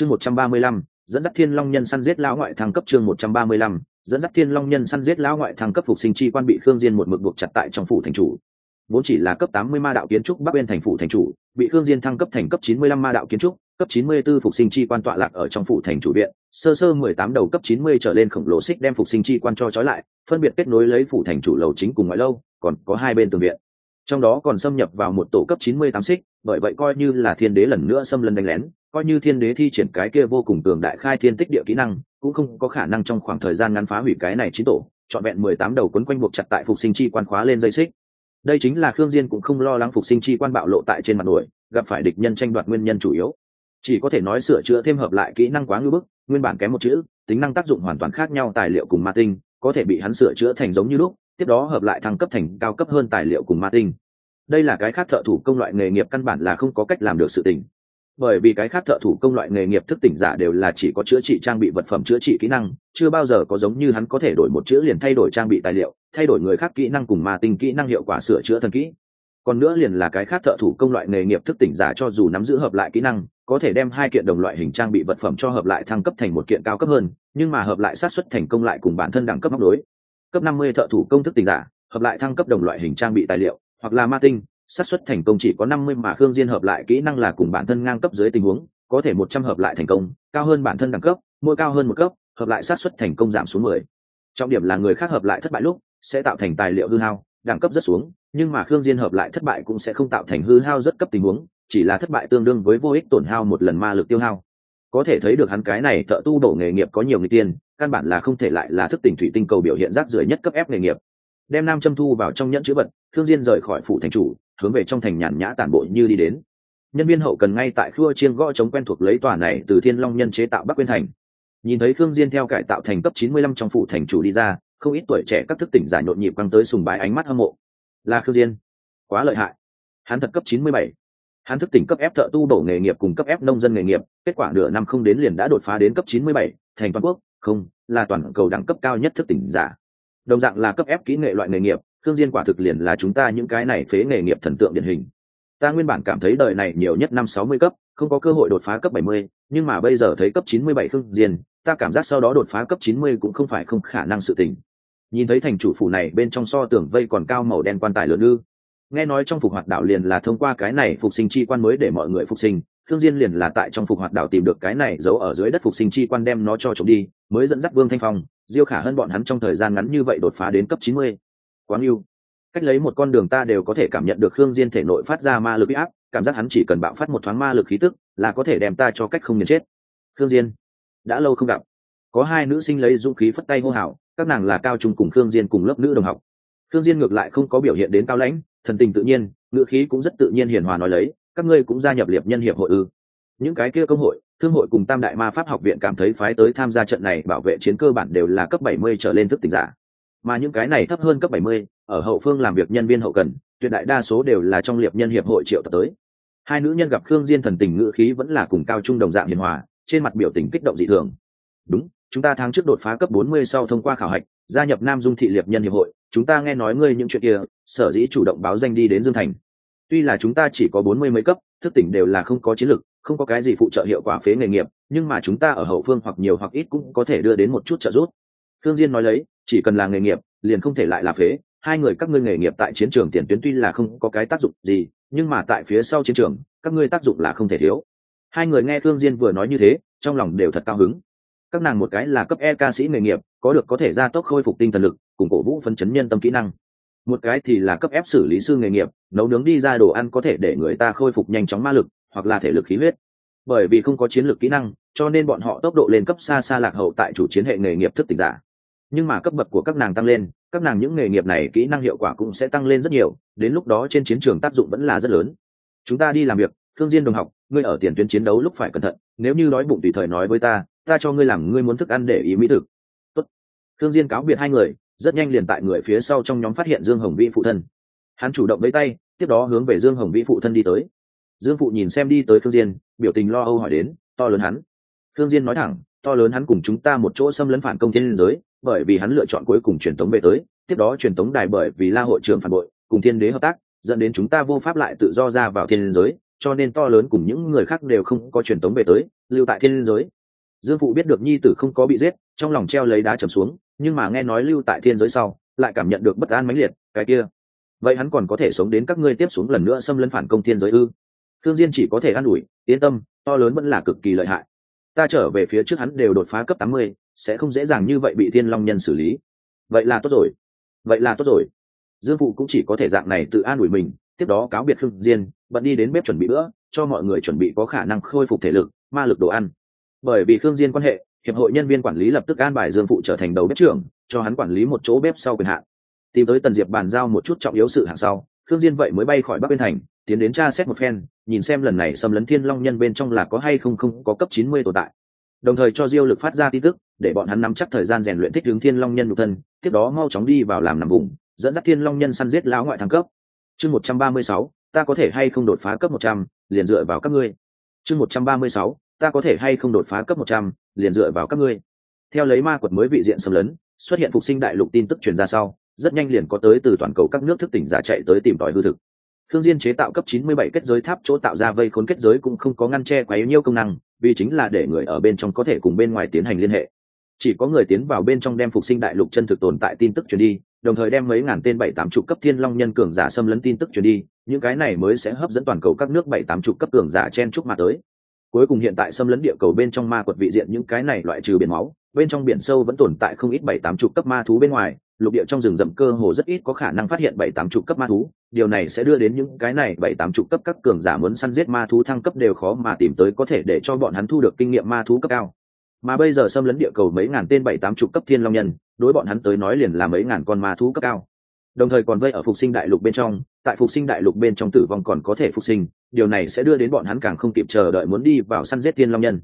chương một trăm ba mươi lăm, dẫn dắt thiên long nhân săn giết lão ngoại thăng cấp chương một trăm ba mươi lăm, dẫn dắt thiên long nhân săn giết lão ngoại thăng cấp phục sinh chi quan bị khương diên một mực buộc chặt tại trong phủ thành chủ. Vốn chỉ là cấp tám mươi ma đạo kiến trúc bắc bên thành phủ thành chủ, bị khương diên thăng cấp thành cấp chín mươi lăm ma đạo kiến trúc, cấp chín mươi 94 phục sinh chi quan tọa lạc ở trong phủ thành chủ viện, sơ sơ mười tám đầu cấp chín mươi trở lên khổng lồ xích đem phục sinh chi quan cho trói lại, phân biệt kết nối lấy phủ thành chủ lầu chính cùng ngoại lâu, còn có hai bên tường viện. Trong đó còn xâm nhập vào một tổ cấp chín mươi tám xích, bởi vậy coi như là thiên đế lần nữa xâm lấn đánh lén coi như thiên đế thi triển cái kia vô cùng tường đại khai thiên tích địa kỹ năng, cũng không có khả năng trong khoảng thời gian ngắn phá hủy cái này chín tổ, trọn vẹn mười tám đầu quấn quanh buộc chặt tại phục sinh chi quan khóa lên dây xích. Đây chính là khương diên cũng không lo lắng phục sinh chi quan bạo lộ tại trên mặt nổi gặp phải địch nhân tranh đoạt nguyên nhân chủ yếu. Chỉ có thể nói sửa chữa thêm hợp lại kỹ năng quá ngưỡng bức, nguyên bản kém một chữ, tính năng tác dụng hoàn toàn khác nhau tài liệu cùng ma tinh, có thể bị hắn sửa chữa thành giống như lúc, tiếp đó hợp lại thăng cấp thành cao cấp hơn tài liệu cùng ma tinh. Đây là cái khác thợ thủ công loại nghề nghiệp căn bản là không có cách làm được sự tình bởi vì cái khác thợ thủ công loại nghề nghiệp thức tỉnh giả đều là chỉ có chữa trị trang bị vật phẩm chữa trị kỹ năng, chưa bao giờ có giống như hắn có thể đổi một chữ liền thay đổi trang bị tài liệu, thay đổi người khác kỹ năng cùng ma tinh kỹ năng hiệu quả sửa chữa thần kỹ. Còn nữa liền là cái khác thợ thủ công loại nghề nghiệp thức tỉnh giả cho dù nắm giữ hợp lại kỹ năng, có thể đem hai kiện đồng loại hình trang bị vật phẩm cho hợp lại thăng cấp thành một kiện cao cấp hơn, nhưng mà hợp lại sát xuất thành công lại cùng bản thân đẳng cấp móc đối cấp năm mươi thợ thủ công thức tỉnh giả, hợp lại thăng cấp đồng loại hình trang bị tài liệu, hoặc là ma tinh xác suất thành công chỉ có năm mươi mà khương diên hợp lại kỹ năng là cùng bản thân ngang cấp dưới tình huống, có thể một trăm hợp lại thành công, cao hơn bản thân đẳng cấp, mỗi cao hơn một cấp, hợp lại xác suất thành công giảm xuống mười. Trọng điểm là người khác hợp lại thất bại lúc, sẽ tạo thành tài liệu hư hao, đẳng cấp rất xuống, nhưng mà khương diên hợp lại thất bại cũng sẽ không tạo thành hư hao rất cấp tình huống, chỉ là thất bại tương đương với vô ích tổn hao một lần ma lực tiêu hao. Có thể thấy được hắn cái này thợ tu đổ nghề nghiệp có nhiều người tiền căn bản là không thể lại là thức tỉnh thủy tinh cầu biểu hiện rác rưởi nhất cấp ép nghề nghiệp. Đem nam châm thu vào trong nhẫn chữ vật thương diên rời khỏi phủ thành chủ hướng về trong thành nhàn nhã tản bộ như đi đến. Nhân viên hậu cần ngay tại khua chiên gõ chống quen thuộc lấy tòa này từ thiên long nhân chế tạo bắc quyên thành. Nhìn thấy khương diên theo cải tạo thành cấp 95 trong phủ thành chủ đi ra không ít tuổi trẻ các thức tỉnh giả nhộn nhịp quăng tới sùng bái ánh mắt hâm mộ. Là khương diên. Quá lợi hại. Hắn thật cấp 97. hắn thức tỉnh cấp ép thợ tu đổ nghề nghiệp cùng cấp ép nông dân nghề nghiệp kết quả nửa năm không đến liền đã đột phá đến cấp 97, thành toàn quốc. Không là toàn cầu đẳng cấp cao nhất thức tỉnh giả. Đồng dạng là cấp ép kỹ nghệ loại nghề nghiệp thương diên quả thực liền là chúng ta những cái này phế nghề nghiệp thần tượng điển hình. Ta nguyên bản cảm thấy đời này nhiều nhất năm sáu mươi cấp không có cơ hội đột phá cấp bảy mươi nhưng mà bây giờ thấy cấp chín mươi bảy khương diên ta cảm giác sau đó đột phá cấp chín mươi cũng không phải không khả năng sự tình. Nhìn thấy thành chủ phủ này bên trong so tường vây còn cao màu đen quan tài lớn ư. Nghe nói trong phục hoạt đạo liền là thông qua cái này phục sinh chi quan mới để mọi người phục sinh Thương Diên liền là tại trong phục hoạt đảo tìm được cái này giấu ở dưới đất phục sinh chi quan đem nó cho trộm đi, mới dẫn dắt Vương Thanh Phong, Diêu Khả hơn bọn hắn trong thời gian ngắn như vậy đột phá đến cấp 90. Quá yêu, Cách lấy một con đường ta đều có thể cảm nhận được Khương Diên thể nội phát ra ma lực uy áp, cảm giác hắn chỉ cần bạo phát một thoáng ma lực khí tức, là có thể đem ta cho cách không nhận chết. Khương Diên, đã lâu không gặp. Có hai nữ sinh lấy dũng khí phất tay hô hào, các nàng là cao trung cùng Khương Diên cùng lớp nữ đồng học. Khương Diên ngược lại không có biểu hiện đến cao lãnh, thần tình tự nhiên, ngữ khí cũng rất tự nhiên hiền hòa nói lấy, các ngươi cũng gia nhập liệp nhân hiệp hội ư? những cái kia công hội thương hội cùng tam đại ma pháp học viện cảm thấy phái tới tham gia trận này bảo vệ chiến cơ bản đều là cấp 70 trở lên thức tỉnh giả mà những cái này thấp hơn cấp 70, ở hậu phương làm việc nhân viên hậu cần tuyệt đại đa số đều là trong liệp nhân hiệp hội triệu tập tới. Hai nữ nhân gặp khương diên thần tình ngữ khí vẫn là cùng cao trung đồng dạng hiền hòa trên mặt biểu tình kích động dị thường. Đúng chúng ta tháng trước đột phá cấp 40 sau thông qua khảo hạch gia nhập nam dung thị liệp nhân hiệp hội chúng ta nghe nói ngươi những chuyện kia sở dĩ chủ động báo danh đi đến dương thành. Tuy là chúng ta chỉ có 40 mấy cấp thức tỉnh đều là không có chiến lực, không có cái gì phụ trợ hiệu quả phế nghề nghiệp nhưng mà chúng ta ở hậu phương hoặc nhiều hoặc ít cũng có thể đưa đến một chút trợ giúp. Khương diên nói lấy chỉ cần là nghề nghiệp, liền không thể lại là phế. Hai người các ngươi nghề nghiệp tại chiến trường tiền tuyến tuy là không có cái tác dụng gì, nhưng mà tại phía sau chiến trường, các ngươi tác dụng là không thể thiếu. Hai người nghe thương diên vừa nói như thế, trong lòng đều thật cao hứng. Các nàng một cái là cấp e ca sĩ nghề nghiệp, có được có thể gia tốc khôi phục tinh thần lực, cùng cổ vũ phấn chấn nhân tâm kỹ năng. Một cái thì là cấp ép xử lý sư nghề nghiệp, nấu nướng đi ra đồ ăn có thể để người ta khôi phục nhanh chóng ma lực, hoặc là thể lực khí huyết. Bởi vì không có chiến lược kỹ năng, cho nên bọn họ tốc độ lên cấp xa xa lạc hậu tại chủ chiến hệ nghề nghiệp thức tỉnh giả nhưng mà cấp bậc của các nàng tăng lên, các nàng những nghề nghiệp này kỹ năng hiệu quả cũng sẽ tăng lên rất nhiều, đến lúc đó trên chiến trường tác dụng vẫn là rất lớn. Chúng ta đi làm việc, thương diên đồng học, ngươi ở tiền tuyến chiến đấu lúc phải cẩn thận, nếu như đói bụng tùy thời nói với ta ta cho ngươi làm, ngươi muốn thức ăn để ý mỹ thực. Tốt. thương diên cáo biệt hai người, rất nhanh liền tại người phía sau trong nhóm phát hiện dương hồng vĩ phụ thân. Hắn chủ động lấy tay, tiếp đó hướng về dương hồng vĩ phụ thân đi tới. Dương phụ nhìn xem đi tới thương diên, biểu tình lo âu hỏi đến, to lớn hắn. Thương diên nói thẳng, to lớn hắn cùng chúng ta một chỗ xâm lấn phản công thiên liên giới bởi vì hắn lựa chọn cuối cùng truyền tống về tới tiếp đó truyền tống đài bởi vì la hội trưởng phản bội cùng thiên đế hợp tác dẫn đến chúng ta vô pháp lại tự do ra vào thiên giới cho nên to lớn cùng những người khác đều không có truyền tống về tới lưu tại thiên giới. Dương phụ biết được nhi tử không có bị giết trong lòng treo lấy đá trầm xuống nhưng mà nghe nói lưu tại thiên giới sau lại cảm nhận được bất an mãnh liệt cái kia. Vậy hắn còn có thể sống đến các ngươi tiếp xuống lần nữa xâm lấn phản công thiên giới ư? Thương diên chỉ có thể an ủi yên tâm to lớn vẫn là cực kỳ lợi hại. Ta trở về phía trước hắn đều đột phá cấp 80, sẽ không dễ dàng như vậy bị thiên long nhân xử lý. Vậy là tốt rồi. Vậy là tốt rồi. Dương phụ cũng chỉ có thể dạng này tự an ủi mình, tiếp đó cáo biệt khương diên, bận đi đến bếp chuẩn bị bữa, cho mọi người chuẩn bị có khả năng khôi phục thể lực, ma lực đồ ăn. Bởi vì khương diên quan hệ, hiệp hội nhân viên quản lý lập tức an bài dương phụ trở thành đầu bếp trưởng, cho hắn quản lý một chỗ bếp sau quyền hạn. Tìm tới tần diệp bàn giao một chút trọng yếu sự hạng sau, khương diên vậy mới bay khỏi bắc biên thành, tiến đến tra xét một phen, nhìn xem lần này xâm lấn thiên long nhân bên trong là có hay không không có cấp 90 tồn tại đồng thời cho diêu lực phát ra tin tức để bọn hắn nắm chắc thời gian rèn luyện thích hướng thiên long nhân nhục thân tiếp đó mau chóng đi vào làm nằm vùng dẫn dắt thiên long nhân săn giết lão ngoại thăng cấp. Chương 136, ta có thể hay không đột phá cấp 100, liền dựa vào các ngươi. Chương 136, ta có thể hay không đột phá cấp 100, liền dựa vào các ngươi. Theo lấy ma quật mới vị diện xâm lấn xuất hiện phục sinh đại lục tin tức truyền ra sau rất nhanh liền có tới từ toàn cầu các nước thức tỉnh giả chạy tới tìm tòi hư thực. Thương Diên chế tạo cấp 97 kết giới tháp chỗ tạo ra vây khốn kết giới cũng không có ngăn che quá nhiều công năng, vì chính là để người ở bên trong có thể cùng bên ngoài tiến hành liên hệ. Chỉ có người tiến vào bên trong đem phục sinh đại lục chân thực tồn tại tin tức truyền đi, đồng thời đem mấy ngàn tên bảy tám chục cấp thiên long nhân cường giả xâm lấn tin tức truyền đi, những cái này mới sẽ hấp dẫn toàn cầu các nước bảy tám chục cấp cường giả chen chúc mà tới. Cuối cùng hiện tại xâm lấn địa cầu bên trong ma quật vị diện những cái này loại trừ biển máu, bên trong biển sâu vẫn tồn tại không ít bảy tám chục cấp ma thú bên ngoài, lục địa trong rừng rậm cơ hồ rất ít có khả năng phát hiện bảy tám chục cấp ma thú, điều này sẽ đưa đến những cái này bảy tám chục cấp các cường giả muốn săn giết ma thú thăng cấp đều khó mà tìm tới có thể để cho bọn hắn thu được kinh nghiệm ma thú cấp cao. Mà bây giờ xâm lấn địa cầu mấy ngàn tên bảy tám chục cấp thiên long nhân, đối bọn hắn tới nói liền là mấy ngàn con ma thú cấp cao. Đồng thời còn vây ở phục sinh đại lục bên trong, tại phục sinh đại lục bên trong tử vong còn có thể phục sinh, điều này sẽ đưa đến bọn hắn càng không kịp chờ đợi muốn đi vào săn giết thiên long nhân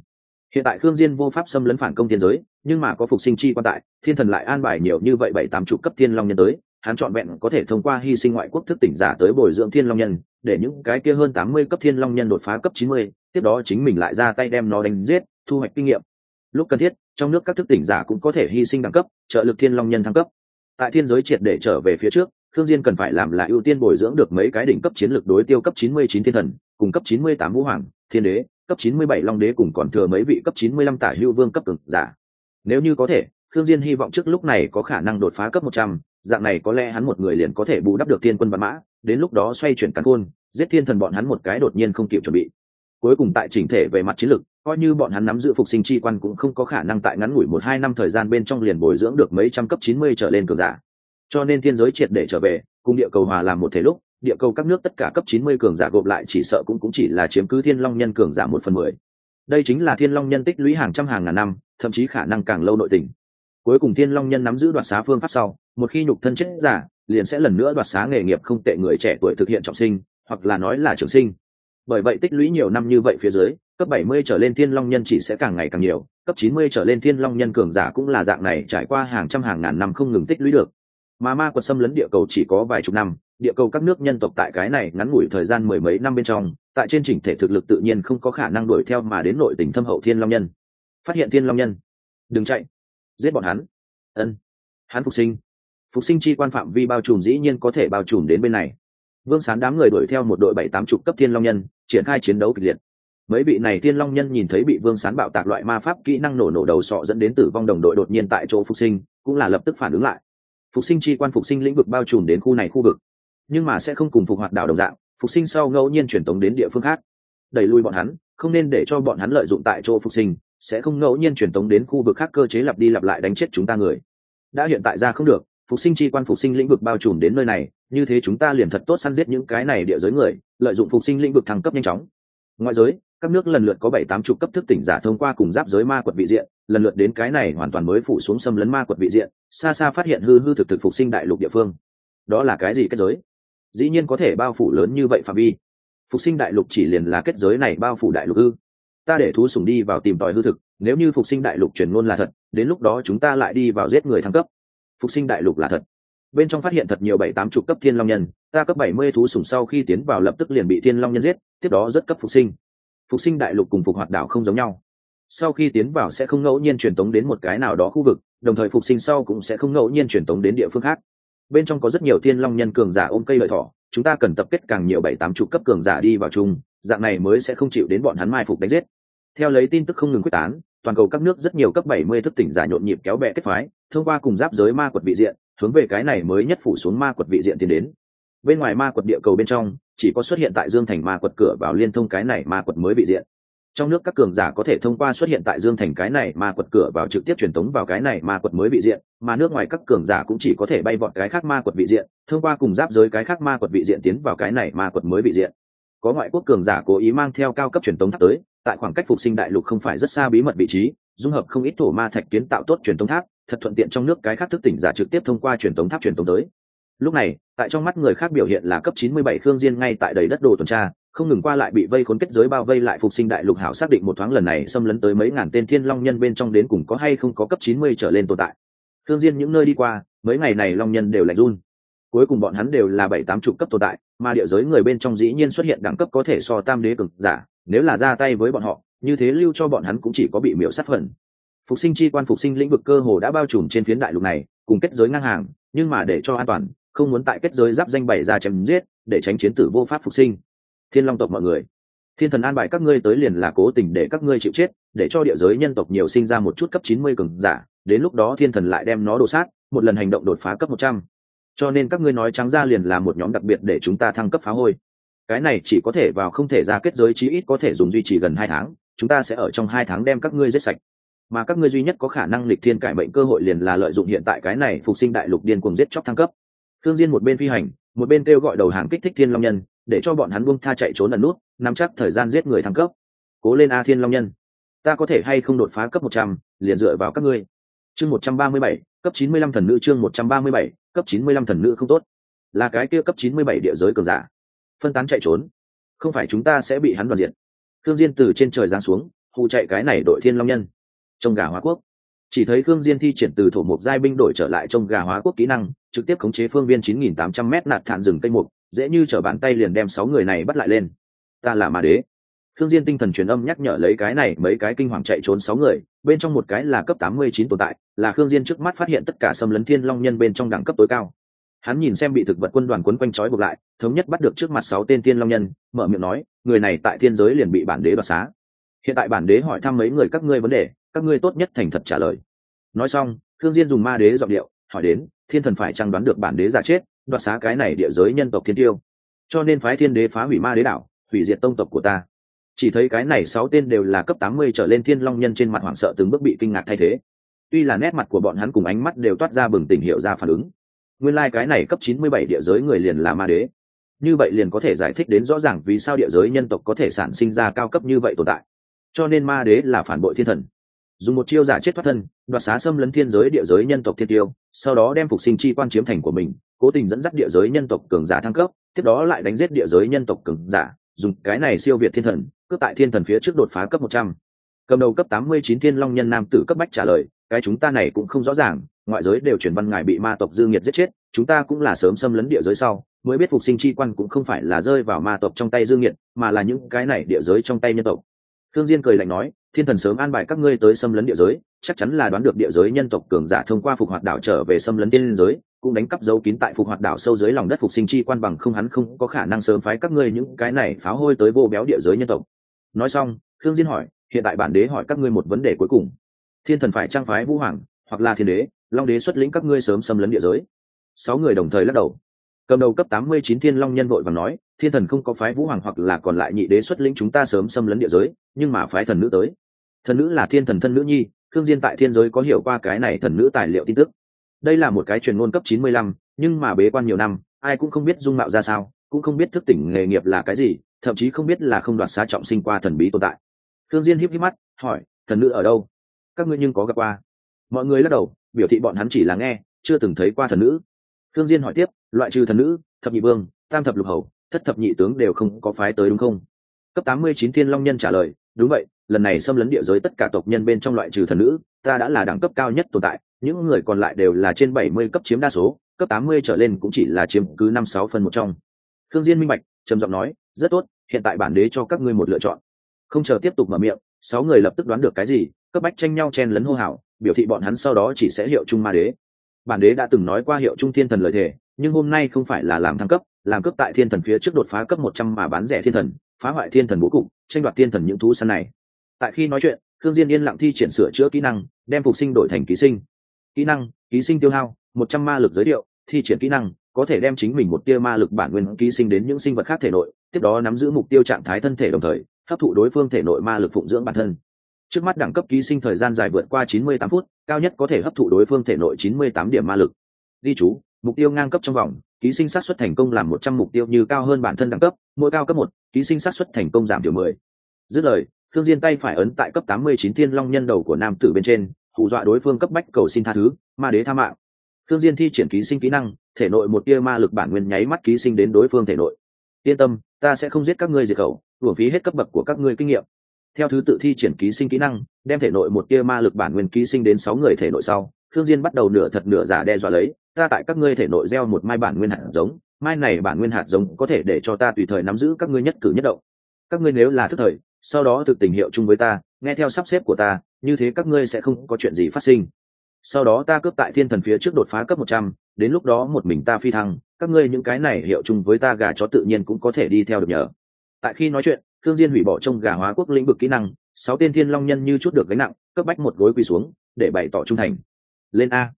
hiện tại khương diên vô pháp xâm lấn phản công thiên giới nhưng mà có phục sinh chi quan tại thiên thần lại an bài nhiều như vậy bảy tám chục cấp thiên long nhân tới hắn chọn vẹn có thể thông qua hy sinh ngoại quốc thức tỉnh giả tới bồi dưỡng thiên long nhân để những cái kia hơn tám mươi cấp thiên long nhân đột phá cấp chín mươi tiếp đó chính mình lại ra tay đem nó đánh giết thu hoạch kinh nghiệm. Lúc cần thiết trong nước các thức tỉnh giả cũng có thể hy sinh đẳng cấp trợ lực thiên long nhân thăng cấp. Tại thiên giới triệt để trở về phía trước Khương Diên cần phải làm là ưu tiên bồi dưỡng được mấy cái đỉnh cấp chiến lược đối tiêu cấp 99 thiên thần, cùng cấp 98 vũ hoàng, thiên đế, cấp 97 long đế cùng còn thừa mấy vị cấp 95 tả hưu vương cấp cường giả. Nếu như có thể, Khương Diên hy vọng trước lúc này có khả năng đột phá cấp 100, dạng này có lẽ hắn một người liền có thể bù đắp được thiên quân văn mã, đến lúc đó xoay chuyển cán côn, giết thiên thần bọn hắn một cái đột nhiên không kịp chuẩn bị. Cuối cùng tại chỉnh thể về mặt chiến lược, coi như bọn hắn nắm giữ phục sinh chi quan cũng không có khả năng tại ngắn ngủi một hai năm thời gian bên trong liền bồi dưỡng được mấy trăm cấp 90 trở lên cường giả. Cho nên thiên giới triệt để trở về, cùng địa cầu hòa làm một thể lúc, địa cầu các nước tất cả cấp 90 cường giả gộp lại chỉ sợ cũng cũng chỉ là chiếm cứ thiên long nhân cường giả một phần mười. Đây chính là thiên long nhân tích lũy hàng trăm hàng ngàn năm, thậm chí khả năng càng lâu nội tình. Cuối cùng thiên long nhân nắm giữ đoạt xá phương pháp sau, một khi nhục thân chết giả, liền sẽ lần nữa đoạt xá nghề nghiệp không tệ người trẻ tuổi thực hiện trọng sinh, hoặc là nói là trường sinh. Bởi vậy tích lũy nhiều năm như vậy phía dưới, cấp 70 trở lên thiên long nhân chỉ sẽ càng ngày càng nhiều, cấp 90 trở lên thiên long nhân cường giả cũng là dạng này trải qua hàng trăm hàng ngàn năm không ngừng tích lũy được. Mà ma quật xâm lấn địa cầu chỉ có vài chục năm địa cầu các nước nhân tộc tại cái này ngắn ngủi thời gian mười mấy năm bên trong, tại trên chỉnh thể thực lực tự nhiên không có khả năng đuổi theo mà đến nội tỉnh thâm hậu thiên long nhân. Phát hiện thiên long nhân. Đừng chạy. Giết bọn hắn. Ân. Hắn phục sinh. Phục sinh chi quan phạm vi bao trùm dĩ nhiên có thể bao trùm đến bên này. Vương sán đám người đuổi theo một đội bảy tám chục cấp thiên long nhân, triển khai chiến đấu kịch liệt. Mấy vị này thiên long nhân nhìn thấy bị vương sán bạo tạc loại ma pháp kỹ năng nổ nổ đầu sọ dẫn đến tử vong đồng đội đột nhiên tại chỗ phục sinh, cũng là lập tức phản ứng lại. Phục sinh chi quan phục sinh lĩnh vực bao trùm đến khu này khu vực nhưng mà sẽ không cùng phục hoạt đảo đồng dạng, phục sinh sau ngẫu nhiên truyền tống đến địa phương khác. Đẩy lui bọn hắn, không nên để cho bọn hắn lợi dụng tại chỗ phục sinh, sẽ không ngẫu nhiên truyền tống đến khu vực khác cơ chế lặp đi lặp lại đánh chết chúng ta người. Đã hiện tại ra không được, phục sinh chi quan phục sinh lĩnh vực bao trùm đến nơi này, như thế chúng ta liền thật tốt săn giết những cái này địa giới người, lợi dụng phục sinh lĩnh vực thăng cấp nhanh chóng. Ngoại giới, các nước lần lượt có bảy tám chục cấp thức tỉnh giả thông qua cùng giáp giới ma quật vị diện, lần lượt đến cái này hoàn toàn mới phủ xuống xâm lấn ma quật vị diện, xa xa phát hiện hư hư thực thực phục sinh đại lục địa phương. Đó là cái gì kết giới? Dĩ nhiên có thể bao phủ lớn như vậy phạm vi. Phục sinh đại lục chỉ liền là kết giới này bao phủ đại lục ư? Ta để thú sùng đi vào tìm tòi hư thực, nếu như phục sinh đại lục truyền ngôn là thật, đến lúc đó chúng ta lại đi vào giết người thăng cấp. Phục sinh đại lục là thật. Bên trong phát hiện thật nhiều bảy tám chục cấp thiên long nhân, ta cấp bảy mươi thú sùng sau khi tiến vào lập tức liền bị thiên long nhân giết, tiếp đó rất cấp phục sinh. Phục sinh đại lục cùng phục hoạt đảo không giống nhau. Sau khi tiến vào sẽ không ngẫu nhiên truyền tống đến một cái nào đó khu vực, đồng thời phục sinh sau cũng sẽ không ngẫu nhiên truyền tống đến địa phương khác bên trong có rất nhiều thiên long nhân cường giả ôm cây lợi thỏ, chúng ta cần tập kết càng nhiều bảy tám chục cấp cường giả đi vào chung, dạng này mới sẽ không chịu đến bọn hắn mai phục đánh giết. Theo lấy tin tức không ngừng quyết tán, toàn cầu các nước rất nhiều cấp 70 thức tỉnh giả nhộn nhịp kéo bè kết phái, thông qua cùng giáp giới ma quật vị diện, hướng về cái này mới nhất phủ xuống ma quật vị diện tiến đến. Bên ngoài ma quật địa cầu bên trong, chỉ có xuất hiện tại dương thành ma quật cửa vào liên thông cái này ma quật mới vị diện trong nước các cường giả có thể thông qua xuất hiện tại dương thành cái này ma quật cửa vào trực tiếp truyền tống vào cái này ma quật mới vị diện, mà nước ngoài các cường giả cũng chỉ có thể bay vọt cái khác ma quật vị diện, thông qua cùng giáp giới cái khác ma quật vị diện tiến vào cái này ma quật mới vị diện. Có ngoại quốc cường giả cố ý mang theo cao cấp truyền tống tháp tới, tại khoảng cách phục sinh đại lục không phải rất xa bí mật vị trí, dung hợp không ít thổ ma thạch kiến tạo tốt truyền tống tháp, thật thuận tiện trong nước cái khác thức tỉnh giả trực tiếp thông qua truyền tống tháp truyền tống tới. Lúc này, tại trong mắt người khác biểu hiện là cấp 97 khương diên ngay tại đầy đất đồ tuần tra không ngừng qua lại bị vây khốn kết giới bao vây lại phục sinh đại lục hảo xác định một thoáng lần này xâm lấn tới mấy ngàn tên thiên long nhân bên trong đến cùng có hay không có cấp 90 trở lên tồn tại. Thương diên những nơi đi qua, mấy ngày này long nhân đều lạnh run. Cuối cùng bọn hắn đều là bảy tám chục cấp tồn tại, mà địa giới người bên trong dĩ nhiên xuất hiện đẳng cấp có thể so tam đế cường giả, nếu là ra tay với bọn họ, như thế lưu cho bọn hắn cũng chỉ có bị miểu sát phần. Phục sinh chi quan phục sinh lĩnh vực cơ hồ đã bao trùm trên phiến đại lục này, cùng kết giới ngang hàng, nhưng mà để cho an toàn, không muốn tại kết giới giáp danh bày ra chém giết, để tránh chiến tử vô pháp phục sinh thiên long tộc mọi người. Thiên thần an bài các ngươi tới liền là cố tình để các ngươi chịu chết, để cho địa giới nhân tộc nhiều sinh ra một chút cấp chín mươi cường giả, đến lúc đó thiên thần lại đem nó đổ sát, một lần hành động đột phá cấp một trăm. Cho nên các ngươi nói trắng ra liền là một nhóm đặc biệt để chúng ta thăng cấp phá hôi. Cái này chỉ có thể vào không thể ra kết giới chí ít có thể dùng duy trì gần hai tháng, chúng ta sẽ ở trong hai tháng đem các ngươi giết sạch. Mà các ngươi duy nhất có khả năng lịch thiên cải mệnh cơ hội liền là lợi dụng hiện tại cái này phục sinh đại lục điên cuồng giết chóc thăng cấp. Thương diên một bên phi hành, một bên kêu gọi đầu hàng kích thích thiên long nhân để cho bọn hắn buông tha chạy trốn ẩn nút, nắm chắc thời gian giết người thăng cấp. Cố lên a thiên long nhân. Ta có thể hay không đột phá cấp một trăm, liền dựa vào các ngươi. Chương một trăm ba mươi bảy, cấp chín mươi lăm thần nữ chương một trăm ba mươi bảy, cấp chín mươi lăm thần nữ không tốt. Là cái kia cấp chín mươi bảy địa giới cường giả. Phân tán chạy trốn. Không phải chúng ta sẽ bị hắn đoàn diện. Thương diên từ trên trời giáng xuống, hù chạy cái này đội thiên long nhân. Trong gà hóa quốc. Chỉ thấy khương diên thi triển từ thổ mục giai binh đổi trở lại trong gà hóa quốc kỹ năng, trực tiếp khống chế phương viên 9.800 m nạt thản rừng cây mục dễ như trở bàn tay liền đem sáu người này bắt lại lên. Ta là ma đế. Thương diên tinh thần truyền âm nhắc nhở lấy cái này mấy cái kinh hoàng chạy trốn sáu người, bên trong một cái là cấp 89 tồn tại, là khương diên trước mắt phát hiện tất cả xâm lấn thiên long nhân bên trong đẳng cấp tối cao. Hắn nhìn xem bị thực vật quân đoàn quấn quanh trói buộc lại, thống nhất bắt được trước mặt sáu tên thiên long nhân, mở miệng nói, người này tại thiên giới liền bị bản đế đoạt xá. Hiện tại bản đế hỏi thăm mấy người các ngươi vấn đề, các ngươi tốt nhất thành thật trả lời. Nói xong thương diên dùng ma đế giọng điệu, hỏi đến, thiên thần phải chăng đoán được bản đế giả chết? Đoạt xá cái này địa giới nhân tộc thiên tiêu. Cho nên phái thiên đế phá hủy ma đế đảo, hủy diệt tông tộc của ta. Chỉ thấy cái này sáu tên đều là cấp tám mươi trở lên thiên long nhân trên mặt hoảng sợ từng bước bị kinh ngạc thay thế. Tuy là nét mặt của bọn hắn cùng ánh mắt đều toát ra bừng tỉnh hiệu ra phản ứng. Nguyên lai cái này cấp chín mươi bảy địa giới người liền là ma đế. Như vậy liền có thể giải thích đến rõ ràng vì sao địa giới nhân tộc có thể sản sinh ra cao cấp như vậy tồn tại. Cho nên ma đế là phản bội thiên thần dùng một chiêu giả chết thoát thân, đoạt xá xâm lấn thiên giới địa giới nhân tộc thiên tiêu, sau đó đem phục sinh chi quan chiếm thành của mình, cố tình dẫn dắt địa giới nhân tộc cường giả thăng cấp, tiếp đó lại đánh giết địa giới nhân tộc cường giả, dùng cái này siêu việt thiên thần, cướp tại thiên thần phía trước đột phá cấp một trăm. Cầm đầu cấp tám mươi chín thiên long nhân nam tử cấp bách trả lời, cái chúng ta này cũng không rõ ràng, ngoại giới đều chuyển văn ngài bị ma tộc dư nghiệt giết chết, chúng ta cũng là sớm xâm lấn địa giới sau, mới biết phục sinh chi quan cũng không phải là rơi vào ma tộc trong tay dương nghiệt, mà là những cái này địa giới trong tay nhân tộc. Thương diên cười lạnh nói thiên thần sớm an bài các ngươi tới xâm lấn địa giới, chắc chắn là đoán được địa giới nhân tộc cường giả thông qua phục hoạt đảo trở về xâm lấn tiên giới, cũng đánh cắp dấu kín tại phục hoạt đảo sâu dưới lòng đất phục sinh chi quan bằng không hắn không có khả năng sớm phái các ngươi những cái này phá hôi tới vô béo địa giới nhân tộc. Nói xong thương diên hỏi, hiện tại bản đế hỏi các ngươi một vấn đề cuối cùng. Thiên thần phải trang phái vũ hoàng, hoặc là thiên đế, long đế xuất lĩnh các ngươi sớm xâm lấn địa giới. Sáu người đồng thời lắc đầu. Cầm đầu cấp tám mươi chín thiên long nhân vội và nói, thiên thần không có phái vũ hoàng hoặc là còn lại nhị đế xuất lĩnh chúng ta sớm xâm lấn địa giới, nhưng mà phái thần nữ tới thần nữ là thiên thần thân nữ nhi khương diên tại thiên giới có hiểu qua cái này thần nữ tài liệu tin tức. Đây là một cái truyền ngôn cấp chín mươi lăm, nhưng mà bế quan nhiều năm ai cũng không biết dung mạo ra sao cũng không biết thức tỉnh nghề nghiệp là cái gì thậm chí không biết là không đoạt xá trọng sinh qua thần bí tồn tại. Khương diên híp híp mắt hỏi thần nữ ở đâu? Các ngươi nhưng có gặp qua? Mọi người lắc đầu biểu thị bọn hắn chỉ là nghe chưa từng thấy qua thần nữ. Khương diên hỏi tiếp loại trừ thần nữ thập nhị vương tam thập lục hầu thất thập nhị tướng đều không có phái tới đúng không? Cấp tám mươi chín thiên long nhân trả lời đúng vậy lần này xâm lấn địa giới tất cả tộc nhân bên trong loại trừ thần nữ, ta đã là đẳng cấp cao nhất tồn tại, những người còn lại đều là trên bảy mươi cấp chiếm đa số, cấp tám mươi trở lên cũng chỉ là chiếm cứ năm sáu phần một trong. Thương diên minh bạch, trầm giọng nói, rất tốt, hiện tại bản đế cho các ngươi một lựa chọn. Không chờ tiếp tục mở miệng, sáu người lập tức đoán được cái gì, cấp bách tranh nhau chen lấn hô hào, biểu thị bọn hắn sau đó chỉ sẽ hiệu trung ma đế. Bản đế đã từng nói qua hiệu trung thiên thần lời thề, nhưng hôm nay không phải là làm thăng cấp, làm cấp tại thiên thần phía trước đột phá cấp một trăm mà bán rẻ thiên thần, phá hoại thiên thần bố cục, tranh đoạt thiên thần những thú săn này tại khi nói chuyện thương diên yên lặng thi triển sửa chữa kỹ năng, đem phục sinh đổi thành ký sinh. Kỹ năng, ký sinh tiêu hao, một trăm ma lực giới thiệu, thi triển kỹ năng, có thể đem chính mình một tia ma lực bản nguyên ký sinh đến những sinh vật khác thể nội, tiếp đó nắm giữ mục tiêu trạng thái thân thể đồng thời, hấp thụ đối phương thể nội ma lực phụng dưỡng bản thân. Trước mắt đẳng cấp ký sinh thời gian dài vượt qua 98 phút, cao nhất có thể hấp thụ đối phương thể nội 98 điểm ma lực. Ghi chú, mục tiêu ngang cấp trong vòng, ký sinh sát xuất thành công làm 100 mục tiêu như cao hơn bản thân đẳng cấp, mỗi cao cấp một, ký sinh sát xuất thành công giảm thiểu 10. dứt lời thương diên tay phải ấn tại cấp 89 thiên long nhân đầu của nam tử bên trên, hù dọa đối phương cấp bách cầu xin tha thứ, ma đế tha mạng. Thương diên thi triển ký sinh kỹ năng, thể nội một tia ma lực bản nguyên nháy mắt ký sinh đến đối phương thể nội. Yên tâm, ta sẽ không giết các ngươi diệt khẩu, hưởng phí hết cấp bậc của các ngươi kinh nghiệm. Theo thứ tự thi triển ký sinh kỹ năng, đem thể nội một tia ma lực bản nguyên ký sinh đến sáu người thể nội sau thương diên bắt đầu nửa thật nửa giả đe dọa lấy, ta tại các ngươi thể nội gieo một mai bản nguyên hạt giống, mai này bản nguyên hạt giống có thể để cho ta tùy thời nắm giữ các ngươi nhất cử nhất động. Các ngươi nếu là thức thời sau đó thực tình hiệu chung với ta nghe theo sắp xếp của ta như thế các ngươi sẽ không có chuyện gì phát sinh. Sau đó ta cướp tại thiên thần phía trước đột phá cấp một trăm đến lúc đó một mình ta phi thăng các ngươi những cái này hiệu chung với ta gà chó tự nhiên cũng có thể đi theo được nhờ. Tại khi nói chuyện thương diên hủy bỏ trong gà hóa quốc lĩnh vực kỹ năng sáu tên thiên long nhân như chút được gánh nặng cấp bách một gối quỳ xuống để bày tỏ trung thành. Lên a.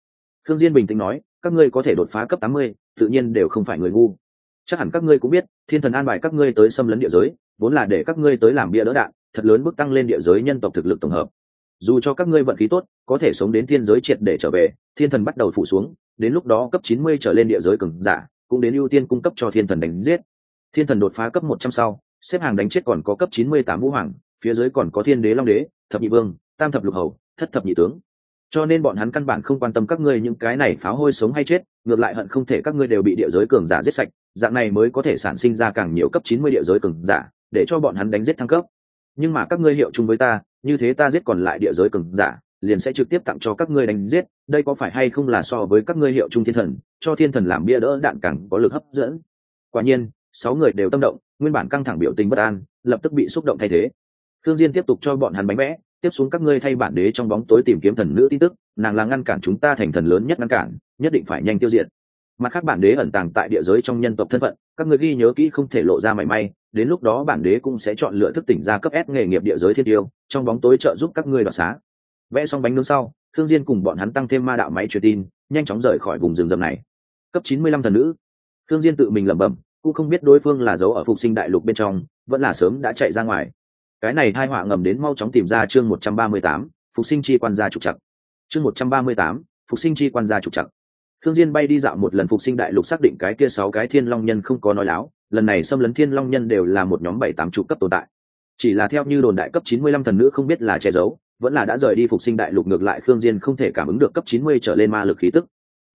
Thương diên bình tĩnh nói các ngươi có thể đột phá cấp tám mươi, tự nhiên đều không phải người ngu. Chắc hẳn các ngươi cũng biết thiên thần an bài các ngươi tới xâm lấn địa giới vốn là để các ngươi tới làm bia đỡ đạn, thật lớn bước tăng lên địa giới nhân tộc thực lực tổng hợp. Dù cho các ngươi vận khí tốt, có thể sống đến thiên giới triệt để trở về, thiên thần bắt đầu phủ xuống, đến lúc đó cấp chín mươi trở lên địa giới cường giả, cũng đến ưu tiên cung cấp cho thiên thần đánh giết. Thiên thần đột phá cấp một trăm sau, xếp hàng đánh chết còn có cấp chín mươi tám vũ hoàng, phía dưới còn có thiên đế long đế, thập nhị vương, tam thập lục hầu, thất thập nhị tướng. Cho nên bọn hắn căn bản không quan tâm các ngươi những cái này pháo hôi sống hay chết, ngược lại hận không thể các ngươi đều bị địa giới cường giả giết sạch, dạng này mới có thể sản sinh ra càng nhiều cấp chín mươi địa giới cường giả để cho bọn hắn đánh giết thăng cấp. Nhưng mà các ngươi hiệu chung với ta, như thế ta giết còn lại địa giới cường giả, liền sẽ trực tiếp tặng cho các ngươi đánh giết, đây có phải hay không là so với các ngươi hiệu chung thiên thần, cho thiên thần làm bia đỡ đạn càng có lực hấp dẫn. Quả nhiên, sáu người đều tâm động, nguyên bản căng thẳng biểu tình bất an, lập tức bị xúc động thay thế. Thương diên tiếp tục cho bọn hắn bánh vẽ, tiếp xuống các ngươi thay bản đế trong bóng tối tìm kiếm thần nữ tin tức, nàng là ngăn cản chúng ta thành thần lớn nhất ngăn cản, nhất định phải nhanh tiêu diệt mặt khác bản đế ẩn tàng tại địa giới trong nhân tộc thân phận các người ghi nhớ kỹ không thể lộ ra mảy may đến lúc đó bản đế cũng sẽ chọn lựa thức tỉnh ra cấp S nghề nghiệp địa giới thiên tiêu trong bóng tối trợ giúp các ngươi đoạt xá. Vẽ xong bánh nướng sau thương diên cùng bọn hắn tăng thêm ma đạo máy truyền tin nhanh chóng rời khỏi vùng rừng rậm này. Cấp 95 thần nữ. Thương diên tự mình lẩm bẩm cũng không biết đối phương là giấu ở phục sinh đại lục bên trong vẫn là sớm đã chạy ra ngoài. Cái này hai họa ngầm đến mau chóng tìm ra chương 138, phục sinh chi quan gia trục trặc. Chương 138, phục sinh chi quan gia trục trặc thương diên bay đi dạo một lần phục sinh đại lục xác định cái kia sáu cái thiên long nhân không có nói láo lần này xâm lấn thiên long nhân đều là một nhóm bảy tám trụ cấp tồn tại. Chỉ là theo như đồn đại cấp 95 thần nữ không biết là che giấu vẫn là đã rời đi phục sinh đại lục ngược lại khương diên không thể cảm ứng được cấp 90 trở lên ma lực khí tức.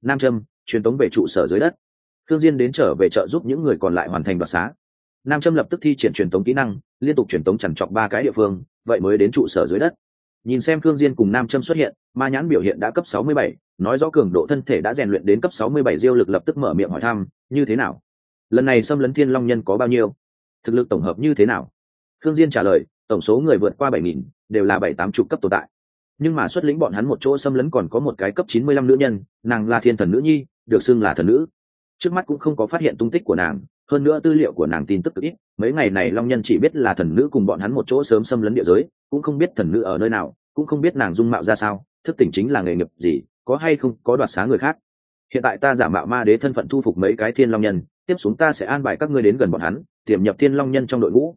Nam trâm truyền tống về trụ sở dưới đất. Khương diên đến trở về trợ giúp những người còn lại hoàn thành đoạt xá. Nam trâm lập tức thi triển truyền tống kỹ năng liên tục truyền tống chằn chọc ba cái địa phương vậy mới đến trụ sở dưới đất. Nhìn xem khương diên cùng nam trâm xuất hiện ma nhãn biểu hiện đã cấp 67, nói rõ cường độ thân thể đã rèn luyện đến cấp 67 diêu lực lập tức mở miệng hỏi thăm như thế nào? Lần này xâm lấn thiên long nhân có bao nhiêu? Thực lực tổng hợp như thế nào? Khương diên trả lời tổng số người vượt qua 7.000, đều là bảy tám chục cấp tồn tại. Nhưng mà xuất lĩnh bọn hắn một chỗ xâm lấn còn có một cái cấp 95 nữ nhân nàng là thiên thần nữ nhi được xưng là thần nữ. Trước mắt cũng không có phát hiện tung tích của nàng hơn nữa tư liệu của nàng tin tức cực ít mấy ngày này long nhân chỉ biết là thần nữ cùng bọn hắn một chỗ sớm xâm lấn địa giới cũng không biết thần nữ ở nơi nào cũng không biết nàng dung mạo ra sao thức tỉnh chính là nghề nghiệp gì có hay không có đoạt xá người khác. Hiện tại ta giả mạo ma đế thân phận thu phục mấy cái thiên long nhân, tiếp xuống ta sẽ an bài các ngươi đến gần bọn hắn, tiềm nhập thiên long nhân trong đội ngũ.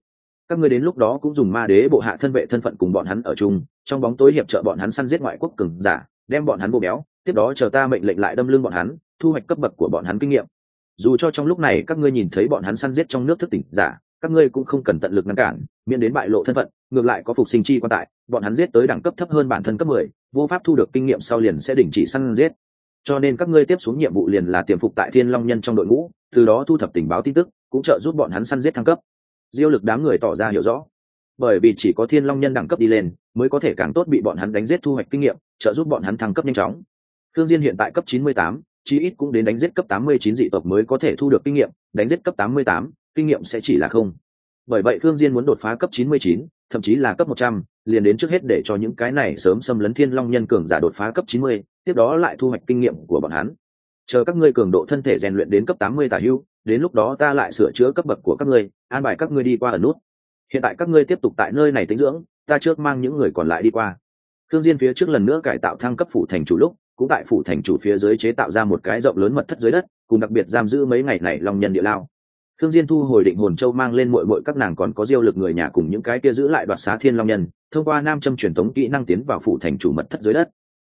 Các ngươi đến lúc đó cũng dùng ma đế bộ hạ thân vệ thân phận cùng bọn hắn ở chung, trong bóng tối hiệp trợ bọn hắn săn giết ngoại quốc cường giả, đem bọn hắn bô béo, tiếp đó chờ ta mệnh lệnh lại đâm lưng bọn hắn, thu hoạch cấp bậc của bọn hắn kinh nghiệm. Dù cho trong lúc này các ngươi nhìn thấy bọn hắn săn giết trong nước thức tỉnh giả các ngươi cũng không cần tận lực ngăn cản miễn đến bại lộ thân phận ngược lại có phục sinh chi quan tại bọn hắn giết tới đẳng cấp thấp hơn bản thân cấp mười vô pháp thu được kinh nghiệm sau liền sẽ đình chỉ săn giết. Cho nên các ngươi tiếp xuống nhiệm vụ liền là tiềm phục tại thiên long nhân trong đội ngũ từ đó thu thập tình báo tin tức cũng trợ giúp bọn hắn săn giết thăng cấp. Diêu lực đám người tỏ ra hiểu rõ. Bởi vì chỉ có thiên long nhân đẳng cấp đi lên mới có thể càng tốt bị bọn hắn đánh giết thu hoạch kinh nghiệm trợ giúp bọn hắn thăng cấp nhanh chóng. Thương diên hiện tại cấp 98, chí ít cũng đến đánh giết cấp 89 dị tộc mới có thể thu được kinh nghiệm đánh giết cấp 88, kinh nghiệm sẽ chỉ là không. Bởi vậy thương diên muốn đột phá cấp 99, thậm chí là cấp 100, liền đến trước hết để cho những cái này sớm xâm lấn thiên long nhân cường giả đột phá cấp 90, tiếp đó lại thu hoạch kinh nghiệm của bọn hắn. Chờ các ngươi cường độ thân thể rèn luyện đến cấp 80 tả hưu đến lúc đó ta lại sửa chữa cấp bậc của các ngươi an bài các ngươi đi qua ở nút. Hiện tại các ngươi tiếp tục tại nơi này tĩnh dưỡng ta trước mang những người còn lại đi qua. Thương diên phía trước lần nữa cải tạo thăng cấp phủ thành chủ lúc cũng tại phủ thành chủ phía dưới chế tạo ra một cái rộng lớn mật thất dưới đất cùng đặc biệt giam giữ mấy ngày này long nhân địa lao thương diên thu hồi định hồn châu mang lên muội muội các nàng còn có diêu lực người nhà cùng những cái kia giữ lại đoạt xá thiên long nhân, thông qua nam châm truyền tống kỹ năng tiến vào phủ thành chủ mật thất dưới đất.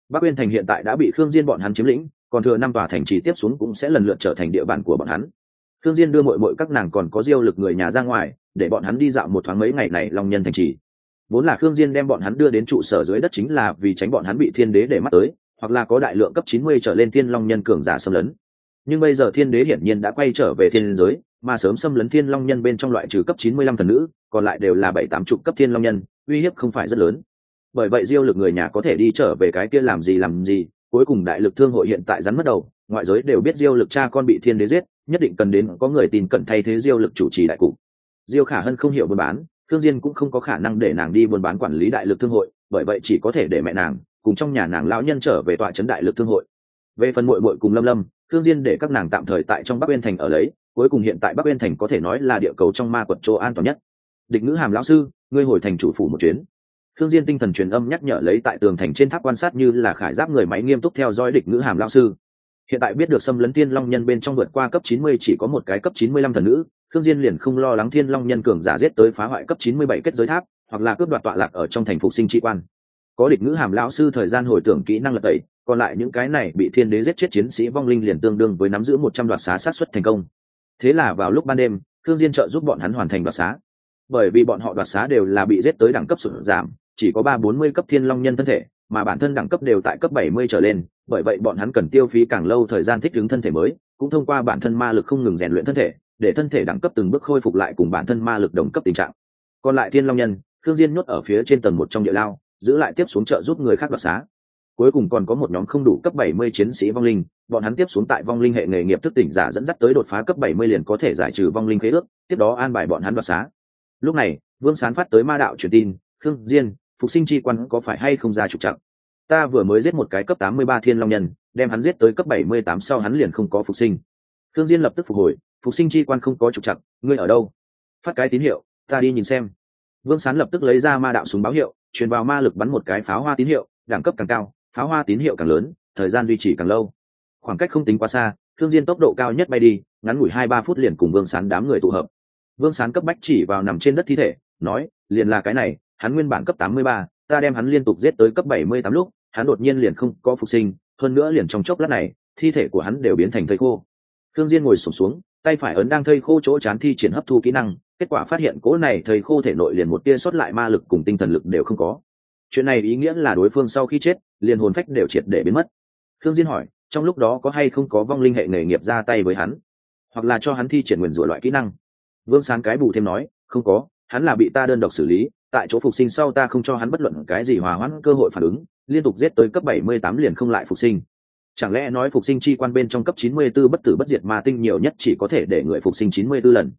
Bắc uyên thành hiện tại đã bị khương diên bọn hắn chiếm lĩnh, còn thừa năm tòa thành trì tiếp xuống cũng sẽ lần lượt trở thành địa bàn của bọn hắn. Khương diên đưa muội muội các nàng còn có diêu lực người nhà ra ngoài, để bọn hắn đi dạo một thoáng mấy ngày này long nhân thành trì. Vốn là khương diên đem bọn hắn đưa đến trụ sở dưới đất chính là vì tránh bọn hắn bị thiên đế để mắt tới, hoặc là có đại lượng cấp 90 trở lên thiên long nhân cường giả xâm lấn. Nhưng bây giờ thiên đế hiển nhiên đã quay trở về thiên giới mà sớm xâm lấn thiên long nhân bên trong loại trừ cấp 95 thần nữ, còn lại đều là bảy tám chục cấp thiên long nhân, uy hiếp không phải rất lớn. Bởi vậy diêu lực người nhà có thể đi trở về cái kia làm gì làm gì, cuối cùng đại lực thương hội hiện tại rắn mất đầu, ngoại giới đều biết diêu lực cha con bị thiên đế giết, nhất định cần đến có người tin cận thay thế diêu lực chủ trì đại cục. Diêu khả hân không hiểu buôn bán thương diên cũng không có khả năng để nàng đi buôn bán quản lý đại lực thương hội, bởi vậy chỉ có thể để mẹ nàng, cùng trong nhà nàng lão nhân trở về tọa trấn đại lực thương hội. Về phần muội muội cùng lâm lâm thương diên để các nàng tạm thời tại trong bắc uyên thành ở lấy cuối cùng hiện tại bắc yên thành có thể nói là địa cầu trong ma quật chỗ an toàn nhất. Địch ngữ hàm lão sư, ngươi hồi thành chủ phủ một chuyến. Thương diên tinh thần truyền âm nhắc nhở lấy tại tường thành trên tháp quan sát như là khải giáp người máy nghiêm túc theo dõi địch ngữ hàm lão sư. Hiện tại biết được xâm lấn tiên long nhân bên trong vượt qua cấp 90 chỉ có một cái cấp 95 thần nữ thương diên liền không lo lắng thiên long nhân cường giả giết tới phá hoại cấp 97 kết giới tháp, hoặc là cướp đoạt tọa lạc ở trong thành phục sinh chi quan. Có địch ngữ hàm lão sư thời gian hồi tưởng kỹ năng lật tẩy, còn lại những cái này bị thiên đế giết chết chiến sĩ vong linh liền tương đương với nắm giữ một trăm đoạt xá sát xuất thành công thế là vào lúc ban đêm thương diên trợ giúp bọn hắn hoàn thành đoạt xá. Bởi vì bọn họ đoạt xá đều là bị giết tới đẳng cấp sụt giảm, chỉ có ba bốn mươi cấp thiên long nhân thân thể, mà bản thân đẳng cấp đều tại cấp bảy mươi trở lên, bởi vậy bọn hắn cần tiêu phí càng lâu thời gian thích ứng thân thể mới, cũng thông qua bản thân ma lực không ngừng rèn luyện thân thể, để thân thể đẳng cấp từng bước khôi phục lại cùng bản thân ma lực đồng cấp tình trạng. Còn lại thiên long nhân thương diên nhốt ở phía trên tầng một trong địa lao, giữ lại tiếp xuống trợ giúp người khác đoạt xá cuối cùng còn có một nhóm không đủ cấp 70 chiến sĩ vong linh, bọn hắn tiếp xuống tại vong linh hệ nghề nghiệp thức tỉnh giả dẫn dắt tới đột phá cấp 70 liền có thể giải trừ vong linh khế ước, tiếp đó an bài bọn hắn đoạt xá lúc này, vương sán phát tới ma đạo truyền tin, khương diên, phục sinh chi quan có phải hay không ra trục trặc? ta vừa mới giết một cái cấp 83 thiên long nhân, đem hắn giết tới cấp 78 sau hắn liền không có phục sinh khương diên lập tức phục hồi, phục sinh chi quan không có trục trặc. ngươi ở đâu phát cái tín hiệu, ta đi nhìn xem vương sán lập tức lấy ra ma đạo súng báo hiệu, truyền vào ma lực bắn một cái pháo hoa tín hiệu, đẳng cấp càng cao pháo hoa tín hiệu càng lớn thời gian duy trì càng lâu. Khoảng cách không tính quá xa thương diên tốc độ cao nhất bay đi ngắn ngủi hai ba phút liền cùng vương sán đám người tụ hợp. Vương sán cấp bách chỉ vào nằm trên đất thi thể nói liền là cái này hắn nguyên bản cấp tám mươi ba, ta đem hắn liên tục giết tới cấp bảy mươi tám lúc hắn đột nhiên liền không có phục sinh hơn nữa liền trong chốc lát này thi thể của hắn đều biến thành thây khô. Thương diên ngồi sụp xuống, xuống tay phải ấn đang thây khô chỗ chán thi triển hấp thu kỹ năng kết quả phát hiện cỗ này thây khô thể nội liền một tia xuất lại ma lực cùng tinh thần lực đều không có chuyện này ý nghĩa là đối phương sau khi chết, liền hồn phách đều triệt để biến mất. Thương diên hỏi, trong lúc đó có hay không có vong linh hệ nghề nghiệp ra tay với hắn? Hoặc là cho hắn thi triển nguyền rủa loại kỹ năng? Vương sáng cái bù thêm nói, không có, hắn là bị ta đơn độc xử lý, tại chỗ phục sinh sau ta không cho hắn bất luận cái gì hòa hoãn cơ hội phản ứng, liên tục giết tới cấp 78 liền không lại phục sinh. Chẳng lẽ nói phục sinh chi quan bên trong cấp 94 bất tử bất diệt ma tinh nhiều nhất chỉ có thể để người phục sinh 94 lần?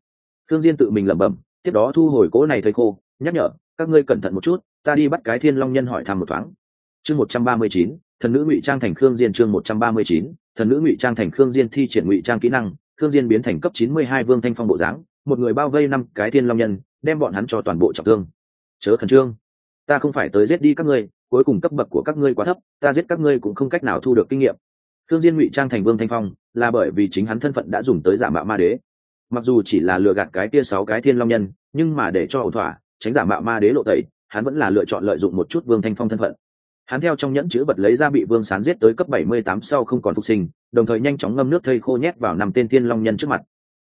Thương diên tự mình lẩm bẩm, tiếp đó thu hồi cỗ này thầy khô, nhắc nhở, các ngươi cẩn thận một chút ta đi bắt cái thiên long nhân hỏi thăm một thoáng. Chương một trăm ba mươi chín, thần nữ ngụy trang thành khương diên chương một trăm ba mươi chín, thần nữ ngụy trang thành khương diên thi triển ngụy trang kỹ năng, khương diên biến thành cấp chín mươi hai vương thanh phong bộ dáng, một người bao vây năm cái thiên long nhân, đem bọn hắn cho toàn bộ trọng thương. Chớ khẩn trương. Ta không phải tới giết đi các ngươi, cuối cùng cấp bậc của các ngươi quá thấp, ta giết các ngươi cũng không cách nào thu được kinh nghiệm. Khương diên ngụy trang thành vương thanh phong, là bởi vì chính hắn thân phận đã dùng tới giả mạo ma đế. Mặc dù chỉ là lừa gạt cái kia sáu cái thiên long nhân, nhưng mà để cho ẩu thỏa, tránh giả mạo ma đế lộ tẩy hắn vẫn là lựa chọn lợi dụng một chút vương thanh phong thân phận. Hắn theo trong nhẫn chữ vật lấy ra bị vương sán giết tới cấp bảy mươi tám sau không còn phục sinh, đồng thời nhanh chóng ngâm nước thây khô nhét vào năm tên thiên long nhân trước mặt.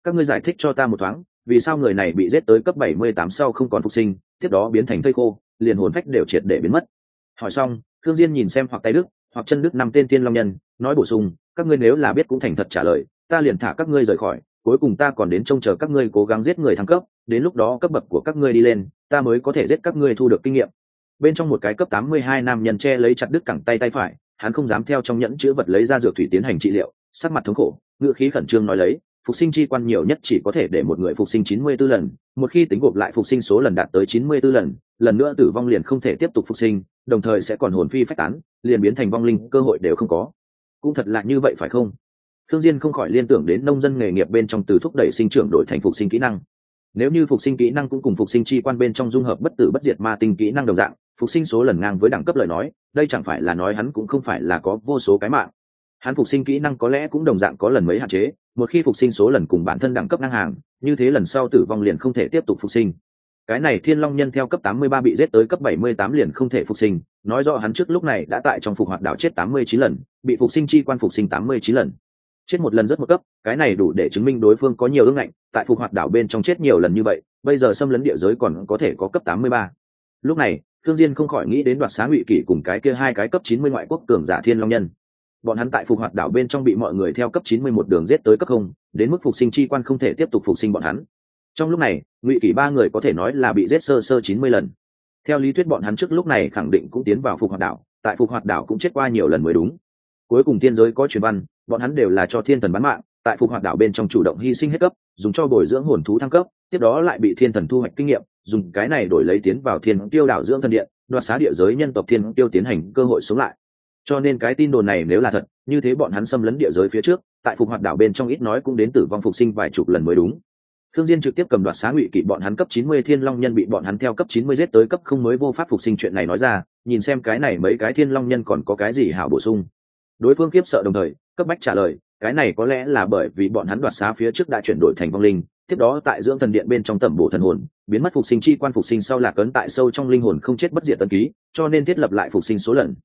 Các ngươi giải thích cho ta một thoáng, vì sao người này bị giết tới cấp bảy mươi tám sau không còn phục sinh, tiếp đó biến thành thây khô, liền hồn phách đều triệt để biến mất. Hỏi xong thương diên nhìn xem hoặc tay đức, hoặc chân đức năm tên thiên long nhân, nói bổ sung, các ngươi nếu là biết cũng thành thật trả lời, ta liền thả các ngươi rời khỏi cuối cùng ta còn đến trông chờ các ngươi cố gắng giết người thăng cấp, đến lúc đó cấp bậc của các ngươi đi lên, ta mới có thể giết các ngươi thu được kinh nghiệm. Bên trong một cái cấp tám mươi hai nam nhân che lấy chặt đứt cẳng tay tay phải, hắn không dám theo trong nhẫn chữ vật lấy ra dược thủy tiến hành trị liệu, sắc mặt thống khổ, ngữ khí khẩn trương nói lấy, phục sinh chi quan nhiều nhất chỉ có thể để một người phục sinh chín mươi 94 lần, một khi tính gộp lại phục sinh số lần đạt tới chín mươi 94 lần lần nữa tử vong liền không thể tiếp tục phục sinh, đồng thời sẽ còn hồn phi phách tán, liền biến thành vong linh, cơ hội đều không có. Cũng thật là như vậy phải không? Thương diên không khỏi liên tưởng đến nông dân nghề nghiệp bên trong từ thúc đẩy sinh trưởng đổi thành phục sinh kỹ năng. Nếu như phục sinh kỹ năng cũng cùng phục sinh chi quan bên trong dung hợp bất tử bất diệt ma tinh kỹ năng đồng dạng, phục sinh số lần ngang với đẳng cấp lời nói, đây chẳng phải là nói hắn cũng không phải là có vô số cái mạng. Hắn phục sinh kỹ năng có lẽ cũng đồng dạng có lần mấy hạn chế, một khi phục sinh số lần cùng bản thân đẳng cấp ngang hàng, như thế lần sau tử vong liền không thể tiếp tục phục sinh. Cái này thiên long nhân theo cấp 83 bị giết tới cấp 78 liền không thể phục sinh, nói rõ hắn trước lúc này đã tại trong phục hoạt đảo chết 89 lần, bị phục sinh chi quan phục sinh 89 lần chết một lần rất một cấp, cái này đủ để chứng minh đối phương có nhiều ưng ngạnh, tại phục hoạt đảo bên trong chết nhiều lần như vậy, bây giờ xâm lấn địa giới còn có thể có cấp 83. lúc này thương diên không khỏi nghĩ đến đoạt xá ngụy kỷ cùng cái kia hai cái cấp 90 ngoại quốc cường giả thiên long nhân. Bọn hắn tại phục hoạt đảo bên trong bị mọi người theo cấp 91 đường giết tới cấp không, đến mức phục sinh chi quan không thể tiếp tục phục sinh bọn hắn. Trong lúc này, ngụy kỷ ba người có thể nói là bị giết sơ sơ 90 lần. Theo lý thuyết bọn hắn trước lúc này khẳng định cũng tiến vào phục hoạt đảo, tại phục hoạt đảo cũng chết qua nhiều lần mới đúng cuối cùng thiên giới có truyền văn bọn hắn đều là cho thiên thần bán mạng tại phục hoạt đảo bên trong chủ động hy sinh hết cấp dùng cho bồi dưỡng hồn thú thăng cấp tiếp đó lại bị thiên thần thu hoạch kinh nghiệm dùng cái này đổi lấy tiến vào thiên tiêu đảo dưỡng thần điện đoạt xá địa giới nhân tộc thiên tiêu tiến hành cơ hội sống lại cho nên cái tin đồn này nếu là thật như thế bọn hắn xâm lấn địa giới phía trước tại phục hoạt đảo bên trong ít nói cũng đến tử vong phục sinh vài chục lần mới đúng Thương Diên trực tiếp cầm đoạt xá ngụy kỵ bọn hắn cấp 90 Thiên Long nhân bị bọn hắn theo cấp 90 giết tới cấp không mới vô pháp phục sinh chuyện này nói ra, nhìn xem cái này mấy cái Thiên Long nhân còn có cái gì hảo bổ sung. Đối phương kiếp sợ đồng thời, cấp bách trả lời, cái này có lẽ là bởi vì bọn hắn đoạt xá phía trước đã chuyển đổi thành vong linh, tiếp đó tại dưỡng thần điện bên trong tẩm bổ thần hồn, biến mất phục sinh chi quan phục sinh sau là cấn tại sâu trong linh hồn không chết bất diệt tân ký, cho nên thiết lập lại phục sinh số lần.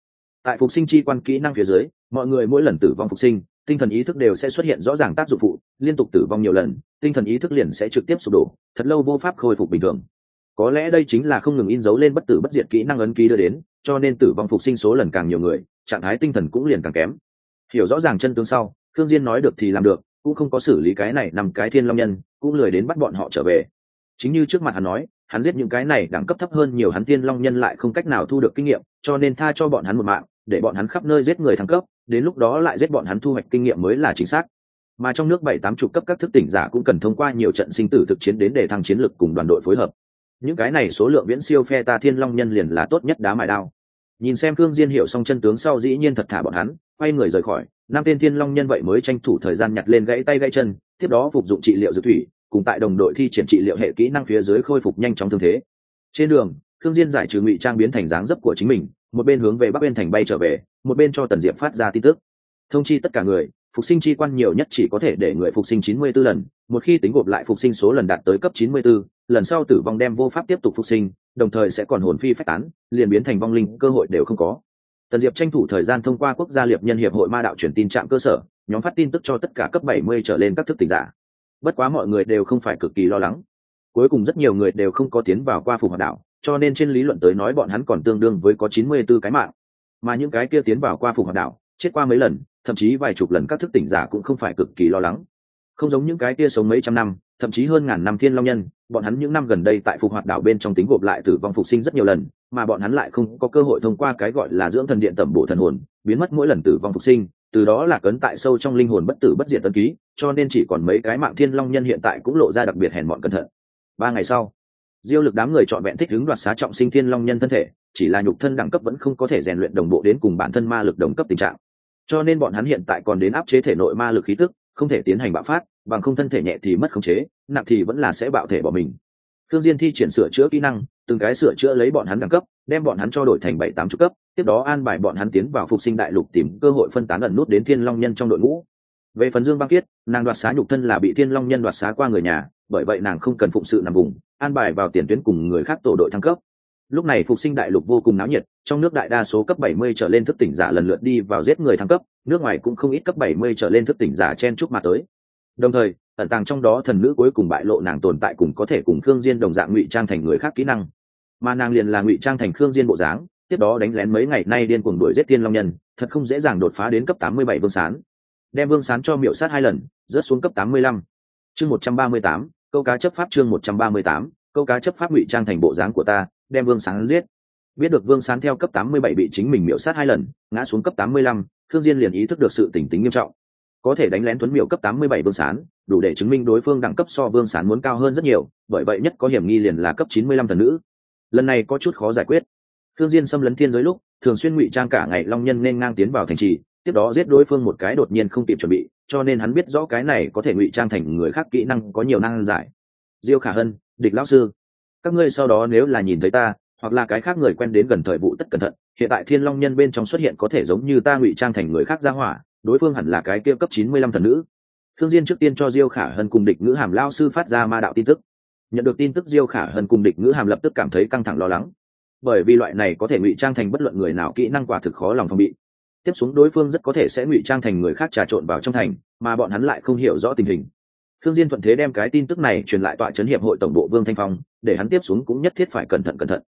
Tại phục sinh chi quan kỹ năng phía dưới, mọi người mỗi lần tử vong phục sinh, tinh thần ý thức đều sẽ xuất hiện rõ ràng tác dụng phụ liên tục tử vong nhiều lần tinh thần ý thức liền sẽ trực tiếp sụp đổ thật lâu vô pháp khôi phục bình thường có lẽ đây chính là không ngừng in dấu lên bất tử bất diệt kỹ năng ấn ký đưa đến cho nên tử vong phục sinh số lần càng nhiều người, trạng thái tinh thần cũng liền càng kém. Hiểu rõ ràng chân tướng sau thương diên nói được thì làm được, cũng không có xử lý cái này nằm cái thiên long nhân, cũng lười đến bắt bọn họ trở về. Chính như trước mặt hắn nói, hắn giết những cái này đẳng cấp thấp hơn nhiều hắn thiên long nhân lại không cách nào thu được kinh nghiệm, cho nên tha cho bọn hắn một mạng, để bọn hắn khắp nơi giết người thăng cấp, đến lúc đó lại giết bọn hắn thu hoạch kinh nghiệm mới là chính xác. Mà trong nước bảy tám chục cấp các thức tỉnh giả cũng cần thông qua nhiều trận sinh tử thực chiến đến để thăng chiến lực cùng đoàn đội phối hợp những cái này số lượng viễn siêu phe ta thiên long nhân liền là tốt nhất đá mài đao. Nhìn xem cương diên hiểu xong chân tướng sau dĩ nhiên thật thả bọn hắn, quay người rời khỏi, năm tên thiên long nhân vậy mới tranh thủ thời gian nhặt lên gãy tay gãy chân, tiếp đó phục dụng trị liệu dược thủy, cùng tại đồng đội thi triển trị liệu hệ kỹ năng phía dưới khôi phục nhanh chóng thương thế. Trên đường cương diên giải trừ ngụy trang biến thành dáng dấp của chính mình, một bên hướng về bắc bên thành bay trở về, một bên cho tần diệp phát ra tin tức. Thông chi tất cả người phục sinh chi quan nhiều nhất chỉ có thể để người phục sinh 94 lần một khi tính gộp lại phục sinh số lần đạt tới cấp 94, lần sau tử vong đem vô pháp tiếp tục phục sinh đồng thời sẽ còn hồn phi phách tán liền biến thành vong linh cơ hội đều không có. Tần diệp tranh thủ thời gian thông qua quốc gia liệp nhân hiệp hội ma đạo truyền tin trạm cơ sở nhóm phát tin tức cho tất cả cấp bảy mươi trở lên các thức tỉnh giả. Bất quá mọi người đều không phải cực kỳ lo lắng. Cuối cùng rất nhiều người đều không có tiến vào qua phù hoạt đạo, cho nên trên lý luận tới nói bọn hắn còn tương đương với có 94 cái mạng. Mà những cái kia tiến vào qua phù hoạt đạo, chết qua mấy lần thậm chí vài chục lần các thức tỉnh giả cũng không phải cực kỳ lo lắng. Không giống những cái kia sống mấy trăm năm, thậm chí hơn ngàn năm thiên long nhân, bọn hắn những năm gần đây tại phục hoạt đảo bên trong tính gộp lại tử vong phục sinh rất nhiều lần, mà bọn hắn lại không có cơ hội thông qua cái gọi là dưỡng thần điện tẩm bổ thần hồn, biến mất mỗi lần tử vong phục sinh, từ đó là cấn tại sâu trong linh hồn bất tử bất diệt tân ký, cho nên chỉ còn mấy cái mạng thiên long nhân hiện tại cũng lộ ra đặc biệt hèn mọn cẩn thận. Ba ngày sau, diêu lực đám người chọn vẹn thích hướng đoạt xá trọng sinh thiên long nhân thân thể, chỉ là nhục thân đẳng cấp vẫn không có thể rèn luyện đồng bộ đến cùng bản thân ma lực đồng cấp tình trạng cho nên bọn hắn hiện tại còn đến áp chế thể nội ma lực khí tức, không thể tiến hành bạo phát, bằng không thân thể nhẹ thì mất khống chế, nặng thì vẫn là sẽ bạo thể bỏ mình. Thương diên thi triển sửa chữa kỹ năng, từng cái sửa chữa lấy bọn hắn đẳng cấp, đem bọn hắn cho đổi thành bảy, tám chục cấp, tiếp đó an bài bọn hắn tiến vào phục sinh đại lục tìm cơ hội phân tán ẩn nút đến thiên long nhân trong đội ngũ. Về phần dương băng kiết, nàng đoạt xá nhục thân là bị thiên long nhân đoạt xá qua người nhà, bởi vậy nàng không cần phụng sự nằm vùng, an bài vào tiền tuyến cùng người khác tổ đội thăng cấp lúc này phục sinh đại lục vô cùng náo nhiệt trong nước đại đa số cấp 70 trở lên thức tỉnh giả lần lượt đi vào giết người thăng cấp nước ngoài cũng không ít cấp 70 trở lên thức tỉnh giả chen chúc mà tới. Đồng thời ẩn tàng trong đó thần nữ cuối cùng bại lộ nàng tồn tại cùng có thể cùng khương diên đồng dạng ngụy trang thành người khác kỹ năng. Mà nàng liền là ngụy trang thành khương diên bộ dáng tiếp đó đánh lén mấy ngày nay điên cuồng đuổi giết tiên long nhân thật không dễ dàng đột phá đến cấp 87 vương sán. Đem vương sán cho miệu sát hai lần rớt xuống cấp 85. chương 138, câu cá chấp pháp chương 138, câu cá chấp pháp ngụy trang thành bộ dáng của ta đem vương sán giết. Biết được vương sán theo cấp 87 bị chính mình miễu sát hai lần ngã xuống cấp 85, thương diên liền ý thức được sự tỉnh tính nghiêm trọng. Có thể đánh lén tuấn miểu cấp 87 vương sán đủ để chứng minh đối phương đẳng cấp so vương sán muốn cao hơn rất nhiều bởi vậy nhất có hiểm nghi liền là cấp 95 thần nữ. Lần này có chút khó giải quyết. Thương diên xâm lấn thiên giới lúc thường xuyên ngụy trang cả ngày long nhân nên ngang tiến vào thành trì tiếp đó giết đối phương một cái đột nhiên không kịp chuẩn bị cho nên hắn biết rõ cái này có thể ngụy trang thành người khác kỹ năng có nhiều năng giải. Diêu khả hân địch lão sư các ngươi sau đó nếu là nhìn thấy ta, hoặc là cái khác người quen đến gần thời vụ tất cẩn thận, hiện tại thiên long nhân bên trong xuất hiện có thể giống như ta ngụy trang thành người khác ra hỏa, đối phương hẳn là cái kia cấp chín mươi lăm thần nữ. Thương diên trước tiên cho diêu khả hân cùng địch ngữ hàm lao sư phát ra ma đạo tin tức. Nhận được tin tức, diêu khả hân cùng địch ngữ hàm lập tức cảm thấy căng thẳng lo lắng. Bởi vì loại này có thể ngụy trang thành bất luận người nào kỹ năng quả thực khó lòng phòng bị. Tiếp xuống đối phương rất có thể sẽ ngụy trang thành người khác trà trộn vào trong thành, mà bọn hắn lại không hiểu rõ tình hình. Thương diên thuận thế đem cái tin tức này truyền lại tọa chấn hiệp hội tổng bộ vương thanh phong để hắn tiếp xuống cũng nhất thiết phải cẩn thận cẩn thận.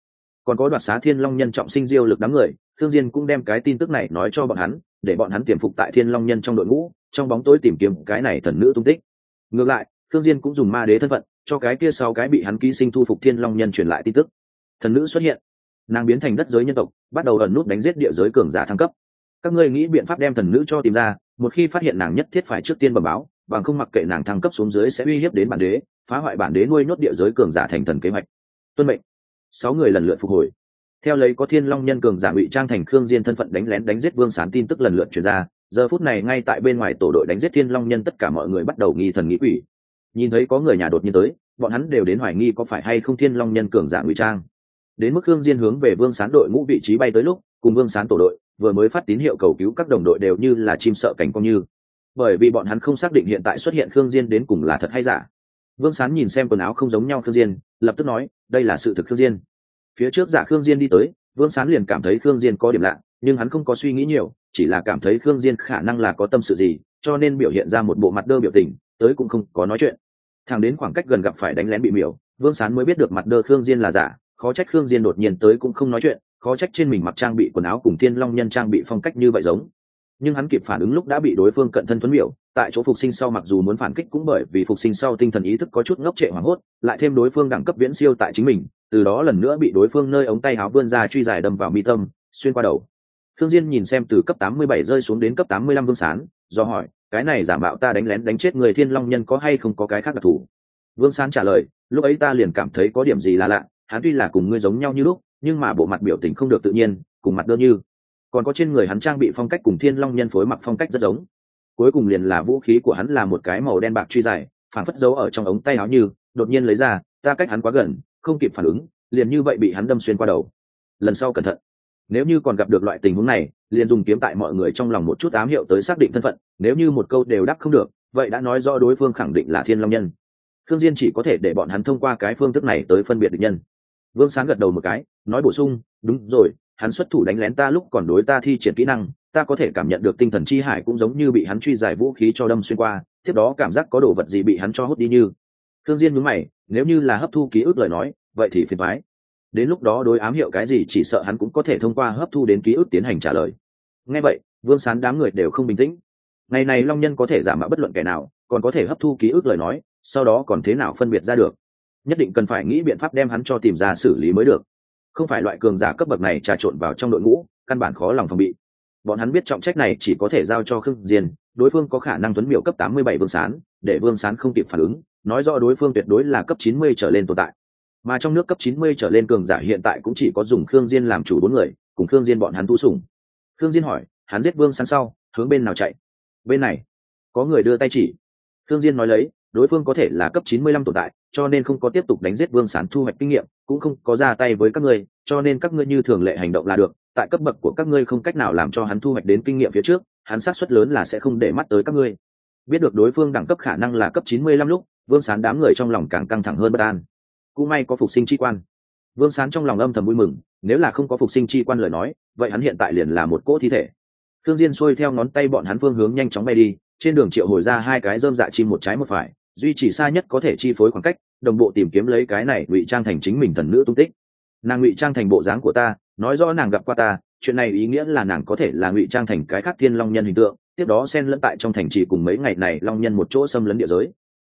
Còn có đoạt xá thiên long nhân trọng sinh diêu lực đám người thương diên cũng đem cái tin tức này nói cho bọn hắn, để bọn hắn tiềm phục tại thiên long nhân trong đội ngũ, trong bóng tối tìm kiếm cái này thần nữ tung tích. Ngược lại thương diên cũng dùng ma đế thân phận, cho cái kia sau cái bị hắn ký sinh thu phục thiên long nhân truyền lại tin tức. Thần nữ xuất hiện, nàng biến thành đất giới nhân tộc, bắt đầu ẩn nút đánh giết địa giới cường giả thăng cấp. Các ngươi nghĩ biện pháp đem thần nữ cho tìm ra, một khi phát hiện nàng nhất thiết phải trước tiên bẩm báo bằng không mặc kệ nàng thăng cấp xuống dưới sẽ uy hiếp đến bản đế, phá hoại bản đế nuôi nhốt địa giới cường giả thành thần kế hoạch. Tuân mệnh. Sáu người lần lượt phục hồi. Theo lấy có thiên long nhân cường giả ngụy trang thành khương diên thân phận đánh lén đánh giết vương sán tin tức lần lượt truyền ra, giờ phút này ngay tại bên ngoài tổ đội đánh giết thiên long nhân tất cả mọi người bắt đầu nghi thần nghĩ quỷ. Nhìn thấy có người nhà đột nhiên tới, bọn hắn đều đến hoài nghi có phải hay không thiên long nhân cường giả ngụy trang. Đến mức khương diên hướng về vương sán đội ngũ vị trí bay tới lúc, cùng vương sán tổ đội vừa mới phát tín hiệu cầu cứu các đồng đội đều như là chim sợ cảnh cong như bởi vì bọn hắn không xác định hiện tại xuất hiện khương diên đến cùng là thật hay giả. Vương sán nhìn xem quần áo không giống nhau khương diên, lập tức nói, đây là sự thực khương diên. Phía trước giả khương diên đi tới, vương sán liền cảm thấy khương diên có điểm lạ, nhưng hắn không có suy nghĩ nhiều, chỉ là cảm thấy khương diên khả năng là có tâm sự gì, cho nên biểu hiện ra một bộ mặt đơ biểu tình, tới cũng không có nói chuyện. Thằng đến khoảng cách gần gặp phải đánh lén bị miểu, vương sán mới biết được mặt đơ khương diên là giả, khó trách khương diên đột nhiên tới cũng không nói chuyện, khó trách trên mình mặc trang bị quần áo cùng thiên long nhân trang bị phong cách như vậy giống nhưng hắn kịp phản ứng lúc đã bị đối phương cận thân tuấn miểu, tại chỗ phục sinh sau mặc dù muốn phản kích cũng bởi vì phục sinh sau tinh thần ý thức có chút ngốc trệ hoảng hốt, lại thêm đối phương đẳng cấp viễn siêu tại chính mình, từ đó lần nữa bị đối phương nơi ống tay áo vươn ra truy dài đâm vào mi tâm, xuyên qua đầu. Thương diên nhìn xem từ cấp 87 rơi xuống đến cấp 85 vương sán, do hỏi, cái này giả mạo ta đánh lén đánh chết người thiên long nhân có hay không có cái khác đặc thù? Vương sán trả lời, lúc ấy ta liền cảm thấy có điểm gì là lạ, hắn tuy là cùng ngươi giống nhau như lúc, nhưng mà bộ mặt biểu tình không được tự nhiên, cùng mặt đơn như còn có trên người hắn trang bị phong cách cùng thiên long nhân phối mặc phong cách rất giống. Cuối cùng liền là vũ khí của hắn là một cái màu đen bạc truy dài, phản phất giấu ở trong ống tay áo như, đột nhiên lấy ra, ta cách hắn quá gần, không kịp phản ứng, liền như vậy bị hắn đâm xuyên qua đầu. Lần sau cẩn thận. Nếu như còn gặp được loại tình huống này, liền dùng kiếm tại mọi người trong lòng một chút ám hiệu tới xác định thân phận, nếu như một câu đều đáp không được, vậy đã nói do đối phương khẳng định là thiên long nhân. Thương diên chỉ có thể để bọn hắn thông qua cái phương thức này tới phân biệt được nhân. Vương sáng gật đầu một cái, nói bổ sung, đúng rồi hắn xuất thủ đánh lén ta lúc còn đối ta thi triển kỹ năng, ta có thể cảm nhận được tinh thần chi hải cũng giống như bị hắn truy giải vũ khí cho đâm xuyên qua, tiếp đó cảm giác có đồ vật gì bị hắn cho hút đi như. Thương diên nhướng mày, nếu như là hấp thu ký ức lời nói, vậy thì phiền toái. Đến lúc đó đối ám hiệu cái gì chỉ sợ hắn cũng có thể thông qua hấp thu đến ký ức tiến hành trả lời. Nghe vậy, vương sán đám người đều không bình tĩnh. Ngày này long nhân có thể giả mạo bất luận kẻ nào, còn có thể hấp thu ký ức lời nói, sau đó còn thế nào phân biệt ra được? Nhất định cần phải nghĩ biện pháp đem hắn cho tìm ra xử lý mới được không phải loại cường giả cấp bậc này trà trộn vào trong đội ngũ, căn bản khó lòng phòng bị. Bọn hắn biết trọng trách này chỉ có thể giao cho khương diên, đối phương có khả năng tuấn miểu cấp 87 vương sán, để vương sán không kịp phản ứng, nói rõ đối phương tuyệt đối là cấp 90 trở lên tồn tại. Mà trong nước cấp 90 trở lên cường giả hiện tại cũng chỉ có dùng khương diên làm chủ bốn người, cùng khương diên bọn hắn tu sủng. Khương diên hỏi, hắn giết vương sán sau, hướng bên nào chạy? Bên này. Có người đưa tay chỉ. Khương diên nói lấy đối phương có thể là cấp 95 tồn tại, cho nên không có tiếp tục đánh giết vương sán thu hoạch kinh nghiệm, cũng không có ra tay với các ngươi, cho nên các ngươi như thường lệ hành động là được, tại cấp bậc của các ngươi không cách nào làm cho hắn thu hoạch đến kinh nghiệm phía trước, hắn xác suất lớn là sẽ không để mắt tới các ngươi. Biết được đối phương đẳng cấp khả năng là cấp 95 lúc, vương sán đám người trong lòng càng căng thẳng hơn bất an. Cũng may có phục sinh chi quan. Vương sán trong lòng âm thầm vui mừng, nếu là không có phục sinh chi quan lời nói, vậy hắn hiện tại liền là một cỗ thi thể. Thương diên xuôi theo ngón tay bọn hắn phương hướng nhanh chóng bay đi, trên đường triệu hồi ra hai cái rơm dạ chim một trái một phải duy trì xa nhất có thể chi phối khoảng cách, đồng bộ tìm kiếm lấy cái này ngụy trang thành chính mình thần nữ tung tích. Nàng ngụy trang thành bộ dáng của ta, nói rõ nàng gặp qua ta, chuyện này ý nghĩa là nàng có thể là ngụy trang thành cái khác thiên long nhân hình tượng, tiếp đó xen lẫn tại trong thành trì cùng mấy ngày này long nhân một chỗ xâm lấn địa giới.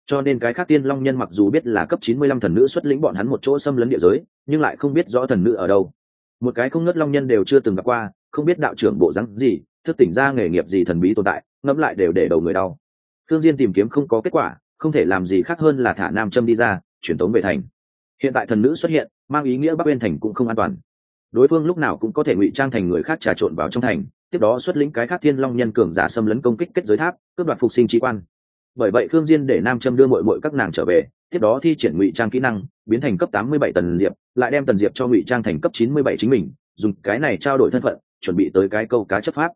Cho nên cái khác tiên long nhân mặc dù biết là cấp chín mươi lăm thần nữ xuất lĩnh bọn hắn một chỗ xâm lấn địa giới, nhưng lại không biết rõ thần nữ ở đâu. Một cái không ngất long nhân đều chưa từng gặp qua, không biết đạo trưởng bộ rắn gì, thức tỉnh ra nghề nghiệp gì thần bí tồn tại, ngẫm lại đều để đầu người đau. Thương diên tìm kiếm không có kết quả không thể làm gì khác hơn là thả nam châm đi ra truyền tống về thành. Hiện tại thần nữ xuất hiện, mang ý nghĩa bắc uyên thành cũng không an toàn. Đối phương lúc nào cũng có thể ngụy trang thành người khác trà trộn vào trong thành, tiếp đó xuất lĩnh cái khác thiên long nhân cường giả xâm lấn công kích kết giới tháp, cướp đoạt phục sinh trí quan. Bởi vậy khương diên để nam châm đưa mội mội các nàng trở về, tiếp đó thi triển ngụy trang kỹ năng, biến thành cấp tám mươi bảy tần diệp, lại đem tần diệp cho ngụy trang thành cấp chín mươi bảy chính mình, dùng cái này trao đổi thân phận, chuẩn bị tới cái câu cá chấp pháp.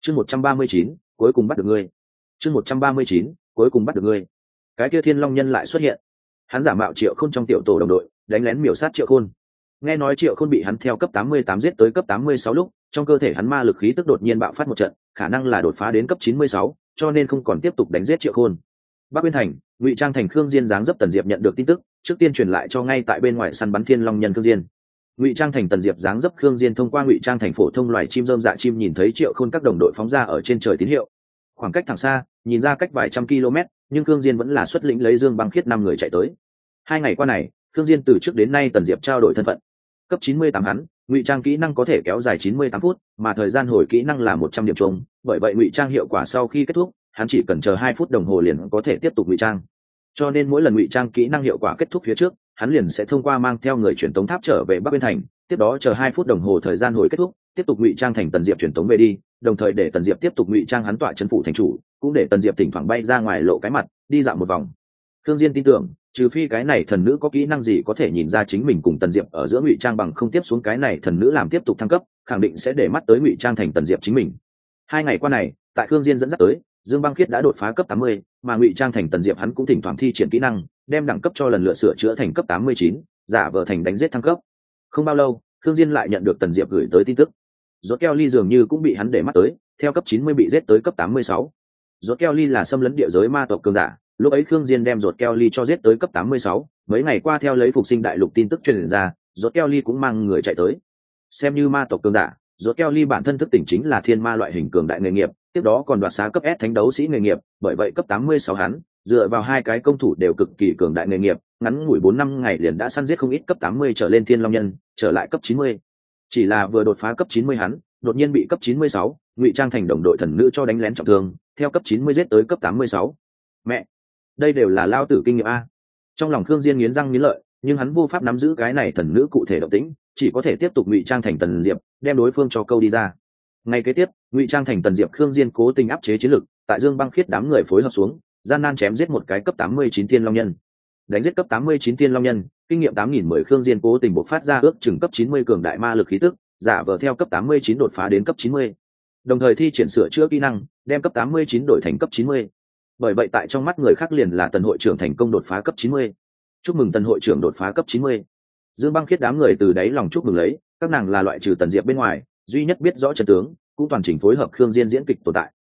Chương một trăm ba mươi chín, cuối cùng bắt được ngươi. Chương một trăm ba mươi chín, cuối cùng bắt được ngươi cái kia thiên long nhân lại xuất hiện. Hắn giả mạo triệu khôn trong tiểu tổ đồng đội, đánh lén miểu sát triệu khôn. Nghe nói triệu khôn bị hắn theo cấp tám mươi tám giết tới cấp tám mươi sáu lúc, trong cơ thể hắn ma lực khí tức đột nhiên bạo phát một trận, khả năng là đột phá đến cấp chín mươi sáu, cho nên không còn tiếp tục đánh giết triệu khôn. Bắc quyên thành, ngụy trang thành khương diên giáng dấp tần diệp nhận được tin tức, trước tiên truyền lại cho ngay tại bên ngoài săn bắn thiên long nhân khương diên. Ngụy trang thành tần diệp giáng dấp khương diên thông qua ngụy trang thành phổ thông loài chim dơm dạ chim nhìn thấy triệu khôn các đồng đội phóng ra ở trên trời tín hiệu khoảng cách thẳng xa, nhìn ra cách vài trăm km, nhưng khương diên vẫn là xuất lĩnh lấy dương băng khiết năm người chạy tới. Hai ngày qua này, khương diên từ trước đến nay tần diệp trao đổi thân phận. Cấp 98 hắn, ngụy trang kỹ năng có thể kéo dài 98 phút, mà thời gian hồi kỹ năng là 100 điểm chung bởi vậy ngụy trang hiệu quả sau khi kết thúc, hắn chỉ cần chờ hai phút đồng hồ liền có thể tiếp tục ngụy trang. Cho nên mỗi lần ngụy trang kỹ năng hiệu quả kết thúc phía trước, hắn liền sẽ thông qua mang theo người truyền tống tháp trở về bắc biên thành, tiếp đó chờ hai phút đồng hồ thời gian hồi kết thúc, tiếp tục ngụy trang thành tần diệp truyền tống về đi đồng thời để tần diệp tiếp tục ngụy trang hắn tọa chân phủ thành chủ cũng để tần diệp thỉnh thoảng bay ra ngoài lộ cái mặt đi dạo một vòng. Thương diên tin tưởng trừ phi cái này thần nữ có kỹ năng gì có thể nhìn ra chính mình cùng tần diệp ở giữa ngụy trang bằng không tiếp xuống cái này thần nữ làm tiếp tục thăng cấp khẳng định sẽ để mắt tới ngụy trang thành tần diệp chính mình. Hai ngày qua này tại thương diên dẫn dắt tới dương băng khiết đã đột phá cấp 80, mà ngụy trang thành tần diệp hắn cũng thỉnh thoảng thi triển kỹ năng đem đẳng cấp cho lần lượt sửa chữa thành cấp 89, giả vờ thành đánh giết thăng cấp. Không bao lâu thương diên lại nhận được tần diệp gửi tới tin tức rốt keo ly dường như cũng bị hắn để mắt tới theo cấp 90 bị giết tới cấp 86. rốt keo ly là xâm lấn địa giới ma tộc cường giả lúc ấy khương diên đem rốt keo ly cho giết tới cấp 86, mấy ngày qua theo lấy phục sinh đại lục tin tức truyền ra rốt keo ly cũng mang người chạy tới xem như ma tộc cường giả rốt keo ly bản thân thức tỉnh chính là thiên ma loại hình cường đại nghề nghiệp tiếp đó còn đoạt xá cấp S thánh đấu sĩ nghề nghiệp bởi vậy cấp 86 hắn dựa vào hai cái công thủ đều cực kỳ cường đại nghề nghiệp ngắn ngủi bốn năm ngày liền đã săn giết không ít cấp 80 trở lên thiên long nhân trở lại cấp 90 chỉ là vừa đột phá cấp 90 hắn đột nhiên bị cấp 96, ngụy trang thành đồng đội thần nữ cho đánh lén trọng thương theo cấp 90 giết tới cấp 86. mẹ! Đây đều là lao tử kinh nghiệm a. Trong lòng khương diên nghiến răng nghiến lợi nhưng hắn vô pháp nắm giữ cái này thần nữ cụ thể động tĩnh chỉ có thể tiếp tục ngụy trang thành tần diệp đem đối phương cho câu đi ra. Ngay kế tiếp ngụy trang thành tần diệp khương diên cố tình áp chế chiến lực tại dương băng khiết đám người phối hợp xuống gian nan chém giết một cái cấp 89 thiên long nhân đánh giết cấp 89 thiên long nhân, kinh nghiệm 8.000 khương diên cố tình bộc phát ra ước chừng cấp 90 cường đại ma lực khí tức, giả vờ theo cấp 89 đột phá đến cấp 90. đồng thời thi triển sửa chữa kỹ năng, đem cấp 89 đổi thành cấp 90. bởi vậy tại trong mắt người khác liền là tần hội trưởng thành công đột phá cấp 90. chúc mừng tần hội trưởng đột phá cấp 90. dương băng khiết đám người từ đấy lòng chúc mừng lấy, các nàng là loại trừ tần diệp bên ngoài, duy nhất biết rõ trận tướng, cũng toàn chỉnh phối hợp khương diên diễn kịch tồn tại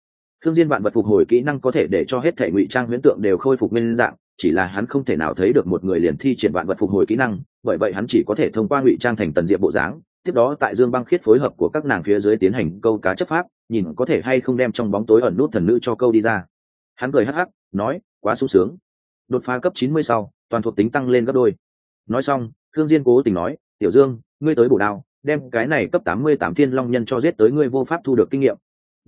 khương diên vạn vật phục hồi kỹ năng có thể để cho hết thể ngụy trang huyễn tượng đều khôi phục nguyên dạng chỉ là hắn không thể nào thấy được một người liền thi triển vạn vật phục hồi kỹ năng bởi vậy hắn chỉ có thể thông qua ngụy trang thành tần diệp bộ dáng tiếp đó tại dương băng khiết phối hợp của các nàng phía dưới tiến hành câu cá chấp pháp nhìn có thể hay không đem trong bóng tối ẩn nút thần nữ cho câu đi ra. Hắn cười hắc hắc nói quá sung sướng. Đột phá cấp 90 sau toàn thuộc tính tăng lên gấp đôi. Nói xong thương diên cố tình nói tiểu dương ngươi tới bổ đao đem cái này cấp 88 thiên long nhân cho giết tới ngươi vô pháp thu được kinh nghiệm.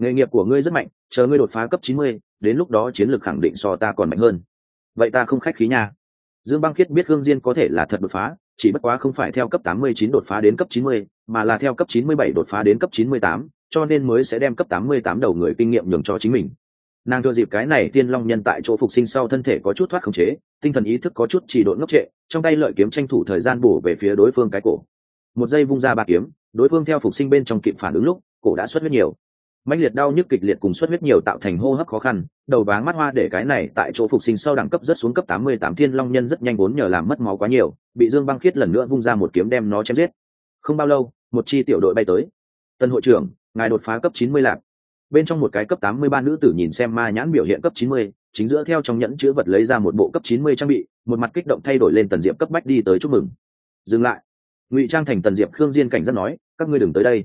Nghề nghiệp của ngươi rất mạnh chờ ngươi đột phá cấp 90, đến lúc đó chiến lược khẳng định so ta còn mạnh hơn vậy ta không khách khí nha. Dương băng khiết biết hương diên có thể là thật đột phá chỉ bất quá không phải theo cấp 89 đột phá đến cấp 90, mà là theo cấp 97 đột phá đến cấp 98, cho nên mới sẽ đem cấp 88 đầu người kinh nghiệm nhường cho chính mình. Nàng thừa dịp cái này tiên long nhân tại chỗ phục sinh sau thân thể có chút thoát khống chế tinh thần ý thức có chút trì độn ngốc trệ trong tay lợi kiếm tranh thủ thời gian bổ về phía đối phương cái cổ. Một giây vung ra ba kiếm đối phương theo phục sinh bên trong kịp phản ứng lúc cổ đã xuất huyết nhiều mãnh liệt đau nhức kịch liệt cùng xuất huyết nhiều tạo thành hô hấp khó khăn, đầu váng mắt hoa để cái này tại chỗ phục sinh sau đẳng cấp rất xuống cấp tám mươi tám, thiên long nhân rất nhanh vốn nhờ làm mất máu quá nhiều, bị dương băng khiết lần nữa vung ra một kiếm đem nó chém giết. Không bao lâu, một chi tiểu đội bay tới. Tân hội trưởng, ngài đột phá cấp chín mươi lạc. Bên trong một cái cấp tám mươi ba nữ tử nhìn xem ma nhãn biểu hiện cấp chín mươi, chính giữa theo trong nhẫn chứa vật lấy ra một bộ cấp chín mươi trang bị, một mặt kích động thay đổi lên tần diệp cấp bách đi tới chúc mừng. Dừng lại. Ngụy trang thành tần diệp khương diên cảnh rất nói, các ngươi đừng tới đây.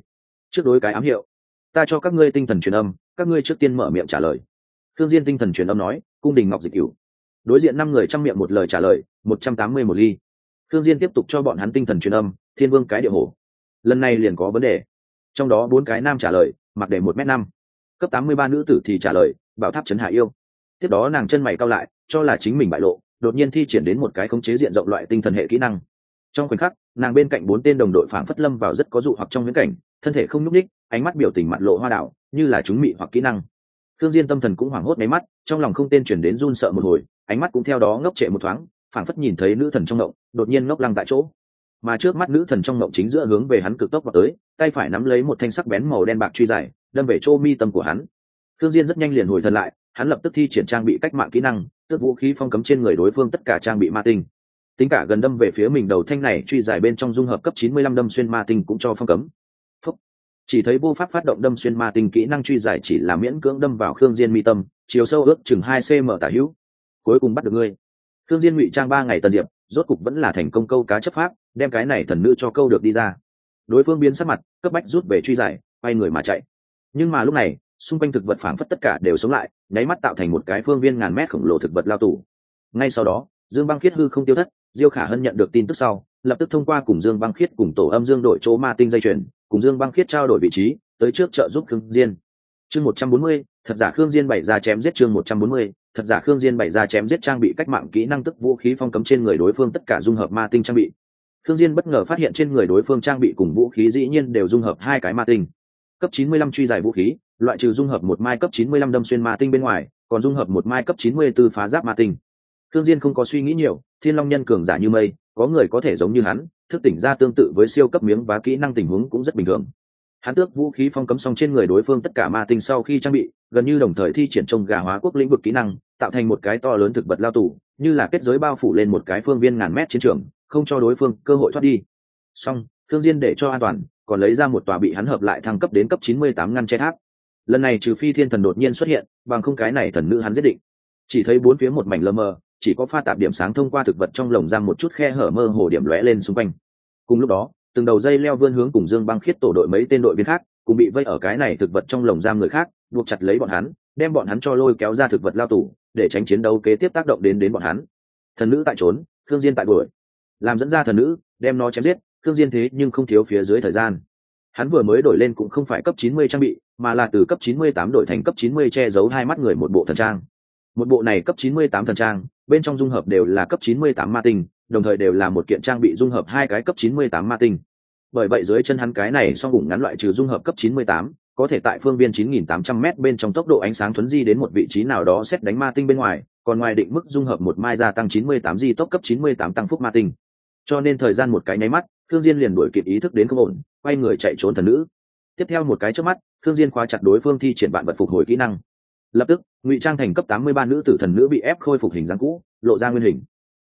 Trước đối cái ám hiệu ta cho các ngươi tinh thần truyền âm, các ngươi trước tiên mở miệng trả lời. Thương diên tinh thần truyền âm nói, cung đình ngọc dịch cửu. Đối diện năm người trăm miệng một lời trả lời, một trăm tám mươi một ly. Thương diên tiếp tục cho bọn hắn tinh thần truyền âm, thiên vương cái địa hổ. Lần này liền có vấn đề. Trong đó bốn cái nam trả lời, mặc để một m năm. Cấp tám mươi ba nữ tử thì trả lời, bảo tháp trấn hạ yêu. Tiếp đó nàng chân mày cao lại, cho là chính mình bại lộ, đột nhiên thi triển đến một cái khống chế diện rộng loại tinh thần hệ kỹ năng. Trong khoảnh khắc nàng bên cạnh bốn tên đồng đội phảng phất lâm vào rất có dụ hoặc trong viễn cảnh, thân thể không nhúc ních ánh mắt biểu tình mặt lộ hoa đạo như là chúng mị hoặc kỹ năng. Thương diên tâm thần cũng hoảng hốt mấy mắt, trong lòng không tên chuyển đến run sợ một hồi, ánh mắt cũng theo đó ngốc trệ một thoáng, phảng phất nhìn thấy nữ thần trong ngộng đột nhiên ngốc lăng tại chỗ. Mà trước mắt nữ thần trong ngộng chính giữa hướng về hắn cực tốc vào tới, tay phải nắm lấy một thanh sắc bén màu đen bạc truy dài đâm về chỗ mi tâm của hắn. Thương diên rất nhanh liền hồi thần lại, hắn lập tức thi triển trang bị cách mạng kỹ năng tước vũ khí phong cấm trên người đối phương tất cả trang bị ma tinh tính cả gần đâm về phía mình đầu thanh này, truy dài bên trong dung hợp cấp 95 đâm xuyên ma tinh cũng cho phong cấm. Phúc. chỉ thấy vô pháp phát động đâm xuyên ma tinh kỹ năng truy dài chỉ là miễn cưỡng đâm vào khương diên mi tâm, chiều sâu ước chừng 2 cm tả hữu. Cuối cùng bắt được ngươi. Khương diên ngụy trang ba ngày tần diệp, rốt cục vẫn là thành công câu cá chấp pháp, đem cái này thần nữ cho câu được đi ra. Đối phương biến sắc mặt, cấp bách rút về truy giải, quay người mà chạy. Nhưng mà lúc này, xung quanh thực vật phảng phất tất cả đều sống lại, nháy mắt tạo thành một cái phương viên ngàn mét khổng lồ thực vật lao tù. Ngay sau đó, dương băng khiết hư không tiêu thất diêu khả hân nhận được tin tức sau, lập tức thông qua cùng dương băng khiết cùng tổ âm dương đổi chỗ ma tinh dây chuyền, cùng dương băng khiết trao đổi vị trí, tới trước trợ giúp khương diên. Chương một trăm bốn mươi, thật giả khương diên bày ra chém giết chương một trăm bốn mươi, thật giả khương diên bày ra chém giết trang bị cách mạng kỹ năng tức vũ khí phong cấm trên người đối phương tất cả dung hợp ma tinh trang bị. Khương diên bất ngờ phát hiện trên người đối phương trang bị cùng vũ khí dĩ nhiên đều dung hợp hai cái ma tinh. Cấp 95 truy giải vũ khí, loại trừ dung hợp một mai cấp 95 đâm xuyên ma tinh bên ngoài, còn dung hợp một mai cấp 94 phá giáp ma tinh. Thương diên không có suy nghĩ nhiều, thiên long nhân cường giả như mây, có người có thể giống như hắn, thức tỉnh ra tương tự với siêu cấp miếng và kỹ năng tình huống cũng rất bình thường. Hắn tước vũ khí phong cấm xong trên người đối phương tất cả ma tinh sau khi trang bị, gần như đồng thời thi triển trông gà hóa quốc lĩnh vực kỹ năng, tạo thành một cái to lớn thực vật lao tù, như là kết giới bao phủ lên một cái phương viên ngàn mét chiến trường, không cho đối phương cơ hội thoát đi. Song thương diên để cho an toàn, còn lấy ra một tòa bị hắn hợp lại thăng cấp đến cấp 98 ngăn che tháp. Lần này trừ phi thiên thần đột nhiên xuất hiện, bằng không cái này thần nữ hắn giết định. Chỉ thấy bốn phía một mảnh lơ mờ chỉ có pha tạp điểm sáng thông qua thực vật trong lồng giam một chút khe hở mơ hồ điểm lóe lên xung quanh. Cùng lúc đó từng đầu dây leo vươn hướng cùng dương băng khiết tổ đội mấy tên đội viên khác cùng bị vây ở cái này thực vật trong lồng giam người khác buộc chặt lấy bọn hắn đem bọn hắn cho lôi kéo ra thực vật lao tù để tránh chiến đấu kế tiếp tác động đến đến bọn hắn. Thần nữ tại trốn thương diên tại đuổi, làm dẫn ra thần nữ đem nó chém giết thương diên thế nhưng không thiếu phía dưới thời gian. Hắn vừa mới đổi lên cũng không phải cấp 90 trang bị mà là từ cấp 98 đổi thành cấp 90 che giấu hai mắt người một bộ thần trang. Một bộ này cấp 98 thần trang bên trong dung hợp đều là cấp 98 ma tinh đồng thời đều là một kiện trang bị dung hợp hai cái cấp 98 ma tinh. Bởi vậy dưới chân hắn cái này song vùng ngắn loại trừ dung hợp cấp 98, có thể tại phương viên 9.800 m bên trong tốc độ ánh sáng thuấn di đến một vị trí nào đó xét đánh ma tinh bên ngoài còn ngoài định mức dung hợp một mai gia tăng 98 di tốc cấp 98 tăng phúc ma tinh. Cho nên thời gian một cái nháy mắt thương diên liền đuổi kịp ý thức đến không ổn quay người chạy trốn thần nữ. Tiếp theo một cái chớp mắt thương diên khóa chặt đối phương thi triển bạn vật phục hồi kỹ năng lập tức, ngụy trang thành cấp 83 nữ tử thần nữ bị ép khôi phục hình dáng cũ, lộ ra nguyên hình.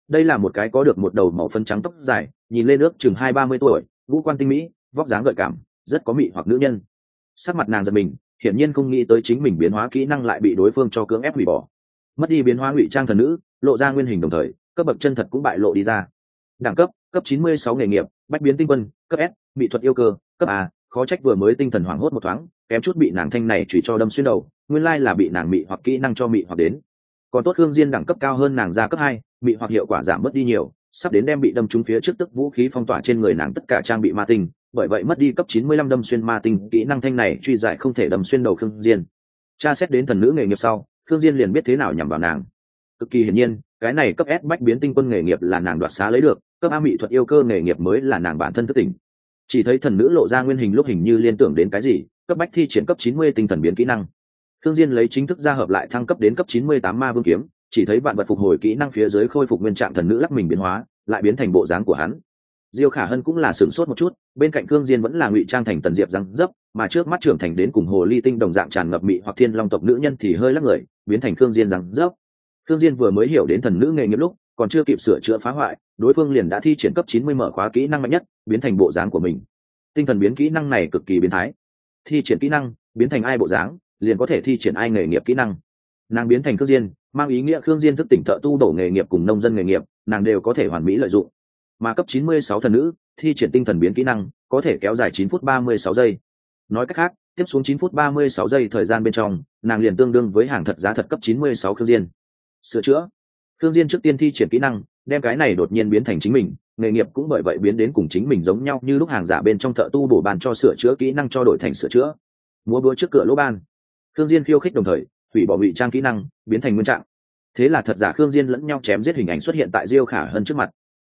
Đây là một cái có được một đầu màu phân trắng tóc dài, nhìn lên ước chừng hai ba mươi tuổi vũ quan tinh mỹ, vóc dáng gợi cảm, rất có mị hoặc nữ nhân. Sắc mặt nàng giật mình, hiển nhiên không nghĩ tới chính mình biến hóa kỹ năng lại bị đối phương cho cưỡng ép hủy bỏ. Mất đi biến hóa ngụy trang thần nữ, lộ ra nguyên hình đồng thời, cấp bậc chân thật cũng bại lộ đi ra. Đẳng cấp cấp 96 nghề nghiệp, bách biến tinh quân, cấp s, mỹ thuật yêu cơ, cấp a, khó trách vừa mới tinh thần hoảng hốt một thoáng, kém chút bị nàng thanh này chỉ cho đâm xuyên đầu nguyên lai là bị nàng mị hoặc kỹ năng cho mị hoặc đến. Còn tốt hương diên đẳng cấp cao hơn nàng ra cấp hai, mị hoặc hiệu quả giảm mất đi nhiều, sắp đến đem bị đâm trúng phía trước tức vũ khí phong tỏa trên người nàng tất cả trang bị ma tinh, bởi vậy mất đi cấp 95 đâm xuyên ma tinh, kỹ năng thanh này truy giải không thể đâm xuyên đầu khương diên. Tra xét đến thần nữ nghề nghiệp sau, khương diên liền biết thế nào nhằm vào nàng. Cực kỳ hiển nhiên, cái này cấp s bách biến tinh quân nghề nghiệp là nàng đoạt xá lấy được, cấp a mỹ thuật yêu cơ nghề nghiệp mới là nàng bản thân thức tỉnh. Chỉ thấy thần nữ lộ ra nguyên hình lúc hình như liên tưởng đến cái gì, cấp bách thi triển cấp 90 tinh thần biến kỹ năng thương diên lấy chính thức ra hợp lại thăng cấp đến cấp 98 ma vương kiếm, chỉ thấy vạn vật phục hồi kỹ năng phía dưới khôi phục nguyên trạng thần nữ lắc mình biến hóa, lại biến thành bộ dáng của hắn. Diêu khả hân cũng là sửng sốt một chút, bên cạnh thương diên vẫn là ngụy trang thành tần diệp răng dấp, mà trước mắt trưởng thành đến cùng hồ ly tinh đồng dạng tràn ngập mị hoặc thiên long tộc nữ nhân thì hơi lắc người, biến thành thương diên răng dấp. Thương diên vừa mới hiểu đến thần nữ nghề nghiệp lúc, còn chưa kịp sửa chữa phá hoại, đối phương liền đã thi triển cấp 90 mở khóa kỹ năng mạnh nhất, biến thành bộ dáng của mình. Tinh thần biến kỹ năng này cực kỳ biến thái. Thi triển kỹ năng, biến thành ai bộ dáng? Liền có thể thi triển ai nghề nghiệp kỹ năng. Nàng biến thành khương diên, mang ý nghĩa khương diên thức tỉnh thợ tu đổ nghề nghiệp cùng nông dân nghề nghiệp, nàng đều có thể hoàn mỹ lợi dụng. Mà cấp 96 thần nữ, thi triển tinh thần biến kỹ năng, có thể kéo dài 9 phút 36 giây. Nói cách khác, tiếp xuống 9 phút 36 giây thời gian bên trong, nàng liền tương đương với hàng thật giá thật cấp 96 khương diên. Sửa chữa. Khương diên trước tiên thi triển kỹ năng, đem cái này đột nhiên biến thành chính mình, nghề nghiệp cũng bởi vậy biến đến cùng chính mình giống nhau như lúc hàng giả bên trong thợ tu bổ bàn cho sửa chữa kỹ năng cho đổi thành sửa chữa. Múa búa trước cửa lỗ ban khương diên khiêu khích đồng thời, hủy bỏ ngụy trang kỹ năng, biến thành nguyên trạng. Thế là thật giả khương diên lẫn nhau chém giết hình ảnh xuất hiện tại diêu khả hơn trước mặt.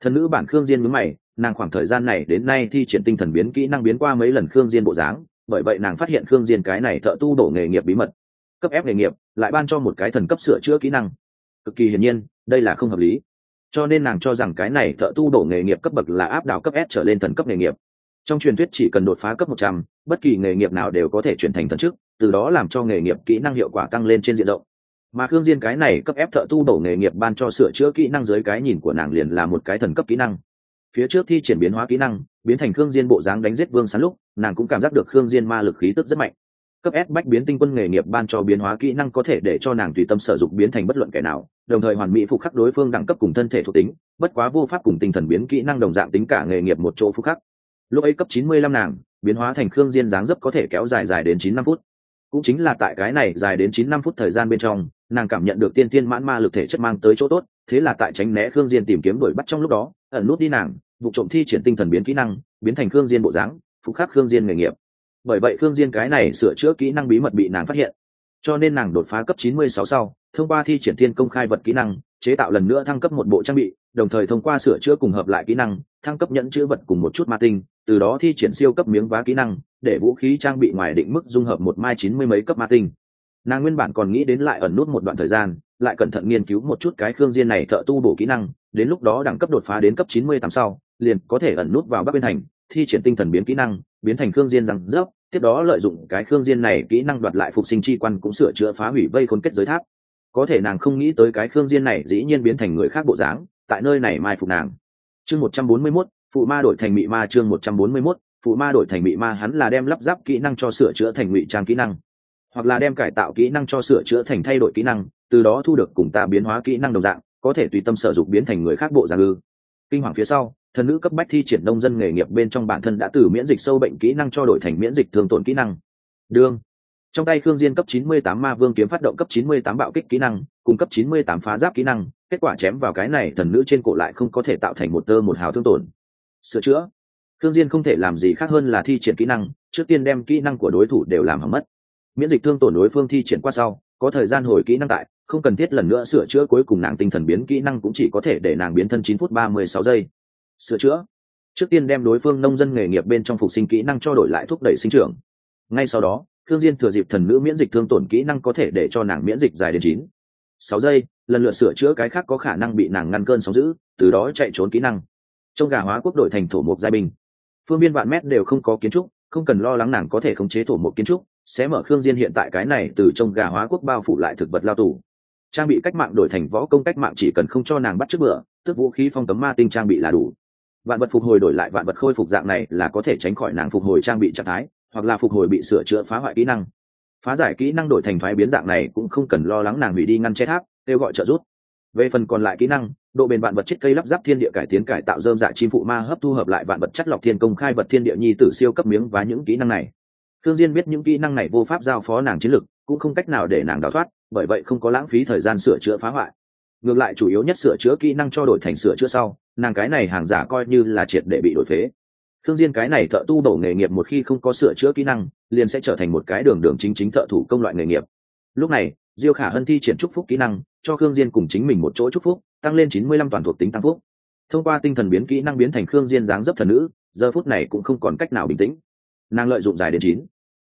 Thần nữ bản khương diên mướn mày, nàng khoảng thời gian này đến nay thi triển tinh thần biến kỹ năng biến qua mấy lần khương diên bộ dáng, bởi vậy nàng phát hiện khương diên cái này thợ tu đổ nghề nghiệp bí mật. Cấp ép nghề nghiệp, lại ban cho một cái thần cấp sửa chữa kỹ năng. Cực kỳ hiển nhiên, đây là không hợp lý. Cho nên nàng cho rằng cái này thợ tu đổ nghề nghiệp cấp bậc là áp đảo cấp s trở lên thần cấp nghề nghiệp. Trong truyền thuyết chỉ cần đột phá cấp một trăm, bất kỳ nghề nghiệp nào đều có thể chuyển thành thần chức từ đó làm cho nghề nghiệp kỹ năng hiệu quả tăng lên trên diện rộng. Mà khương diên cái này cấp ép thợ tu đổ nghề nghiệp ban cho sửa chữa kỹ năng dưới cái nhìn của nàng liền là một cái thần cấp kỹ năng. Phía trước thi triển biến hóa kỹ năng, biến thành khương diên bộ dáng đánh giết vương sán lúc, nàng cũng cảm giác được khương diên ma lực khí tức rất mạnh. Cấp ép bách biến tinh quân nghề nghiệp ban cho biến hóa kỹ năng có thể để cho nàng tùy tâm sở dụng biến thành bất luận kẻ nào, đồng thời hoàn mỹ phục khắc đối phương đẳng cấp cùng thân thể thuộc tính, bất quá vô pháp cùng tinh thần biến kỹ năng đồng dạng tính cả nghề nghiệp một chỗ phục khắc. Lúc ấy cấp 95 nàng, biến hóa thành khương diên dáng dấp có thể kéo dài dài đến chín năm phút cũng chính là tại cái này dài đến chín năm phút thời gian bên trong, nàng cảm nhận được tiên tiên mãn ma lực thể chất mang tới chỗ tốt, thế là tại tránh né khương diên tìm kiếm đuổi bắt trong lúc đó, ẩn nút đi nàng, vụ trộm thi triển tinh thần biến kỹ năng, biến thành khương diên bộ dáng phục khắc khương diên nghề nghiệp. Bởi vậy khương diên cái này sửa chữa kỹ năng bí mật bị nàng phát hiện. Cho nên nàng đột phá cấp 96 sau, thông qua thi triển thiên công khai vật kỹ năng, chế tạo lần nữa thăng cấp một bộ trang bị, đồng thời thông qua sửa chữa cùng hợp lại kỹ năng thăng cấp nhẫn chữ vật cùng một chút ma tinh từ đó thi triển siêu cấp miếng vá kỹ năng để vũ khí trang bị ngoài định mức dung hợp một mai chín mươi mấy cấp ma tinh. Nàng nguyên bản còn nghĩ đến lại ẩn nút một đoạn thời gian lại cẩn thận nghiên cứu một chút cái khương diên này thợ tu bổ kỹ năng đến lúc đó đẳng cấp đột phá đến cấp chín mươi tám sau liền có thể ẩn nút vào bắc biên thành thi triển tinh thần biến kỹ năng biến thành khương diên rằng rớp, tiếp đó lợi dụng cái khương diên này kỹ năng đoạt lại phục sinh chi quan cũng sửa chữa phá hủy vây khốn kết giới tháp. Có thể nàng không nghĩ tới cái khương diên này dĩ nhiên biến thành người khác bộ dáng tại nơi này mai phục nàng chương một trăm bốn mươi 141, phụ ma đổi thành mị ma chương một trăm bốn mươi 141, phụ ma đổi thành mị ma hắn là đem lắp ráp kỹ năng cho sửa chữa thành ngụy trang kỹ năng. Hoặc là đem cải tạo kỹ năng cho sửa chữa thành thay đổi kỹ năng từ đó thu được cùng ta biến hóa kỹ năng đồng dạng có thể tùy tâm sở dụng biến thành người khác bộ dạng ư. Kinh hoàng phía sau thần nữ cấp bách thi triển nông dân nghề nghiệp bên trong bản thân đã từ miễn dịch sâu bệnh kỹ năng cho đổi thành miễn dịch thường tổn kỹ năng. Đương. Trong tay khương diên cấp 98 ma vương kiếm phát động cấp 98 bạo kích kỹ năng cùng cấp 98 phá giáp kỹ năng kết quả chém vào cái này thần nữ trên cổ lại không có thể tạo thành một tơ một hào thương tổn. Sửa chữa. Thương diên không thể làm gì khác hơn là thi triển kỹ năng, trước tiên đem kỹ năng của đối thủ đều làm hỏng mất. Miễn dịch thương tổn đối phương thi triển qua sau, có thời gian hồi kỹ năng tại, không cần thiết lần nữa sửa chữa cuối cùng nàng tinh thần biến kỹ năng cũng chỉ có thể để nàng biến thân 9 phút 36 giây. Sửa chữa. Trước tiên đem đối phương nông dân nghề nghiệp bên trong phục sinh kỹ năng cho đổi lại thúc đẩy sinh trưởng. Ngay sau đó thương diên thừa dịp thần nữ miễn dịch thương tổn kỹ năng có thể để cho nàng miễn dịch dài đến chín, sáu giây lần lượt sửa chữa cái khác có khả năng bị nàng ngăn cơn sóng giữ từ đó chạy trốn kỹ năng. Trong gà hóa quốc đổi thành thổ mục giai bình. Phương biên vạn mét đều không có kiến trúc, không cần lo lắng nàng có thể khống chế thổ mục kiến trúc, sẽ mở khương diên hiện tại cái này từ trong gà hóa quốc bao phủ lại thực vật lao tù. Trang bị cách mạng đổi thành võ công cách mạng chỉ cần không cho nàng bắt trước bữa, tức vũ khí phong cấm ma tinh trang bị là đủ. Vạn vật phục hồi đổi lại vạn vật khôi phục dạng này là có thể tránh khỏi nàng phục hồi trang bị trạng thái, hoặc là phục hồi bị sửa chữa phá hoại kỹ năng. Phá giải kỹ năng đổi thành thoái biến dạng này cũng không cần lo lắng nàng hủy đi ngăn che tháp kêu gọi trợ giúp. Về phần còn lại kỹ năng, độ bền vạn vật chết cây lắp ráp thiên địa cải tiến cải tạo dơm dạ chim phụ ma hấp thu hợp lại vạn vật chất lọc thiên công khai vật thiên địa nhi tử siêu cấp miếng và những kỹ năng này. Thương diên biết những kỹ năng này vô pháp giao phó nàng chiến lực, cũng không cách nào để nàng đào thoát, bởi vậy không có lãng phí thời gian sửa chữa phá hoại. Ngược lại chủ yếu nhất sửa chữa kỹ năng cho đổi thành sửa chữa sau, nàng cái này hàng giả coi như là triệt để bị đổi phế. Thương diên cái này thợ tu bổ nghề nghiệp một khi không có sửa chữa kỹ năng, liền sẽ trở thành một cái đường đường chính chính thợ thủ công loại nghề nghiệp. Lúc này, diêu khả hân thi triển trúc phúc kỹ năng cho khương diên cùng chính mình một chỗ chúc phúc, tăng lên chín mươi lăm toàn thuộc tính tăng phúc. Thông qua tinh thần biến kỹ năng biến thành khương diên dáng dấp thần nữ, giờ phút này cũng không còn cách nào bình tĩnh. Nàng lợi dụng dài đến chín,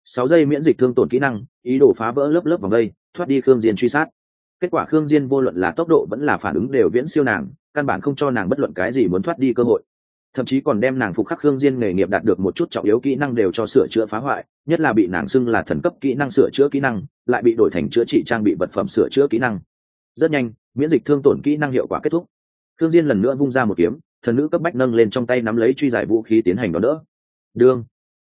sáu giây miễn dịch thương tổn kỹ năng, ý đồ phá vỡ lớp lớp vòng đây, thoát đi khương diên truy sát. Kết quả khương diên vô luận là tốc độ vẫn là phản ứng đều viễn siêu nàng, căn bản không cho nàng bất luận cái gì muốn thoát đi cơ hội. Thậm chí còn đem nàng phục khắc khương diên nghề nghiệp đạt được một chút trọng yếu kỹ năng đều cho sửa chữa phá hoại, nhất là bị nàng xưng là thần cấp kỹ năng sửa chữa kỹ năng, lại bị đổi thành chữa trị trang bị vật phẩm sửa chữa kỹ năng rất nhanh miễn dịch thương tổn kỹ năng hiệu quả kết thúc. Thương diên lần nữa vung ra một kiếm thần nữ cấp bách nâng lên trong tay nắm lấy truy giải vũ khí tiến hành đón đỡ. Đương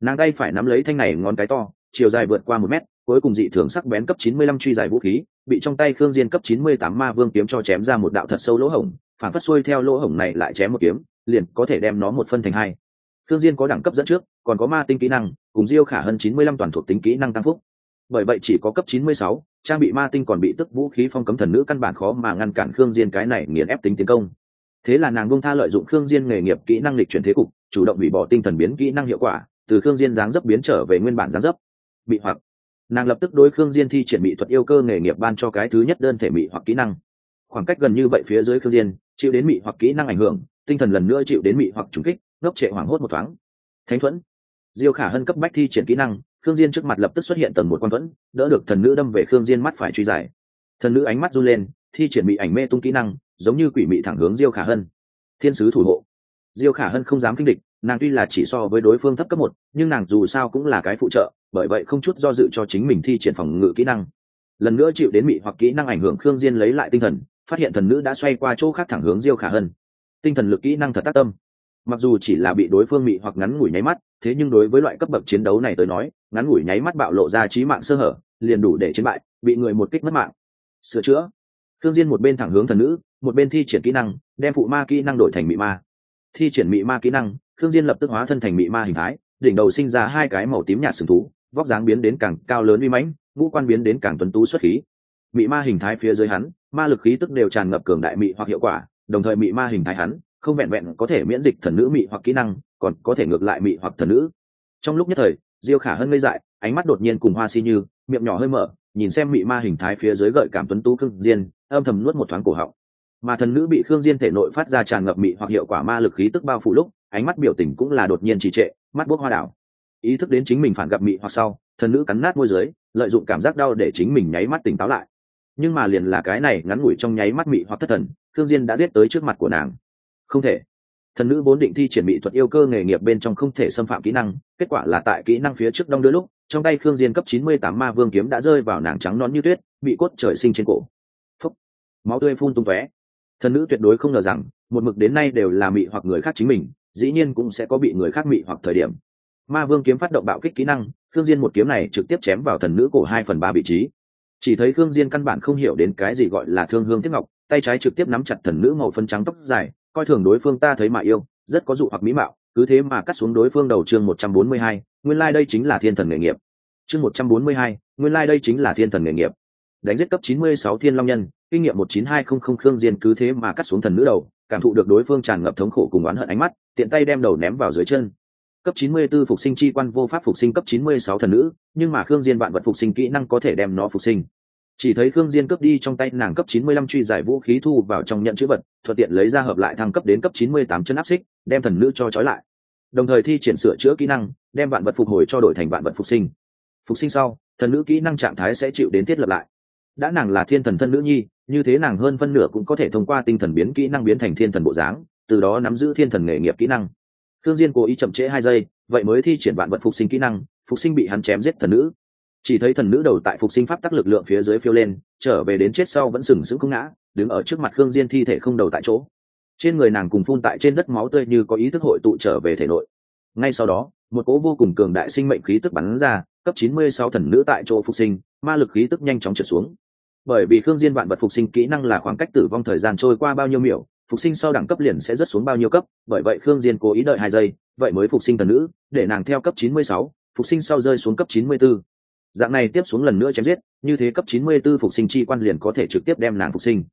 nàng tay phải nắm lấy thanh này ngón cái to chiều dài vượt qua một mét cuối cùng dị thường sắc bén cấp 95 truy giải vũ khí bị trong tay khương diên cấp 98 ma vương kiếm cho chém ra một đạo thật sâu lỗ hổng phản phất xuôi theo lỗ hổng này lại chém một kiếm liền có thể đem nó một phân thành hai. Khương diên có đẳng cấp dẫn trước còn có ma tinh kỹ năng cùng diêu khả hơn 95 toàn thuộc tính kỹ năng tăng phúc. Bởi vậy chỉ có cấp 96, trang bị ma tinh còn bị tức vũ khí phong cấm thần nữ căn bản khó mà ngăn cản khương diên cái này nghiền ép tính tiến công. Thế là nàng buông tha lợi dụng khương diên nghề nghiệp kỹ năng lịch chuyển thế cục, chủ động hủy bỏ tinh thần biến kỹ năng hiệu quả, từ khương diên dáng dấp biến trở về nguyên bản dáng dấp. Bị hoặc. Nàng lập tức đối khương diên thi triển bị thuật yêu cơ nghề nghiệp ban cho cái thứ nhất đơn thể bị hoặc kỹ năng. Khoảng cách gần như vậy phía dưới khương diên, chịu đến bị hoặc kỹ năng ảnh hưởng, tinh thần lần nữa chịu đến bị hoặc trùng kích, ngốc trệ hoảng hốt một thoáng. Thánh thuẫn. Diêu khả hân cấp bách thi triển kỹ năng khương diên trước mặt lập tức xuất hiện tầng một quan thuẫn, đỡ được thần nữ đâm về khương diên mắt phải truy giải. Thần nữ ánh mắt run lên, thi triển bị ảnh mê tung kỹ năng, giống như quỷ mị thẳng hướng diêu khả hân. Thiên sứ thủ hộ. Diêu khả hân không dám kinh địch, nàng tuy là chỉ so với đối phương thấp cấp một, nhưng nàng dù sao cũng là cái phụ trợ, bởi vậy không chút do dự cho chính mình thi triển phòng ngự kỹ năng. Lần nữa chịu đến mị hoặc kỹ năng ảnh hưởng khương diên lấy lại tinh thần, phát hiện thần nữ đã xoay qua chỗ khác thẳng hướng diêu khả hân. Tinh thần lực kỹ năng thật tác tâm mặc dù chỉ là bị đối phương mị hoặc ngắn ngủi nháy mắt, thế nhưng đối với loại cấp bậc chiến đấu này tới nói, ngắn ngủi nháy mắt bạo lộ ra trí mạng sơ hở, liền đủ để chiến bại, bị người một kích mất mạng. Sửa chữa. Thương diên một bên thẳng hướng thần nữ, một bên thi triển kỹ năng, đem phụ ma kỹ năng đổi thành mị ma. Thi triển mị ma kỹ năng thương diên lập tức hóa thân thành mị ma hình thái, đỉnh đầu sinh ra hai cái màu tím nhạt sừng thú, vóc dáng biến đến càng cao lớn uy mãnh, ngũ quan biến đến càng tuấn tú xuất khí. Mị ma hình thái phía dưới hắn, ma lực khí tức đều tràn ngập cường đại mị hoặc hiệu quả, đồng thời mị ma hình thái hắn không vẹn vẹn có thể miễn dịch thần nữ mị hoặc kỹ năng, còn có thể ngược lại mị hoặc thần nữ. Trong lúc nhất thời, diêu khả hơn ngây dại, ánh mắt đột nhiên cùng hoa si như, miệng nhỏ hơi mở, nhìn xem mị ma hình thái phía dưới gợi cảm tuấn tú khương diên, âm thầm nuốt một thoáng cổ họng. Mà thần nữ bị khương diên thể nội phát ra tràn ngập mị hoặc hiệu quả ma lực khí tức bao phủ lúc, ánh mắt biểu tình cũng là đột nhiên trì trệ, mắt buốt hoa đảo. Ý thức đến chính mình phản gặp mị hoặc sau, thần nữ cắn nát môi dưới, lợi dụng cảm giác đau để chính mình nháy mắt tỉnh táo lại. Nhưng mà liền là cái này ngắn ngủi trong nháy mắt mị hoặc thất thần, khương diên đã giết tới trước mặt của nàng không thể. Thần nữ vốn định thi triển mỹ thuật yêu cơ nghề nghiệp bên trong không thể xâm phạm kỹ năng, kết quả là tại kỹ năng phía trước đông đưa lúc, trong tay khương diên cấp 98 ma vương kiếm đã rơi vào nàng trắng nón như tuyết, bị cốt trời sinh trên cổ. Phúc. máu tươi phun tung tóe. Thần nữ tuyệt đối không ngờ rằng, một mực đến nay đều là mị hoặc người khác chính mình, dĩ nhiên cũng sẽ có bị người khác mị hoặc thời điểm. Ma vương kiếm phát động bạo kích kỹ năng, khương diên một kiếm này trực tiếp chém vào thần nữ cổ hai phần ba vị trí. Chỉ thấy khương diên căn bản không hiểu đến cái gì gọi là thương hương tiếc ngọc, tay trái trực tiếp nắm chặt thần nữ màu phân trắng tóc dài coi thường đối phương ta thấy mà yêu rất có dụ hoặc mỹ mạo cứ thế mà cắt xuống đối phương đầu chương một trăm bốn mươi hai nguyên lai đây chính là thiên thần nghề nghiệp. Chương một trăm bốn mươi hai nguyên lai đây chính là thiên thần nghề nghiệp. Đánh giết cấp chín mươi sáu thiên long nhân kinh nghiệm một chín hai không không khương diên cứ thế mà cắt xuống thần nữ đầu cảm thụ được đối phương tràn ngập thống khổ cùng oán hận ánh mắt tiện tay đem đầu ném vào dưới chân. Cấp 94 phục sinh chi quan vô pháp phục sinh cấp 96 thần nữ, nhưng mà Khương Diên vạn vật phục sinh kỹ năng có thể đem nó phục sinh. Chỉ thấy Khương Diên cướp đi trong tay nàng cấp 95 truy giải vũ khí thu vào trong nhận chữ vật, thuận tiện lấy ra hợp lại thăng cấp đến cấp 98 chân áp xích, đem thần nữ cho trói lại. Đồng thời thi triển sửa chữa kỹ năng, đem vạn vật phục hồi cho đổi thành vạn vật phục sinh. Phục sinh sau, thần nữ kỹ năng trạng thái sẽ chịu đến thiết lập lại. Đã nàng là thiên thần thân nữ nhi, như thế nàng hơn phân nửa cũng có thể thông qua tinh thần biến kỹ năng biến thành thiên thần bộ dáng, từ đó nắm giữ thiên thần nghề nghiệp kỹ năng Thương Diên cố ý chậm trễ hai giây, vậy mới thi triển vạn vật phục sinh kỹ năng, phục sinh bị hắn chém giết thần nữ. Chỉ thấy thần nữ đầu tại phục sinh pháp tắc lực lượng phía dưới phiêu lên, trở về đến chết sau vẫn sừng sững không ngã, đứng ở trước mặt Khương Diên thi thể không đầu tại chỗ. Trên người nàng cùng phun tại trên đất máu tươi như có ý thức hội tụ trở về thể nội. Ngay sau đó, một cỗ vô cùng cường đại sinh mệnh khí tức bắn ra, cấp 96 thần nữ tại chỗ phục sinh, ma lực khí tức nhanh chóng trượt xuống. Bởi vì Khương Diên vạn vật phục sinh kỹ năng là khoảng cách tử vong thời gian trôi qua bao nhiêu miểu, phục sinh sau đẳng cấp liền sẽ rất xuống bao nhiêu cấp bởi vậy khương diên cố ý đợi hai giây vậy mới phục sinh thần nữ để nàng theo cấp 96, phục sinh sau rơi xuống cấp 94 dạng này tiếp xuống lần nữa chém giết, như thế cấp 94 phục sinh chi quan liền có thể trực tiếp đem nàng phục sinh.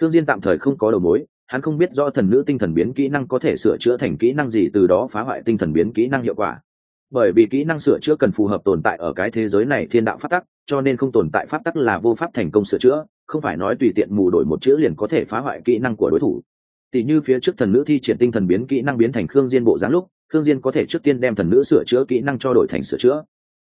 Thương diên tạm thời không có đầu mối, hắn không biết do thần nữ tinh thần biến kỹ năng có thể sửa chữa thành kỹ năng gì từ đó phá hoại tinh thần biến kỹ năng hiệu quả. Bởi vì kỹ năng sửa chữa cần phù hợp tồn tại ở cái thế giới này thiên đạo pháp tắc, cho nên không tồn tại pháp tắc là vô pháp thành công sửa chữa, không phải nói tùy tiện mù đổi một chữ liền có thể phá hoại kỹ năng của đối thủ. Tỷ như phía trước thần nữ thi triển tinh thần biến kỹ năng biến thành khương diên bộ dáng lúc, khương diên có thể trước tiên đem thần nữ sửa chữa kỹ năng cho đổi thành sửa chữa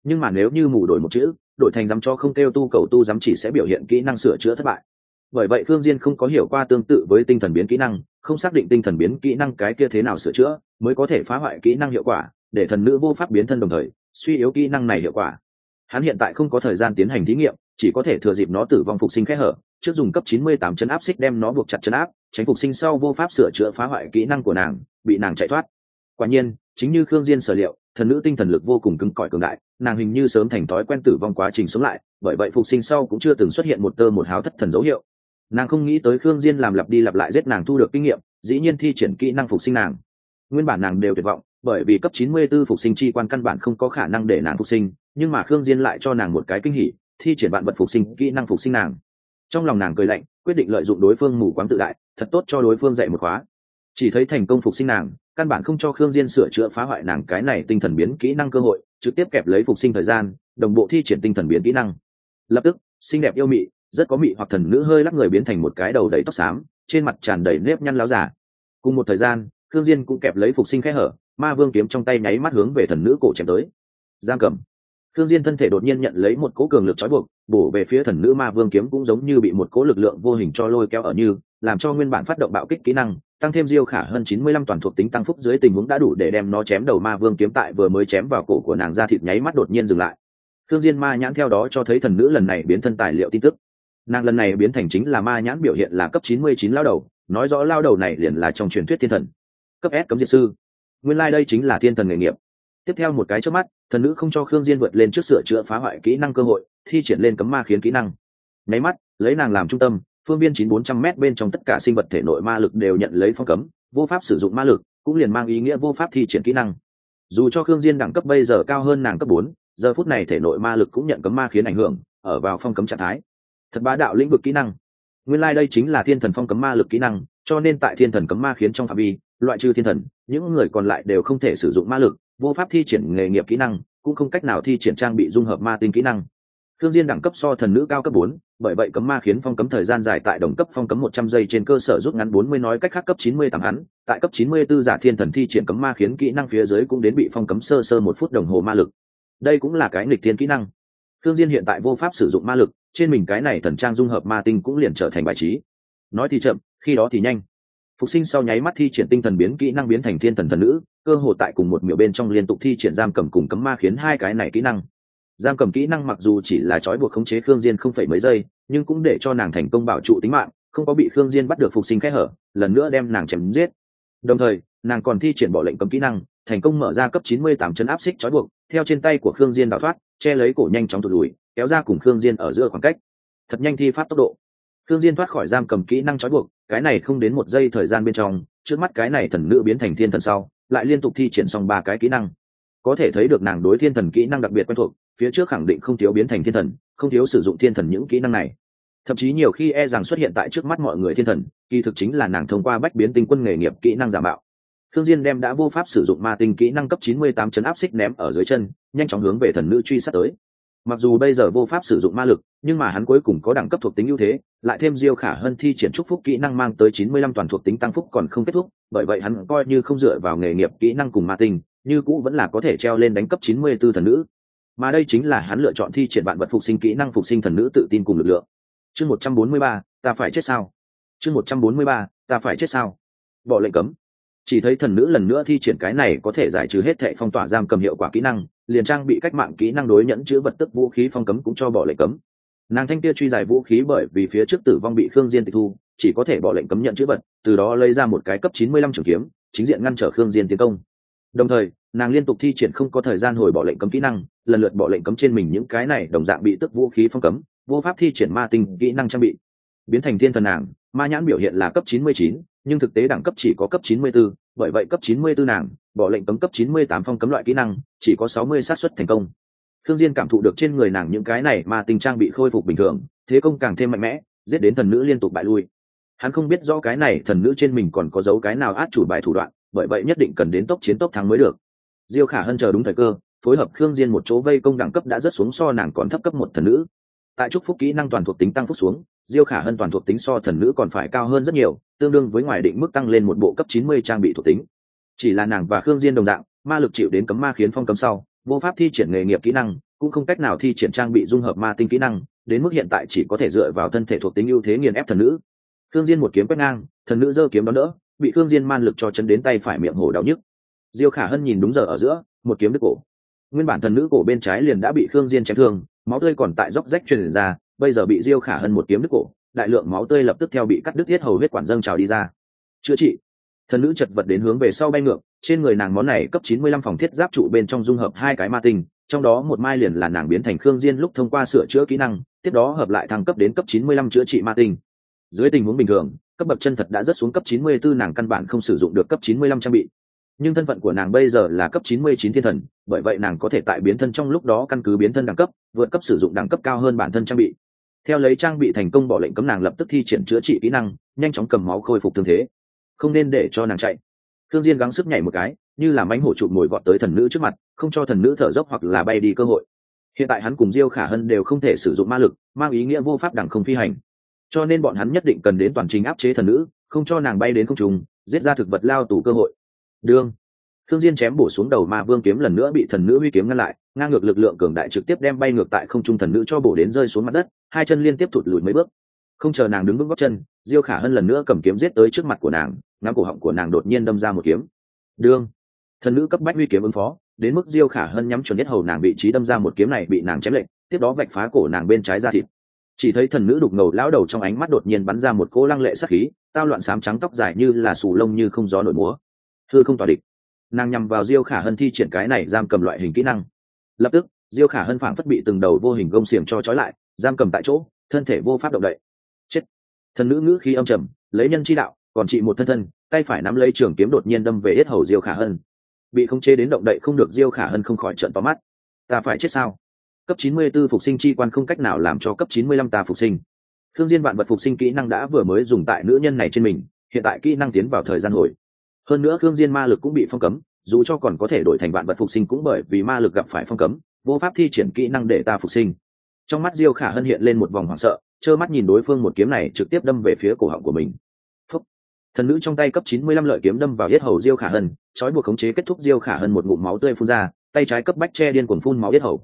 nhưng mà nếu như mù đổi một chữ, đổi thành dám cho không kêu tu cầu tu dám chỉ sẽ biểu hiện kỹ năng sửa chữa thất bại. Bởi vậy khương diên không có hiểu qua tương tự với tinh thần biến kỹ năng, không xác định tinh thần biến kỹ năng cái kia thế nào sửa chữa mới có thể phá hoại kỹ năng hiệu quả, để thần nữ vô pháp biến thân đồng thời, suy yếu kỹ năng này hiệu quả. Hắn hiện tại không có thời gian tiến hành thí nghiệm, chỉ có thể thừa dịp nó tử vong phục sinh khẽ hở, trước dùng cấp 98 chân áp xích đem nó buộc chặt chân áp, tránh phục sinh sau vô pháp sửa chữa phá hoại kỹ năng của nàng, bị nàng chạy thoát. Quả nhiên, chính như khương diên sở liệu thần nữ tinh thần lực vô cùng cứng cỏi cường đại, nàng hình như sớm thành thói quen tử vong quá trình sống lại, bởi vậy phục sinh sau cũng chưa từng xuất hiện một tơ một háo thất thần dấu hiệu. Nàng không nghĩ tới khương diên làm lặp đi lặp lại giết nàng thu được kinh nghiệm, dĩ nhiên thi triển kỹ năng phục sinh nàng. Nguyên bản nàng đều tuyệt vọng, bởi vì cấp 94 phục sinh chi quan căn bản không có khả năng để nàng phục sinh, nhưng mà khương diên lại cho nàng một cái kinh hỉ, thi triển bạn vật phục sinh kỹ năng phục sinh nàng. Trong lòng nàng cười lạnh, quyết định lợi dụng đối phương mù quáng tự đại, thật tốt cho đối phương dạy một khóa. Chỉ thấy thành công phục sinh nàng căn bản không cho khương diên sửa chữa phá hoại nàng cái này tinh thần biến kỹ năng cơ hội trực tiếp kẹp lấy phục sinh thời gian đồng bộ thi triển tinh thần biến kỹ năng. Lập tức xinh đẹp yêu mị rất có mị hoặc thần nữ hơi lắc người biến thành một cái đầu đầy tóc xám trên mặt tràn đầy nếp nhăn láo giả. Cùng một thời gian khương diên cũng kẹp lấy phục sinh khẽ hở ma vương kiếm trong tay nháy mắt hướng về thần nữ cổ chém tới. Giang cầm. Khương Diên thân thể đột nhiên nhận lấy một cỗ cường lực trói buộc, bổ về phía thần nữ ma vương kiếm cũng giống như bị một cỗ lực lượng vô hình cho lôi kéo ở như, làm cho nguyên bản phát động bạo kích kỹ năng tăng thêm diêu khả hơn chín mươi lăm toàn thuộc tính tăng phúc dưới tình huống đã đủ để đem nó chém đầu ma vương kiếm tại vừa mới chém vào cổ của nàng ra thịt nháy mắt đột nhiên dừng lại. Thương diên ma nhãn theo đó cho thấy thần nữ lần này biến thân tài liệu tin tức. Nàng lần này biến thành chính là ma nhãn biểu hiện là cấp chín mươi chín lao đầu, nói rõ lao đầu này liền là trong truyền thuyết thiên thần. Cấp s cấm diệt sư. Nguyên lai đây chính là thiên thần nghề nghiệp. Tiếp theo một cái trước mắt, thần nữ không cho khương diên vượt lên trước sửa chữa phá hoại kỹ năng cơ hội, thi triển lên cấm ma khiến kỹ năng. Nháy mắt, lấy nàng làm trung tâm phương viên chín bốn trăm m bên trong tất cả sinh vật thể nội ma lực đều nhận lấy phong cấm, vô pháp sử dụng ma lực, cũng liền mang ý nghĩa vô pháp thi triển kỹ năng. Dù cho khương diên đẳng cấp bây giờ cao hơn nàng cấp bốn, giờ phút này thể nội ma lực cũng nhận cấm ma khiến ảnh hưởng, ở vào phong cấm trạng thái. Thật bá đạo lĩnh vực kỹ năng. Nguyên lai đây chính là thiên thần phong cấm ma lực kỹ năng, cho nên tại thiên thần cấm ma khiến trong phạm vi, loại trừ thiên thần, những người còn lại đều không thể sử dụng ma lực, vô pháp thi triển nghề nghiệp kỹ năng, cũng không cách nào thi triển trang bị dung hợp ma tinh kỹ năng. Khương diên đẳng cấp so thần nữ cao cấp bốn, bởi vậy cấm ma khiến phong cấm thời gian dài tại đồng cấp phong cấm một trăm giây trên cơ sở rút ngắn bốn mươi nói cách khác cấp chín mươi tám hắn, tại cấp chín mươi 94 giả thiên thần thi triển cấm ma khiến kỹ năng phía dưới cũng đến bị phong cấm sơ sơ một phút đồng hồ ma lực. Đây cũng là cái nghịch thiên kỹ năng. Khương diên hiện tại vô pháp sử dụng ma lực, trên mình cái này thần trang dung hợp ma tinh cũng liền trở thành bài trí. Nói thì chậm, khi đó thì nhanh. Phục sinh sau nháy mắt thi triển tinh thần biến kỹ năng biến thành thiên thần thần nữ, cơ hồ tại cùng một miểu bên trong liên tục thi triển giam cầm cùng cấm ma khiến hai cái này kỹ năng giam cầm kỹ năng mặc dù chỉ là trói buộc khống chế khương diên không phải mấy giây, nhưng cũng để cho nàng thành công bảo trụ tính mạng, không có bị khương diên bắt được phục sinh khẽ hở, lần nữa đem nàng chém giết. Đồng thời, nàng còn thi triển bỏ lệnh cấm kỹ năng, thành công mở ra cấp 98 chân áp xích trói buộc, theo trên tay của khương diên đào thoát, che lấy cổ nhanh chóng tụt lùi, kéo ra cùng khương diên ở giữa khoảng cách. Thật nhanh thi pháp tốc độ. Khương diên thoát khỏi giam cầm kỹ năng trói buộc, cái này không đến một giây thời gian bên trong, trước mắt cái này thần nữ biến thành thiên thần sau, lại liên tục thi triển xong ba cái kỹ năng. Có thể thấy được nàng đối thiên thần kỹ năng đặc biệt quen thuộc phía trước khẳng định không thiếu biến thành thiên thần, không thiếu sử dụng thiên thần những kỹ năng này. Thậm chí nhiều khi e rằng xuất hiện tại trước mắt mọi người thiên thần, kỳ thực chính là nàng thông qua bách biến tinh quân nghề nghiệp kỹ năng giả mạo. Thương diên đem đã vô pháp sử dụng ma tinh kỹ năng cấp 98 chấn áp xích ném ở dưới chân, nhanh chóng hướng về thần nữ truy sát tới. Mặc dù bây giờ vô pháp sử dụng ma lực, nhưng mà hắn cuối cùng có đẳng cấp thuộc tính ưu thế, lại thêm diêu khả hơn thi triển chúc phúc kỹ năng mang tới 95 toàn thuộc tính tăng phúc còn không kết thúc, bởi vậy hắn coi như không dựa vào nghề nghiệp kỹ năng cùng ma tinh, như cũ vẫn là có thể treo lên đánh cấp 94 thần nữ mà đây chính là hắn lựa chọn thi triển bạn vật phục sinh kỹ năng phục sinh thần nữ tự tin cùng lực lượng. Chương 143, ta phải chết sao? Chương 143, ta phải chết sao? Bỏ lệnh cấm. Chỉ thấy thần nữ lần nữa thi triển cái này có thể giải trừ hết thệ phong tỏa giam cầm hiệu quả kỹ năng liền trang bị cách mạng kỹ năng đối nhẫn chữ vật tức vũ khí phong cấm cũng cho bỏ lệnh cấm. Nàng thanh kia truy giải vũ khí bởi vì phía trước tử vong bị khương diên tịch thu chỉ có thể bỏ lệnh cấm nhận chữ vật từ đó lấy ra một cái cấp 95 trường kiếm chính diện ngăn trở khương diên tiến công. Đồng thời nàng liên tục thi triển không có thời gian hồi bỏ lệnh cấm kỹ năng lần lượt bỏ lệnh cấm trên mình những cái này đồng dạng bị tức vũ khí phong cấm vô pháp thi triển ma tinh kỹ năng trang bị. Biến thành thiên thần nàng ma nhãn biểu hiện là cấp 99, nhưng thực tế đẳng cấp chỉ có cấp 94, bởi vậy cấp 94 nàng bỏ lệnh cấm cấp 98 phong cấm loại kỹ năng chỉ có 60 xác suất thành công. Thương diên cảm thụ được trên người nàng những cái này mà tình trang bị khôi phục bình thường thế công càng thêm mạnh mẽ giết đến thần nữ liên tục bại lui. Hắn không biết rõ cái này thần nữ trên mình còn có dấu cái nào át chủ bài thủ đoạn bởi vậy nhất định cần đến tốc chiến tốc thắng mới được diêu khả hân chờ đúng thời cơ, phối hợp khương diên một chỗ vây công đẳng cấp đã rất xuống so nàng còn thấp cấp một thần nữ. Tại trúc phúc kỹ năng toàn thuộc tính tăng phúc xuống, diêu khả hân toàn thuộc tính so thần nữ còn phải cao hơn rất nhiều, tương đương với ngoài định mức tăng lên một bộ cấp 90 trang bị thuộc tính. Chỉ là nàng và khương diên đồng dạng, ma lực chịu đến cấm ma khiến phong cấm sau, vô pháp thi triển nghề nghiệp kỹ năng, cũng không cách nào thi triển trang bị dung hợp ma tinh kỹ năng, đến mức hiện tại chỉ có thể dựa vào thân thể thuộc tính ưu thế nghiền ép thần nữ. Khương diên một kiếm quét ngang, thần nữ giơ kiếm đón đỡ, bị khương diên man lực cho chấn đến tay phải miệng hổ đau nhức diêu khả hân nhìn đúng giờ ở giữa, một kiếm đứt cổ. Nguyên bản thần nữ cổ bên trái liền đã bị khương diên chém thương, máu tươi còn tại dốc rách truyền ra, bây giờ bị diêu khả hân một kiếm đứt cổ, đại lượng máu tươi lập tức theo bị cắt đứt thiết hầu huyết quản dâng trào đi ra. Chữa trị. Thần nữ chật vật đến hướng về sau bay ngược, trên người nàng món này cấp 95 phòng thiết giáp trụ bên trong dung hợp hai cái ma tinh, trong đó một mai liền là nàng biến thành khương diên lúc thông qua sửa chữa kỹ năng, tiếp đó hợp lại thăng cấp đến cấp 95 chữa trị ma tinh. Dưới tình huống bình thường, cấp bậc chân thật đã rất xuống cấp 94 nàng căn bản không sử dụng được cấp 95 trang bị nhưng thân phận của nàng bây giờ là cấp 99 thiên thần, bởi vậy nàng có thể tại biến thân trong lúc đó căn cứ biến thân đẳng cấp, vượt cấp sử dụng đẳng cấp cao hơn bản thân trang bị. Theo lấy trang bị thành công bỏ lệnh cấm nàng lập tức thi triển chữa trị kỹ năng, nhanh chóng cầm máu khôi phục thương thế. Không nên để cho nàng chạy. Thương diên gắng sức nhảy một cái, như là mánh hổ chụp mồi vọt tới thần nữ trước mặt, không cho thần nữ thở dốc hoặc là bay đi cơ hội. Hiện tại hắn cùng diêu khả hân đều không thể sử dụng ma lực, mang ý nghĩa vô pháp đẳng không phi hành. Cho nên bọn hắn nhất định cần đến toàn trình áp chế thần nữ, không cho nàng bay đến không trùng giết ra thực vật lao tù cơ hội đương. Thương diên chém bổ xuống đầu ma vương kiếm lần nữa bị thần nữ huy kiếm ngăn lại, ngang ngược lực lượng cường đại trực tiếp đem bay ngược tại không trung thần nữ cho bổ đến rơi xuống mặt đất, hai chân liên tiếp thụt lùi mấy bước. Không chờ nàng đứng vững góc chân, diêu khả hân lần nữa cầm kiếm giết tới trước mặt của nàng, ngắm cổ họng của nàng đột nhiên đâm ra một kiếm. Đương. Thần nữ cấp bách huy kiếm ứng phó, đến mức diêu khả hân nhắm chuẩn nhất hầu nàng vị trí đâm ra một kiếm này bị nàng chém lệnh tiếp đó vạch phá cổ nàng bên trái ra thịt. Chỉ thấy thần nữ đục ngầu lão đầu trong ánh mắt đột nhiên bắn ra một cỗ lăng lệ sắc khí, tao loạn sám trắng tóc dài như là sù lông như không gió nổi múa thưa không tỏa địch. Nàng nhằm vào diêu khả hân thi triển cái này giam cầm loại hình kỹ năng. Lập tức, diêu khả hân phảng phất bị từng đầu vô hình gông xiềng cho trói lại, giam cầm tại chỗ, thân thể vô pháp động đậy. Chết. Thần nữ ngữ khi âm trầm, lấy nhân chi đạo, còn chị một thân thân, tay phải nắm lấy trường kiếm đột nhiên đâm về hết hầu diêu khả hân. Bị khống chế đến động đậy không được, diêu khả hân không khỏi trận tóm mắt. Ta phải chết sao? Cấp 94 phục sinh chi quan không cách nào làm cho cấp 95 ta phục sinh. Thương diên vạn vật phục sinh kỹ năng đã vừa mới dùng tại nữ nhân này trên mình, hiện tại kỹ năng tiến vào thời gian hồi hơn nữa khương diên ma lực cũng bị phong cấm, dù cho còn có thể đổi thành vạn vật phục sinh cũng bởi vì ma lực gặp phải phong cấm, vô pháp thi triển kỹ năng để ta phục sinh. Trong mắt diêu khả hân hiện lên một vòng hoảng sợ, trơ mắt nhìn đối phương một kiếm này trực tiếp đâm về phía cổ họng của mình. Phúc. thần nữ trong tay cấp 95 lợi kiếm đâm vào yết hầu diêu khả hân, trói buộc khống chế kết thúc diêu khả hân một ngụm máu tươi phun ra, tay trái cấp bách che điên cuồng phun máu yết hầu.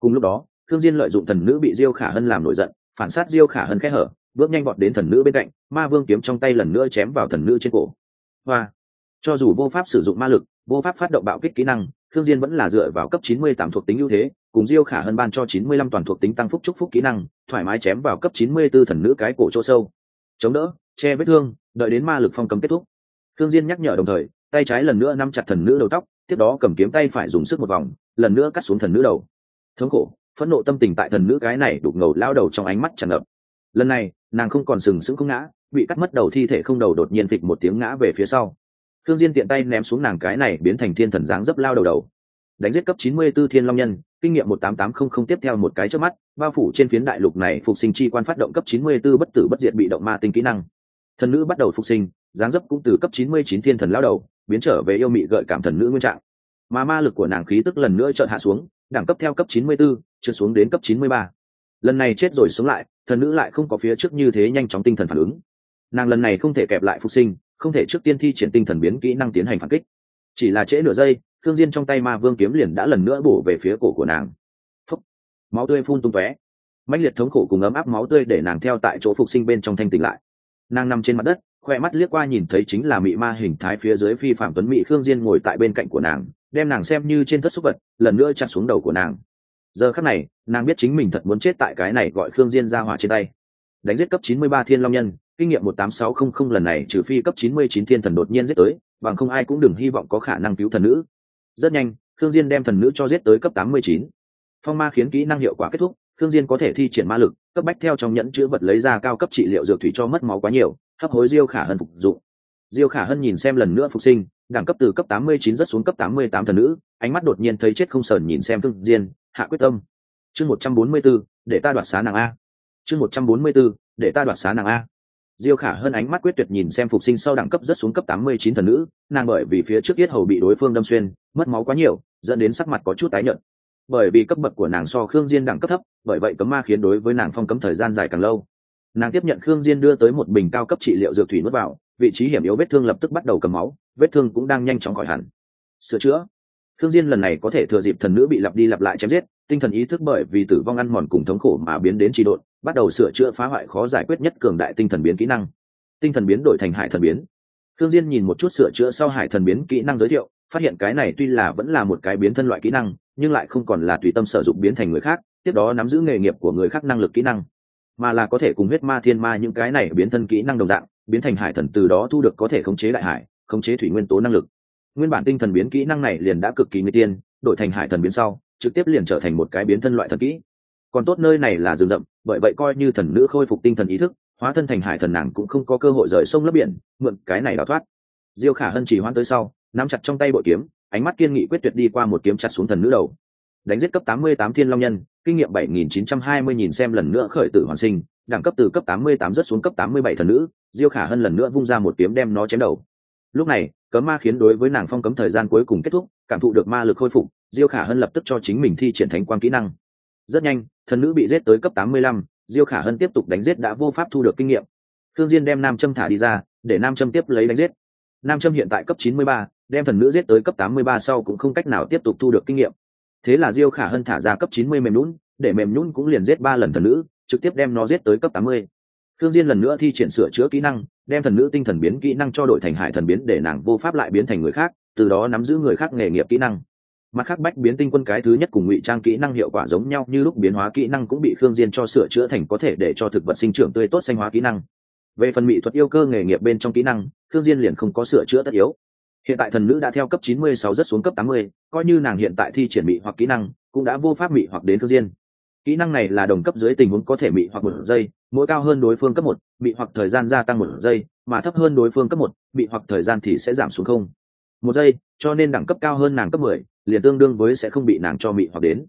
Cùng lúc đó thương diên lợi dụng thần nữ bị diêu khả hân làm nổi giận, phản sát diêu khả hân khẽ hở, bước nhanh vọt đến thần nữ bên cạnh, ma vương kiếm trong tay lần nữa chém vào thần nữ trên cổ. Hoa cho dù vô pháp sử dụng ma lực, vô pháp phát động bạo kích kỹ năng thương diên vẫn là dựa vào cấp 98 thuộc tính ưu thế, cùng diêu khả hơn ban cho 95 toàn thuộc tính tăng phúc chúc phúc kỹ năng, thoải mái chém vào cấp 94 thần nữ cái cổ chỗ sâu. Chống đỡ, che vết thương, đợi đến ma lực phong cấm kết thúc. Thương diên nhắc nhở đồng thời, tay trái lần nữa nắm chặt thần nữ đầu tóc, tiếp đó cầm kiếm tay phải dùng sức một vòng, lần nữa cắt xuống thần nữ đầu. Thống khổ, phẫn nộ tâm tình tại thần nữ cái này đục ngầu lao đầu trong ánh mắt tràn ngập. Lần này, nàng không còn sừng sững không ngã, bị cắt mất đầu thi thể không đầu đột nhiên phịch một tiếng ngã về phía sau thương diên tiện tay ném xuống nàng cái này biến thành thiên thần dáng dấp lao đầu đầu. Đánh giết cấp 94 thiên long nhân kinh nghiệm 18800 tiếp theo một cái chớp mắt bao phủ trên phiến đại lục này phục sinh chi quan phát động cấp 94 bất tử bất diệt bị động ma tinh kỹ năng. Thần nữ bắt đầu phục sinh dáng dấp cũng từ cấp 99 thiên thần lao đầu biến trở về yêu mị gợi cảm thần nữ nguyên trạng. Mà ma lực của nàng khí tức lần nữa chợt hạ xuống đẳng cấp theo cấp 94, trượt xuống đến cấp 93. lần này chết rồi xuống lại thần nữ lại không có phía trước như thế nhanh chóng tinh thần phản ứng. Nàng lần này không thể kẹp lại phục sinh không thể trước tiên thi triển tinh thần biến kỹ năng tiến hành phản kích. Chỉ là trễ nửa giây thương diên trong tay ma vương kiếm liền đã lần nữa bổ về phía cổ của nàng. Phúc. máu tươi phun tung tóe. Mãnh liệt thống khổ cùng ấm áp máu tươi để nàng theo tại chỗ phục sinh bên trong thanh tỉnh lại. Nàng nằm trên mặt đất, khoe mắt liếc qua nhìn thấy chính là mị ma hình thái phía dưới phi phạm tuấn mỹ khương diên ngồi tại bên cạnh của nàng, đem nàng xem như trên thất xúc vật, lần nữa chặt xuống đầu của nàng. Giờ khắc này, nàng biết chính mình thật muốn chết tại cái này gọi khương diên ra hỏa trên tay đánh giết cấp 93 thiên long nhân kinh nghiệm 18600 lần này trừ phi cấp 99 thiên thần đột nhiên giết tới bằng không ai cũng đừng hy vọng có khả năng cứu thần nữ. Rất nhanh Thương diên đem thần nữ cho giết tới cấp 89. phong ma khiến kỹ năng hiệu quả kết thúc Thương diên có thể thi triển ma lực cấp bách theo trong nhẫn chứa vật lấy ra cao cấp trị liệu dược thủy cho mất máu quá nhiều hấp hối diêu khả hân phục dụng diêu khả hân nhìn xem lần nữa phục sinh đẳng cấp từ cấp 89 rất xuống cấp 88 thần nữ ánh mắt đột nhiên thấy chết không sờn nhìn xem Thương diên hạ quyết tâm. Chương 144, để ta đoạt xá nàng a chương 144, để ta đoạt xá nàng a. Diêu khả hơn ánh mắt quyết tuyệt nhìn xem phục sinh sau đẳng cấp rất xuống cấp 89 thần nữ nàng bởi vì phía trước yết hầu bị đối phương đâm xuyên mất máu quá nhiều dẫn đến sắc mặt có chút tái nhợt. Bởi vì cấp bậc của nàng so khương diên đẳng cấp thấp bởi vậy cấm ma khiến đối với nàng phong cấm thời gian dài càng lâu. Nàng tiếp nhận khương diên đưa tới một bình cao cấp trị liệu dược thủy nuốt vào vị trí hiểm yếu vết thương lập tức bắt đầu cầm máu vết thương cũng đang nhanh chóng khỏi hẳn. Sửa chữa. Khương diên lần này có thể thừa dịp thần nữ bị lặp đi lặp lại chém giết tinh thần ý thức bởi vì tử vong ăn mòn cùng thống khổ mà biến đến trị độn, bắt đầu sửa chữa phá hoại khó giải quyết nhất cường đại tinh thần biến kỹ năng. Tinh thần biến đổi thành hải thần biến. Thương diên nhìn một chút sửa chữa sau hải thần biến kỹ năng giới thiệu, phát hiện cái này tuy là vẫn là một cái biến thân loại kỹ năng, nhưng lại không còn là tùy tâm sử dụng biến thành người khác, tiếp đó nắm giữ nghề nghiệp của người khác năng lực kỹ năng, mà là có thể cùng huyết ma, thiên ma những cái này biến thân kỹ năng đồng dạng, biến thành hải thần từ đó thu được có thể khống chế đại hải, khống chế thủy nguyên tố năng lực. Nguyên bản tinh thần biến kỹ năng này liền đã cực kỳ nguy tiên đổi thành hải thần biến sau trực tiếp liền trở thành một cái biến thân loại thần kỹ. Còn tốt nơi này là rừng rậm, bởi vậy coi như thần nữ khôi phục tinh thần ý thức, hóa thân thành hải thần nàng cũng không có cơ hội rời sông lấp biển, mượn cái này đào thoát. Diêu khả hân chỉ hoãn tới sau, nắm chặt trong tay bội kiếm, ánh mắt kiên nghị quyết tuyệt đi qua một kiếm chặt xuống thần nữ đầu. Đánh giết cấp 88 thiên long nhân, kinh nghiệm 7920 nhìn xem lần nữa khởi tử hoàn sinh, đẳng cấp từ cấp 88 rớt xuống cấp 87 thần nữ, diêu khả hân lần nữa vung ra một kiếm đem nó chém đầu lúc này cấm ma khiến đối với nàng phong cấm thời gian cuối cùng kết thúc cảm thụ được ma lực khôi phục diêu khả hân lập tức cho chính mình thi triển thánh quang kỹ năng. Rất nhanh thần nữ bị giết tới cấp 85, diêu khả hân tiếp tục đánh giết đã vô pháp thu được kinh nghiệm. Thương diên đem nam châm thả đi ra để nam châm tiếp lấy đánh giết. Nam châm hiện tại cấp 93, đem thần nữ giết tới cấp 83 sau cũng không cách nào tiếp tục thu được kinh nghiệm. Thế là diêu khả hân thả ra cấp 90 mềm nhún để mềm nhún cũng liền giết ba lần thần nữ trực tiếp đem nó giết tới cấp 80. thương diên lần nữa thi triển sửa chữa kỹ năng đem thần nữ tinh thần biến kỹ năng cho đổi thành hải thần biến để nàng vô pháp lại biến thành người khác từ đó nắm giữ người khác nghề nghiệp kỹ năng. Mặt khác bách biến tinh quân cái thứ nhất cùng ngụy trang kỹ năng hiệu quả giống nhau như lúc biến hóa kỹ năng cũng bị khương diên cho sửa chữa thành có thể để cho thực vật sinh trưởng tươi tốt xanh hóa kỹ năng. Về phần mỹ thuật yêu cơ nghề nghiệp bên trong kỹ năng khương diên liền không có sửa chữa tất yếu. Hiện tại thần nữ đã theo cấp 96 rất xuống cấp 80, coi như nàng hiện tại thi triển mỹ hoặc kỹ năng cũng đã vô pháp mỹ hoặc đến khương diên kỹ năng này là đồng cấp dưới tình huống có thể bị hoặc một giây, mỗi cao hơn đối phương cấp một bị hoặc thời gian gia tăng một giây, mà thấp hơn đối phương cấp một bị hoặc thời gian thì sẽ giảm xuống không. Một giây, cho nên đẳng cấp cao hơn nàng cấp mười, liền tương đương với sẽ không bị nàng cho mị hoặc đến.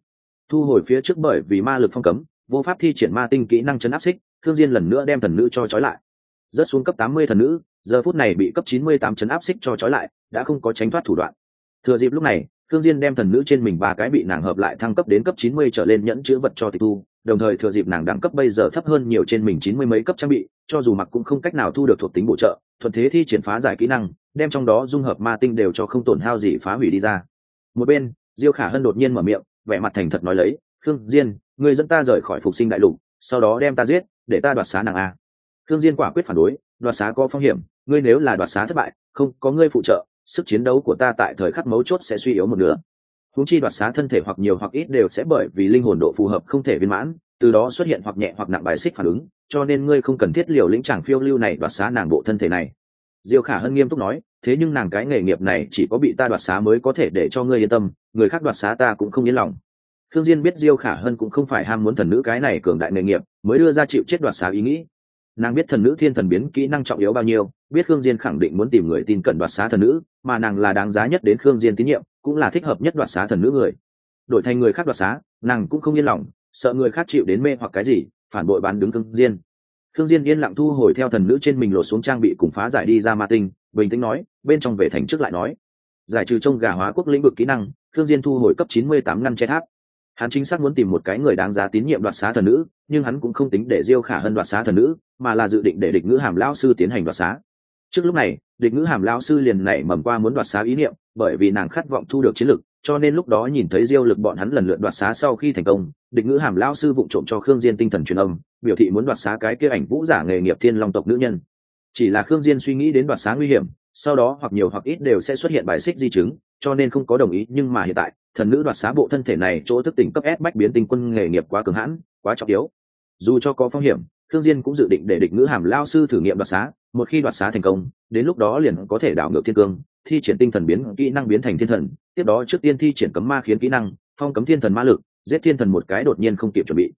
Thu hồi phía trước bởi vì ma lực phong cấm, vô pháp thi triển ma tinh kỹ năng chấn áp xích thương diên lần nữa đem thần nữ cho trói lại. Rớt xuống cấp tám mươi thần nữ, giờ phút này bị cấp chín mươi tám chấn áp xích cho trói lại, đã không có tránh thoát thủ đoạn. Thừa dịp lúc này thương diên đem thần nữ trên mình ba cái bị nàng hợp lại thăng cấp đến cấp chín mươi trở lên nhẫn chứa vật cho tịch thu, đồng thời thừa dịp nàng đẳng cấp bây giờ thấp hơn nhiều trên mình chín mươi mấy cấp trang bị, cho dù mặc cũng không cách nào thu được thuộc tính bổ trợ, thuận thế thi triển phá giải kỹ năng, đem trong đó dung hợp ma tinh đều cho không tổn hao gì phá hủy đi ra. Một bên, diêu khả hân đột nhiên mở miệng, vẻ mặt thành thật nói lấy, khương diên, ngươi dẫn ta rời khỏi phục sinh đại lục, sau đó đem ta giết, để ta đoạt xá nàng a. Khương diên quả quyết phản đối, đoạt xá có phong hiểm, ngươi nếu là đoạt xá thất bại, không, có ngươi phụ trợ sức chiến đấu của ta tại thời khắc mấu chốt sẽ suy yếu một nửa. Huống chi đoạt xá thân thể hoặc nhiều hoặc ít đều sẽ bởi vì linh hồn độ phù hợp không thể viên mãn, từ đó xuất hiện hoặc nhẹ hoặc nặng bài xích phản ứng, cho nên ngươi không cần thiết liều lĩnh chàng phiêu lưu này đoạt xá nàng bộ thân thể này. Diêu khả hân nghiêm túc nói, thế nhưng nàng cái nghề nghiệp này chỉ có bị ta đoạt xá mới có thể để cho ngươi yên tâm, người khác đoạt xá ta cũng không yên lòng. Thương diên biết diêu khả hân cũng không phải ham muốn thần nữ cái này cường đại nghề nghiệp, mới đưa ra chịu chết đoạt xá ý nghĩ nàng biết thần nữ thiên thần biến kỹ năng trọng yếu bao nhiêu, biết khương diên khẳng định muốn tìm người tin cẩn đoạt xá thần nữ, mà nàng là đáng giá nhất đến khương diên tín nhiệm, cũng là thích hợp nhất đoạt xá thần nữ người. Đổi thành người khác đoạt xá, nàng cũng không yên lòng, sợ người khác chịu đến mê hoặc cái gì, phản bội bán đứng khương diên. Khương diên yên lặng thu hồi theo thần nữ trên mình lột xuống trang bị cùng phá giải đi ra ma tinh, bình tĩnh nói, bên trong về thành trước lại nói. Giải trừ trong gà hóa quốc lĩnh vực kỹ năng, khương diên thu hồi cấp 98 ngăn che tháp hắn chính xác muốn tìm một cái người đáng giá tín nhiệm đoạt xá thần nữ, nhưng hắn cũng không tính để diêu khả hân đoạt xá thần nữ, mà là dự định để địch ngữ hàm lão sư tiến hành đoạt xá. Trước lúc này, địch ngữ hàm lão sư liền nảy mầm qua muốn đoạt xá ý niệm, bởi vì nàng khát vọng thu được chiến lực, cho nên lúc đó nhìn thấy diêu lực bọn hắn lần lượt đoạt xá sau khi thành công, địch ngữ hàm lão sư vụng trộm cho khương diên tinh thần truyền âm, biểu thị muốn đoạt xá cái kia ảnh vũ giả nghề nghiệp thiên long tộc nữ nhân. Chỉ là khương diên suy nghĩ đến đoạt xá nguy hiểm, sau đó hoặc nhiều hoặc ít đều sẽ xuất hiện bài xích di chứng, cho nên không có đồng ý, nhưng mà hiện tại thần nữ đoạt xá bộ thân thể này chỗ thức tỉnh cấp S bách biến tinh quân nghề nghiệp quá cường hãn, quá trọng yếu. Dù cho có phong hiểm, thương diên cũng dự định để địch ngữ hàm lao sư thử nghiệm đoạt xá, một khi đoạt xá thành công, đến lúc đó liền có thể đảo ngược thiên cương, thi triển tinh thần biến, kỹ năng biến thành thiên thần, tiếp đó trước tiên thi triển cấm ma khiến kỹ năng, phong cấm thiên thần ma lực, giết thiên thần một cái đột nhiên không kịp chuẩn bị.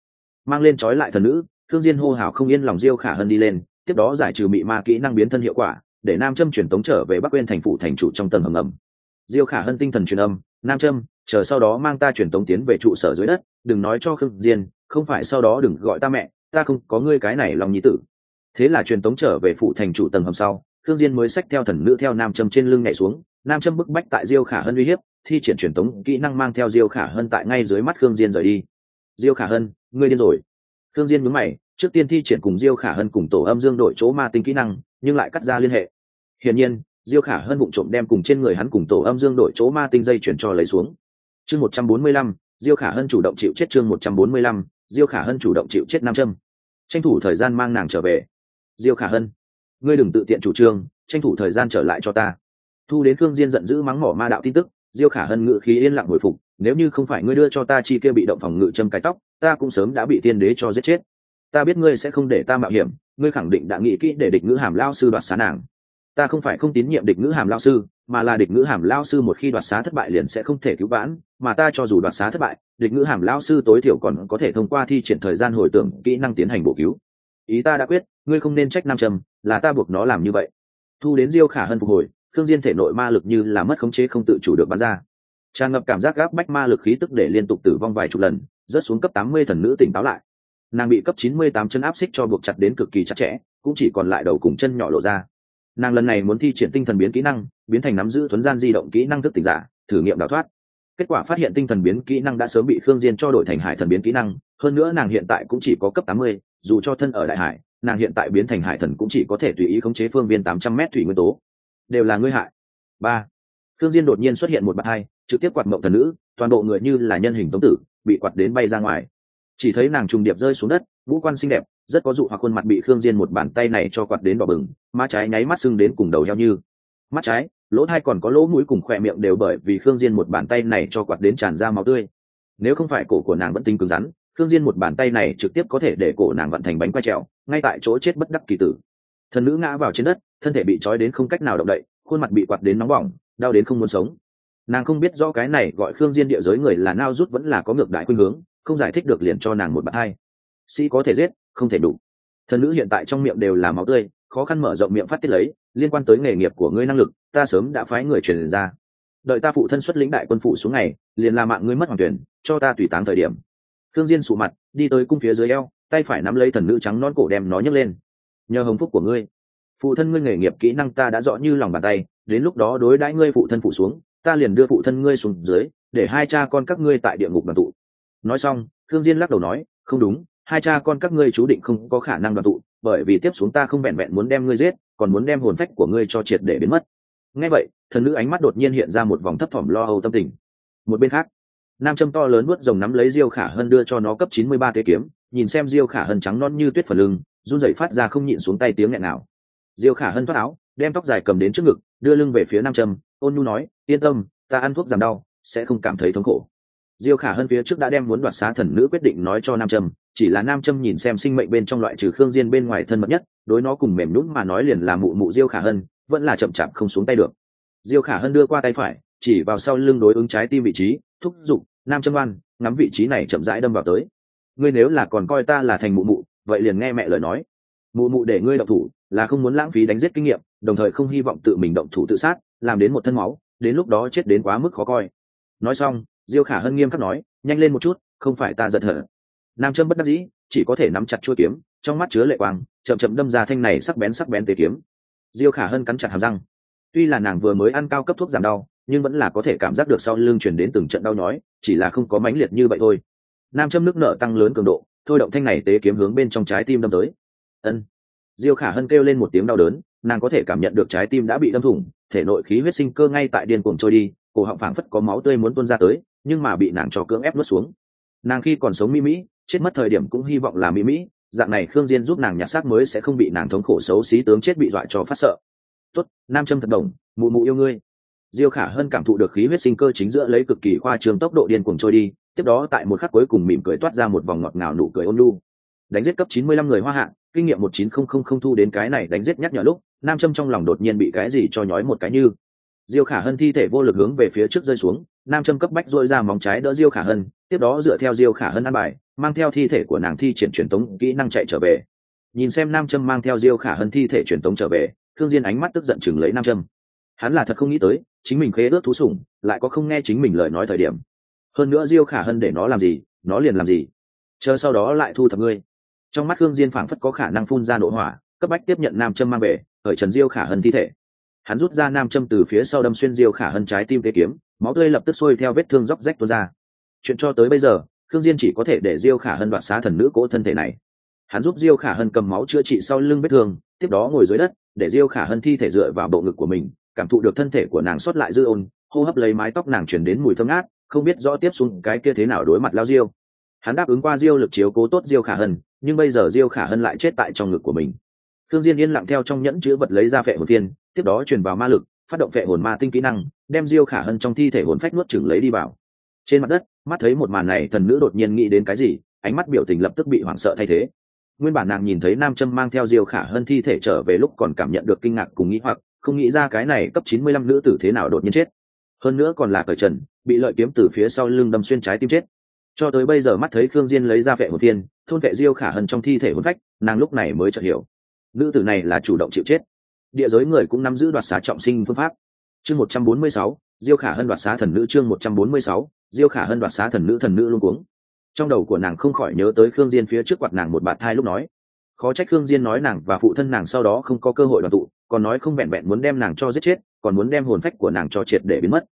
Mang lên trói lại thần nữ, thương diên hô hào không yên lòng diêu khả hân đi lên, tiếp đó giải trừ mị ma kỹ năng biến thân hiệu quả, để nam châm truyền tống trở về bắc uyên thành phủ thành chủ trong tầng hầm ngầm diêu khả hân tinh thần truyền âm nam Trâm, chờ sau đó mang ta truyền tống tiến về trụ sở dưới đất đừng nói cho khương diên không phải sau đó đừng gọi ta mẹ ta không có ngươi cái này lòng nhi tử. Thế là truyền tống trở về phụ thành chủ tầng hầm sau khương diên mới xách theo thần nữ theo nam Trâm trên lưng nhảy xuống. Nam Trâm bức bách tại diêu khả hân uy hiếp thi triển truyền tống kỹ năng mang theo diêu khả hân tại ngay dưới mắt khương diên rời đi. Diêu khả hân ngươi điên rồi. Khương diên nhướng mày trước tiên thi triển cùng diêu khả hân cùng tổ âm dương đội chỗ ma tinh kỹ năng nhưng lại cắt ra liên hệ. Hiển nhiên diêu khả hân bụng trộm đem cùng trên người hắn cùng tổ âm dương đội chỗ ma tinh dây chuyển cho lấy xuống. Chương một trăm bốn mươi lăm, diêu khả hân chủ động chịu chết chương một trăm bốn mươi lăm, diêu khả hân chủ động chịu chết nam châm. Tranh thủ thời gian mang nàng trở về. Diêu khả hân, ngươi đừng tự tiện chủ trương, tranh thủ thời gian trở lại cho ta. Thu đến khương diên giận dữ mắng mỏ ma đạo tin tức, diêu khả hân ngự khí yên lặng hồi phục, nếu như không phải ngươi đưa cho ta chi kia bị động phòng ngự châm cái tóc, ta cũng sớm đã bị tiên đế cho giết chết. Ta biết ngươi sẽ không để ta mạo hiểm, ngươi khẳng định đã nghĩ kỹ để địch ngữ hàm lao sư đoạt xá nàng ta không phải không tín nhiệm địch ngữ hàm lao sư, mà là địch ngữ hàm lao sư một khi đoạt xá thất bại liền sẽ không thể cứu vãn, mà ta cho dù đoạt xá thất bại, địch ngữ hàm lao sư tối thiểu còn có thể thông qua thi triển thời gian hồi tưởng kỹ năng tiến hành bổ cứu. Ý ta đã quyết, ngươi không nên trách nam trầm, là ta buộc nó làm như vậy. Thu đến diêu khả hân phục hồi thương diên thể nội ma lực như là mất khống chế không tự chủ được bắn ra. Tràn ngập cảm giác gáp bách ma lực khí tức để liên tục tử vong vài chục lần, rớt xuống cấp tám mươi thần nữ tỉnh táo lại. Nàng bị cấp chín mươi tám chân áp xích cho buộc chặt đến cực kỳ chặt chẽ, cũng chỉ còn lại đầu cùng chân nhỏ lộ ra nàng lần này muốn thi triển tinh thần biến kỹ năng, biến thành nắm giữ thuấn gian di động kỹ năng thức tỉnh giả, thử nghiệm đào thoát. Kết quả phát hiện tinh thần biến kỹ năng đã sớm bị khương diên cho đổi thành hải thần biến kỹ năng, hơn nữa nàng hiện tại cũng chỉ có cấp tám mươi, dù cho thân ở đại hải, nàng hiện tại biến thành hải thần cũng chỉ có thể tùy ý khống chế phương viên tám trăm mét thủy nguyên tố. Đều là ngươi hại. Ba. Khương diên đột nhiên xuất hiện một bát hai, trực tiếp quạt mộng thần nữ, toàn bộ người như là nhân hình tống tử, bị quạt đến bay ra ngoài. Chỉ thấy nàng trùng điệp rơi xuống đất vũ quan xinh đẹp rất có dụ hoặc khuôn mặt bị khương diên một bàn tay này cho quạt đến đỏ bừng, má trái nháy mắt sưng đến cùng đầu heo như. Mắt trái, lỗ thai còn có lỗ mũi cùng khoe miệng đều bởi vì khương diên một bàn tay này cho quạt đến tràn ra máu tươi. Nếu không phải cổ của nàng vẫn tinh cứng rắn, khương diên một bàn tay này trực tiếp có thể để cổ nàng vặn thành bánh quai trèo, ngay tại chỗ chết bất đắc kỳ tử. Thần nữ ngã vào trên đất, thân thể bị trói đến không cách nào động đậy, khuôn mặt bị quạt đến nóng bỏng, đau đến không muốn sống. Nàng không biết do cái này gọi khương diên địa giới người là nao rút vẫn là có ngược đại khuynh hướng, không giải thích được liền cho nàng một bàn hai. Sĩ có thể giết không thể đủ. Thần nữ hiện tại trong miệng đều là máu tươi, khó khăn mở rộng miệng phát tiết lấy, liên quan tới nghề nghiệp của ngươi năng lực, ta sớm đã phái người truyền ra. Đợi ta phụ thân xuất lĩnh đại quân phụ xuống ngày, liền là mạng ngươi mất hoàng tuyển, cho ta tùy táng thời điểm. Thương diên sụ mặt, đi tới cung phía dưới eo, tay phải nắm lấy thần nữ trắng non cổ đem nó nhấc lên. Nhờ hồng phúc của ngươi, phụ thân ngươi nghề nghiệp kỹ năng ta đã rõ như lòng bàn tay, đến lúc đó đối đãi ngươi phụ thân phụ xuống, ta liền đưa phụ thân ngươi xuống dưới, để hai cha con các ngươi tại địa ngục đoàn tụ. Nói xong thương diên lắc đầu nói, không đúng hai cha con các ngươi chú định không có khả năng đoàn tụ, bởi vì tiếp xuống ta không vẹn vẹn muốn đem ngươi giết, còn muốn đem hồn phách của ngươi cho triệt để biến mất. Ngay vậy, thần nữ ánh mắt đột nhiên hiện ra một vòng thấp thỏm lo âu tâm tình. Một bên khác, nam châm to lớn nuốt rồng nắm lấy diêu khả hân đưa cho nó cấp chín mươi ba thế kiếm, nhìn xem diêu khả hân trắng non như tuyết phần lưng, run rẩy phát ra không nhịn xuống tay tiếng nghẹn nào diêu khả hân thoát áo, đem tóc dài cầm đến trước ngực, đưa lưng về phía nam châm, ôn nhu nói, yên tâm, ta ăn thuốc giảm đau, sẽ không cảm thấy thống khổ diêu khả hân phía trước đã đem muốn đoạt xá thần nữ quyết định nói cho nam trâm chỉ là nam trâm nhìn xem sinh mệnh bên trong loại trừ khương diên bên ngoài thân mật nhất, đối nó cùng mềm nhũn mà nói liền là mụ mụ diêu khả hân, vẫn là chậm chạp không xuống tay được. Diêu khả hân đưa qua tay phải, chỉ vào sau lưng đối ứng trái tim vị trí, thúc giục, nam trâm oan ngắm vị trí này chậm rãi đâm vào tới. Ngươi nếu là còn coi ta là thành mụ mụ, vậy liền nghe mẹ lời nói. Mụ mụ để ngươi động thủ, là không muốn lãng phí đánh giết kinh nghiệm, đồng thời không hy vọng tự mình động thủ tự sát, làm đến một thân máu, đến lúc đó chết đến quá mức khó coi. Nói xong diêu khả hân nghiêm khắc nói, nhanh lên một chút, không phải ta giật hở. Nam châm bất đắc dĩ, chỉ có thể nắm chặt chuôi kiếm, trong mắt chứa lệ quang, chậm chậm đâm ra thanh này sắc bén sắc bén tế kiếm. Diêu khả hân cắn chặt hàm răng. Tuy là nàng vừa mới ăn cao cấp thuốc giảm đau, nhưng vẫn là có thể cảm giác được sau lưng chuyển đến từng trận đau nhói, chỉ là không có mãnh liệt như vậy thôi. Nam châm nước nợ tăng lớn cường độ, thôi động thanh này tế kiếm hướng bên trong trái tim đâm tới. Ân. Diêu khả hân kêu lên một tiếng đau đớn, nàng có thể cảm nhận được trái tim đã bị đâm thủng, thể nội khí huyết sinh cơ ngay tại điên cuồng trôi đi, cổ họng phảng phất có máu tươi muốn tuôn ra tới nhưng mà bị nàng cho cưỡng ép nuốt xuống. Nàng khi còn sống mỹ mỹ, chết mất thời điểm cũng hy vọng là mỹ mỹ, dạng này khương diên giúp nàng nhặt xác mới sẽ không bị nàng thống khổ xấu xí tướng chết bị dọa cho phát sợ. Tốt, nam châm thật đồng, mụ mụ yêu ngươi. Diêu khả hơn cảm thụ được khí huyết sinh cơ chính giữa lấy cực kỳ khoa trương tốc độ điên cuồng trôi đi, tiếp đó tại một khắc cuối cùng mỉm cười toát ra một vòng ngọt ngào nụ cười ôn lu đánh giết cấp 95 người hoa hạ, kinh nghiệm 19000 thu đến cái này đánh giết nhắc nhở lúc, nam châm trong lòng đột nhiên bị cái gì cho nhói một cái như. Diêu khả hân thi thể vô lực hướng về phía trước rơi xuống nam châm cấp bách dội ra móng trái đỡ diêu khả hân, tiếp đó dựa theo diêu khả hân ăn bài, mang theo thi thể của nàng thi triển truyền tống kỹ năng chạy trở về. Nhìn xem nam châm mang theo diêu khả hân thi thể truyền tống trở về thương diên ánh mắt tức giận chừng lấy nam châm. Hắn là thật không nghĩ tới, chính mình khế ước thú sủng, lại có không nghe chính mình lời nói thời điểm. Hơn nữa diêu khả hân để nó làm gì, nó liền làm gì. Chờ sau đó lại thu thập ngươi. Trong mắt thương diên phảng phất có khả năng phun ra nổ hỏa, cấp bách tiếp nhận nam châm mang về ở trần diêu khả hân thi thể. Hắn rút ra nam châm từ phía sau đâm xuyên diêu khả hân trái tim tế kiếm máu tươi lập tức sôi theo vết thương róc rách tuôn ra. Chuyện cho tới bây giờ khương diên chỉ có thể để diêu khả hân đoạt xá thần nữ cố thân thể này. Hắn giúp diêu khả hân cầm máu chữa trị sau lưng vết thương tiếp đó ngồi dưới đất để diêu khả hân thi thể dựa vào bộ ngực của mình cảm thụ được thân thể của nàng xuất lại dư ôn hô hấp lấy mái tóc nàng chuyển đến mùi thơm ngát không biết rõ tiếp xuống cái kia thế nào đối mặt lao diêu. Hắn đáp ứng qua diêu lực chiếu cố tốt diêu khả hân nhưng bây giờ diêu khả hân lại chết tại trong ngực của mình. Thương Diên yên lặng theo trong nhẫn chứa vật lấy ra phệ hồn phiên, tiếp đó truyền vào ma lực, phát động phệ hồn ma tinh kỹ năng, đem Diêu Khả Hân trong thi thể hồn phách nuốt chửng lấy đi vào. Trên mặt đất, mắt thấy một màn này, thần nữ đột nhiên nghĩ đến cái gì, ánh mắt biểu tình lập tức bị hoảng sợ thay thế. Nguyên bản nàng nhìn thấy Nam Châm mang theo Diêu Khả Hân thi thể trở về lúc còn cảm nhận được kinh ngạc cùng nghĩ hoặc, không nghĩ ra cái này cấp 95 nữ tử thế nào đột nhiên chết. Hơn nữa còn là cởi trần, bị lợi kiếm từ phía sau lưng đâm xuyên trái tim chết. Cho tới bây giờ mắt thấy Khương Diên lấy ra vệ một viên thôn vệ Diêu Khả Hân trong thi thể hồn phách, nàng lúc này mới chợt hiểu nữ tử này là chủ động chịu chết địa giới người cũng nắm giữ đoạt xá trọng sinh phương pháp chương một trăm bốn mươi sáu, diêu khả hân đoạt xá thần nữ chương một trăm bốn mươi sáu, diêu khả hân đoạt xá thần nữ thần nữ luôn cuống. Trong đầu của nàng không khỏi nhớ tới khương diên phía trước quạt nàng một bạt thai lúc nói. Khó trách khương diên nói nàng và phụ thân nàng sau đó không có cơ hội đoàn tụ, còn nói không vẹn vẹn muốn đem nàng cho giết chết, còn muốn đem hồn phách của nàng cho triệt để biến mất.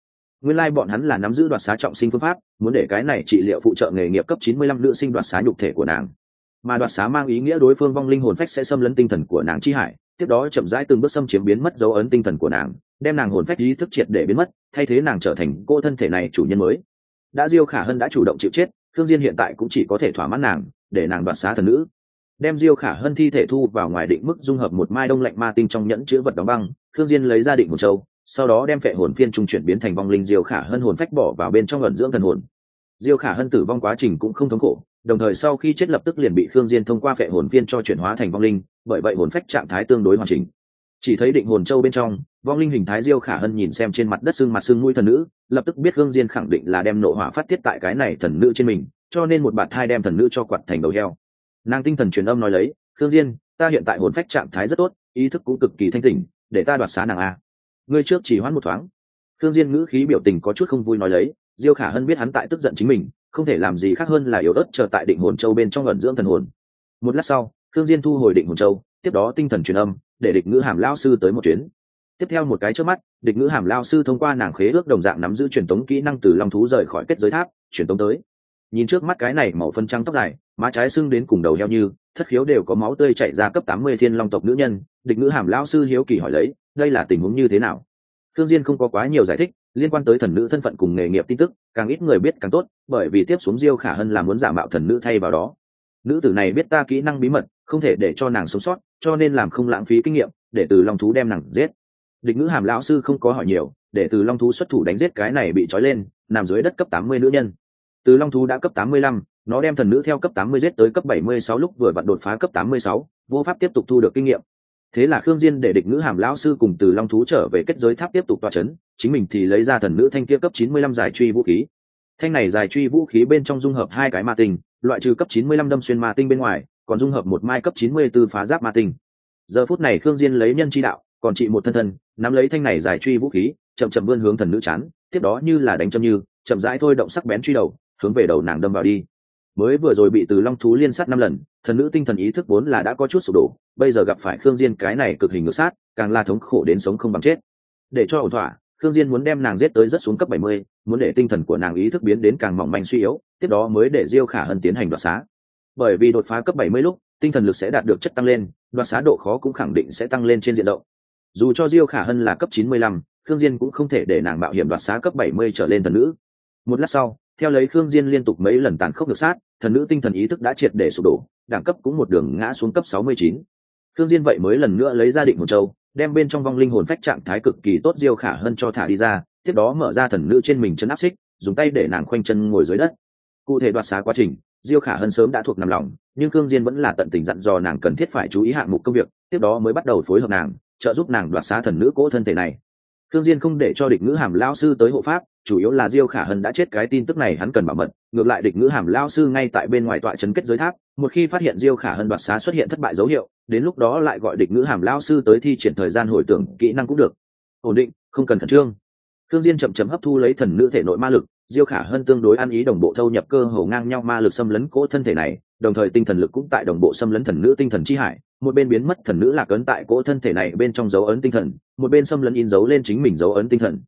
Nguyên lai bọn hắn là nắm giữ đoạt xá trọng sinh phương pháp, muốn để cái này trị liệu phụ trợ nghề nghiệp cấp chín mươi lăm nữ sinh đoạt xá nhục thể của nàng. Mà đoạt xá mang ý nghĩa đối phương vong linh hồn phách sẽ xâm lấn tinh thần của nàng chi hải, tiếp đó chậm rãi từng bước xâm chiếm biến mất dấu ấn tinh thần của nàng đem nàng hồn phách ý thức triệt để biến mất, thay thế nàng trở thành cô thân thể này chủ nhân mới. Đã diêu khả hân đã chủ động chịu chết thương diên hiện tại cũng chỉ có thể thỏa mãn nàng, để nàng đoạt xá thần nữ. Đem diêu khả hân thi thể thu vào ngoài định mức dung hợp một mai đông lạnh ma tinh trong nhẫn chứa vật đóng băng thương diên lấy ra định một châu, sau đó đem phệ hồn phiên trung chuyển biến thành vong linh diêu khả hân hồn phách bỏ vào bên trong ẩn dưỡng thần hồn. Diêu khả hân tử vong quá trình cũng không thống khổ, đồng thời sau khi chết lập tức liền bị khương diên thông qua phệ hồn phiên cho chuyển hóa thành vong linh, bởi vậy hồn phách trạng thái tương đối hoàn chỉnh. Chỉ thấy định hồn châu bên trong vong linh hình thái diêu khả hân nhìn xem trên mặt đất xương mặt xương mũi thần nữ, lập tức biết gương diên khẳng định là đem nộ hỏa phát tiết tại cái này thần nữ trên mình, cho nên một bạt hai đem thần nữ cho quạt thành đầu heo. Nàng tinh thần truyền âm nói lấy, khương diên, ta hiện tại hồn phách trạng thái rất tốt, ý thức cũng cực kỳ thanh tỉnh, để ta đoạt xá nàng a. Ngươi trước chỉ hoãn một thoáng. Khương diên ngữ khí biểu tình có chút không vui nói lấy, diêu khả hân biết hắn tại tức giận chính mình, không thể làm gì khác hơn là yếu ớt chờ tại định hồn châu bên trong ẩn dưỡng thần hồn. Một lát sau, khương diên thu hồi định hồn châu, tiếp đó tinh thần truyền âm, để địch ngữ hàm Lão sư tới một chuyến tiếp theo một cái trước mắt, địch ngữ hàm lao sư thông qua nàng khế ước đồng dạng nắm giữ truyền tống kỹ năng từ long thú rời khỏi kết giới tháp, truyền tống tới. Nhìn trước mắt cái này màu phân trắng tóc dài, má trái sưng đến cùng đầu heo như, thất khiếu đều có máu tươi chảy ra cấp tám mươi thiên long tộc nữ nhân, địch ngữ hàm lao sư hiếu kỳ hỏi lấy, đây là tình huống như thế nào? Thương diên không có quá nhiều giải thích, liên quan tới thần nữ thân phận cùng nghề nghiệp tin tức, càng ít người biết càng tốt, bởi vì tiếp xuống diêu khả hơn là muốn giả mạo thần nữ thay vào đó. Nữ tử này biết ta kỹ năng bí mật, không thể để cho nàng sống sót, cho nên làm không lãng phí kinh nghiệm, để từ long thú đem nàng giết địch ngữ hàm lão sư không có hỏi nhiều, để từ long thú xuất thủ đánh giết cái này bị trói lên, nằm dưới đất cấp tám mươi nữ nhân. Từ long thú đã cấp tám mươi lăm, nó đem thần nữ theo cấp tám mươi giết tới cấp bảy mươi sáu lúc vừa vặn đột phá cấp tám mươi sáu, vô pháp tiếp tục thu được kinh nghiệm. Thế là khương diên để địch ngữ hàm lão sư cùng từ long thú trở về kết giới tháp tiếp tục tòa chấn, chính mình thì lấy ra thần nữ thanh kia cấp chín mươi lăm giải truy vũ khí. Thanh này giải truy vũ khí bên trong dung hợp hai cái ma tinh, loại trừ cấp chín mươi lăm đâm xuyên ma tinh bên ngoài, còn dung hợp một mai cấp chín mươi 94 phá giáp ma tinh. Giờ phút này khương diên lấy nhân chi đạo còn chị một thân thân nắm lấy thanh này giải truy vũ khí chậm chậm vươn hướng thần nữ chán tiếp đó như là đánh châm như chậm rãi thôi động sắc bén truy đầu hướng về đầu nàng đâm vào đi. Mới vừa rồi bị từ long thú liên sát năm lần thần nữ tinh thần ý thức vốn là đã có chút sụp đổ bây giờ gặp phải khương diên cái này cực hình ngược sát càng là thống khổ đến sống không bằng chết. Để cho ổn thỏa khương diên muốn đem nàng giết tới rất xuống cấp 70, muốn để tinh thần của nàng ý thức biến đến càng mỏng manh suy yếu tiếp đó mới để diêu khả hân tiến hành đoạt xá. Bởi vì đột phá cấp 70 lúc tinh thần lực sẽ đạt được chất tăng lên đoạt xá độ khó cũng khẳng định sẽ tăng lên trên diện rộng dù cho diêu khả hân là cấp 95, khương diên cũng không thể để nàng mạo hiểm đoạt xá cấp 70 trở lên thần nữ một lát sau theo lấy khương diên liên tục mấy lần tàn khốc được sát thần nữ tinh thần ý thức đã triệt để sụp đổ đẳng cấp cũng một đường ngã xuống cấp 69. khương diên vậy mới lần nữa lấy ra định hồn châu đem bên trong vong linh hồn phách trạng thái cực kỳ tốt diêu khả hơn cho thả đi ra tiếp đó mở ra thần nữ trên mình chân áp xích dùng tay để nàng khoanh chân ngồi dưới đất cụ thể đoạt xá quá trình diêu khả hơn sớm đã thuộc nằm lòng nhưng khương diên vẫn là tận tình dặn dò nàng cần thiết phải chú ý hạng mục công việc tiếp đó mới bắt đầu phối hợp nàng trợ giúp nàng đoạt xá thần nữ cỗ thân thể này. Thương diên không để cho địch ngữ hàm lao sư tới hộ pháp, chủ yếu là diêu khả hân đã chết cái tin tức này hắn cần bảo mật, ngược lại địch ngữ hàm lao sư ngay tại bên ngoài tọa trấn kết giới tháp, một khi phát hiện diêu khả hân đoạt xá xuất hiện thất bại dấu hiệu, đến lúc đó lại gọi địch ngữ hàm lao sư tới thi triển thời gian hồi tưởng kỹ năng cũng được. Ổn định, không cần khẩn trương. Thương diên chậm chậm hấp thu lấy thần nữ thể nội ma lực, diêu khả hân tương đối ăn ý đồng bộ thâu nhập cơ hồ ngang nhau ma lực xâm lấn cỗ thân thể này, đồng thời tinh thần lực cũng tại đồng bộ xâm lấn thần nữ tinh thần chi hải một bên biến mất thần nữ lạc ấn tại cỗ thân thể này bên trong dấu ấn tinh thần, một bên xâm lấn in dấu lên chính mình dấu ấn tinh thần.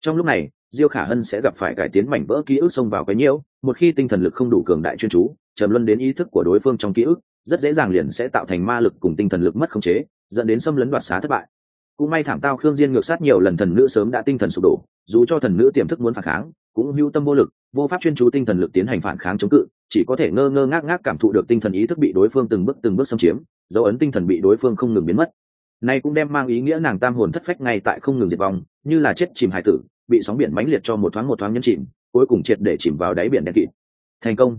Trong lúc này, diêu khả hân sẽ gặp phải cải tiến mảnh vỡ ký ức xông vào cái nhiễu, một khi tinh thần lực không đủ cường đại chuyên chú, trầm luân đến ý thức của đối phương trong ký ức, rất dễ dàng liền sẽ tạo thành ma lực cùng tinh thần lực mất khống chế, dẫn đến xâm lấn đoạt xá thất bại cũng may thảm tao khương diên ngược sát nhiều lần thần nữ sớm đã tinh thần sụp đổ, dù cho thần nữ tiềm thức muốn phản kháng, cũng hưu tâm vô lực, vô pháp chuyên chú tinh thần lực tiến hành phản kháng chống cự, chỉ có thể ngơ ngơ ngác ngác cảm thụ được tinh thần ý thức bị đối phương từng bước từng bước xâm chiếm, dấu ấn tinh thần bị đối phương không ngừng biến mất. Này cũng đem mang ý nghĩa nàng tam hồn thất phách ngay tại không ngừng diệt vong, như là chết chìm hải tử, bị sóng biển mãnh liệt cho một thoáng một thoáng nhấn chìm, cuối cùng triệt để chìm vào đáy biển đen kịt. Thành công.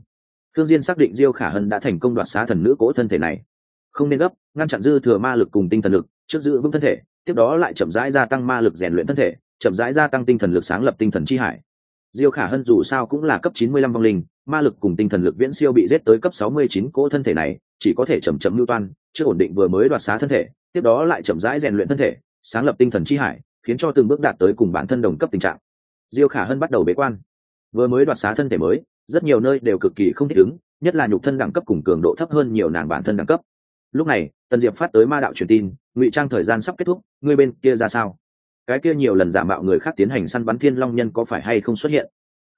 Thương diên xác định diêu khả hân đã thành công đoạt xá thần nữ cỗ thân thể này. Không nên gấp, ngăn chặn dư thừa ma lực cùng tinh thần lực, trước giữ vững thân thể tiếp đó lại chậm rãi gia tăng ma lực rèn luyện thân thể, chậm rãi gia tăng tinh thần lực sáng lập tinh thần chi hải. Diêu khả hân dù sao cũng là cấp 95 vong linh, ma lực cùng tinh thần lực viễn siêu bị giết tới cấp 69 cỗ thân thể này, chỉ có thể chậm chậm lưu toan, chưa ổn định vừa mới đoạt xá thân thể, tiếp đó lại chậm rãi rèn luyện thân thể, sáng lập tinh thần chi hải, khiến cho từng bước đạt tới cùng bản thân đồng cấp tình trạng. Diêu khả hân bắt đầu bế quan. Vừa mới đoạt xá thân thể mới, rất nhiều nơi đều cực kỳ không thích ứng, nhất là nhục thân đẳng cấp cùng cường độ thấp hơn nhiều nàng bản thân đẳng cấp. Lúc này tần diệp phát tới ma đạo truyền tin ngụy trang thời gian sắp kết thúc ngươi bên kia ra sao? Cái kia nhiều lần giả mạo người khác tiến hành săn bắn thiên long nhân có phải hay không xuất hiện?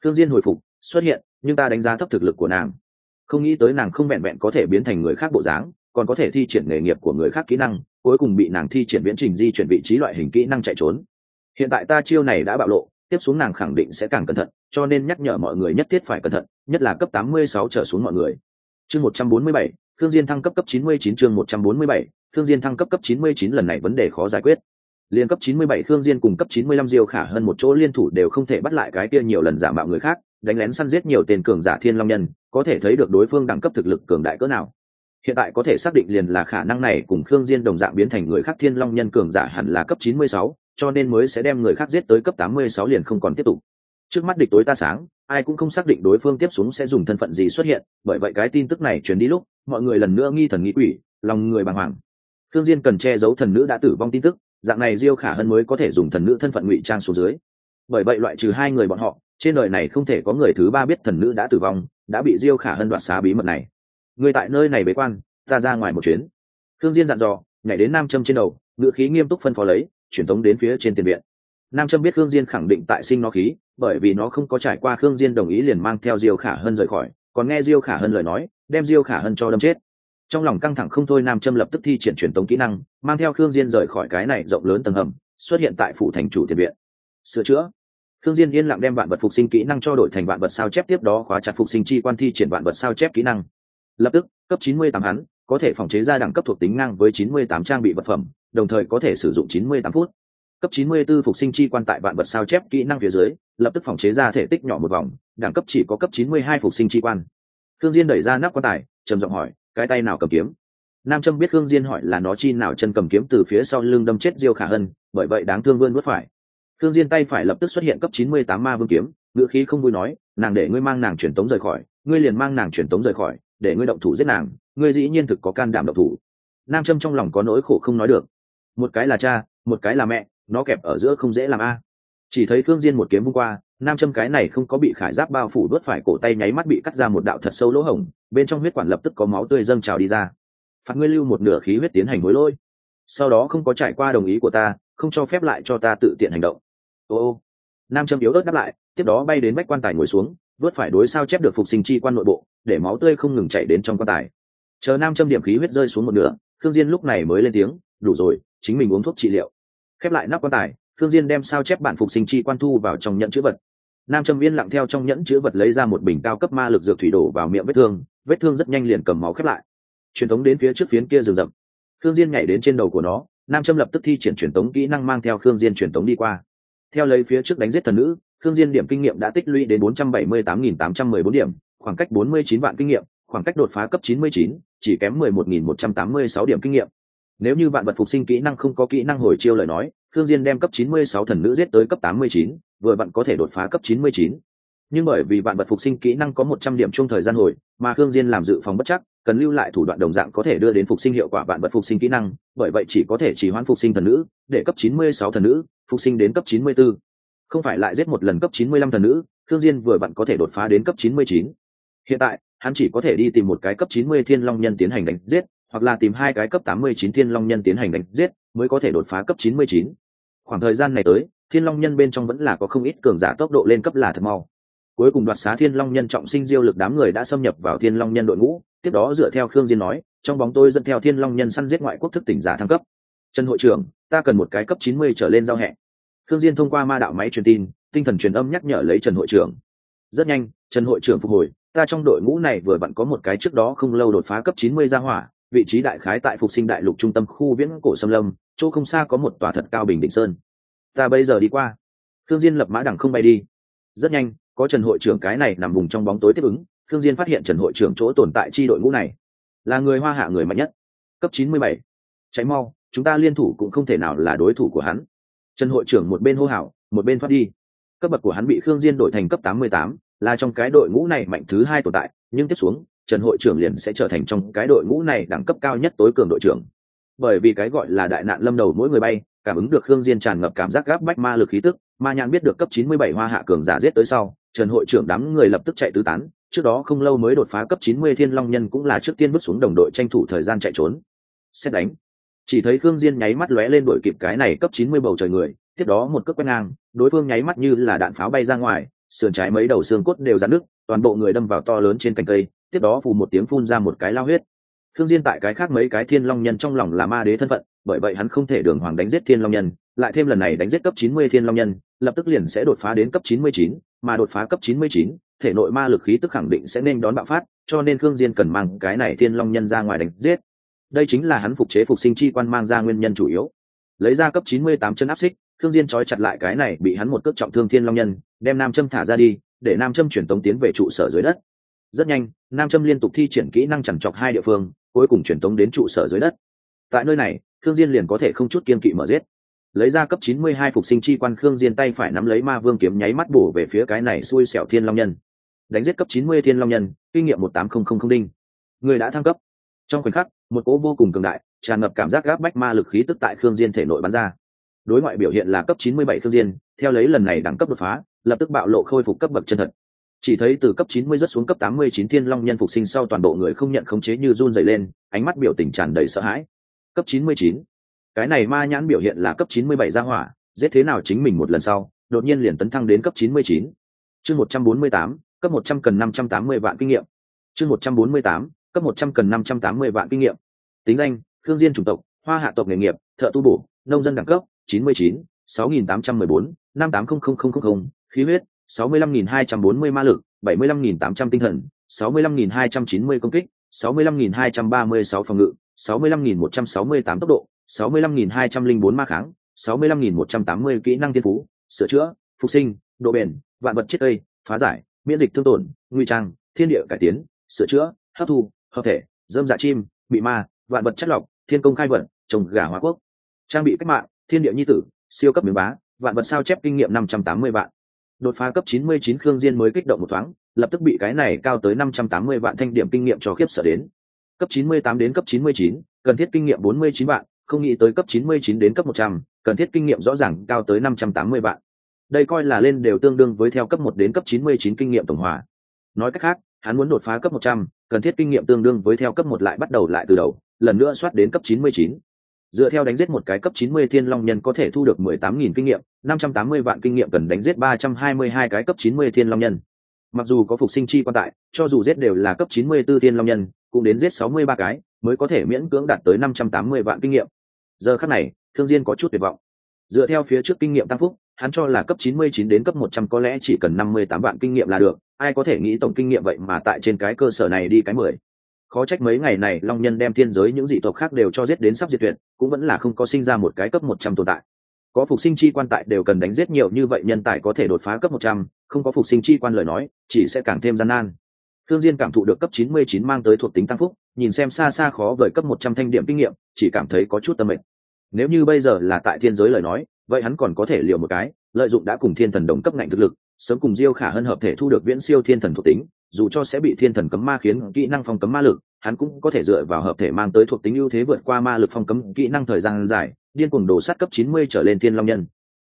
Thương diên hồi phục xuất hiện nhưng ta đánh giá thấp thực lực của nàng. Không nghĩ tới nàng không vẹn vẹn có thể biến thành người khác bộ dáng còn có thể thi triển nghề nghiệp của người khác kỹ năng cuối cùng bị nàng thi triển viễn trình di chuyển vị trí loại hình kỹ năng chạy trốn. Hiện tại ta chiêu này đã bạo lộ tiếp xuống nàng khẳng định sẽ càng cẩn thận cho nên nhắc nhở mọi người nhất thiết phải cẩn thận nhất là cấp 86 trở xuống mọi người. Chương 147, thương diên thăng cấp cấp 99 chương 147, thương diên thăng cấp cấp 99 lần này vấn đề khó giải quyết. Liên cấp 97 thương diên cùng cấp 95 diêu khả hơn một chỗ liên thủ đều không thể bắt lại cái kia nhiều lần giả mạo người khác đánh lén săn giết nhiều tên cường giả thiên long nhân có thể thấy được đối phương đẳng cấp thực lực cường đại cỡ nào. Hiện tại có thể xác định liền là khả năng này cùng khương diên đồng dạng biến thành người khác thiên long nhân cường giả hẳn là cấp 96, cho nên mới sẽ đem người khác giết tới cấp 86 liền không còn tiếp tục trước mắt địch tối ta sáng, ai cũng không xác định đối phương tiếp xuống sẽ dùng thân phận gì xuất hiện, bởi vậy cái tin tức này truyền đi lúc, mọi người lần nữa nghi thần nghĩ quỷ, lòng người bàng hoàng. Thương diên cần che giấu thần nữ đã tử vong tin tức, dạng này diêu khả hân mới có thể dùng thần nữ thân phận ngụy trang xuống dưới. Bởi vậy loại trừ hai người bọn họ, trên đời này không thể có người thứ ba biết thần nữ đã tử vong, đã bị diêu khả hân đoạt xá bí mật này. Người tại nơi này bế quan, ta ra ngoài một chuyến. Thương diên dặn dò, nhảy đến nam châm trên đầu, ngựa khí nghiêm túc phân phó lấy, chuyển tống đến phía trên tiền viện. Nam châm biết thương diên khẳng định tại sinh nó khí bởi vì nó không có trải qua khương diên đồng ý liền mang theo diêu khả hân rời khỏi, còn nghe diêu khả hân lời nói, đem diêu khả hân cho đâm chết. Trong lòng căng thẳng không thôi, nam châm lập tức thi triển truyền tống kỹ năng, mang theo khương diên rời khỏi cái này rộng lớn tầng hầm, xuất hiện tại phủ thành chủ tiền viện. Sửa chữa. Khương diên yên lặng đem vạn vật phục sinh kỹ năng cho đổi thành vạn vật sao chép tiếp đó khóa chặt phục sinh chi quan thi triển vạn vật sao chép kỹ năng. Lập tức, cấp 98 hắn, có thể phòng chế ra đẳng cấp thuộc tính ngang với 98 trang bị vật phẩm, đồng thời có thể sử dụng 98 phút cấp 94 phục sinh chi quan tại vạn vật sao chép kỹ năng phía dưới, lập tức phòng chế ra thể tích nhỏ một vòng, đẳng cấp chỉ có cấp 92 phục sinh chi quan. Khương diên đẩy ra nắp quan tài, trầm giọng hỏi, cái tay nào cầm kiếm? Nam trâm biết khương diên hỏi là nó chi nào chân cầm kiếm từ phía sau lưng đâm chết diêu khả hân, bởi vậy đáng thương vươn vớt phải. Khương diên tay phải lập tức xuất hiện cấp 98 ma vương kiếm ngựa khí không vui nói, nàng để ngươi mang nàng chuyển tống rời khỏi, ngươi liền mang nàng chuyển tống rời khỏi, để ngươi động thủ giết nàng, ngươi dĩ nhiên thực có can đảm động thủ. Nam trâm trong lòng có nỗi khổ không nói được. Một cái là cha, một cái là mẹ nó kẹp ở giữa không dễ làm a. Chỉ thấy khương diên một kiếm vung qua, nam châm cái này không có bị khải giáp bao phủ đốt phải cổ tay nháy mắt bị cắt ra một đạo thật sâu lỗ hổng, bên trong huyết quản lập tức có máu tươi dâng trào đi ra. Phạt ngươi lưu một nửa khí huyết tiến hành hối lôi sau đó không có trải qua đồng ý của ta, không cho phép lại cho ta tự tiện hành động. Ô ô. Nam châm yếu ớt đáp lại, tiếp đó bay đến bách quan tài ngồi xuống, vớt phải đối sao chép được phục sinh chi quan nội bộ, để máu tươi không ngừng chảy đến trong quan tài. Chờ nam châm điểm khí huyết rơi xuống một nửa thương diên lúc này mới lên tiếng, đủ rồi, chính mình uống thuốc trị liệu khép lại nắp quan tài thương diên đem sao chép bản phục sinh chi quan thu vào trong nhẫn chữ vật. Nam Trâm viên lặng theo trong nhẫn chữ vật lấy ra một bình cao cấp ma lực dược thủy đổ vào miệng vết thương vết thương rất nhanh liền cầm máu khép lại. Truyền thống đến phía trước phiến kia rừng rậm. Thương diên nhảy đến trên đầu của nó nam Trâm lập tức thi triển truyền thống kỹ năng mang theo Thương diên truyền thống đi qua. Theo lấy phía trước đánh giết thần nữ Thương diên điểm kinh nghiệm đã tích lũy đến 478.814 điểm khoảng cách 49 vạn kinh nghiệm khoảng cách đột phá cấp 99, chỉ kém 11.186 điểm kinh nghiệm nếu như vạn vật phục sinh kỹ năng không có kỹ năng hồi chiêu lời nói thương diên đem cấp 96 thần nữ giết tới cấp 89, vừa vặn có thể đột phá cấp 99. nhưng bởi vì vạn vật phục sinh kỹ năng có 100 điểm chung thời gian hồi mà thương diên làm dự phòng bất chắc cần lưu lại thủ đoạn đồng dạng có thể đưa đến phục sinh hiệu quả vạn vật phục sinh kỹ năng bởi vậy chỉ có thể chỉ hoãn phục sinh thần nữ để cấp 96 thần nữ phục sinh đến cấp 94. không phải lại giết một lần cấp 95 thần nữ thương diên vừa vặn có thể đột phá đến cấp 99. hiện tại hắn chỉ có thể đi tìm một cái cấp 90 thiên long nhân tiến hành đánh giết hoặc là tìm hai cái cấp 89 thiên long nhân tiến hành đánh giết, mới có thể đột phá cấp 99. khoảng thời gian này tới, thiên long nhân bên trong vẫn là có không ít cường giả tốc độ lên cấp là thật mau. Cuối cùng đoạt xá thiên long nhân trọng sinh diêu lực đám người đã xâm nhập vào thiên long nhân đội ngũ, tiếp đó dựa theo khương diên nói, trong bóng tôi dẫn theo thiên long nhân săn giết ngoại quốc thức tỉnh giả thăng cấp. Trần hội trưởng, ta cần một cái cấp 90 trở lên giao hẹn. Khương diên thông qua ma đạo máy truyền tin, tinh thần truyền âm nhắc nhở lấy trần hội trưởng. Rất nhanh, trần hội trưởng phục hồi, ta trong đội ngũ này vừa vặn có một cái trước đó không lâu đột phá cấp 90 ra hỏa vị trí đại khái tại phục sinh đại lục trung tâm khu viễn cổ sâm lâm chỗ không xa có một tòa thật cao bình định sơn. Ta bây giờ đi qua. Thương diên lập mã đẳng không bay đi. Rất nhanh có trần hội trưởng cái này nằm vùng trong bóng tối tiếp ứng thương diên phát hiện trần hội trưởng chỗ tồn tại chi đội ngũ này là người hoa hạ người mạnh nhất. Cấp 97. cháy mau chúng ta liên thủ cũng không thể nào là đối thủ của hắn. Trần hội trưởng một bên hô hào một bên thoát đi. Cấp bậc của hắn bị khương diên đổi thành cấp 88, là trong cái đội ngũ này mạnh thứ hai tồn tại nhưng tiếp xuống trần hội trưởng liền sẽ trở thành trong cái đội ngũ này đẳng cấp cao nhất tối cường đội trưởng. Bởi vì cái gọi là đại nạn lâm đầu mỗi người bay, cảm ứng được khương diên tràn ngập cảm giác gáp bách ma lực khí tức, ma nhãn biết được cấp 97 hoa hạ cường giả giết tới sau, trần hội trưởng đám người lập tức chạy tứ tán, trước đó không lâu mới đột phá cấp 90 thiên long nhân cũng là trước tiên bước xuống đồng đội tranh thủ thời gian chạy trốn. Xét đánh. Chỉ thấy khương diên nháy mắt lóe lên đội kịp cái này cấp 90 bầu trời người, tiếp đó một cước quét ngang, đối phương nháy mắt như là đạn pháo bay ra ngoài, sườn trái mấy đầu xương cốt đều dạn nước toàn bộ người đâm vào to lớn trên cành cây tiếp đó phù một tiếng phun ra một cái lao huyết. Thương diên tại cái khác mấy cái thiên long nhân trong lòng là ma đế thân phận bởi vậy hắn không thể đường hoàng đánh giết thiên long nhân lại thêm lần này đánh giết cấp 90 thiên long nhân lập tức liền sẽ đột phá đến cấp 99, mà đột phá cấp 99, thể nội ma lực khí tức khẳng định sẽ nên đón bạo phát cho nên thương diên cần mang cái này thiên long nhân ra ngoài đánh giết. Đây chính là hắn phục chế phục sinh chi quan mang ra nguyên nhân chủ yếu. Lấy ra cấp 98 chân áp xích thương diên trói chặt lại cái này bị hắn một cước trọng thương thiên long nhân đem nam châm thả ra đi để nam châm chuyển tống tiến về trụ sở dưới đất rất nhanh, nam châm liên tục thi triển kỹ năng chẳng chọc hai địa phương, cuối cùng truyền tống đến trụ sở dưới đất. Tại nơi này, khương diên liền có thể không chút kiên kỵ mở giết. Lấy ra cấp 92 phục sinh chi quan, khương diên tay phải nắm lấy ma vương kiếm nháy mắt bổ về phía cái này xui xẻo thiên long nhân. Đánh giết cấp 90 thiên long nhân, kinh nghiệm 18000 đinh. Người đã thăng cấp. Trong khoảnh khắc, một cỗ vô cùng cường đại, tràn ngập cảm giác gáp bách ma lực khí tức tại khương diên thể nội bắn ra. Đối ngoại biểu hiện là cấp 97 khương diên, theo lấy lần này đẳng cấp đột phá, lập tức bạo lộ khôi phục cấp bậc chân thật chỉ thấy từ cấp 90 rất xuống cấp 89 thiên long nhân phục sinh sau toàn bộ người không nhận khống chế như run rẩy lên ánh mắt biểu tình tràn đầy sợ hãi cấp 99. cái này ma nhãn biểu hiện là cấp 97 ra hỏa giết thế nào chính mình một lần sau đột nhiên liền tấn thăng đến cấp 99. chương 148, cấp 100 cần 580 vạn kinh nghiệm chương 148, cấp 100 cần 580 vạn kinh nghiệm tính danh Khương diên chủng tộc hoa hạ tộc nghề nghiệp thợ tu bổ nông dân đẳng cấp 99, 6814, 5800000, khí huyết 65.240 ma lực 75.800 tinh thần 65.290 công kích 65.236 phòng ngự 65.168 tốc độ 65.204 ma kháng 65.180 kỹ năng tiên phú, sửa chữa, phục sinh, độ bền, vạn vật chết cây phá giải, miễn dịch thương tổn, nguy trang, thiên địa cải tiến, sửa chữa, hấp thu, hợp thể, dơm dạ chim bị ma, vạn vật chất lọc, thiên công khai vận, trồng gà hóa quốc. Trang bị cách mạng, thiên địa nhi tử, siêu cấp miếng bá, vạn vật sao chép kinh nghiệm năm trăm tám mươi vạn đột phá cấp 99 Khương Diên mới kích động một thoáng, lập tức bị cái này cao tới 580 vạn thanh điểm kinh nghiệm cho khiếp sợ đến. Cấp 98 đến cấp 99, cần thiết kinh nghiệm 49 vạn, không nghĩ tới cấp 99 đến cấp 100, cần thiết kinh nghiệm rõ ràng cao tới 580 vạn. Đây coi là lên đều tương đương với theo cấp 1 đến cấp 99 kinh nghiệm tổng hòa. Nói cách khác, hắn muốn đột phá cấp 100, cần thiết kinh nghiệm tương đương với theo cấp 1 lại bắt đầu lại từ đầu, lần nữa soát đến cấp 99 dựa theo đánh giết một cái cấp 90 thiên long nhân có thể thu được 18.000 kinh nghiệm 580 vạn kinh nghiệm cần đánh giết 322 cái cấp 90 thiên long nhân. Mặc dù có phục sinh chi quan tại, cho dù giết đều là cấp 94 thiên long nhân, cũng đến giết 63 cái, mới có thể miễn cưỡng đạt tới 580 vạn kinh nghiệm. Giờ khắc này, thương diên có chút tuyệt vọng. Dựa theo phía trước kinh nghiệm tăng phúc, hắn cho là cấp 99 đến cấp 100 có lẽ chỉ cần 58 vạn kinh nghiệm là được, ai có thể nghĩ tổng kinh nghiệm vậy mà tại trên cái cơ sở này đi cái mười khó trách mấy ngày này long nhân đem thiên giới những dị tộc khác đều cho giết đến sắp diệt tuyệt, cũng vẫn là không có sinh ra một cái cấp một trăm tồn tại. Có phục sinh chi quan tại đều cần đánh giết nhiều như vậy nhân tài có thể đột phá cấp một trăm, không có phục sinh chi quan lời nói, chỉ sẽ càng thêm gian nan. Thương diên cảm thụ được cấp chín mươi chín mang tới thuộc tính tăng phúc, nhìn xem xa xa khó vời cấp một trăm thanh điểm kinh nghiệm, chỉ cảm thấy có chút tâm mệnh nếu như bây giờ là tại thiên giới lời nói, vậy hắn còn có thể liều một cái, lợi dụng đã cùng thiên thần đồng cấp ngạnh thực lực, sớm cùng diêu khả hơn hợp thể thu được viễn siêu thiên thần thuộc tính dù cho sẽ bị thiên thần cấm ma khiến kỹ năng phong cấm ma lực hắn cũng có thể dựa vào hợp thể mang tới thuộc tính ưu thế vượt qua ma lực phong cấm kỹ năng thời gian dài điên cuồng đổ sát cấp 90 trở lên thiên long nhân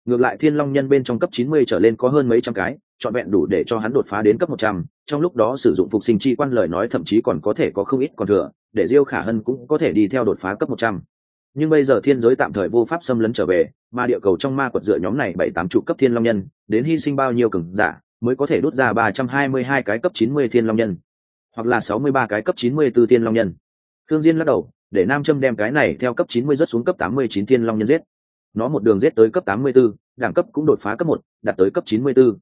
ngược lại thiên long nhân bên trong cấp 90 trở lên có hơn mấy trăm cái chọn vẹn đủ để cho hắn đột phá đến cấp 100, trong lúc đó sử dụng phục sinh chi quan lời nói thậm chí còn có thể có không ít còn thừa để diêu khả hân cũng có thể đi theo đột phá cấp 100. nhưng bây giờ thiên giới tạm thời vô pháp xâm lấn trở về mà địa cầu trong ma quật dựa nhóm này bảy tám trụ cấp thiên long nhân đến hy sinh bao nhiêu cường giả mới có thể đốt ra 322 cái cấp 90 thiên long nhân, hoặc là 63 cái cấp 94 thiên long nhân. Thương Diên lắc đầu, để Nam Châm đem cái này theo cấp 90 rất xuống cấp 89 thiên long nhân giết. Nó một đường giết tới cấp 84, đẳng cấp cũng đột phá cấp 1, đạt tới cấp 94.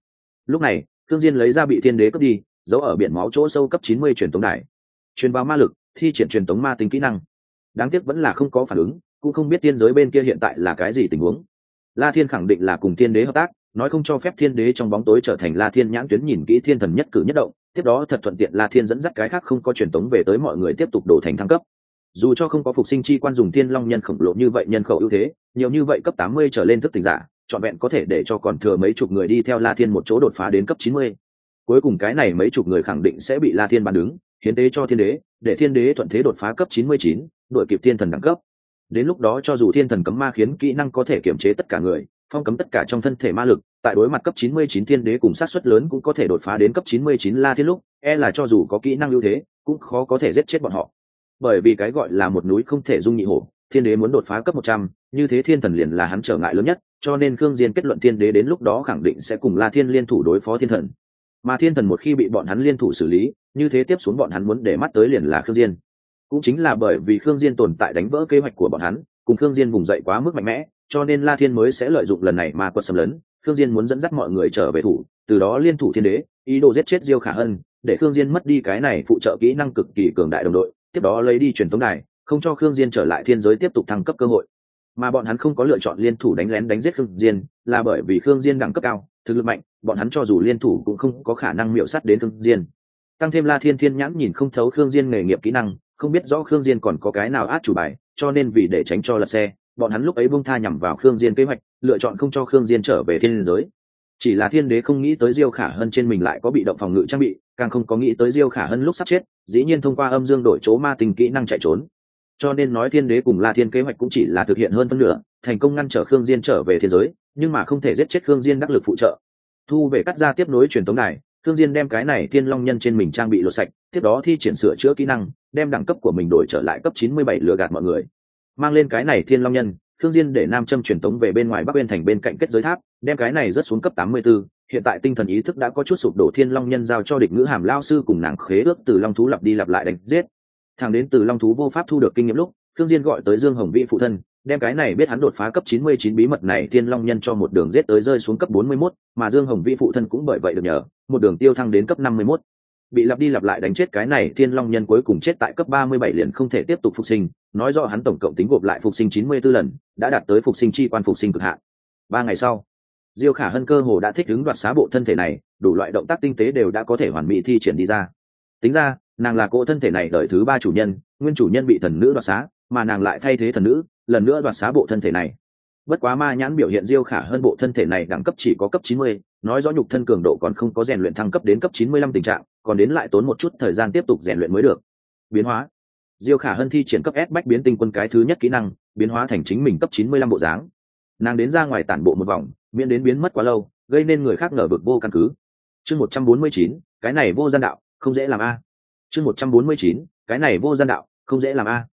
Lúc này, Thương Diên lấy ra bị thiên đế cấp đi, giấu ở biển máu chỗ sâu cấp 90 truyền tống đài. Truyền vào ma lực, thi triển truyền tống ma tính kỹ năng. Đáng tiếc vẫn là không có phản ứng, cũng không biết tiên giới bên kia hiện tại là cái gì tình huống. La Thiên khẳng định là cùng tiên đế hợp tác, nói không cho phép thiên đế trong bóng tối trở thành la thiên nhãn tuyến nhìn kỹ thiên thần nhất cử nhất động, tiếp đó thật thuận tiện la thiên dẫn dắt cái khác không có truyền tống về tới mọi người tiếp tục đổ thành thăng cấp. Dù cho không có phục sinh chi quan dùng thiên long nhân khổng lồ như vậy nhân khẩu ưu thế, nhiều như vậy cấp tám mươi trở lên thức tỉnh giả, trọn vẹn có thể để cho còn thừa mấy chục người đi theo la thiên một chỗ đột phá đến cấp chín mươi. Cuối cùng cái này mấy chục người khẳng định sẽ bị la thiên bàn đứng, hiến tế cho thiên đế, để thiên đế thuận thế đột phá cấp chín mươi chín đội kịp thiên thần đẳng cấp. Đến lúc đó cho dù thiên thần cấm ma khiến kỹ năng có thể kiểm chế tất cả người phong cấm tất cả trong thân thể ma lực tại đối mặt cấp 99 thiên đế cùng sát suất lớn cũng có thể đột phá đến cấp 99 la thiên lúc e là cho dù có kỹ năng ưu thế cũng khó có thể giết chết bọn họ. Bởi vì cái gọi là một núi không thể dung nhị hổ thiên đế muốn đột phá cấp 100, như thế thiên thần liền là hắn trở ngại lớn nhất cho nên khương diên kết luận thiên đế đến lúc đó khẳng định sẽ cùng la thiên liên thủ đối phó thiên thần. Mà thiên thần một khi bị bọn hắn liên thủ xử lý như thế tiếp xuống bọn hắn muốn để mắt tới liền là khương diên. Cũng chính là bởi vì khương diên tồn tại đánh vỡ kế hoạch của bọn hắn cùng khương diên vùng dậy quá mức mạnh mẽ cho nên la thiên mới sẽ lợi dụng lần này mà quật xâm lấn. Khương diên muốn dẫn dắt mọi người trở về thủ, từ đó liên thủ thiên đế, ý đồ giết chết diêu khả ân để khương diên mất đi cái này phụ trợ kỹ năng cực kỳ cường đại đồng đội, tiếp đó lấy đi truyền tống đài, không cho khương diên trở lại thiên giới tiếp tục thăng cấp cơ hội. Mà bọn hắn không có lựa chọn liên thủ đánh lén đánh giết khương diên, là bởi vì khương diên đẳng cấp cao, thực lực mạnh, bọn hắn cho dù liên thủ cũng không có khả năng miểu sát đến khương diên. Tăng thêm la thiên thiên nhãn nhìn không thấu khương diên nghề nghiệp kỹ năng, không biết rõ khương diên còn có cái nào át chủ bài, cho nên vì để tránh cho lật xe bọn hắn lúc ấy buông tha nhằm vào khương diên kế hoạch lựa chọn không cho khương diên trở về thiên giới. Chỉ là thiên đế không nghĩ tới diêu khả hân trên mình lại có bị động phòng ngự trang bị càng không có nghĩ tới diêu khả hân lúc sắp chết dĩ nhiên thông qua âm dương đổi chỗ ma tình kỹ năng chạy trốn. Cho nên nói thiên đế cùng la thiên kế hoạch cũng chỉ là thực hiện hơn phân nửa thành công ngăn trở khương diên trở về thiên giới nhưng mà không thể giết chết khương diên đắc lực phụ trợ. Thu về cắt ra tiếp nối truyền tống này, khương diên đem cái này thiên long nhân trên mình trang bị lột sạch tiếp đó thi triển sửa chữa kỹ năng đem đẳng cấp của mình đổi trở lại cấp 97 lừa gạt mọi người mang lên cái này thiên long nhân thương diên để nam châm truyền tống về bên ngoài bắc bên thành bên cạnh kết giới tháp đem cái này rất xuống cấp 84, hiện tại tinh thần ý thức đã có chút sụp đổ thiên long nhân giao cho địch ngữ hàm lao sư cùng nàng khế ước từ long thú lặp đi lặp lại đánh giết thằng đến từ long thú vô pháp thu được kinh nghiệm lúc thương diên gọi tới dương hồng vĩ phụ thân đem cái này biết hắn đột phá cấp 99 bí mật này thiên long nhân cho một đường giết tới rơi xuống cấp 41, mà dương hồng vĩ phụ thân cũng bởi vậy được nhờ một đường tiêu thăng đến cấp 51 bị lặp đi lặp lại đánh chết cái này thiên long nhân cuối cùng chết tại cấp 37 liền không thể tiếp tục phục sinh, nói rõ hắn tổng cộng tính gộp lại phục sinh 94 lần, đã đạt tới phục sinh chi quan phục sinh cực hạn. Ba ngày sau, diêu khả hân cơ hồ đã thích ứng đoạt xá bộ thân thể này, đủ loại động tác tinh tế đều đã có thể hoàn mỹ thi triển đi ra. Tính ra, nàng là cỗ thân thể này đợi thứ ba chủ nhân, nguyên chủ nhân bị thần nữ đoạt xá, mà nàng lại thay thế thần nữ, lần nữa đoạt xá bộ thân thể này bất quá ma nhãn biểu hiện diêu khả hơn bộ thân thể này đẳng cấp chỉ có cấp 90, nói rõ nhục thân cường độ còn không có rèn luyện thăng cấp đến cấp 95 tình trạng còn đến lại tốn một chút thời gian tiếp tục rèn luyện mới được. Biến hóa. Diêu khả hơn thi triển cấp s bách biến tinh quân cái thứ nhất kỹ năng biến hóa thành chính mình cấp 95 bộ dáng. Nàng đến ra ngoài tản bộ một vòng miễn đến biến mất quá lâu gây nên người khác ngờ vực vô căn cứ. Chương 149, cái này vô gian đạo không dễ làm a. Chương 149, cái này vô gian đạo không dễ làm a.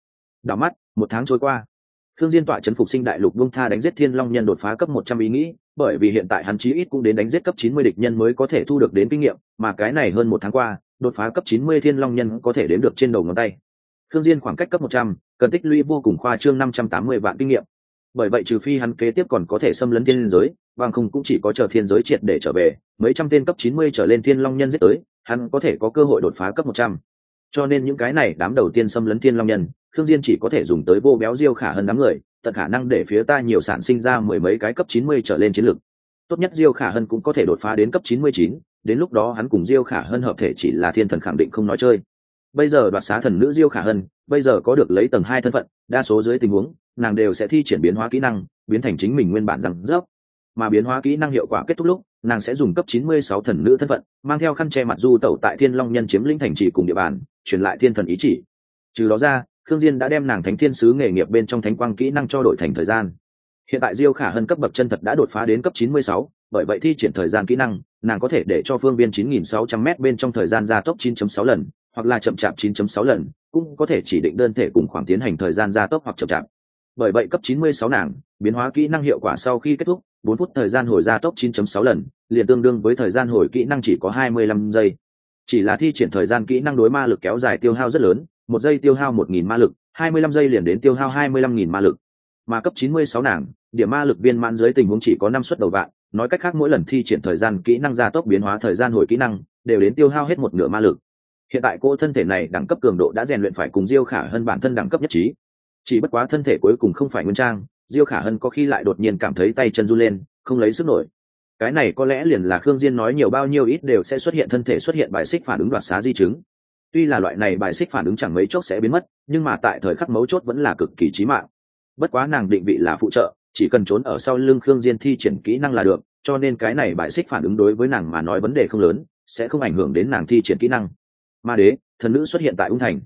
Đảo mắt một tháng trôi qua thương diên tọa chấn phục sinh đại lục bung tha đánh giết thiên long nhân đột phá cấp một trăm ý nghĩ, bởi vì hiện tại hắn chí ít cũng đến đánh giết cấp chín mươi địch nhân mới có thể thu được đến kinh nghiệm, mà cái này hơn một tháng qua, đột phá cấp chín mươi thiên long nhân có thể đếm được trên đầu ngón tay. Thương diên khoảng cách cấp một trăm, cần tích lũy vô cùng khoa trương năm trăm tám mươi vạn kinh nghiệm. Bởi vậy trừ phi hắn kế tiếp còn có thể xâm lấn thiên giới, bằng không cũng chỉ có chờ thiên giới triệt để trở về, mấy trăm tên cấp chín mươi trở lên thiên long nhân giết tới, hắn có thể có cơ hội đột phá cấp một trăm cho nên những cái này đám đầu tiên xâm lấn thiên long nhân thương diên chỉ có thể dùng tới vô béo diêu khả hơn đám người, tận khả năng để phía ta nhiều sản sinh ra mười mấy cái cấp chín mươi trở lên chiến lược. Tốt nhất diêu khả hơn cũng có thể đột phá đến cấp chín mươi chín, đến lúc đó hắn cùng diêu khả hơn hợp thể chỉ là thiên thần khẳng định không nói chơi. Bây giờ đoạt xá thần nữ diêu khả hơn bây giờ có được lấy tầng hai thân phận, đa số dưới tình huống, nàng đều sẽ thi triển biến hóa kỹ năng, biến thành chính mình nguyên bản rằng dốc mà biến hóa kỹ năng hiệu quả kết thúc lúc nàng sẽ dùng cấp 96 thần nữ thân phận mang theo khăn che mặt du tẩu tại thiên long nhân chiếm lĩnh thành trì cùng địa bàn truyền lại thiên thần ý chỉ. Trừ đó ra khương diên đã đem nàng thánh thiên sứ nghề nghiệp bên trong thánh quang kỹ năng cho đổi thành thời gian. Hiện tại diêu khả hân cấp bậc chân thật đã đột phá đến cấp 96, bởi vậy thi triển thời gian kỹ năng nàng có thể để cho phương viên 9.600 m bên trong thời gian gia tốc 9.6 lần hoặc là chậm chạp 9.6 lần cũng có thể chỉ định đơn thể cùng khoảng tiến hành thời gian gia tốc hoặc chậm chạp. Bởi vậy cấp 96 nàng biến hóa kỹ năng hiệu quả sau khi kết thúc 4 phút thời gian hồi gia tốc 9.6 lần, liền tương đương với thời gian hồi kỹ năng chỉ có 25 giây. Chỉ là thi triển thời gian kỹ năng đối ma lực kéo dài tiêu hao rất lớn, một giây tiêu hao một nghìn ma lực, hai mươi lăm giây liền đến tiêu hao hai mươi lăm nghìn ma lực. Mà cấp chín mươi sáu nàng, điểm ma lực viên mãn dưới tình huống chỉ có năm suất đầu vạn, nói cách khác mỗi lần thi triển thời gian kỹ năng gia tốc biến hóa thời gian hồi kỹ năng, đều đến tiêu hao hết một nửa ma lực. Hiện tại cô thân thể này đẳng cấp cường độ đã rèn luyện phải cùng diêu khả hơn bản thân đẳng cấp nhất trí. Chỉ bất quá thân thể cuối cùng không phải nguyên trang diêu khả hân có khi lại đột nhiên cảm thấy tay chân run lên, không lấy sức nổi. Cái này có lẽ liền là khương diên nói nhiều bao nhiêu ít đều sẽ xuất hiện thân thể xuất hiện bài xích phản ứng đoạt xá di chứng. Tuy là loại này bài xích phản ứng chẳng mấy chốc sẽ biến mất, nhưng mà tại thời khắc mấu chốt vẫn là cực kỳ chí mạng. Bất quá nàng định vị là phụ trợ, chỉ cần trốn ở sau lưng khương diên thi triển kỹ năng là được, cho nên cái này bài xích phản ứng đối với nàng mà nói vấn đề không lớn, sẽ không ảnh hưởng đến nàng thi triển kỹ năng. Ma đế, thần nữ xuất hiện tại ung thành.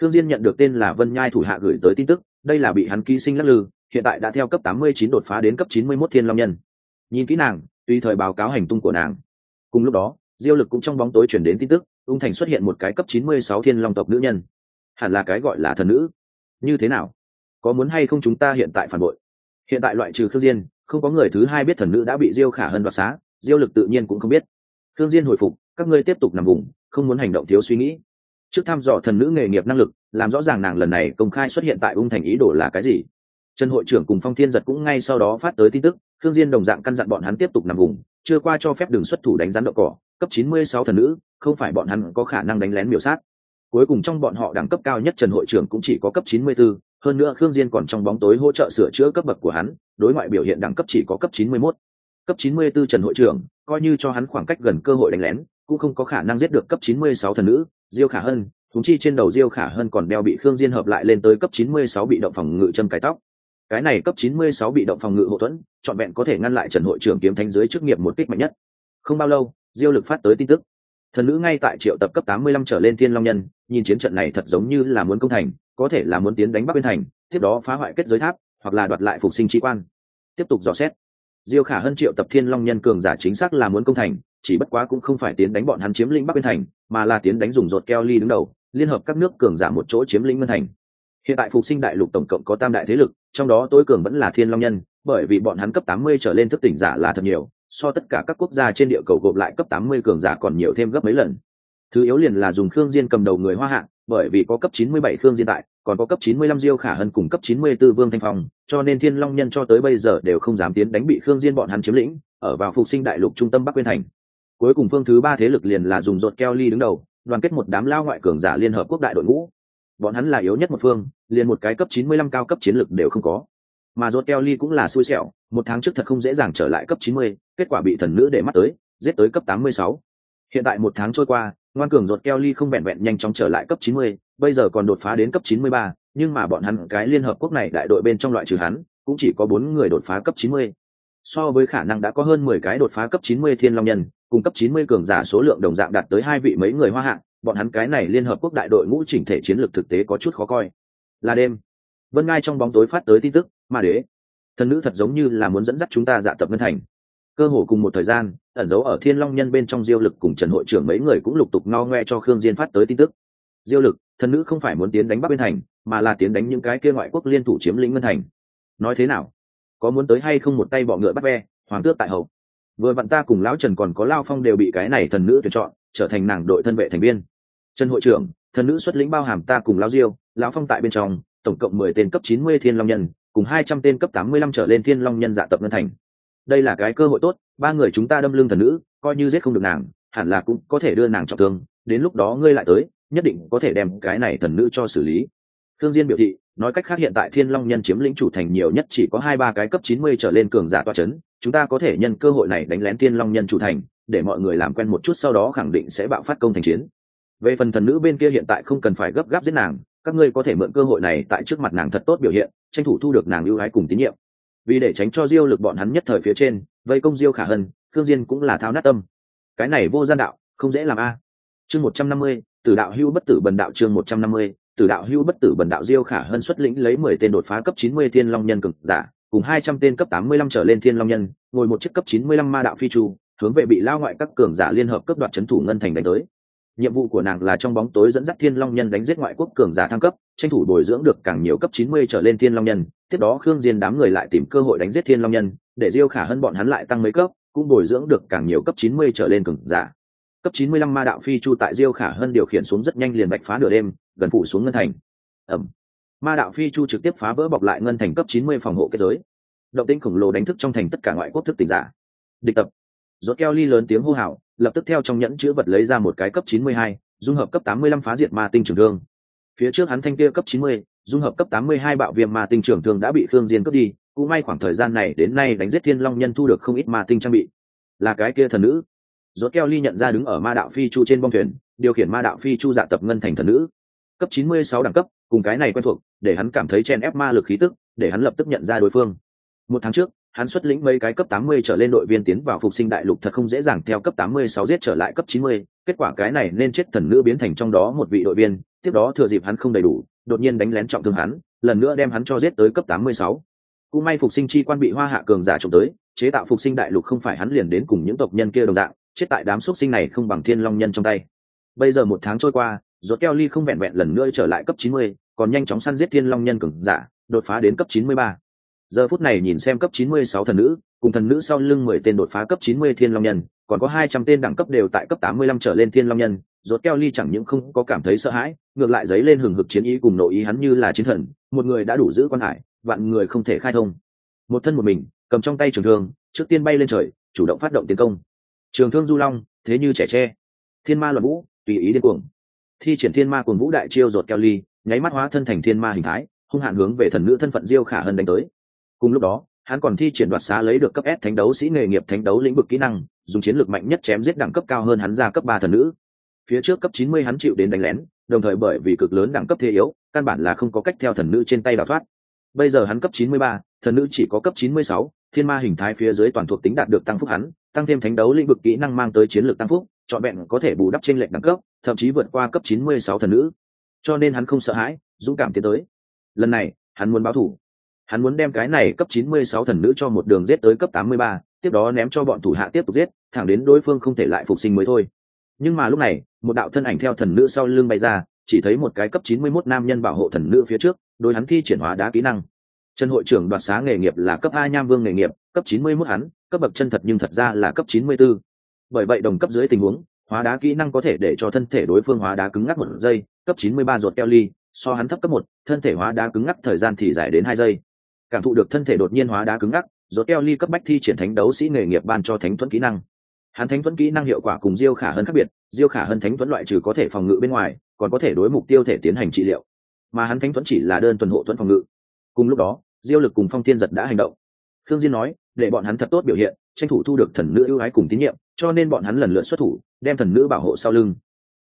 Khương diên nhận được tên là vân nhai thủ hạ gửi tới tin tức, đây là bị hắn ký sinh lắc lư hiện tại đã theo cấp 89 đột phá đến cấp 91 thiên long nhân. Nhìn kỹ nàng, tùy thời báo cáo hành tung của nàng. Cùng lúc đó, diêu lực cũng trong bóng tối chuyển đến tin tức, ung thành xuất hiện một cái cấp 96 thiên long tộc nữ nhân. Hẳn là cái gọi là thần nữ. Như thế nào? Có muốn hay không chúng ta hiện tại phản bội? Hiện tại loại trừ khương diên, không có người thứ hai biết thần nữ đã bị diêu khả hân đoạt xá, diêu lực tự nhiên cũng không biết. Khương diên hồi phục, các ngươi tiếp tục nằm vùng, không muốn hành động thiếu suy nghĩ. Trước thăm dò thần nữ nghề nghiệp năng lực, làm rõ ràng nàng lần này công khai xuất hiện tại ung thành ý đồ là cái gì trần hội trưởng cùng phong thiên giật cũng ngay sau đó phát tới tin tức thương diên đồng dạng căn dặn bọn hắn tiếp tục nằm vùng chưa qua cho phép đường xuất thủ đánh rắn đậu cỏ cấp 96 thần nữ không phải bọn hắn có khả năng đánh lén miểu sát cuối cùng trong bọn họ đẳng cấp cao nhất trần hội trưởng cũng chỉ có cấp 94, hơn nữa khương diên còn trong bóng tối hỗ trợ sửa chữa cấp bậc của hắn đối ngoại biểu hiện đẳng cấp chỉ có cấp 91. cấp 94 trần hội trưởng coi như cho hắn khoảng cách gần cơ hội đánh lén cũng không có khả năng giết được cấp 96 thần nữ diêu khả hân thúng chi trên đầu diêu khả hân còn đeo bị khương diên hợp lại lên tới cấp 96 bị động phòng ngự châm cái tóc cái này cấp 96 bị động phòng ngự hộ thuẫn chọn vẹn có thể ngăn lại trần hội trưởng kiếm thánh dưới chức nghiệp một kích mạnh nhất. Không bao lâu, diêu lực phát tới tin tức. Thần nữ ngay tại triệu tập cấp 85 trở lên thiên long nhân, nhìn chiến trận này thật giống như là muốn công thành, có thể là muốn tiến đánh bắc bên thành, tiếp đó phá hoại kết giới tháp, hoặc là đoạt lại phục sinh trí quan. Tiếp tục dò xét. Diêu khả hân triệu tập thiên long nhân cường giả chính xác là muốn công thành, chỉ bất quá cũng không phải tiến đánh bọn hắn chiếm lĩnh bắc bên thành, mà là tiến đánh dùng rột keo ly đứng đầu, liên hợp các nước cường giả một chỗ chiếm lĩnh ngân thành. Hiện tại phục sinh đại lục tổng cộng có tam đại thế lực trong đó tối cường vẫn là thiên long nhân, bởi vì bọn hắn cấp 80 trở lên thức tỉnh giả là thật nhiều, so tất cả các quốc gia trên địa cầu gộp lại cấp 80 cường giả còn nhiều thêm gấp mấy lần. Thứ yếu liền là dùng khương diên cầm đầu người hoa hạ, bởi vì có cấp 97 khương diên tại, còn có cấp 95 diêu khả hân cùng cấp 94 vương thanh phong, cho nên thiên long nhân cho tới bây giờ đều không dám tiến đánh bị khương diên bọn hắn chiếm lĩnh, ở vào phục sinh đại lục trung tâm bắc nguyên thành. Cuối cùng phương thứ ba thế lực liền là dùng rột keo ly đứng đầu, đoàn kết một đám lao ngoại cường giả liên hợp quốc đại đội ngũ bọn hắn là yếu nhất một phương liền một cái cấp 95 cao cấp chiến lực đều không có mà rốt Kelly cũng là xui xẻo, một tháng trước thật không dễ dàng trở lại cấp 90, kết quả bị thần nữ để mắt tới, giết tới cấp 86. Hiện tại một tháng trôi qua, ngoan cường rốt Kelly không bèn bèn nhanh chóng trở lại cấp 90, bây giờ còn đột phá đến cấp 93, nhưng mà bọn hắn cái liên hợp quốc này đại đội bên trong loại trừ hắn, cũng chỉ có bốn người đột phá cấp 90. So với khả năng đã có hơn 10 cái đột phá cấp 90 thiên long nhân, cùng cấp 90 cường giả số lượng đồng dạng đạt tới hai vị mấy người hoa hạng, bọn hắn cái này liên hợp quốc đại đội ngũ chỉnh thể chiến lược thực tế có chút khó coi. Là đêm, Vân Ngai trong bóng tối phát tới tin tức, ma đế thần nữ thật giống như là muốn dẫn dắt chúng ta dạ tập ngân thành. Cơ hồ cùng một thời gian ẩn giấu ở thiên long nhân bên trong diêu lực cùng trần hội trưởng mấy người cũng lục tục no ngoe cho khương diên phát tới tin tức. Diêu lực thần nữ không phải muốn tiến đánh bắc bên thành mà là tiến đánh những cái kia ngoại quốc liên thủ chiếm lĩnh ngân thành. Nói thế nào? Có muốn tới hay không một tay bọ ngựa bắt ve hoàng tước tại hậu. Vừa vặn ta cùng lão trần còn có lao phong đều bị cái này thần nữ tuyển chọn trở thành nàng đội thân vệ thành viên. Trần hội trưởng, thần nữ xuất lĩnh bao hàm ta cùng lão diêu, lão phong tại bên trong, tổng cộng mười tên cấp chín mươi thiên long nhân, cùng hai trăm tên cấp tám mươi lăm trở lên thiên long nhân dạ tập ngân thành. Đây là cái cơ hội tốt, ba người chúng ta đâm lưng thần nữ, coi như giết không được nàng, hẳn là cũng có thể đưa nàng trọng thương, đến lúc đó ngươi lại tới, nhất định có thể đem cái này thần nữ cho xử lý. Thương diên biểu thị, nói cách khác hiện tại thiên long nhân chiếm lĩnh chủ thành nhiều nhất chỉ có hai ba cái cấp chín mươi trở lên cường giả toa chấn, chúng ta có thể nhân cơ hội này đánh lén thiên long nhân chủ thành để mọi người làm quen một chút sau đó khẳng định sẽ bạo phát công thành chiến. Về phần thần nữ bên kia hiện tại không cần phải gấp gáp giết nàng, các ngươi có thể mượn cơ hội này tại trước mặt nàng thật tốt biểu hiện, tranh thủ thu được nàng ưu ái cùng tín nhiệm. Vì để tránh cho diêu lực bọn hắn nhất thời phía trên, vây công diêu khả hân thương diên cũng là thao nát tâm. Cái này vô gian đạo, không dễ làm a. Chương một trăm năm mươi, tử đạo hưu bất tử bần đạo chương một trăm năm mươi, tử đạo hưu bất tử bần đạo diêu khả hân xuất lĩnh lấy mười tên đột phá cấp chín mươi thiên long nhân cực giả, cùng hai trăm tên cấp tám mươi lăm trở lên thiên long nhân, ngồi một chiếc cấp chín mươi lăm ma đạo phi trù hướng về bị lao ngoại các cường giả liên hợp cấp đoạt chấn thủ ngân thành đánh tới. Nhiệm vụ của nàng là trong bóng tối dẫn dắt thiên long nhân đánh giết ngoại quốc cường giả thăng cấp, tranh thủ bồi dưỡng được càng nhiều cấp chín mươi trở lên thiên long nhân, tiếp đó khương diên đám người lại tìm cơ hội đánh giết thiên long nhân, để diêu khả hơn bọn hắn lại tăng mấy cấp, cũng bồi dưỡng được càng nhiều cấp chín mươi trở lên cường giả. Cấp chín mươi lăm ma đạo phi chu tại diêu khả hơn điều khiển xuống rất nhanh liền bạch phá nửa đêm, gần phủ xuống ngân thành. Ẩm ma đạo phi chu trực tiếp phá vỡ bọc lại ngân thành cấp chín mươi phòng hộ kết giới. Động tĩnh khổng lồ đánh thức trong thành tất cả ngoại quốc thức tỉnh giả. Địch tập rốt keo ly lớn tiếng hô hào lập tức theo trong nhẫn chứa vật lấy ra một cái cấp 92, dung hợp cấp 85 phá diệt ma tinh trường thương. Phía trước hắn thanh kia cấp 90, dung hợp cấp 82 bạo viêm ma tinh trường thương đã bị Khương Diên cướp đi, cũng may khoảng thời gian này đến nay đánh giết Thiên Long nhân thu được không ít ma tinh trang bị. Là cái kia thần nữ. Rốt keo ly nhận ra đứng ở ma đạo phi chu trên bông thuyền, điều khiển ma đạo phi chu dạ tập ngân thành thần nữ. Cấp 96 đẳng cấp, cùng cái này quen thuộc, để hắn cảm thấy chen ép ma lực khí tức, để hắn lập tức nhận ra đối phương. Một tháng trước, hắn xuất lĩnh mấy cái cấp 80 trở lên đội viên tiến vào phục sinh đại lục thật không dễ dàng theo cấp 86 giết trở lại cấp 90, kết quả cái này nên chết thần nữ biến thành trong đó một vị đội viên, tiếp đó thừa dịp hắn không đầy đủ, đột nhiên đánh lén trọng thương hắn, lần nữa đem hắn cho giết tới cấp 86. Cũng may phục sinh chi quan bị Hoa Hạ cường giả trộm tới, chế tạo phục sinh đại lục không phải hắn liền đến cùng những tộc nhân kia đồng dạng, chết tại đám xuất sinh này không bằng thiên long nhân trong tay. Bây giờ một tháng trôi qua, rốt Kelly không vẹn vẹn lần nữa trở lại cấp 90, còn nhanh chóng săn giết thiên long nhân cường giả, đột phá đến cấp 93 giờ phút này nhìn xem cấp 96 thần nữ, cùng thần nữ sau lưng mười tên đột phá cấp 90 thiên long nhân, còn có hai trăm tên đẳng cấp đều tại cấp 85 trở lên thiên long nhân, rốt keo ly chẳng những không có cảm thấy sợ hãi, ngược lại giấy lên hừng hực chiến ý cùng nội ý hắn như là chiến thần, một người đã đủ giữ quan hải, vạn người không thể khai thông. Một thân một mình, cầm trong tay trường thương, trước tiên bay lên trời, chủ động phát động tiến công. Trường thương du long, thế như trẻ tre. Thiên ma luận vũ, tùy ý điên cuồng. Thi triển thiên ma cuồng vũ đại chiêu rột keo ly, nháy mắt hóa thân thành thiên ma hình thái, hung hạn hướng về thần nữ thân phận diêu khả hân đánh tới cùng lúc đó hắn còn thi triển đoạt xá lấy được cấp S thánh đấu sĩ nghề nghiệp thánh đấu lĩnh vực kỹ năng, dùng chiến lược mạnh nhất chém giết đẳng cấp cao hơn hắn ra cấp ba thần nữ. Phía trước cấp 90 hắn chịu đến đánh lén, đồng thời bởi vì cực lớn đẳng cấp thế yếu, căn bản là không có cách theo thần nữ trên tay đào thoát. Bây giờ hắn cấp 93, thần nữ chỉ có cấp 96, thiên ma hình thái phía dưới toàn thuộc tính đạt được tăng phúc hắn, tăng thêm thánh đấu lĩnh vực kỹ năng mang tới chiến lược tăng phúc, trọn vẹn có thể bù đắp trên lệnh đẳng cấp, thậm chí vượt qua cấp 96 thần nữ. Cho nên hắn không sợ hãi, dũng cảm tiến tới. Lần này, hắn muốn báo thủ hắn muốn đem cái này cấp 96 thần nữ cho một đường giết tới cấp 83, tiếp đó ném cho bọn thủ hạ tiếp tục giết, thẳng đến đối phương không thể lại phục sinh mới thôi. Nhưng mà lúc này, một đạo thân ảnh theo thần nữ sau lưng bay ra, chỉ thấy một cái cấp 91 nam nhân bảo hộ thần nữ phía trước, đối hắn thi triển hóa đá kỹ năng. Chân hội trưởng đoạt xá nghề nghiệp là cấp A nham vương nghề nghiệp, cấp 91 hắn, cấp bậc chân thật nhưng thật ra là cấp 94. Bởi vậy đồng cấp dưới tình huống, hóa đá kỹ năng có thể để cho thân thể đối phương hóa đá cứng ngắc một giây, cấp 93 ruột keo ly, so hắn thấp cấp một, thân thể hóa đá cứng ngắc thời gian thì dài đến hai giây cảm thụ được thân thể đột nhiên hóa đá cứng ngắc, rốt keo ly cấp bách thi triển thánh đấu sĩ nghề nghiệp ban cho thánh thuẫn kỹ năng. Hắn thánh thuẫn kỹ năng hiệu quả cùng diêu khả hơn khác biệt, diêu khả hơn thánh thuẫn loại trừ có thể phòng ngự bên ngoài, còn có thể đối mục tiêu thể tiến hành trị liệu. Mà hắn thánh thuẫn chỉ là đơn tuần hộ thuẫn phòng ngự. Cùng lúc đó, diêu lực cùng phong thiên giật đã hành động. Thương diên nói, để bọn hắn thật tốt biểu hiện, tranh thủ thu được thần nữ ưu ái cùng tín nhiệm, cho nên bọn hắn lần lượt xuất thủ, đem thần nữ bảo hộ sau lưng.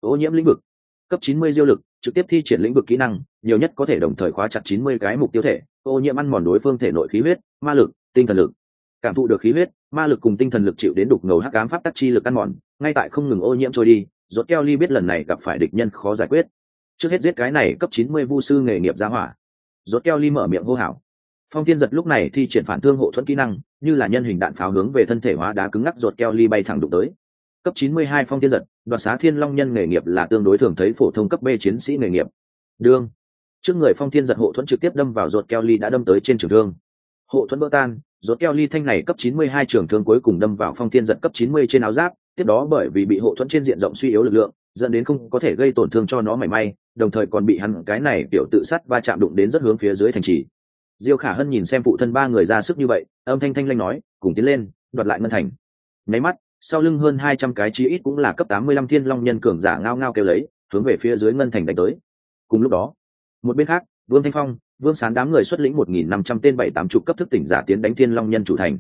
Ô nhiễm lĩnh vực. Cấp 90 diêu lực trực tiếp thi triển lĩnh vực kỹ năng, nhiều nhất có thể đồng thời khóa chặt 90 cái mục tiêu thể, ô nhiễm ăn mòn đối phương thể nội khí huyết, ma lực, tinh thần lực. Cảm thụ được khí huyết, ma lực cùng tinh thần lực chịu đến đục ngầu hắc ám pháp tắc chi lực ăn mòn, ngay tại không ngừng ô nhiễm trôi đi, rốt keo ly biết lần này gặp phải địch nhân khó giải quyết. Trước hết giết cái này cấp 90 vu sư nghề nghiệp ra hỏa. Rốt keo ly mở miệng hô hào. Phong thiên giật lúc này thi triển phản thương hộ thuẫn kỹ năng, như là nhân hình đạn pháo hướng về thân thể hóa đá cứng ngắc rột keo ly bay thẳng đụng tới. Cấp 92 phong thiên giật đoạt xá thiên long nhân nghề nghiệp là tương đối thường thấy phổ thông cấp b chiến sĩ nghề nghiệp. Đương. Trước người phong thiên giật hộ thuẫn trực tiếp đâm vào ruột keo ly đã đâm tới trên trường thương. Hộ thuẫn vỡ tan, ruột keo ly thanh này cấp 92 trường thương cuối cùng đâm vào phong thiên giật cấp 90 trên áo giáp, tiếp đó bởi vì bị hộ thuẫn trên diện rộng suy yếu lực lượng, dẫn đến không có thể gây tổn thương cho nó mảy may, đồng thời còn bị hắn cái này tiểu tự sát va chạm đụng đến rất hướng phía dưới thành trì. Diêu khả hân nhìn xem phụ thân ba người ra sức như vậy, âm thanh thanh lanh nói, cùng tiến lên, đoạt lại ngân thành. Nháy mắt sau lưng hơn hai trăm cái chí ít cũng là cấp tám mươi lăm thiên long nhân cường giả ngao ngao kêu lấy, hướng về phía dưới ngân thành đánh tới. Cùng lúc đó, một bên khác, vương thanh phong, vương sán đám người xuất lĩnh một nghìn năm trăm tên bảy tám chục cấp thức tỉnh giả tiến đánh thiên long nhân chủ thành.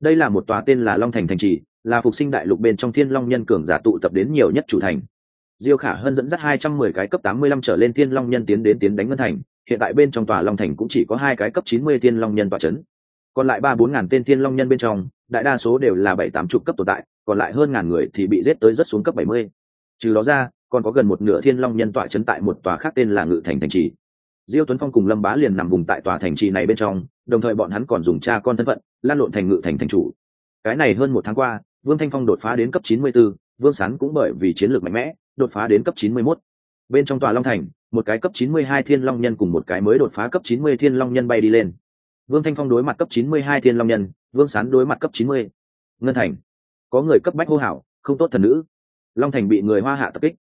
Đây là một tòa tên là long thành thành trì, là phục sinh đại lục bên trong thiên long nhân cường giả tụ tập đến nhiều nhất chủ thành. Diêu khả hơn dẫn dắt hai trăm mười cái cấp tám mươi lăm trở lên thiên long nhân tiến đến tiến đánh ngân thành, hiện tại bên trong tòa long thành cũng chỉ có hai cái cấp chín mươi thiên long nhân tòa trấn. còn lại ba bốn ngàn tên thiên long nhân bên trong đại đa số đều là bảy tám chục cấp tồn tại còn lại hơn ngàn người thì bị giết tới rất xuống cấp bảy mươi. Trừ đó ra còn có gần một nửa thiên long nhân tọa chấn tại một tòa khác tên là ngự thành thành trì. Diêu tuấn phong cùng lâm bá liền nằm vùng tại tòa thành trì này bên trong đồng thời bọn hắn còn dùng cha con thân phận lan lộn thành ngự thành thành chủ. Cái này hơn một tháng qua vương thanh phong đột phá đến cấp chín mươi 94, vương sán cũng bởi vì chiến lược mạnh mẽ đột phá đến cấp chín mươi 91. bên trong tòa long thành một cái cấp chín mươi hai thiên long nhân cùng một cái mới đột phá cấp chín mươi thiên long nhân bay đi lên. Vương thanh phong đối mặt cấp chín mươi hai thiên long nhân vương sán đối mặt cấp chín mươi. Ngân thành. Có người cấp bách hô hào, không tốt thần nữ. Long thành bị người hoa hạ tập kích.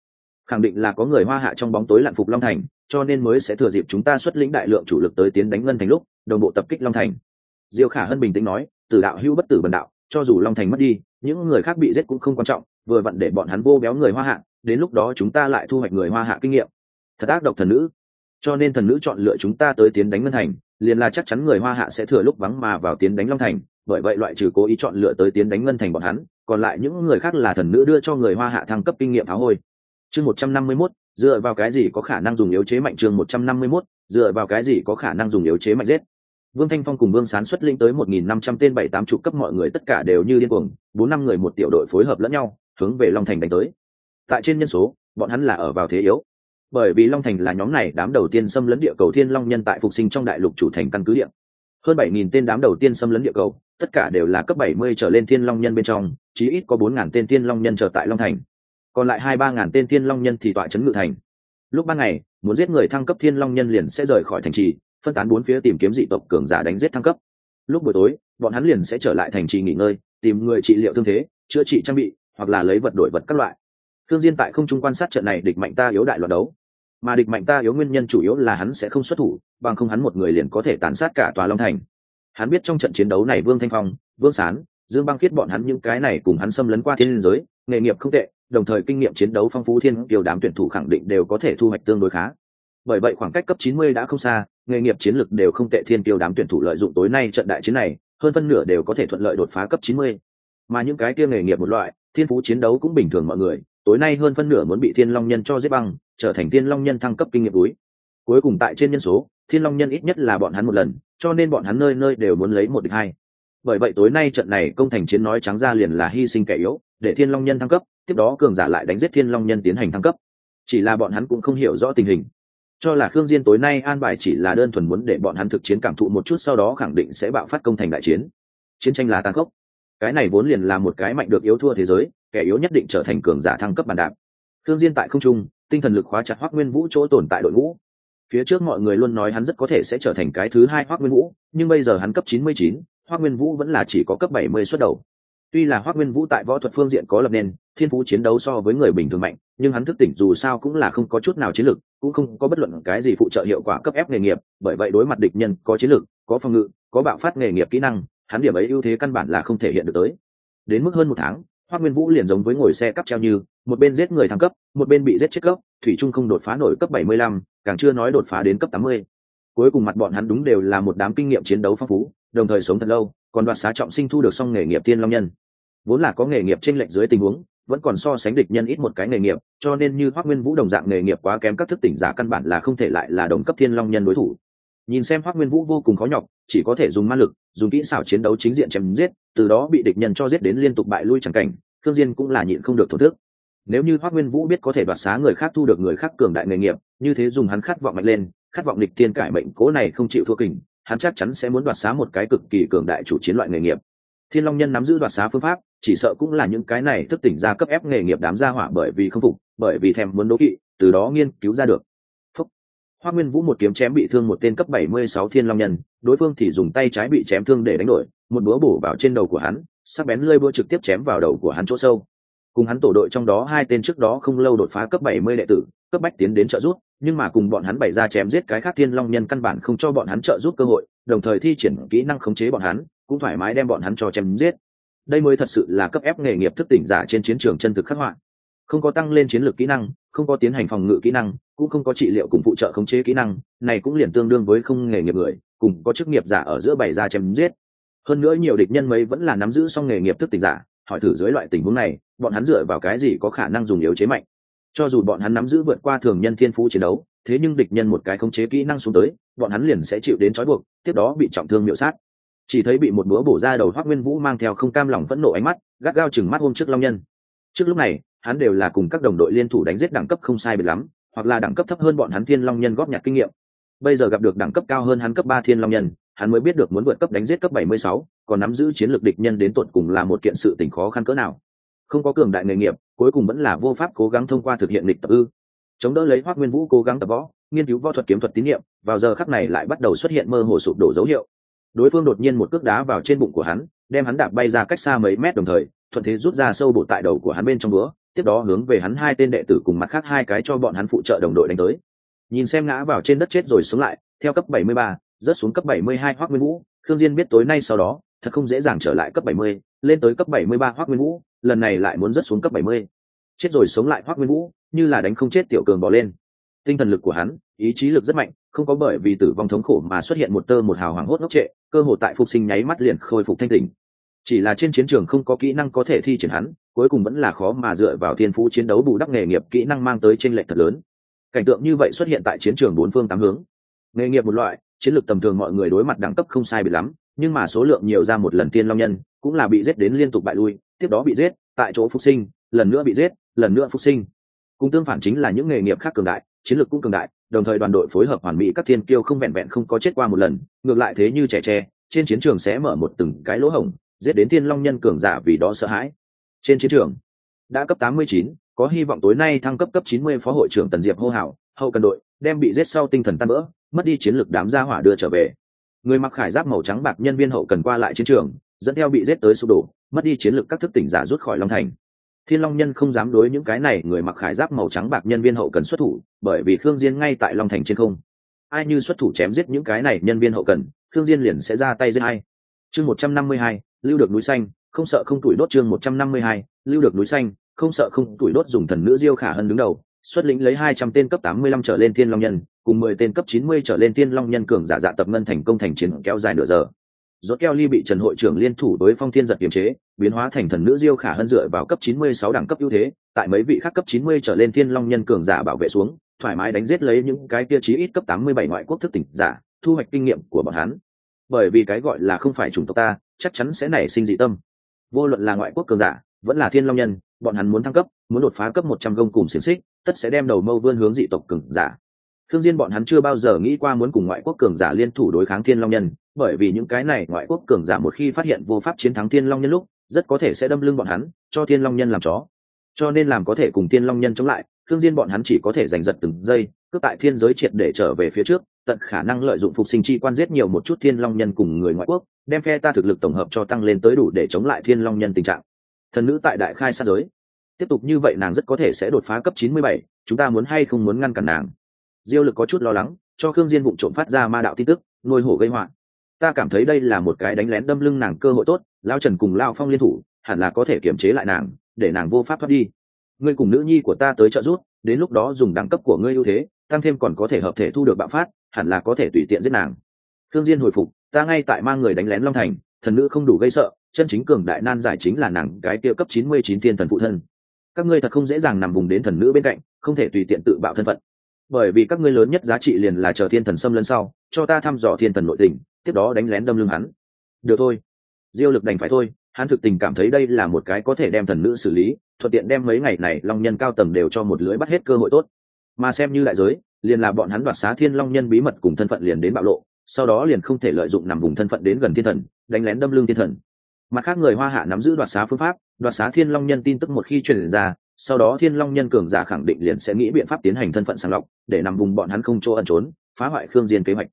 Khẳng định là có người hoa hạ trong bóng tối lặn phục long thành, cho nên mới sẽ thừa dịp chúng ta xuất lĩnh đại lượng chủ lực tới tiến đánh ngân thành lúc, đồng bộ tập kích long thành. Diêu khả hân bình tĩnh nói, tử đạo hưu bất tử bần đạo, cho dù long thành mất đi, những người khác bị giết cũng không quan trọng, vừa vặn để bọn hắn vô béo người hoa hạ, đến lúc đó chúng ta lại thu hoạch người hoa hạ kinh nghiệm. Thật ác độc thần nữ. Cho nên thần nữ chọn lựa chúng ta tới tiến đánh ngân thành, liền là chắc chắn người hoa hạ sẽ thừa lúc vắng mà vào tiến đánh long thành bởi vậy loại trừ cố ý chọn lựa tới tiến đánh ngân thành bọn hắn, còn lại những người khác là thần nữ đưa cho người hoa hạ thăng cấp kinh nghiệm tháo hôi. Chương một trăm năm mươi mốt, dựa vào cái gì có khả năng dùng yếu chế mạnh chương một trăm năm mươi mốt, dựa vào cái gì có khả năng dùng yếu chế mạnh giết? Vương thanh phong cùng vương sán xuất linh tới một nghìn năm trăm tên bảy tám chục cấp mọi người tất cả đều như điên cuồng, bốn năm người một tiểu đội phối hợp lẫn nhau, hướng về long thành đánh tới. Tại trên nhân số, bọn hắn là ở vào thế yếu. Bởi vì long thành là nhóm này đám đầu tiên xâm lấn địa cầu thiên long nhân tại phục sinh trong đại lục chủ thành căn cứ địa hơn bảy nghìn tên đám đầu tiên xâm lấn địa cầu, tất cả đều là cấp bảy mươi trở lên thiên long nhân bên trong, chí ít có bốn ngàn tên thiên long nhân trở tại long thành. Còn lại hai ba ngàn tên thiên long nhân thì tọa chấn ngự thành. Lúc ban ngày, muốn giết người thăng cấp thiên long nhân liền sẽ rời khỏi thành trì, phân tán bốn phía tìm kiếm dị tộc cường giả đánh giết thăng cấp. Lúc buổi tối, bọn hắn liền sẽ trở lại thành trì nghỉ ngơi, tìm người trị liệu thương thế, chữa trị trang bị, hoặc là lấy vật đổi vật các loại. Thương diên tại không trung quan sát trận này địch mạnh ta yếu đại loạt đấu mà địch mạnh ta yếu nguyên nhân chủ yếu là hắn sẽ không xuất thủ, bằng không hắn một người liền có thể tàn sát cả tòa long thành hắn biết trong trận chiến đấu này vương thanh phong, vương sán, dương băng khiết bọn hắn những cái này cùng hắn xâm lấn qua thiên giới, nghề nghiệp không tệ, đồng thời kinh nghiệm chiến đấu phong phú thiên kiều đám tuyển thủ khẳng định đều có thể thu hoạch tương đối khá bởi vậy khoảng cách cấp 90 đã không xa, nghề nghiệp chiến lực đều không tệ thiên kiều đám tuyển thủ lợi dụng tối nay trận đại chiến này, hơn phân nửa đều có thể thuận lợi đột phá cấp 90. mà những cái kia nghề nghiệp một loại, thiên phú chiến đấu cũng bình thường mọi người tối nay hơn phân nửa muốn bị thiên long nhân cho giết băng, trở thành thiên long nhân thăng cấp kinh nghiệm túi. Cuối cùng tại trên nhân số, thiên long nhân ít nhất là bọn hắn một lần, cho nên bọn hắn nơi nơi đều muốn lấy một địch hai. Bởi vậy tối nay trận này công thành chiến nói trắng ra liền là hy sinh kẻ yếu, để thiên long nhân thăng cấp, tiếp đó cường giả lại đánh giết thiên long nhân tiến hành thăng cấp. Chỉ là bọn hắn cũng không hiểu rõ tình hình. Cho là khương diên tối nay an bài chỉ là đơn thuần muốn để bọn hắn thực chiến cảm thụ một chút sau đó khẳng định sẽ bạo phát công thành đại chiến. Chiến tranh là tàn khốc. Cái này vốn liền là một cái mạnh được yếu thua thế giới kẻ yếu nhất định trở thành cường giả thăng cấp bàn đạp. Thương diên tại không trung tinh thần lực khóa chặt hoắc nguyên vũ chỗ tồn tại đội ngũ. Phía trước mọi người luôn nói hắn rất có thể sẽ trở thành cái thứ hai hoắc nguyên vũ nhưng bây giờ hắn cấp 99, hoắc nguyên vũ vẫn là chỉ có cấp 70 xuất đầu. Tuy là hoắc nguyên vũ tại võ thuật phương diện có lập nên thiên phú chiến đấu so với người bình thường mạnh nhưng hắn thức tỉnh dù sao cũng là không có chút nào chiến lực cũng không có bất luận cái gì phụ trợ hiệu quả cấp ép nghề nghiệp bởi vậy đối mặt địch nhân có chiến lực có phòng ngự có bạo phát nghề nghiệp kỹ năng hắn điểm ấy ưu thế căn bản là không thể hiện được tới. Đến mức hơn một tháng hoắc nguyên vũ liền giống với ngồi xe cắp treo như một bên giết người thăng cấp một bên bị giết chết cấp thủy trung không đột phá nổi cấp 75, càng chưa nói đột phá đến cấp 80. cuối cùng mặt bọn hắn đúng đều là một đám kinh nghiệm chiến đấu phong phú đồng thời sống thật lâu còn đoạt xá trọng sinh thu được xong nghề nghiệp tiên long nhân vốn là có nghề nghiệp trên lệnh dưới tình huống vẫn còn so sánh địch nhân ít một cái nghề nghiệp cho nên như hoác nguyên vũ đồng dạng nghề nghiệp quá kém các thức tỉnh giả căn bản là không thể lại là đồng cấp thiên long nhân đối thủ nhìn xem hoác nguyên vũ vô cùng khó nhọc chỉ có thể dùng ma lực dùng kỹ xảo chiến đấu chính diện chém giết từ đó bị địch nhân cho giết đến liên tục bại lui chẳng cảnh thương diên cũng là nhịn không được thổ thức. Nếu như hoắc nguyên vũ biết có thể đoạt xá người khác thu được người khác cường đại nghề nghiệp, như thế dùng hắn khát vọng mạnh lên, khát vọng địch tiên cải mệnh cố này không chịu thua kình, hắn chắc chắn sẽ muốn đoạt xá một cái cực kỳ cường đại chủ chiến loại nghề nghiệp. Thiên long nhân nắm giữ đoạt xá phương pháp, chỉ sợ cũng là những cái này thức tỉnh ra cấp ép nghề nghiệp đám gia hỏa bởi vì không phục, bởi vì thèm muốn đố kỵ, từ đó nghiên cứu ra được. Phúc. hoa nguyên vũ một kiếm chém bị thương một tên cấp 76 thiên long nhân, đối phương thì dùng tay trái bị chém thương để đánh đổi một búa bổ vào trên đầu của hắn, sắc bén lơi búa trực tiếp chém vào đầu của hắn chỗ sâu. Cùng hắn tổ đội trong đó hai tên trước đó không lâu đột phá cấp 70 đệ tử, cấp bách tiến đến trợ giúp, nhưng mà cùng bọn hắn bày ra chém giết cái khác thiên long nhân căn bản không cho bọn hắn trợ giúp cơ hội, đồng thời thi triển kỹ năng khống chế bọn hắn, cũng thoải mái đem bọn hắn cho chém giết. Đây mới thật sự là cấp ép nghề nghiệp thức tỉnh giả trên chiến trường chân thực khắc họa. Không có tăng lên chiến lược kỹ năng, không có tiến hành phòng ngự kỹ năng, cũng không có trị liệu cùng phụ trợ khống chế kỹ năng, này cũng liền tương đương với không nghề nghiệp người, cùng có chức nghiệp giả ở giữa bày ra chém giết hơn nữa nhiều địch nhân mấy vẫn là nắm giữ xong nghề nghiệp thức tỉnh giả, hỏi thử dưới loại tình huống này, bọn hắn dựa vào cái gì có khả năng dùng yếu chế mạnh? Cho dù bọn hắn nắm giữ vượt qua thường nhân thiên phú chiến đấu, thế nhưng địch nhân một cái khống chế kỹ năng xuống tới, bọn hắn liền sẽ chịu đến trói buộc, tiếp đó bị trọng thương miệu sát. Chỉ thấy bị một búa bổ ra đầu hoác nguyên vũ mang theo không cam lòng phẫn nộ ánh mắt, gắt gao chừng mắt hôm trước long nhân. Trước lúc này, hắn đều là cùng các đồng đội liên thủ đánh giết đẳng cấp không sai biệt lắm, hoặc là đẳng cấp thấp hơn bọn hắn thiên long nhân góp nhặt kinh nghiệm. Bây giờ gặp được đẳng cấp cao hơn hắn cấp ba thiên long nhân hắn mới biết được muốn vượt cấp đánh giết cấp bảy mươi sáu còn nắm giữ chiến lược địch nhân đến tuột cùng là một kiện sự tình khó khăn cỡ nào. Không có cường đại nghề nghiệp cuối cùng vẫn là vô pháp cố gắng thông qua thực hiện lịch tập ư. Chống đỡ lấy Hoắc nguyên vũ cố gắng tập võ nghiên cứu võ thuật kiếm thuật tín niệm. vào giờ khắc này lại bắt đầu xuất hiện mơ hồ sụp đổ dấu hiệu. Đối phương đột nhiên một cước đá vào trên bụng của hắn đem hắn đạp bay ra cách xa mấy mét đồng thời thuận thế rút ra sâu bộ tại đầu của hắn bên trong búa tiếp đó hướng về hắn hai tên đệ tử cùng mặt khác hai cái cho bọn hắn phụ trợ đồng đội đánh tới. Nhìn xem ngã vào trên đất chết rồi xuống lại theo cấp 73, rớt xuống cấp 72 Hoắc nguyên vũ. Thương diên biết tối nay sau đó thật không dễ dàng trở lại cấp 70, lên tới cấp 73 Hoắc nguyên vũ lần này lại muốn rớt xuống cấp 70. chết rồi sống lại Hoắc nguyên vũ như là đánh không chết tiểu cường bỏ lên. Tinh thần lực của hắn ý chí lực rất mạnh không có bởi vì tử vong thống khổ mà xuất hiện một tơ một hào hoàng hốt ngốc trệ cơ hội tại phục sinh nháy mắt liền khôi phục thanh tỉnh. Chỉ là trên chiến trường không có kỹ năng có thể thi triển hắn cuối cùng vẫn là khó mà dựa vào thiên phú chiến đấu bù đắp nghề nghiệp kỹ năng mang tới trên lệch thật lớn. Cảnh tượng như vậy xuất hiện tại chiến trường bốn phương tám hướng. Nghề nghiệp một loại chiến lược tầm thường mọi người đối mặt đẳng cấp không sai biệt lắm nhưng mà số lượng nhiều ra một lần tiên long nhân cũng là bị giết đến liên tục bại lui tiếp đó bị giết tại chỗ phục sinh lần nữa bị giết lần nữa phục sinh. Cùng tương phản chính là những nghề nghiệp khác cường đại chiến lược cũng cường đại đồng thời đoàn đội phối hợp hoàn mỹ các thiên kiêu không vẹn vẹn không có chết qua một lần ngược lại thế như trẻ tre trên chiến trường sẽ mở một từng cái lỗ hổng giết đến thiên long nhân cường giả vì đó sợ hãi. Trên chiến trường đã cấp 89, có hy vọng tối nay thăng cấp cấp 90 phó hội trưởng tần diệp hô hào hậu cần đội đem bị giết sau tinh thần tan vỡ mất đi chiến lược đám gia hỏa đưa trở về. Người mặc khải giáp màu trắng bạc nhân viên hậu cần qua lại chiến trường, dẫn theo bị giết tới sụp đổ, mất đi chiến lược các thức tỉnh giả rút khỏi long thành. Thiên long nhân không dám đối những cái này người mặc khải giáp màu trắng bạc nhân viên hậu cần xuất thủ, bởi vì khương diên ngay tại long thành trên không. Ai như xuất thủ chém giết những cái này nhân viên hậu cần, khương diên liền sẽ ra tay giết ai. Chương một trăm năm mươi hai, lưu được núi xanh, không sợ không tuổi đốt chương một trăm năm mươi hai, lưu được núi xanh, không sợ không tuổi đốt dùng thần nữ diêu khả hân đứng đầu xuất lĩnh lấy hai trăm tên cấp tám mươi lăm trở lên thiên long nhân, cùng mười tên cấp chín mươi trở lên thiên long nhân cường giả dạ tập ngân thành công thành chiến kéo dài nửa giờ. Rốt keo ly bị trần hội trưởng liên thủ đối phong thiên giật kiềm chế, biến hóa thành thần nữ diêu khả hân dựa vào cấp 96 đẳng cấp ưu thế, tại mấy vị khác cấp 90 trở lên thiên long nhân cường giả bảo vệ xuống, thoải mái đánh giết lấy những cái kia chí ít cấp 87 ngoại quốc thức tỉnh giả, thu hoạch kinh nghiệm của bọn hắn. Bởi vì cái gọi là không phải chủng tộc ta, chắc chắn sẽ nảy sinh dị tâm. Vô luận là ngoại quốc cường giả, vẫn là thiên long nhân bọn hắn muốn thăng cấp muốn đột phá cấp 100 gông cùng xiềng xích tất sẽ đem đầu mâu vươn hướng dị tộc cường giả Thương Diên bọn hắn chưa bao giờ nghĩ qua muốn cùng ngoại quốc cường giả liên thủ đối kháng Thiên Long Nhân, bởi vì những cái này ngoại quốc cường giả một khi phát hiện vô pháp chiến thắng Thiên Long Nhân lúc, rất có thể sẽ đâm lưng bọn hắn, cho Thiên Long Nhân làm chó. Cho nên làm có thể cùng Thiên Long Nhân chống lại, Thương Diên bọn hắn chỉ có thể giành giật từng giây, cướp tại thiên giới triệt để trở về phía trước, tận khả năng lợi dụng phục sinh chi quan giết nhiều một chút Thiên Long Nhân cùng người ngoại quốc, đem phe ta thực lực tổng hợp cho tăng lên tới đủ để chống lại Thiên Long Nhân tình trạng. Thần nữ tại đại khai sát giới, tiếp tục như vậy nàng rất có thể sẽ đột phá cấp 97, chúng ta muốn hay không muốn ngăn cản nàng? Diêu lực có chút lo lắng cho khương diên vụng trộm phát ra ma đạo tin tức nuôi hổ gây họa. Ta cảm thấy đây là một cái đánh lén đâm lưng nàng cơ hội tốt lao trần cùng lao phong liên thủ hẳn là có thể kiềm chế lại nàng để nàng vô pháp thoát đi. Ngươi cùng nữ nhi của ta tới trợ giúp đến lúc đó dùng đẳng cấp của ngươi ưu thế tăng thêm còn có thể hợp thể thu được bạo phát hẳn là có thể tùy tiện giết nàng. Khương diên hồi phục ta ngay tại mang người đánh lén long thành thần nữ không đủ gây sợ chân chính cường đại nan giải chính là nàng cái tiêu cấp chín mươi chín thiên thần phụ thân. Các ngươi thật không dễ dàng nằm vùng đến thần nữ bên cạnh, không thể tùy tiện tự bạo thân phận. Bởi vì các ngươi lớn nhất giá trị liền là chờ thiên thần xâm lấn sau, cho ta thăm dò thiên thần nội tình, tiếp đó đánh lén đâm lưng hắn. Được thôi. Diêu lực đành phải thôi, hắn thực tình cảm thấy đây là một cái có thể đem thần nữ xử lý, thuận tiện đem mấy ngày này long nhân cao tầng đều cho một lưới bắt hết cơ hội tốt. Mà xem như đại giới, liền là bọn hắn đoạt xá thiên long nhân bí mật cùng thân phận liền đến bạo lộ, sau đó liền không thể lợi dụng nằm vùng thân phận đến gần thiên thần, đánh lén đâm lưng thiên thần mặt khác người hoa hạ nắm giữ đoạt xá phương pháp, đoạt xá thiên long nhân tin tức một khi truyền ra, sau đó thiên long nhân cường giả khẳng định liền sẽ nghĩ biện pháp tiến hành thân phận sàng lọc, để nằm vùng bọn hắn không chỗ ẩn trốn, phá hoại khương diên kế hoạch.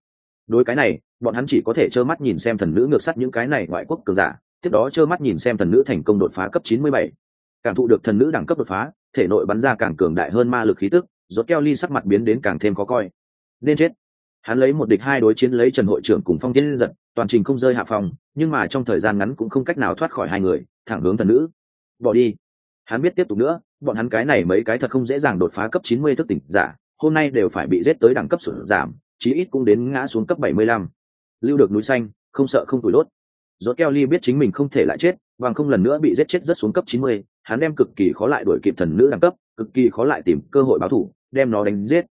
Đối cái này, bọn hắn chỉ có thể trơ mắt nhìn xem thần nữ ngược sắt những cái này ngoại quốc cường giả, tiếp đó trơ mắt nhìn xem thần nữ thành công đột phá cấp 97. cảm thụ được thần nữ đẳng cấp đột phá, thể nội bắn ra càng cường đại hơn ma lực khí tức, rốt keo ly sắc mặt biến đến càng thêm khó coi. Nên chết. Hắn lấy một địch hai đối chiến lấy trần hội trưởng cùng phong thiên giật toàn trình không rơi hạ phòng nhưng mà trong thời gian ngắn cũng không cách nào thoát khỏi hai người thẳng hướng thần nữ bỏ đi hắn biết tiếp tục nữa bọn hắn cái này mấy cái thật không dễ dàng đột phá cấp 90 thức tỉnh giả, hôm nay đều phải bị giết tới đẳng cấp sụt giảm, chí ít cũng đến ngã xuống cấp 75. Lưu được núi xanh, không sợ không tủi đốt. Rốt Kelly biết chính mình không thể lại chết, bằng không lần nữa bị giết chết rất xuống cấp 90, hắn đem cực kỳ khó lại đuổi kịp thần nữ đẳng cấp, cực kỳ khó lại tìm cơ hội báo thủ, đem nó đánh giết.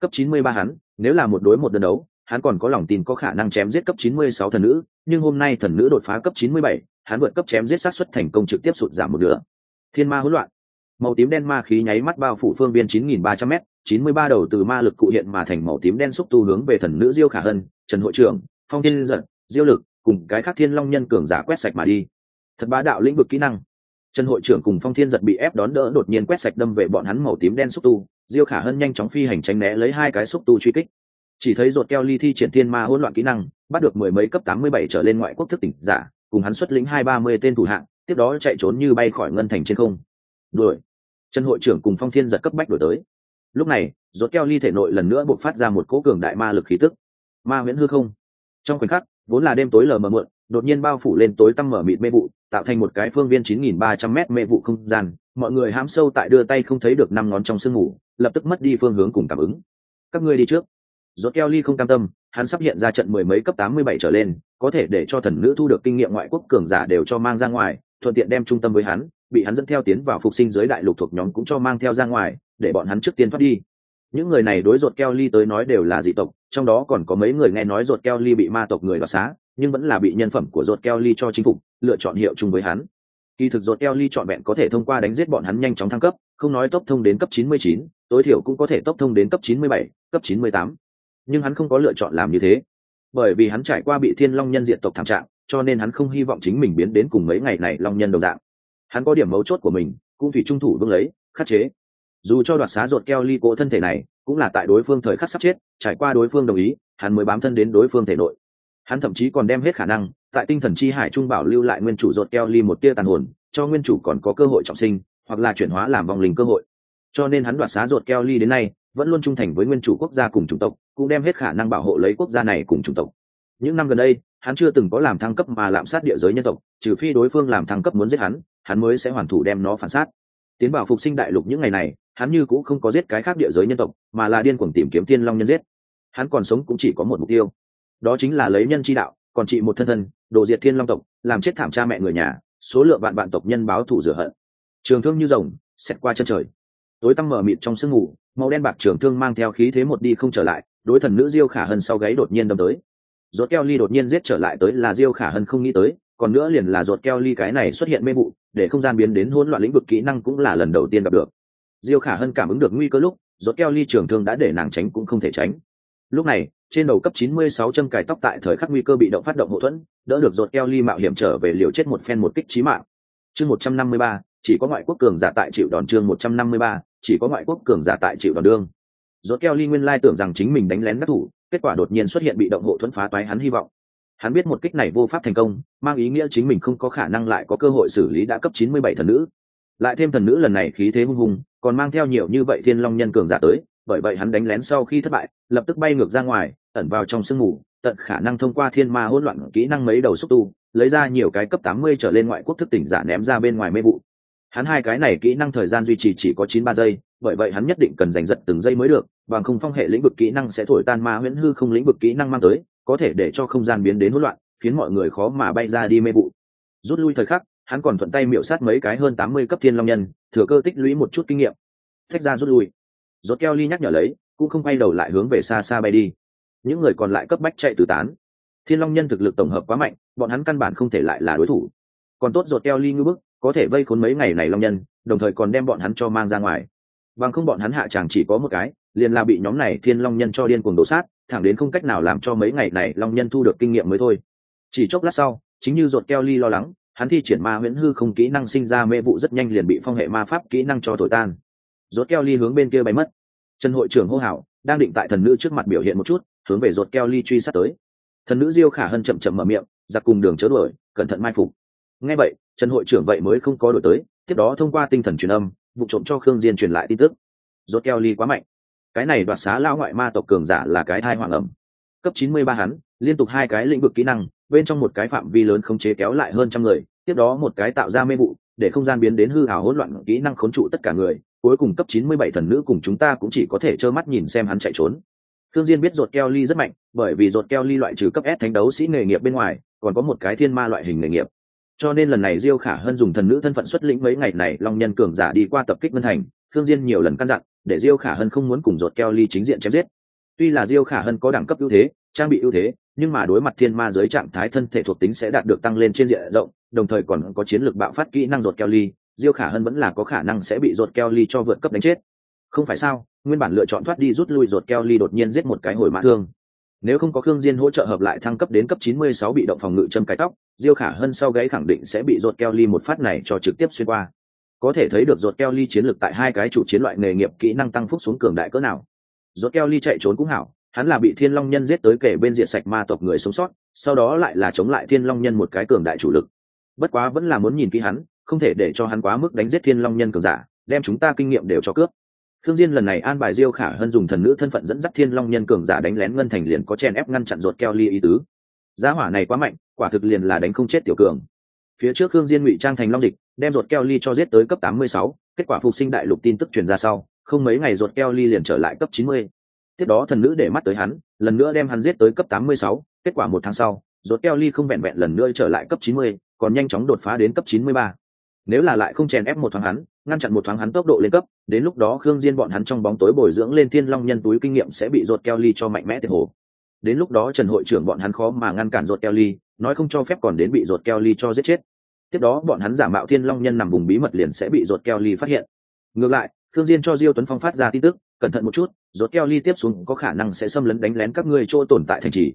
Cấp 93 hắn, nếu là một đối một đơn đấu, hắn còn có lòng tin có khả năng chém giết cấp 96 thần nữ, nhưng hôm nay thần nữ đột phá cấp 97, hắn vượt cấp chém giết sát suất thành công trực tiếp sụt giảm một nửa. Thiên ma hỗn loạn, màu tím đen ma khí nháy mắt bao phủ phương viên 9.300 m 93 đầu từ ma lực cụ hiện mà thành màu tím đen xúc tu hướng về thần nữ diêu khả hân trần hội trưởng phong thiên giận diêu lực cùng cái khác thiên long nhân cường giả quét sạch mà đi. Thật bá đạo lĩnh vực kỹ năng. Trần hội trưởng cùng phong thiên giật bị ép đón đỡ đột nhiên quét sạch đâm về bọn hắn màu tím đen xúc tu diêu khả hân nhanh chóng phi hành tránh né lấy hai cái xúc tu truy kích chỉ thấy ruột keo ly thi triển thiên ma hỗn loạn kỹ năng, bắt được mười mấy cấp tám mươi bảy trở lên ngoại quốc thức tỉnh giả, cùng hắn xuất lĩnh hai ba mươi tên thủ hạng, tiếp đó chạy trốn như bay khỏi ngân thành trên không. Đuổi. Trần hội trưởng cùng phong thiên giật cấp bách đổi tới. Lúc này rốt keo ly thể nội lần nữa bộc phát ra một cỗ cường đại ma lực khí tức. Ma huyễn hư không. Trong khoảnh khắc, vốn là đêm tối lờ mờ mượn đột nhiên bao phủ lên tối tăm mở mịt mê vụ, tạo thành một cái phương viên 9.300 m mê vụ không gian. Mọi người hám sâu tại đưa tay không thấy được năm ngón trong sương mù, lập tức mất đi phương hướng cùng cảm ứng. Các ngươi đi trước rốt Kelly không cam tâm hắn sắp hiện ra trận mười mấy cấp 87 trở lên có thể để cho thần nữ thu được kinh nghiệm ngoại quốc cường giả đều cho mang ra ngoài thuận tiện đem trung tâm với hắn bị hắn dẫn theo tiến vào phục sinh giới đại lục thuộc nhóm cũng cho mang theo ra ngoài để bọn hắn trước tiên thoát đi những người này đối Rốt Kelly tới nói đều là dị tộc trong đó còn có mấy người nghe nói Rốt Kelly bị ma tộc người đoạt xá nhưng vẫn là bị nhân phẩm của Rốt Kelly cho chính phục, lựa chọn hiệu chung với hắn kỳ thực Rốt Kelly chọn vẹn có thể thông qua đánh giết bọn hắn nhanh chóng thăng cấp không nói tốc thông đến cấp 99, tối thiểu cũng có thể tốc thông đến cấp 97, cấp 98 nhưng hắn không có lựa chọn làm như thế. Bởi vì hắn trải qua bị thiên long nhân diện tộc thảm trạng, cho nên hắn không hy vọng chính mình biến đến cùng mấy ngày này long nhân đồng dạng. Hắn có điểm mấu chốt của mình, cũng thủy trung thủ vương lấy, khắc chế. Dù cho đoạt xá ruột keo ly cố thân thể này, cũng là tại đối phương thời khắc sắp chết, trải qua đối phương đồng ý, hắn mới bám thân đến đối phương thể nội. Hắn thậm chí còn đem hết khả năng, tại tinh thần chi hải trung bảo lưu lại nguyên chủ ruột keo ly một tia tàn hồn, cho nguyên chủ còn có cơ hội trọng sinh, hoặc là chuyển hóa làm vòng linh cơ hội. Cho nên hắn đoạt xá ruột keo ly đến nay, vẫn luôn trung thành với nguyên chủ quốc gia cùng chủng tộc cũng đem hết khả năng bảo hộ lấy quốc gia này cùng chủng tộc. Những năm gần đây, hắn chưa từng có làm thăng cấp mà lạm sát địa giới nhân tộc, trừ phi đối phương làm thăng cấp muốn giết hắn hắn mới sẽ hoàn thủ đem nó phản sát. Tiến bảo phục sinh đại lục những ngày này, hắn như cũng không có giết cái khác địa giới nhân tộc, mà là điên cuồng tìm kiếm thiên long nhân giết. Hắn còn sống cũng chỉ có một mục tiêu. Đó chính là lấy nhân chi đạo, còn trị một thân thân, đồ diệt thiên long tộc, làm chết thảm cha mẹ người nhà, số lượng vạn vạn tộc nhân báo thủ rửa hận. Trường thương như rồng, xẹt qua chân trời. Tối tăm mở mịt trong sương mù, màu đen bạc trường thương mang theo khí thế một đi không trở lại đối thần nữ diêu khả hân sau gáy đột nhiên đâm tới. Rốt keo ly đột nhiên giết trở lại tới là diêu khả hân không nghĩ tới còn nữa liền là rốt keo ly cái này xuất hiện mê vụ để không gian biến đến hỗn loạn lĩnh vực kỹ năng cũng là lần đầu tiên gặp được. Diêu khả hân cảm ứng được nguy cơ lúc rốt keo ly trường thương đã để nàng tránh cũng không thể tránh. Lúc này trên đầu cấp 96 châm cài tóc tại thời khắc nguy cơ bị động phát động hậu thuẫn đỡ được rốt keo ly mạo hiểm trở về liều chết một phen một kích chí mạng. Chương 153, chỉ có ngoại quốc cường giả tại chịu đòn chương 153, chỉ có ngoại quốc cường giả tại chịu đòn đương rốt keo ly nguyên lai tưởng rằng chính mình đánh lén đắc thủ, kết quả đột nhiên xuất hiện bị động hộ thuẫn phá toái hắn hy vọng. Hắn biết một kích này vô pháp thành công, mang ý nghĩa chính mình không có khả năng lại có cơ hội xử lý đã cấp 97 thần nữ. Lại thêm thần nữ lần này khí thế hung hùng, còn mang theo nhiều như vậy thiên long nhân cường giả tới, bởi vậy hắn đánh lén sau khi thất bại, lập tức bay ngược ra ngoài, ẩn vào trong sương mù, tận khả năng thông qua thiên ma hỗn loạn kỹ năng mấy đầu xúc tu, lấy ra nhiều cái cấp 80 trở lên ngoại quốc thức tỉnh giả ném ra bên ngoài mê vụ. Hắn hai cái này kỹ năng thời gian duy trì chỉ có chín ba giây bởi vậy hắn nhất định cần giành giật từng giây mới được, bằng không phong hệ lĩnh vực kỹ năng sẽ thổi tan ma huyễn hư không lĩnh vực kỹ năng mang tới, có thể để cho không gian biến đến hỗn loạn, khiến mọi người khó mà bay ra đi mê vụ. Rút lui thời khắc, hắn còn thuận tay miệu sát mấy cái hơn tám mươi cấp thiên long nhân, thừa cơ tích lũy một chút kinh nghiệm. Thách ra rút lui. Rốt keo ly nhắc nhở lấy, cũng không quay đầu lại hướng về xa xa bay đi. Những người còn lại cấp bách chạy tứ tán. Thiên long nhân thực lực tổng hợp quá mạnh, bọn hắn căn bản không thể lại là đối thủ. Còn tốt rột keo ly ngư bức, có thể vây khốn mấy ngày này long nhân, đồng thời còn đem bọn hắn cho mang ra ngoài bằng không bọn hắn hạ chàng chỉ có một cái, liền là bị nhóm này thiên long nhân cho điên cuồng đổ sát, thẳng đến không cách nào làm cho mấy ngày này long nhân thu được kinh nghiệm mới thôi. Chỉ chốc lát sau, chính như ruột keo ly lo lắng, hắn thi triển ma huyễn hư không kỹ năng sinh ra mê vụ rất nhanh liền bị phong hệ ma pháp kỹ năng cho thổi tan. Rốt keo ly hướng bên kia bay mất. Trần hội trưởng hô hào, đang định tại thần nữ trước mặt biểu hiện một chút, hướng về rốt keo ly truy sát tới. Thần nữ diêu khả hân chậm chậm mở miệng, giặc cùng đường chớ đuổi, cẩn thận mai phục. Nghe vậy, trần hội trưởng vậy mới không có đổi tới, tiếp đó thông qua tinh thần truyền âm vụ trộm cho khương diên truyền lại tin tức. Rốt keo ly quá mạnh. Cái này đoạt xá lao ngoại ma tộc cường giả là cái thai hoàng ẩm. Cấp 93 hắn liên tục hai cái lĩnh vực kỹ năng bên trong một cái phạm vi lớn không chế kéo lại hơn trăm người tiếp đó một cái tạo ra mê vụ để không gian biến đến hư hào hỗn loạn kỹ năng khốn trụ tất cả người cuối cùng cấp 97 thần nữ cùng chúng ta cũng chỉ có thể trơ mắt nhìn xem hắn chạy trốn. Thương Diên biết Rốt keo ly rất mạnh, bởi vì Rốt keo ly loại trừ cấp S thánh đấu sĩ nghề nghiệp bên ngoài, còn có một cái thiên ma loại hình nghề nghiệp. Cho nên lần này Diêu Khả Hân dùng thần nữ thân phận xuất lĩnh mấy ngày này Long Nhân cường giả đi qua tập kích Ngân Thành, Thương Diên nhiều lần căn dặn, để Diêu Khả Hân không muốn cùng ruột keo ly chính diện chém giết. Tuy là Diêu Khả Hân có đẳng cấp ưu thế, trang bị ưu thế, nhưng mà đối mặt thiên ma giới trạng thái thân thể thuộc tính sẽ đạt được tăng lên trên diện rộng, đồng thời còn có chiến lược bạo phát kỹ năng ruột keo ly, Diêu Khả Hân vẫn là có khả năng sẽ bị ruột keo ly cho vượt cấp đánh chết. Không phải sao? Nguyên bản lựa chọn thoát đi rút lui ruột keo ly đột nhiên giết một cái hồi mã thương. Nếu không có Khương Diên hỗ trợ hợp lại thăng cấp đến cấp 96 bị động phòng ngự châm cái tóc, Diêu Khả Hân sau gáy khẳng định sẽ bị ruột keo ly một phát này cho trực tiếp xuyên qua. Có thể thấy được ruột keo ly chiến lược tại hai cái chủ chiến loại nghề nghiệp kỹ năng tăng phúc xuống cường đại cỡ nào. Ruột keo ly chạy trốn cũng hảo, hắn là bị Thiên Long nhân giết tới kể bên diện sạch ma tộc người sống sót, sau đó lại là chống lại Thiên Long nhân một cái cường đại chủ lực. Bất quá vẫn là muốn nhìn kỹ hắn, không thể để cho hắn quá mức đánh giết thiên long nhân cường giả đem chúng ta kinh nghiệm đều cho cướp thương diên lần này an bài diêu khả hân dùng thần nữ thân phận dẫn dắt thiên long nhân cường giả đánh lén ngân thành liền có chen ép ngăn chặn ruột keo ly ý tứ. Giá hỏa này quá mạnh quả thực liền là đánh không chết tiểu cường. Phía trước thương diên ngụy trang thành long dịch đem ruột keo ly cho giết tới cấp 86, kết quả phục sinh đại lục tin tức truyền ra sau không mấy ngày ruột keo ly liền trở lại cấp 90. tiếp đó thần nữ để mắt tới hắn lần nữa đem hắn giết tới cấp 86, kết quả một tháng sau ruột keo ly không vẹn vẹn lần nữa trở lại cấp 90, còn nhanh chóng đột phá đến cấp 93 nếu là lại không chèn ép một thoáng hắn ngăn chặn một thoáng hắn tốc độ lên cấp đến lúc đó khương diên bọn hắn trong bóng tối bồi dưỡng lên thiên long nhân túi kinh nghiệm sẽ bị rột keo ly cho mạnh mẽ tiền hồ. Đến lúc đó trần hội trưởng bọn hắn khó mà ngăn cản rột keo ly nói không cho phép còn đến bị rột keo ly cho giết chết. Tiếp đó bọn hắn giả mạo thiên long nhân nằm vùng bí mật liền sẽ bị rột keo ly phát hiện. Ngược lại khương diên cho diêu tuấn phong phát ra tin tức cẩn thận một chút rột keo ly tiếp xuống có khả năng sẽ xâm lấn đánh lén các ngươi chỗ tồn tại thành trì.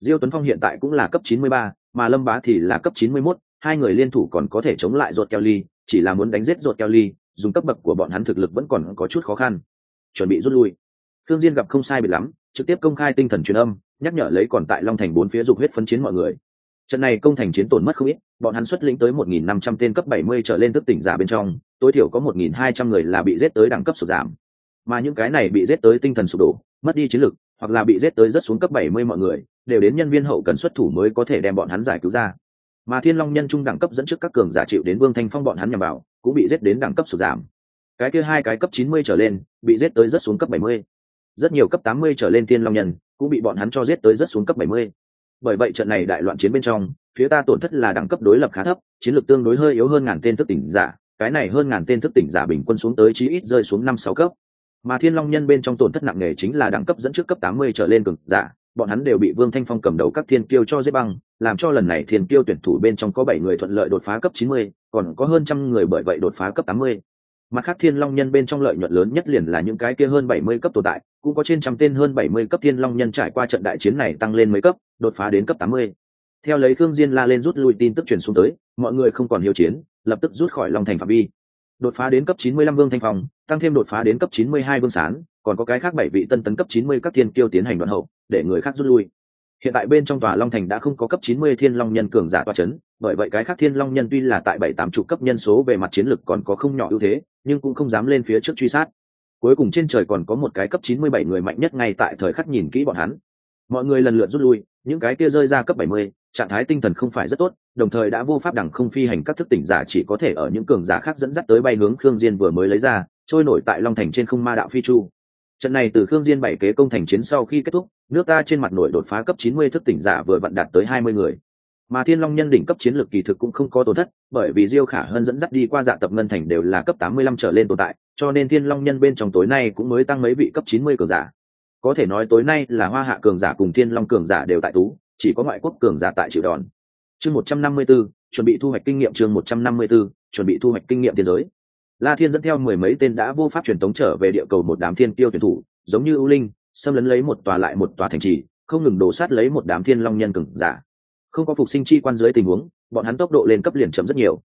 Diêu tuấn phong hiện tại cũng là cấp 93, mà lâm bá thì là cấp 91, hai người liên thủ còn có thể chống lại ruột keo ly chỉ là muốn đánh giết ruột keo ly, dùng cấp bậc của bọn hắn thực lực vẫn còn có chút khó khăn. Chuẩn bị rút lui. Thương diên gặp không sai biệt lắm, trực tiếp công khai tinh thần truyền âm, nhắc nhở lấy còn tại long thành bốn phía dục huyết phấn chiến mọi người. Trận này công thành chiến tổn mất không ít, bọn hắn xuất lĩnh tới 1.500 tên cấp 70 trở lên thức tỉnh giả bên trong, tối thiểu có 1.200 người là bị giết tới đẳng cấp sụt giảm. Mà những cái này bị giết tới tinh thần sụp đổ, mất đi chiến lực, hoặc là bị giết tới rất xuống cấp 70 mọi người, đều đến nhân viên hậu cần xuất thủ mới có thể đem bọn hắn giải cứu ra mà thiên long nhân trung đẳng cấp dẫn trước các cường giả chịu đến vương thanh phong bọn hắn nhằm vào, cũng bị giết đến đẳng cấp sụt giảm cái kia hai cái cấp 90 trở lên, bị giết tới rất xuống cấp 70. rất nhiều cấp 80 trở lên thiên long nhân, cũng bị bọn hắn cho giết tới rất xuống cấp 70. bởi vậy trận này đại loạn chiến bên trong, phía ta tổn thất là đẳng cấp đối lập khá thấp, chiến lược tương đối hơi yếu hơn ngàn tên thức tỉnh giả, cái này hơn ngàn tên thức tỉnh giả bình quân xuống tới chí ít rơi xuống năm sáu cấp mà thiên long nhân bên trong tổn thất nặng nề chính là đẳng cấp dẫn trước cấp 80 trở lên cường giả, bọn hắn đều bị vương thanh phong cầm đầu các thiên kiêu cho giết băng làm cho lần này thiên kiêu tuyển thủ bên trong có bảy người thuận lợi đột phá cấp 90, còn có hơn trăm người bởi vậy đột phá cấp 80. mặt khác thiên long nhân bên trong lợi nhuận lớn nhất liền là những cái kia hơn 70 cấp tồn tại cũng có trên trăm tên hơn 70 cấp thiên long nhân trải qua trận đại chiến này tăng lên mấy cấp đột phá đến cấp 80. theo lấy khương diên la lên rút lui tin tức truyền xuống tới mọi người không còn hiếu chiến lập tức rút khỏi long thành phạm vi đột phá đến cấp 95 vương thanh phong tăng thêm đột phá đến cấp 92 vương sán còn có cái khác bảy vị tân tấn cấp 90 các thiên kiêu tiến hành đoạn hậu để người khác rút lui hiện tại bên trong tòa long thành đã không có cấp 90 thiên long nhân cường giả tòa chấn bởi vậy cái khác thiên long nhân tuy là tại bảy tám chục cấp nhân số về mặt chiến lực còn có không nhỏ ưu thế nhưng cũng không dám lên phía trước truy sát. Cuối cùng trên trời còn có một cái cấp 97 người mạnh nhất ngay tại thời khắc nhìn kỹ bọn hắn. Mọi người lần lượt rút lui những cái kia rơi ra cấp 70, trạng thái tinh thần không phải rất tốt đồng thời đã vô pháp đẳng không phi hành các thức tỉnh giả chỉ có thể ở những cường giả khác dẫn dắt tới bay hướng khương diên vừa mới lấy ra trôi nổi tại long thành trên không ma đạo phi chu trận này từ khương diên bảy kế công thành chiến sau khi kết thúc nước ta trên mặt nội đột phá cấp 90 thức tỉnh giả vừa vận đạt tới 20 người. Mà thiên long nhân đỉnh cấp chiến lược kỳ thực cũng không có tổn thất bởi vì diêu khả hơn dẫn dắt đi qua dạ tập ngân thành đều là cấp 85 trở lên tồn tại cho nên thiên long nhân bên trong tối nay cũng mới tăng mấy vị cấp 90 cường giả. Có thể nói tối nay là hoa hạ cường giả cùng thiên long cường giả đều tại tú chỉ có ngoại quốc cường giả tại chịu đòn. Chương 154, chuẩn bị thu hoạch kinh nghiệm chương 154, chuẩn bị thu hoạch kinh nghiệm thế giới la thiên dẫn theo mười mấy tên đã vô pháp truyền tống trở về địa cầu một đám thiên tiêu tuyển thủ, giống như ưu linh, xâm lấn lấy một tòa lại một tòa thành trì, không ngừng đổ sát lấy một đám thiên long nhân cường giả. Không có phục sinh chi quan dưới tình huống, bọn hắn tốc độ lên cấp liền chậm rất nhiều.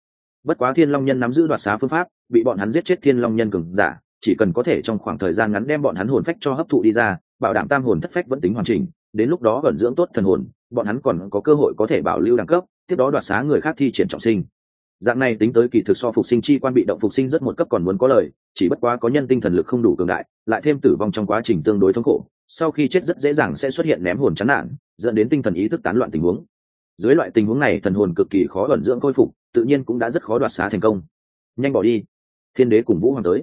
Bất quá thiên long nhân nắm giữ đoạt xá phương pháp, bị bọn hắn giết chết thiên long nhân cường giả, chỉ cần có thể trong khoảng thời gian ngắn đem bọn hắn hồn phách cho hấp thụ đi ra, bảo đảm tam hồn thất phách vẫn tính hoàn chỉnh, đến lúc đó vận dưỡng tốt thần hồn, bọn hắn còn có cơ hội có thể bảo lưu đẳng cấp, tiếp đó đoạt xá người khác thi triển trọng sinh dạng này tính tới kỳ thực so phục sinh chi quan bị động phục sinh rất một cấp còn muốn có lời, chỉ bất quá có nhân tinh thần lực không đủ cường đại, lại thêm tử vong trong quá trình tương đối thống khổ, sau khi chết rất dễ dàng sẽ xuất hiện ném hồn chán nản, dẫn đến tinh thần ý thức tán loạn tình huống. Dưới loại tình huống này, thần hồn cực kỳ khó ẩn dưỡng khôi phục, tự nhiên cũng đã rất khó đoạt xá thành công. Nhanh bỏ đi. Thiên đế cùng vũ hoàng tới.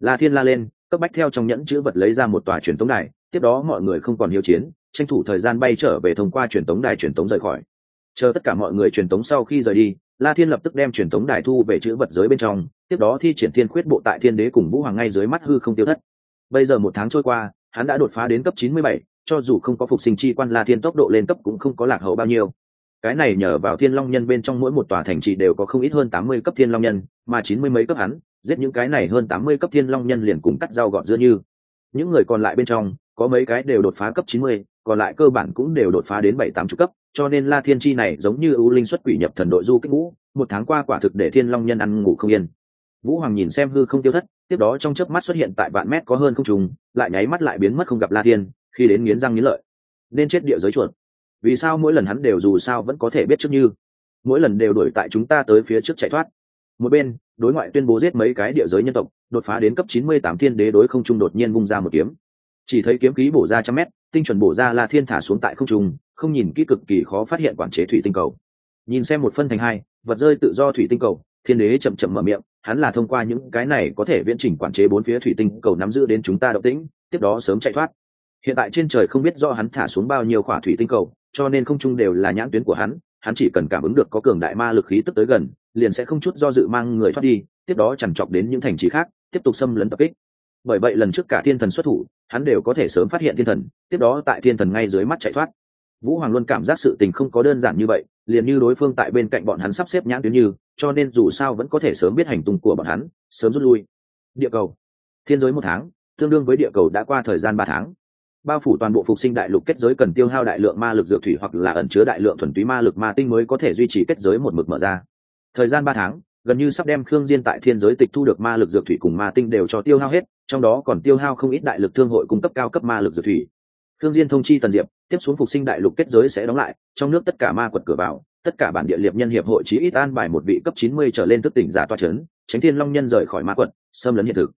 La thiên la lên, cấp bách theo trong nhẫn chữ vật lấy ra một tòa truyền tống đài, tiếp đó mọi người không còn hiếu chiến, tranh thủ thời gian bay trở về thông qua truyền tống đài truyền tống rời khỏi. Chờ tất cả mọi người truyền tống sau khi rời đi la thiên lập tức đem truyền tống đài thu về chữ vật giới bên trong, tiếp đó thi triển thiên khuyết bộ tại thiên đế cùng vũ hoàng ngay dưới mắt hư không tiêu thất. Bây giờ một tháng trôi qua, hắn đã đột phá đến cấp chín mươi bảy, cho dù không có phục sinh chi quan la thiên tốc độ lên cấp cũng không có lạc hậu bao nhiêu. Cái này nhờ vào thiên long nhân bên trong mỗi một tòa thành trì đều có không ít hơn tám mươi cấp thiên long nhân, mà chín mươi mấy cấp hắn, giết những cái này hơn tám mươi cấp thiên long nhân liền cùng cắt rau gọt dưa như. Những người còn lại bên trong, có mấy cái đều đột phá cấp chín mươi, còn lại cơ bản cũng đều đột phá đến bảy, tám chục cấp cho nên la thiên chi này giống như ưu linh xuất quỷ nhập thần đội du kích Vũ một tháng qua quả thực để thiên long nhân ăn ngủ không yên. Vũ hoàng nhìn xem hư không tiêu thất, tiếp đó trong chớp mắt xuất hiện tại vạn mét có hơn không trùng, lại nháy mắt lại biến mất không gặp la thiên, khi đến nghiến răng nghiến lợi. Nên chết địa giới chuột. Vì sao mỗi lần hắn đều dù sao vẫn có thể biết trước như? Mỗi lần đều đuổi tại chúng ta tới phía trước chạy thoát. Một bên, đối ngoại tuyên bố giết mấy cái địa giới nhân tộc, đột phá đến cấp chín mươi tám thiên đế đối không trung đột nhiên bung ra một kiếm. Chỉ thấy kiếm khí bổ ra trăm mét tinh chuẩn bổ ra la thiên thả xuống tại không trung, không nhìn kỹ cực kỳ khó phát hiện quản chế thủy tinh cầu. Nhìn xem một phân thành hai, vật rơi tự do thủy tinh cầu, thiên đế chậm chậm mở miệng, hắn là thông qua những cái này có thể viễn chỉnh quản chế bốn phía thủy tinh cầu nắm giữ đến chúng ta động tĩnh, tiếp đó sớm chạy thoát. Hiện tại trên trời không biết do hắn thả xuống bao nhiêu khỏa thủy tinh cầu, cho nên không trung đều là nhãn tuyến của hắn hắn chỉ cần cảm ứng được có cường đại ma lực khí tức tới gần, liền sẽ không chút do dự mang người thoát đi, tiếp đó chẳng chọc đến những thành trì khác, tiếp tục xâm lấn tập kích bởi vậy lần trước cả thiên thần xuất thủ, hắn đều có thể sớm phát hiện thiên thần, tiếp đó tại thiên thần ngay dưới mắt chạy thoát. Vũ hoàng luôn cảm giác sự tình không có đơn giản như vậy, liền như đối phương tại bên cạnh bọn hắn sắp xếp nhãn tuyến như, cho nên dù sao vẫn có thể sớm biết hành tung của bọn hắn, sớm rút lui. Địa cầu. Thiên giới một tháng, tương đương với địa cầu đã qua thời gian ba tháng. Bao phủ toàn bộ phục sinh đại lục kết giới cần tiêu hao đại lượng ma lực dược thủy hoặc là ẩn chứa đại lượng thuần túy ma lực ma tinh mới có thể duy trì kết giới một mực mở ra. Thời gian ba tháng gần như sắp đem khương diên tại thiên giới tịch thu được ma lực dược thủy cùng ma tinh đều cho tiêu hao hết trong đó còn tiêu hao không ít đại lực thương hội cung cấp cao cấp ma lực dược thủy khương diên thông chi tần diệp tiếp xuống phục sinh đại lục kết giới sẽ đóng lại trong nước tất cả ma quật cửa vào tất cả bản địa liệp nhân hiệp hội chí ít an bài một vị cấp 90 trở lên thức tỉnh giả toa chấn, tránh thiên long nhân rời khỏi ma quật, xâm lấn hiện thực.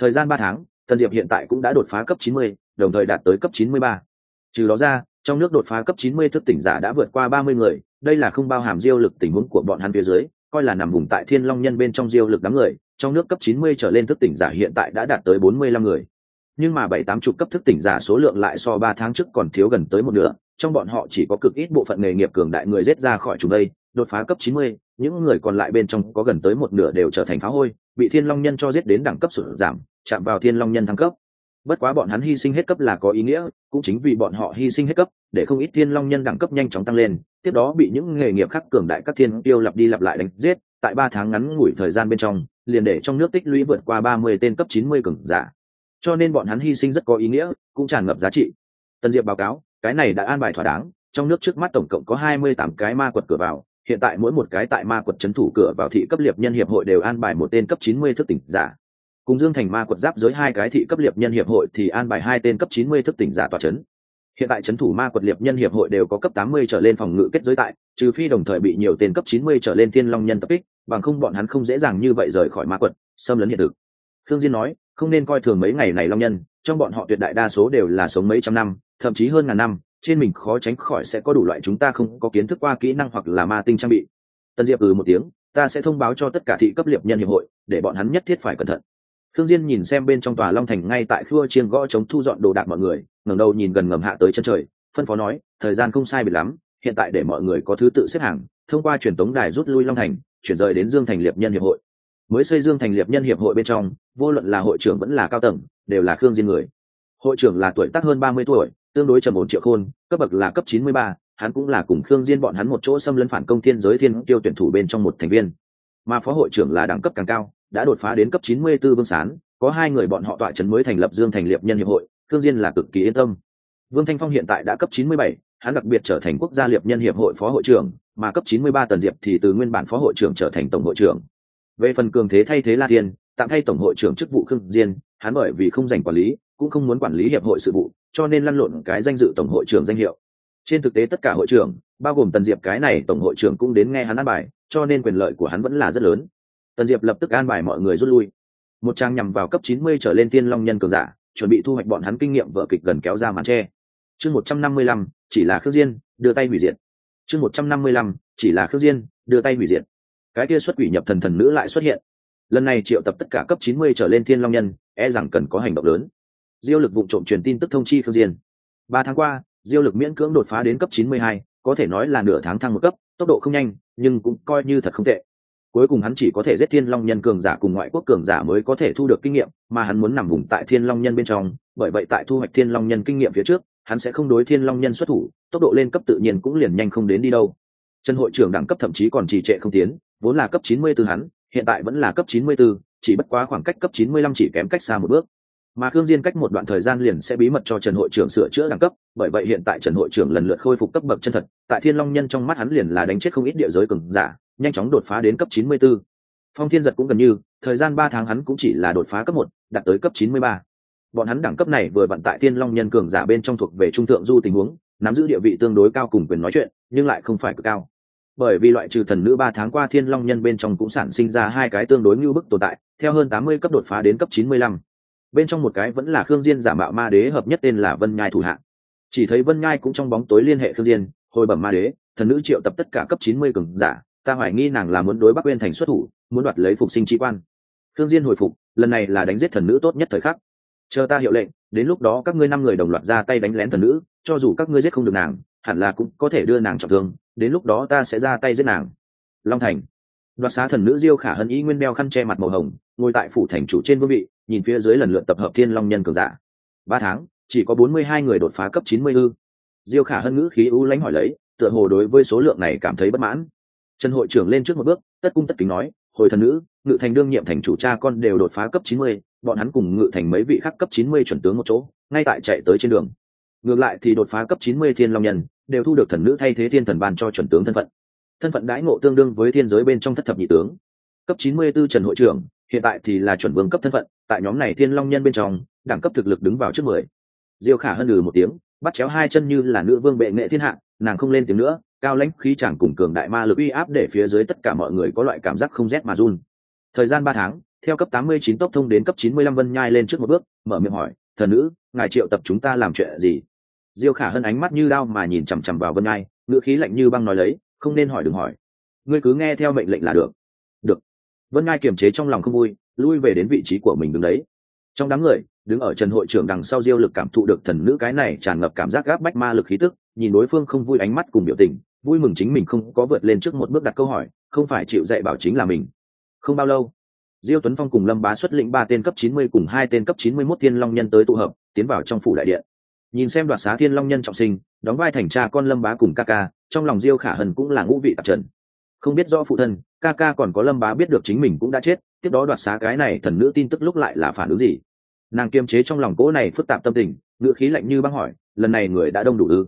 Thời gian ba tháng, Tần Diệp hiện tại cũng đã đột phá cấp 90, đồng thời đạt tới cấp 93. Trừ đó ra, trong nước đột phá cấp 90 thức tỉnh giả đã vượt qua 30 người, đây là không bao hàm diêu lực tình huống của bọn hắn phía dưới, coi là nằm vùng tại Thiên Long nhân bên trong diêu lực đám người, trong nước cấp 90 trở lên thức tỉnh giả hiện tại đã đạt tới 45 người. Nhưng mà bảy tám chục cấp thức tỉnh giả số lượng lại so 3 tháng trước còn thiếu gần tới một nửa, trong bọn họ chỉ có cực ít bộ phận nghề nghiệp cường đại người giết ra khỏi chúng đây, đột phá cấp 90, những người còn lại bên trong có gần tới một nửa đều trở thành phá hôi, bị Thiên Long nhân cho giết đến đẳng cấp sụt giảm, chạm vào Thiên Long nhân thăng cấp. Bất quá bọn hắn hy sinh hết cấp là có ý nghĩa, cũng chính vì bọn họ hy sinh hết cấp, để không ít Thiên Long nhân đẳng cấp nhanh chóng tăng lên, tiếp đó bị những nghề nghiệp khác cường đại các thiên tiêu lặp đi lặp lại đánh giết, tại ba tháng ngắn ngủi thời gian bên trong, liền để trong nước tích lũy vượt qua 30 tên cấp 90 cường giả. Cho nên bọn hắn hy sinh rất có ý nghĩa, cũng tràn ngập giá trị. Tân Diệp báo cáo, cái này đã an bài thỏa đáng, trong nước trước mắt tổng cộng có 28 cái ma quật cửa vào, hiện tại mỗi một cái tại ma quật trấn thủ cửa vào thị cấp liệp nhân hiệp hội đều an bài một tên cấp 90 thức tỉnh giả. Cùng Dương Thành ma quật giáp giới hai cái thị cấp liệp nhân hiệp hội thì an bài hai tên cấp 90 thức tỉnh giả tọa trấn. Hiện tại trấn thủ ma quật liệp nhân hiệp hội đều có cấp 80 trở lên phòng ngự kết giới tại, trừ phi đồng thời bị nhiều tên cấp 90 trở lên thiên long nhân tập kích, bằng không bọn hắn không dễ dàng như vậy rời khỏi ma quật, xâm lấn hiện thực. Khương Diên nói, không nên coi thường mấy ngày này long nhân, trong bọn họ tuyệt đại đa số đều là sống mấy trăm năm, thậm chí hơn ngàn năm, trên mình khó tránh khỏi sẽ có đủ loại chúng ta không có kiến thức qua kỹ năng hoặc là ma tinh trang bị tân diệp ừ một tiếng ta sẽ thông báo cho tất cả thị cấp liệp nhân hiệp hội để bọn hắn nhất thiết phải cẩn thận thương diên nhìn xem bên trong tòa long thành ngay tại khua chiên gõ chống thu dọn đồ đạc mọi người, ngẩng đầu nhìn gần ngầm hạ tới chân trời, phân phó nói, thời gian không sai biệt lắm, hiện tại để mọi người có thứ tự xếp hàng, thông qua truyền tống đài rút lui long thành, chuyển rời đến dương thành liệp nhân hiệp hội. Mới xây dương thành liệp nhân hiệp hội bên trong, vô luận là hội trưởng vẫn là cao tầng, đều là khương diên người. Hội trưởng là tuổi tác hơn ba mươi tuổi, tương đối trầm ổn triệu khôn, cấp bậc là cấp chín mươi ba, hắn cũng là cùng khương diên bọn hắn một chỗ xâm lấn phản công thiên giới thiên tiêu tuyển thủ bên trong một thành viên. Mà phó hội trưởng là đẳng cấp càng cao đã đột phá đến cấp chín mươi 94 vương sán có hai người bọn họ tọa trấn mới thành lập dương thành liệp nhân hiệp hội cương diên là cực kỳ yên tâm. Vương thanh phong hiện tại đã cấp chín mươi bảy, hắn đặc biệt trở thành quốc gia liệp nhân hiệp hội phó hội trưởng mà cấp chín mươi ba tần diệp thì từ nguyên bản phó hội trưởng trở thành tổng hội trưởng. Về phần cường thế thay thế la thiên tạm thay tổng hội trưởng chức vụ khương diên hắn bởi vì không giành quản lý cũng không muốn quản lý hiệp hội sự vụ cho nên lăn lộn cái danh dự tổng hội trưởng danh hiệu. Trên thực tế tất cả hội trưởng bao gồm tần diệp cái này tổng hội trưởng cũng đến nghe hắn an bài cho nên quyền lợi của hắn vẫn là rất lớn tần diệp lập tức an bài mọi người rút lui. Một trang nhằm vào cấp chín mươi trở lên tiên long nhân cường giả chuẩn bị thu hoạch bọn hắn kinh nghiệm vợ kịch gần kéo ra màn tre. Chương một trăm năm mươi lăm chỉ là khước diên đưa tay hủy diệt. Chương một trăm năm mươi lăm chỉ là khước diên đưa tay hủy diệt. Cái kia xuất quỷ nhập thần thần nữ lại xuất hiện. Lần này triệu tập tất cả cấp chín mươi trở lên thiên long nhân e rằng cần có hành động lớn. Diêu lực vụ trộm truyền tin tức thông chi khương diên ba tháng qua diêu lực miễn cưỡng đột phá đến cấp 92, có thể nói là nửa tháng thăng một cấp tốc độ không nhanh nhưng cũng coi như thật không tệ cuối cùng hắn chỉ có thể giết thiên long nhân cường giả cùng ngoại quốc cường giả mới có thể thu được kinh nghiệm mà hắn muốn nằm vùng tại thiên long nhân bên trong bởi vậy tại thu hoạch thiên long nhân kinh nghiệm phía trước hắn sẽ không đối thiên long nhân xuất thủ tốc độ lên cấp tự nhiên cũng liền nhanh không đến đi đâu. Trần hội trưởng đẳng cấp thậm chí còn trì trệ không tiến vốn là cấp 94 hắn hiện tại vẫn là cấp 94, chỉ bất quá khoảng cách cấp 95 chỉ kém cách xa một bước. Mà khương diên cách một đoạn thời gian liền sẽ bí mật cho trần hội trưởng sửa chữa đẳng cấp bởi vậy hiện tại trần hội trưởng lần lượt khôi phục cấp bậc chân thật tại thiên long nhân trong mắt hắn liền là đánh chết không ít địa giới cường giả nhanh chóng đột phá đến cấp 94. phong thiên giật cũng gần như, thời gian ba tháng hắn cũng chỉ là đột phá cấp một, đạt tới cấp 93. bọn hắn đẳng cấp này vừa vận tại thiên long nhân cường giả bên trong thuộc về trung thượng du tình huống, nắm giữ địa vị tương đối cao cùng quyền nói chuyện, nhưng lại không phải cực cao bởi vì loại trừ thần nữ ba tháng qua thiên long nhân bên trong cũng sản sinh ra hai cái tương đối như bức tồn tại, theo hơn tám mươi cấp đột phá đến cấp chín mươi lăm bên trong một cái vẫn là khương diên giả mạo ma đế hợp nhất tên là vân nhai thủ Hạ. chỉ thấy vân nhai cũng trong bóng tối liên hệ khương diên, hồi bẩm ma đế, thần nữ triệu tập tất cả cấp chín mươi cường giả ta hoài nghi nàng là muốn đối bắc uyên thành xuất thủ, muốn đoạt lấy phục sinh chi quan. Thương diên hồi phục, lần này là đánh giết thần nữ tốt nhất thời khắc. Chờ ta hiệu lệnh, đến lúc đó các ngươi năm người đồng loạt ra tay đánh lén thần nữ, cho dù các ngươi giết không được nàng, hẳn là cũng có thể đưa nàng trọng thương, đến lúc đó ta sẽ ra tay giết nàng. Long thành. Đoạt xá thần nữ diêu khả hân ý nguyên đeo khăn che mặt màu hồng, ngồi tại phủ thành chủ trên vương vị, nhìn phía dưới lần lượt tập hợp thiên long nhân cường giả. Ba tháng, chỉ có bốn mươi hai người đột phá cấp chín mươi ư. Diêu khả hân ngữ khí u lãnh hỏi lấy, tựa hồ đối với số lượng này cảm thấy bất mãn trần hội trưởng lên trước một bước, tất cung tất kính nói, hồi thần nữ, ngự thành đương nhiệm thành chủ cha con đều đột phá cấp chín mươi, bọn hắn cùng ngự thành mấy vị khác cấp chín mươi chuẩn tướng một chỗ, ngay tại chạy tới trên đường. Ngược lại thì đột phá cấp chín mươi thiên long nhân, đều thu được thần nữ thay thế thiên thần ban cho chuẩn tướng thân phận. Thân phận đãi ngộ tương đương với thiên giới bên trong thất thập nhị tướng. Cấp chín mươi 94 trần hội trưởng, hiện tại thì là chuẩn vương cấp thân phận, tại nhóm này thiên long nhân bên trong, đẳng cấp thực lực đứng vào trước mười. Diêu khả hơn lừ một tiếng, bắt chéo hai chân như là nữ vương bệ nghệ thiên hạ, nàng không lên tiếng nữa cao lãnh khí chẳng cùng cường đại ma lực uy áp để phía dưới tất cả mọi người có loại cảm giác không rét mà run. Thời gian ba tháng, theo cấp 89 tốc thông đến cấp 95 vân nhai lên trước một bước, mở miệng hỏi, thần nữ, ngài triệu tập chúng ta làm chuyện gì? Diêu khả hơn ánh mắt như đao mà nhìn chằm chằm vào vân nhai, ngữ khí lạnh như băng nói lấy, không nên hỏi, đừng hỏi. Ngươi cứ nghe theo mệnh lệnh là được. Được. Vân nhai kiềm chế trong lòng không vui, lui về đến vị trí của mình đứng đấy. Trong đám người, đứng ở trần hội trưởng đằng sau diêu lực cảm thụ được thần nữ cái này tràn ngập cảm giác gáp bách ma lực khí tức, nhìn đối phương không vui ánh mắt cùng biểu tình vui mừng chính mình không có vượt lên trước một bước đặt câu hỏi, không phải chịu dạy bảo chính là mình. Không bao lâu, diêu tuấn phong cùng lâm bá xuất lĩnh ba tên cấp chín mươi cùng hai tên cấp chín mươi mốt thiên long nhân tới tụ hợp, tiến vào trong phủ đại điện. Nhìn xem đoạt xá thiên long nhân trọng sinh, đóng vai thành cha con lâm bá cùng ca ca, trong lòng diêu khả hân cũng là ngũ vị tạp trần. Không biết rõ phụ thân, ca ca còn có lâm bá biết được chính mình cũng đã chết, tiếp đó đoạt xá cái này thần nữ tin tức lúc lại là phản ứng gì? Nàng kiềm chế trong lòng cỗ này phức tạp tâm tình, ngữ khí lạnh như băng hỏi, lần này người đã đông đủ ư?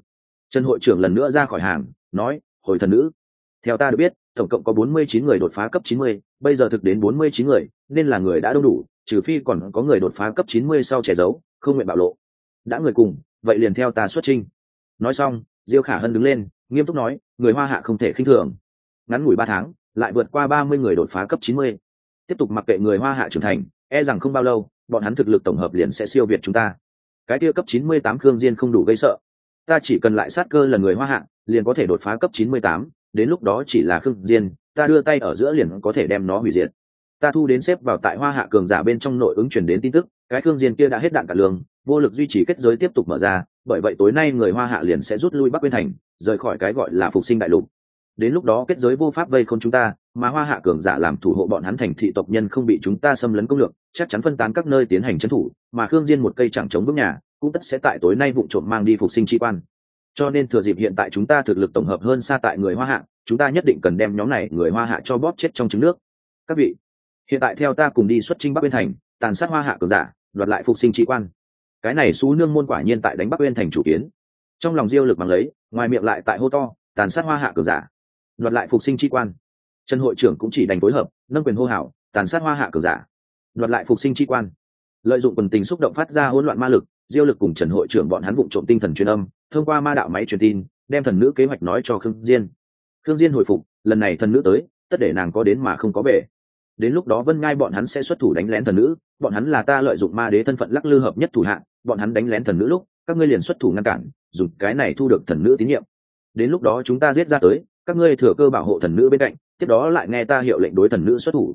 Trần hội trưởng lần nữa ra khỏi hàng nói, hồi thần nữ, theo ta được biết, tổng cộng có bốn mươi chín người đột phá cấp chín mươi, bây giờ thực đến bốn mươi chín người, nên là người đã đông đủ, trừ phi còn có người đột phá cấp chín mươi sau che giấu, không nguyện bạo lộ. Đã người cùng, vậy liền theo ta xuất trinh nói xong, diêu khả hân đứng lên, nghiêm túc nói, người hoa hạ không thể khinh thường. Ngắn ngủi ba tháng, lại vượt qua ba mươi người đột phá cấp chín mươi. Tiếp tục mặc kệ người hoa hạ trưởng thành e rằng không bao lâu, bọn hắn thực lực tổng hợp liền sẽ siêu việt chúng ta. Cái kia cấp chín mươi tám khương diên không đủ gây sợ. Ta chỉ cần lại sát cơ là người hoa hạ liền có thể đột phá cấp chín mươi tám, đến lúc đó chỉ là khương diên, ta đưa tay ở giữa liền có thể đem nó hủy diệt. Ta thu đến xếp vào tại hoa hạ cường giả bên trong nội ứng truyền đến tin tức, cái khương diên kia đã hết đạn cả lương, vô lực duy trì kết giới tiếp tục mở ra, bởi vậy tối nay người hoa hạ liền sẽ rút lui bắc bên thành, rời khỏi cái gọi là phục sinh đại lục. Đến lúc đó kết giới vô pháp vây khôn chúng ta, mà hoa hạ cường giả làm thủ hộ bọn hắn thành thị tộc nhân không bị chúng ta xâm lấn công lược, chắc chắn phân tán các nơi tiến hành trấn thủ, mà khương diên một cây chẳng chống bước nhà, cũng tất sẽ tại tối nay vụ trộm mang đi phục sinh chi quan cho nên thừa dịp hiện tại chúng ta thực lực tổng hợp hơn xa tại người hoa hạ, chúng ta nhất định cần đem nhóm này người hoa hạ cho bóp chết trong trứng nước. Các vị, hiện tại theo ta cùng đi xuất chinh bắc bên thành, tàn sát hoa hạ cường giả, đoạt lại phục sinh chi quan. Cái này xú nương môn quả nhiên tại đánh bắc bên thành chủ kiến. Trong lòng diêu lực bằng lấy, ngoài miệng lại tại hô to, tàn sát hoa hạ cường giả, đoạt lại phục sinh chi quan. Trần hội trưởng cũng chỉ đành phối hợp, nâng quyền hô hào, tàn sát hoa hạ cường giả, đoạt lại phục sinh chi quan. Lợi dụng quần tình xúc động phát ra hỗn loạn ma lực, diêu lực cùng trần hội trưởng bọn hắn vụ trộm tinh thần truyền âm thông qua ma đạo máy truyền tin, đem thần nữ kế hoạch nói cho khương diên. Khương diên hồi phục, lần này thần nữ tới, tất để nàng có đến mà không có về. Đến lúc đó vân ngai bọn hắn sẽ xuất thủ đánh lén thần nữ, bọn hắn là ta lợi dụng ma đế thân phận lắc lư hợp nhất thủ hạng bọn hắn đánh lén thần nữ lúc, các ngươi liền xuất thủ ngăn cản, dùng cái này thu được thần nữ tín nhiệm. Đến lúc đó chúng ta giết ra tới, các ngươi thừa cơ bảo hộ thần nữ bên cạnh, tiếp đó lại nghe ta hiệu lệnh đối thần nữ xuất thủ.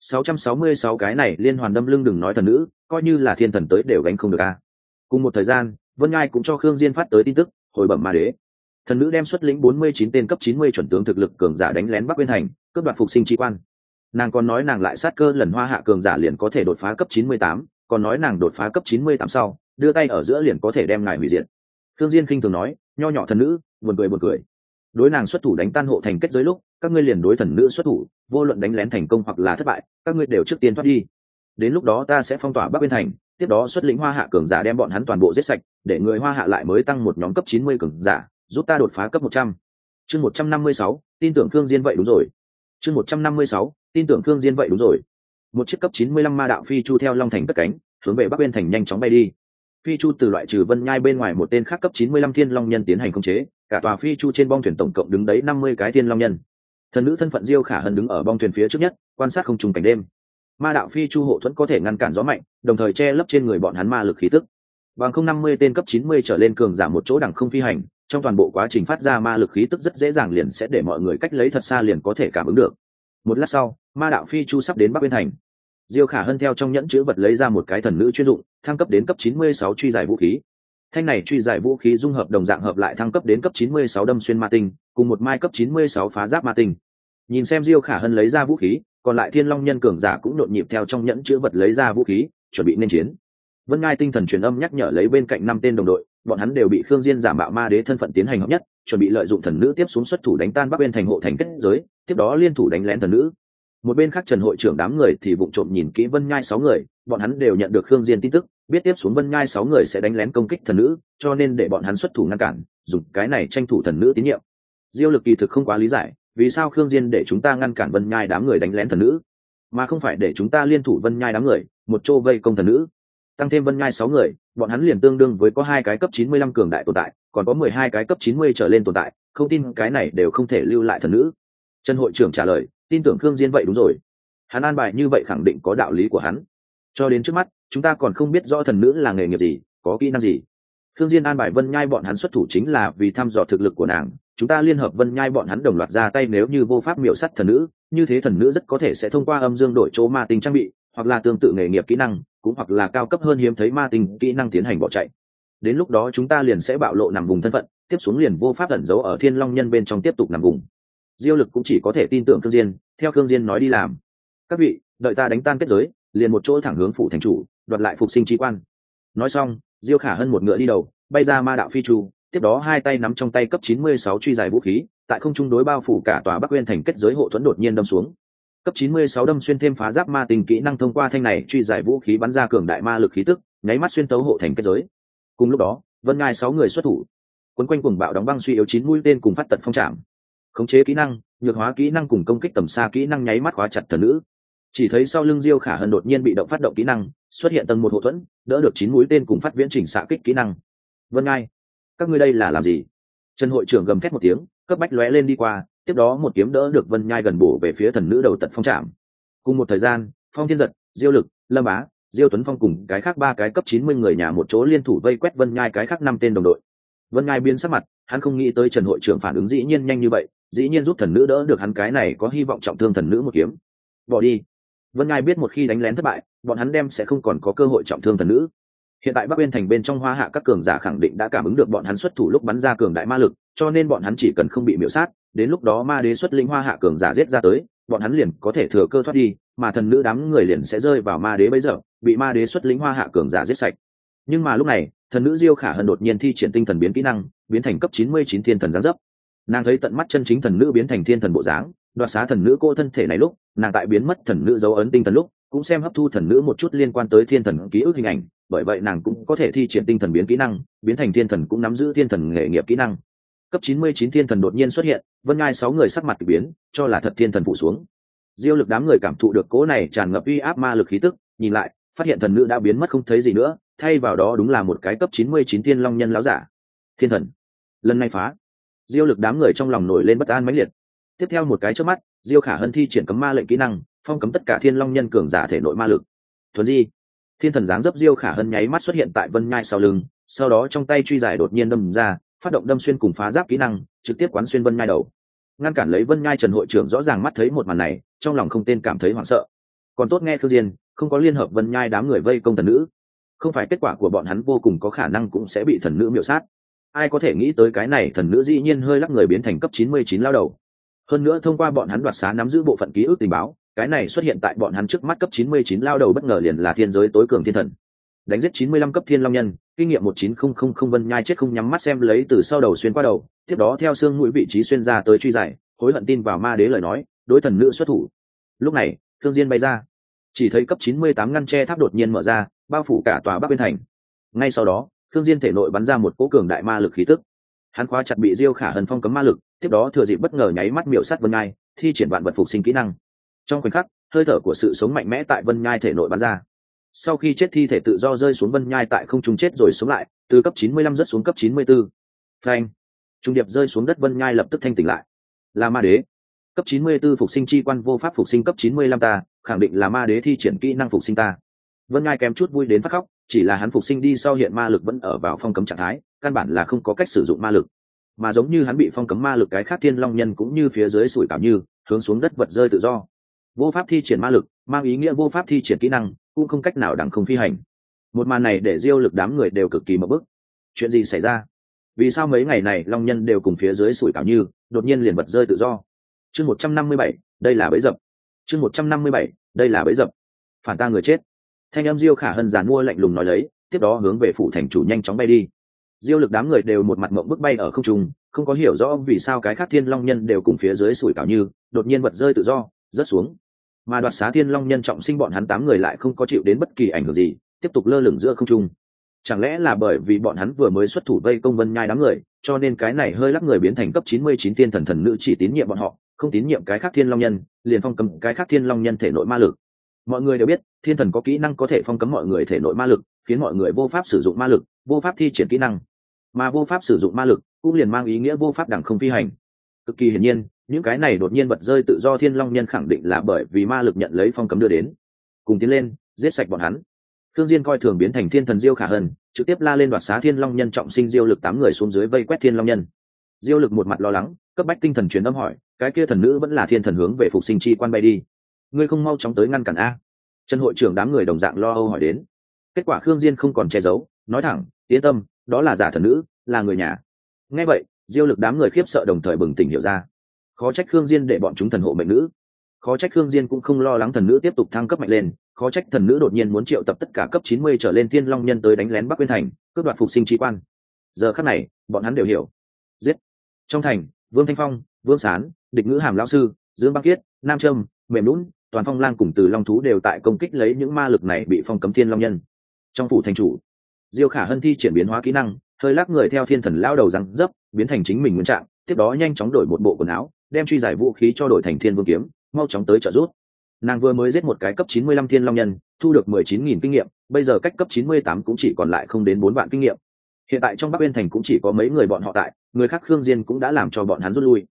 666 cái này liên hoàn đâm lưng đừng nói thần nữ, coi như là thiên thần tới đều gánh không được a. Cùng một thời gian vân ngai cũng cho khương diên phát tới tin tức hồi bẩm ma đế. Thần nữ đem xuất lĩnh 49 tên cấp 90 chuẩn tướng thực lực cường giả đánh lén bắc nguyên thành cướp đoạt phục sinh chi quan. Nàng còn nói nàng lại sát cơ lần hoa hạ cường giả liền có thể đột phá cấp 98, còn nói nàng đột phá cấp 98 sau đưa tay ở giữa liền có thể đem ngài hủy diệt. Khương diên khinh thường nói nho nhỏ thần nữ buồn cười buồn cười. Đối nàng xuất thủ đánh tan hộ thành kết giới lúc các ngươi liền đối thần nữ xuất thủ vô luận đánh lén thành công hoặc là thất bại các ngươi đều trước tiên thoát đi. Đến lúc đó ta sẽ phong tỏa bắc bên thành tiếp đó xuất lĩnh hoa hạ cường giả đem bọn hắn toàn bộ giết sạch để người hoa hạ lại mới tăng một nhóm cấp chín mươi cường giả, giúp ta đột phá cấp một trăm. Chương một trăm năm mươi sáu, tin tưởng thương diên vậy đúng rồi. Chương một trăm năm mươi sáu, tin tưởng thương diên vậy đúng rồi. Một chiếc cấp chín mươi lăm ma đạo phi chu theo long thành cất cánh, hướng về bắc bên thành nhanh chóng bay đi. Phi chu từ loại trừ vân nhai bên ngoài một tên khác cấp chín mươi lăm thiên long nhân tiến hành khống chế, cả tòa phi chu trên bong thuyền tổng cộng đứng đấy năm mươi cái thiên long nhân. Thần nữ thân phận diêu khả hân đứng ở bong thuyền phía trước nhất, quan sát không trùng cảnh đêm. Ma đạo phi chu hộ thuẫn có thể ngăn cản gió mạnh, đồng thời che lấp trên người bọn hắn ma lực khí tức bằng không năm mươi tên cấp chín mươi trở lên cường giả một chỗ đẳng không phi hành, trong toàn bộ quá trình phát ra ma lực khí tức rất dễ dàng liền sẽ để mọi người cách lấy thật xa liền có thể cảm ứng được. Một lát sau, ma đạo phi chu sắp đến bắc biên thành. Diêu khả hân theo trong nhẫn chữ vật lấy ra một cái thần nữ chuyên dụng, thăng cấp đến cấp 96 truy giải vũ khí. Thanh này truy giải vũ khí dung hợp đồng dạng hợp lại thăng cấp đến cấp 96 đâm xuyên ma tinh, cùng một mai cấp 96 phá giáp ma tinh. Nhìn xem diêu khả hân lấy ra vũ khí, còn lại thiên long nhân cường giả cũng nhộn nhịp theo trong nhẫn chữ vật lấy ra vũ khí, chuẩn bị nên chiến vân ngai tinh thần truyền âm nhắc nhở lấy bên cạnh năm tên đồng đội, bọn hắn đều bị khương diên giả mạo ma đế thân phận tiến hành hợp nhất, chuẩn bị lợi dụng thần nữ tiếp xuống xuất thủ đánh tan bắc bên thành hộ thành kết giới, tiếp đó liên thủ đánh lén thần nữ. Một bên khác trần hội trưởng đám người thì vụng trộm nhìn kỹ vân nhai sáu người, bọn hắn đều nhận được khương diên tin tức, biết tiếp xuống vân nhai sáu người sẽ đánh lén công kích thần nữ, cho nên để bọn hắn xuất thủ ngăn cản, dùng cái này tranh thủ thần nữ tín nhiệm. Diêu lực kỳ thực không quá lý giải, vì sao khương diên để chúng ta ngăn cản vân nhai đám người đánh lén thần nữ, mà không phải để chúng ta liên thủ vân nhai đám người, một chỗ vây công thần nữ tăng thêm vân nhai sáu người, bọn hắn liền tương đương với có hai cái cấp chín mươi lăm cường đại tồn tại, còn có mười hai cái cấp chín mươi trở lên tồn tại, không tin cái này đều không thể lưu lại thần nữ. Trần hội trưởng trả lời, tin tưởng khương diên vậy đúng rồi. Hắn an bài như vậy khẳng định có đạo lý của hắn. Cho đến trước mắt, chúng ta còn không biết rõ thần nữ là nghề nghiệp gì, có kỹ năng gì. Khương diên an bài vân nhai bọn hắn xuất thủ chính là vì thăm dò thực lực của nàng. Chúng ta liên hợp vân nhai bọn hắn đồng loạt ra tay nếu như vô pháp miểu sát thần nữ, như thế thần nữ rất có thể sẽ thông qua âm dương đổi chỗ ma tinh trang bị hoặc là tương tự nghề nghiệp kỹ năng, cũng hoặc là cao cấp hơn hiếm thấy ma tinh kỹ năng tiến hành bỏ chạy. Đến lúc đó chúng ta liền sẽ bạo lộ nằm vùng thân phận, tiếp xuống liền vô pháp ẩn giấu ở thiên long nhân bên trong tiếp tục nằm vùng. Diêu lực cũng chỉ có thể tin tưởng cương diên, theo cương diên nói đi làm. Các vị, đợi ta đánh tan kết giới, liền một chỗ thẳng hướng phủ thành chủ, đoạt lại phục sinh trí quan. Nói xong, diêu khả hơn một ngựa đi đầu, bay ra ma đạo phi chu, tiếp đó hai tay nắm trong tay cấp 96 truy dài vũ khí, tại không trung đối bao phủ cả tòa bắc nguyên thành kết giới hộ thuẫn đột nhiên đâm xuống cấp 96 đâm xuyên thêm phá giáp ma tình kỹ năng thông qua thanh này truy giải vũ khí bắn ra cường đại ma lực khí tức, nháy mắt xuyên tấu hộ thành kết giới. Cùng lúc đó, vân ngai sáu người xuất thủ. Quấn quanh cuồng bạo đóng băng suy yếu chín mũi tên cùng phát tật phong trạm. Khống chế kỹ năng, nhược hóa kỹ năng cùng công kích tầm xa kỹ năng nháy mắt khóa chặt thần nữ. Chỉ thấy sau lưng diêu khả hân đột nhiên bị động phát động kỹ năng, xuất hiện tầng một hộ thuẫn, đỡ được chín mũi tên cùng phát viễn chỉnh xạ kích kỹ năng. Vân ngai, các ngươi đây là làm gì? Trần hội trưởng gầm thét một tiếng, cấp bách lóe lên đi qua tiếp đó một kiếm đỡ được vân nhai gần bổ về phía thần nữ đầu tật phong trạm. Cùng một thời gian, phong thiên giật, diêu lực, lâm bá diêu tuấn phong cùng cái khác ba cái cấp chín mươi người nhà một chỗ liên thủ vây quét vân nhai cái khác năm tên đồng đội. Vân nhai biến sắc mặt, hắn không nghĩ tới trần hội trưởng phản ứng dĩ nhiên nhanh như vậy, dĩ nhiên giúp thần nữ đỡ được hắn cái này có hy vọng trọng thương thần nữ một kiếm. Bỏ đi. Vân nhai biết một khi đánh lén thất bại, bọn hắn đem sẽ không còn có cơ hội trọng thương thần nữ. Hiện tại bắc bên thành bên trong hoa hạ các cường giả khẳng định đã cảm ứng được bọn hắn xuất thủ lúc bắn ra cường đại ma lực, cho nên bọn hắn chỉ cần không bị miễu sát đến lúc đó ma đế xuất linh hoa hạ cường giả giết ra tới, bọn hắn liền có thể thừa cơ thoát đi, mà thần nữ đám người liền sẽ rơi vào ma đế bây giờ, bị ma đế xuất linh hoa hạ cường giả giết sạch. Nhưng mà lúc này, thần nữ diêu khả hân đột nhiên thi triển tinh thần biến kỹ năng, biến thành cấp chín mươi chín thiên thần giáng dấp. Nàng thấy tận mắt chân chính thần nữ biến thành thiên thần bộ dáng, đoạt xá thần nữ cô thân thể này lúc, nàng tại biến mất thần nữ dấu ấn tinh thần lúc, cũng xem hấp thu thần nữ một chút liên quan tới thiên thần ký ức hình ảnh, bởi vậy nàng cũng có thể thi triển tinh thần biến kỹ năng, biến thành thiên thần cũng nắm giữ thiên thần nghề nghiệp kỹ năng. Cấp 99 thiên thần đột nhiên xuất hiện vân ngai sáu người sắc mặt k biến, cho là thật thiên thần phủ xuống. Diêu lực đám người cảm thụ được cố này tràn ngập uy áp ma lực khí tức, nhìn lại, phát hiện thần nữ đã biến mất không thấy gì nữa, thay vào đó đúng là một cái cấp chín mươi chín tiên long nhân láo giả. Thiên thần, lần này phá. Diêu lực đám người trong lòng nổi lên bất an mãnh liệt. Tiếp theo một cái trước mắt, diêu khả hân thi triển cấm ma lệnh kỹ năng, phong cấm tất cả thiên long nhân cường giả thể nội ma lực. Thuần di, thiên thần dáng dấp diêu khả hân nháy mắt xuất hiện tại vân nhai sau lưng, sau đó trong tay truy giải đột nhiên đâm ra, phát động đâm xuyên cùng phá giáp kỹ năng, trực tiếp quán xuyên vân nhai đầu ngăn cản lấy vân nhai trần hội trưởng rõ ràng mắt thấy một màn này, trong lòng không tên cảm thấy hoảng sợ. Còn tốt nghe khương diên, không có liên hợp vân nhai đám người vây công thần nữ. Không phải kết quả của bọn hắn vô cùng có khả năng cũng sẽ bị thần nữ miểu sát. Ai có thể nghĩ tới cái này, thần nữ dĩ nhiên hơi lắc người biến thành cấp 99 lao đầu. Hơn nữa thông qua bọn hắn đoạt xá nắm giữ bộ phận ký ức tình báo, cái này xuất hiện tại bọn hắn trước mắt cấp 99 lao đầu bất ngờ liền là thiên giới tối cường thiên thần đánh giết 95 cấp thiên long nhân, kinh nghiệm 19000 vân nhai chết không nhắm mắt xem lấy từ sau đầu xuyên qua đầu, tiếp đó theo xương mũi vị trí xuyên ra tới truy giải, hối hận tin vào ma đế lời nói, đối thần nữ xuất thủ. Lúc này, thương diên bay ra. Chỉ thấy cấp 98 ngăn che tháp đột nhiên mở ra, bao phủ cả tòa bắc biên thành. Ngay sau đó, thương diên thể nội bắn ra một cỗ cường đại ma lực khí tức. Hắn khóa chặt bị diêu khả hân phong cấm ma lực, tiếp đó thừa dịp bất ngờ nháy mắt miểu sát vân nhai, thi triển vạn vật phục sinh kỹ năng. Trong khoảnh khắc, hơi thở của sự sống mạnh mẽ tại vân nhai thể nội bắn ra sau khi chết thi thể tự do rơi xuống vân nhai tại không trung chết rồi sống lại, từ cấp 95 rớt xuống cấp 94. phanh. Trung điệp rơi xuống đất vân nhai lập tức thanh tỉnh lại. Là ma đế. Cấp 94 phục sinh chi quan vô pháp phục sinh cấp 95 ta, khẳng định là ma đế thi triển kỹ năng phục sinh ta. Vân nhai kém chút vui đến phát khóc, chỉ là hắn phục sinh đi sau hiện ma lực vẫn ở vào phong cấm trạng thái, căn bản là không có cách sử dụng ma lực. Mà giống như hắn bị phong cấm ma lực cái khác thiên long nhân cũng như phía dưới sủi cảo như, hướng xuống đất vật rơi tự do. Vô pháp thi triển ma lực, mang ý nghĩa vô pháp thi triển kỹ năng cũng không cách nào đằng không phi hành. Một màn này để diêu lực đám người đều cực kỳ mập bức. Chuyện gì xảy ra? Vì sao mấy ngày này long nhân đều cùng phía dưới sủi cảo như, đột nhiên liền vật rơi tự do? Chương một trăm năm mươi bảy, đây là bẫy dập. Chương một trăm năm mươi bảy, đây là bẫy dập. Phản ta người chết. Thanh âm diêu khả hân giàn mua lạnh lùng nói lấy, tiếp đó hướng về phủ thành chủ nhanh chóng bay đi. Diêu lực đám người đều một mặt mộng bức bay ở không trung, không có hiểu rõ vì sao cái khác thiên long nhân đều cùng phía dưới sủi cảo như, đột nhiên vật rơi tự do, rớt xuống mà đoạt xá thiên long nhân trọng sinh bọn hắn tám người lại không có chịu đến bất kỳ ảnh hưởng gì, tiếp tục lơ lửng giữa không trung. Chẳng lẽ là bởi vì bọn hắn vừa mới xuất thủ vây công vân nhai đám người, cho nên cái này hơi lắc người biến thành cấp chín mươi chín thiên thần thần nữ chỉ tín nhiệm bọn họ, không tín nhiệm cái khác thiên long nhân, liền phong cấm cái khác thiên long nhân thể nội ma lực. Mọi người đều biết, thiên thần có kỹ năng có thể phong cấm mọi người thể nội ma lực, khiến mọi người vô pháp sử dụng ma lực, vô pháp thi triển kỹ năng. Mà vô pháp sử dụng ma lực cũng liền mang ý nghĩa vô pháp đẳng không phi hành cực kỳ hiển nhiên, những cái này đột nhiên bật rơi tự do thiên long nhân khẳng định là bởi vì ma lực nhận lấy phong cấm đưa đến. Cùng tiến lên, giết sạch bọn hắn. Thương diên coi thường biến thành thiên thần diêu khả hân, trực tiếp la lên đoạt xá thiên long nhân trọng sinh diêu lực tám người xuống dưới vây quét thiên long nhân. Diêu lực một mặt lo lắng, cấp bách tinh thần truyền âm hỏi, cái kia thần nữ vẫn là thiên thần hướng về phục sinh chi quan bay đi. Ngươi không mau chóng tới ngăn cản a. Trần hội trưởng đám người đồng dạng lo âu hỏi đến. Kết quả khương diên không còn che giấu, nói thẳng, yên tâm, đó là giả thần nữ, là người nhà. Nghe vậy diêu lực đám người khiếp sợ đồng thời bừng tỉnh hiểu ra. Khó trách khương diên để bọn chúng thần hộ mệnh nữ. Khó trách khương diên cũng không lo lắng thần nữ tiếp tục thăng cấp mạnh lên, khó trách thần nữ đột nhiên muốn triệu tập tất cả cấp 90 trở lên thiên long nhân tới đánh lén bắc quyên thành, cướp đoạt phục sinh trí quan. Giờ khắc này, bọn hắn đều hiểu. Giết. Trong thành, vương thanh phong, vương sán, địch ngữ hàm lão sư, dương băng kiết, nam trâm, mềm lún toàn phong lang cùng từ long thú đều tại công kích lấy những ma lực này bị phong cấm thiên long nhân. Trong phủ thành chủ, diêu khả hân thi triển biến hóa kỹ năng hơi lắc người theo thiên thần lao đầu răng dấp, biến thành chính mình nguyên trạng, tiếp đó nhanh chóng đổi một bộ quần áo, đem truy giải vũ khí cho đổi thành thiên vương kiếm, mau chóng tới trợ rút nàng vừa mới giết một cái cấp 95 thiên long nhân, thu được 19.000 kinh nghiệm, bây giờ cách cấp 98 cũng chỉ còn lại không đến bốn vạn kinh nghiệm. Hiện tại trong bắc uyên thành cũng chỉ có mấy người bọn họ tại, người khác khương diên cũng đã làm cho bọn hắn rút lui.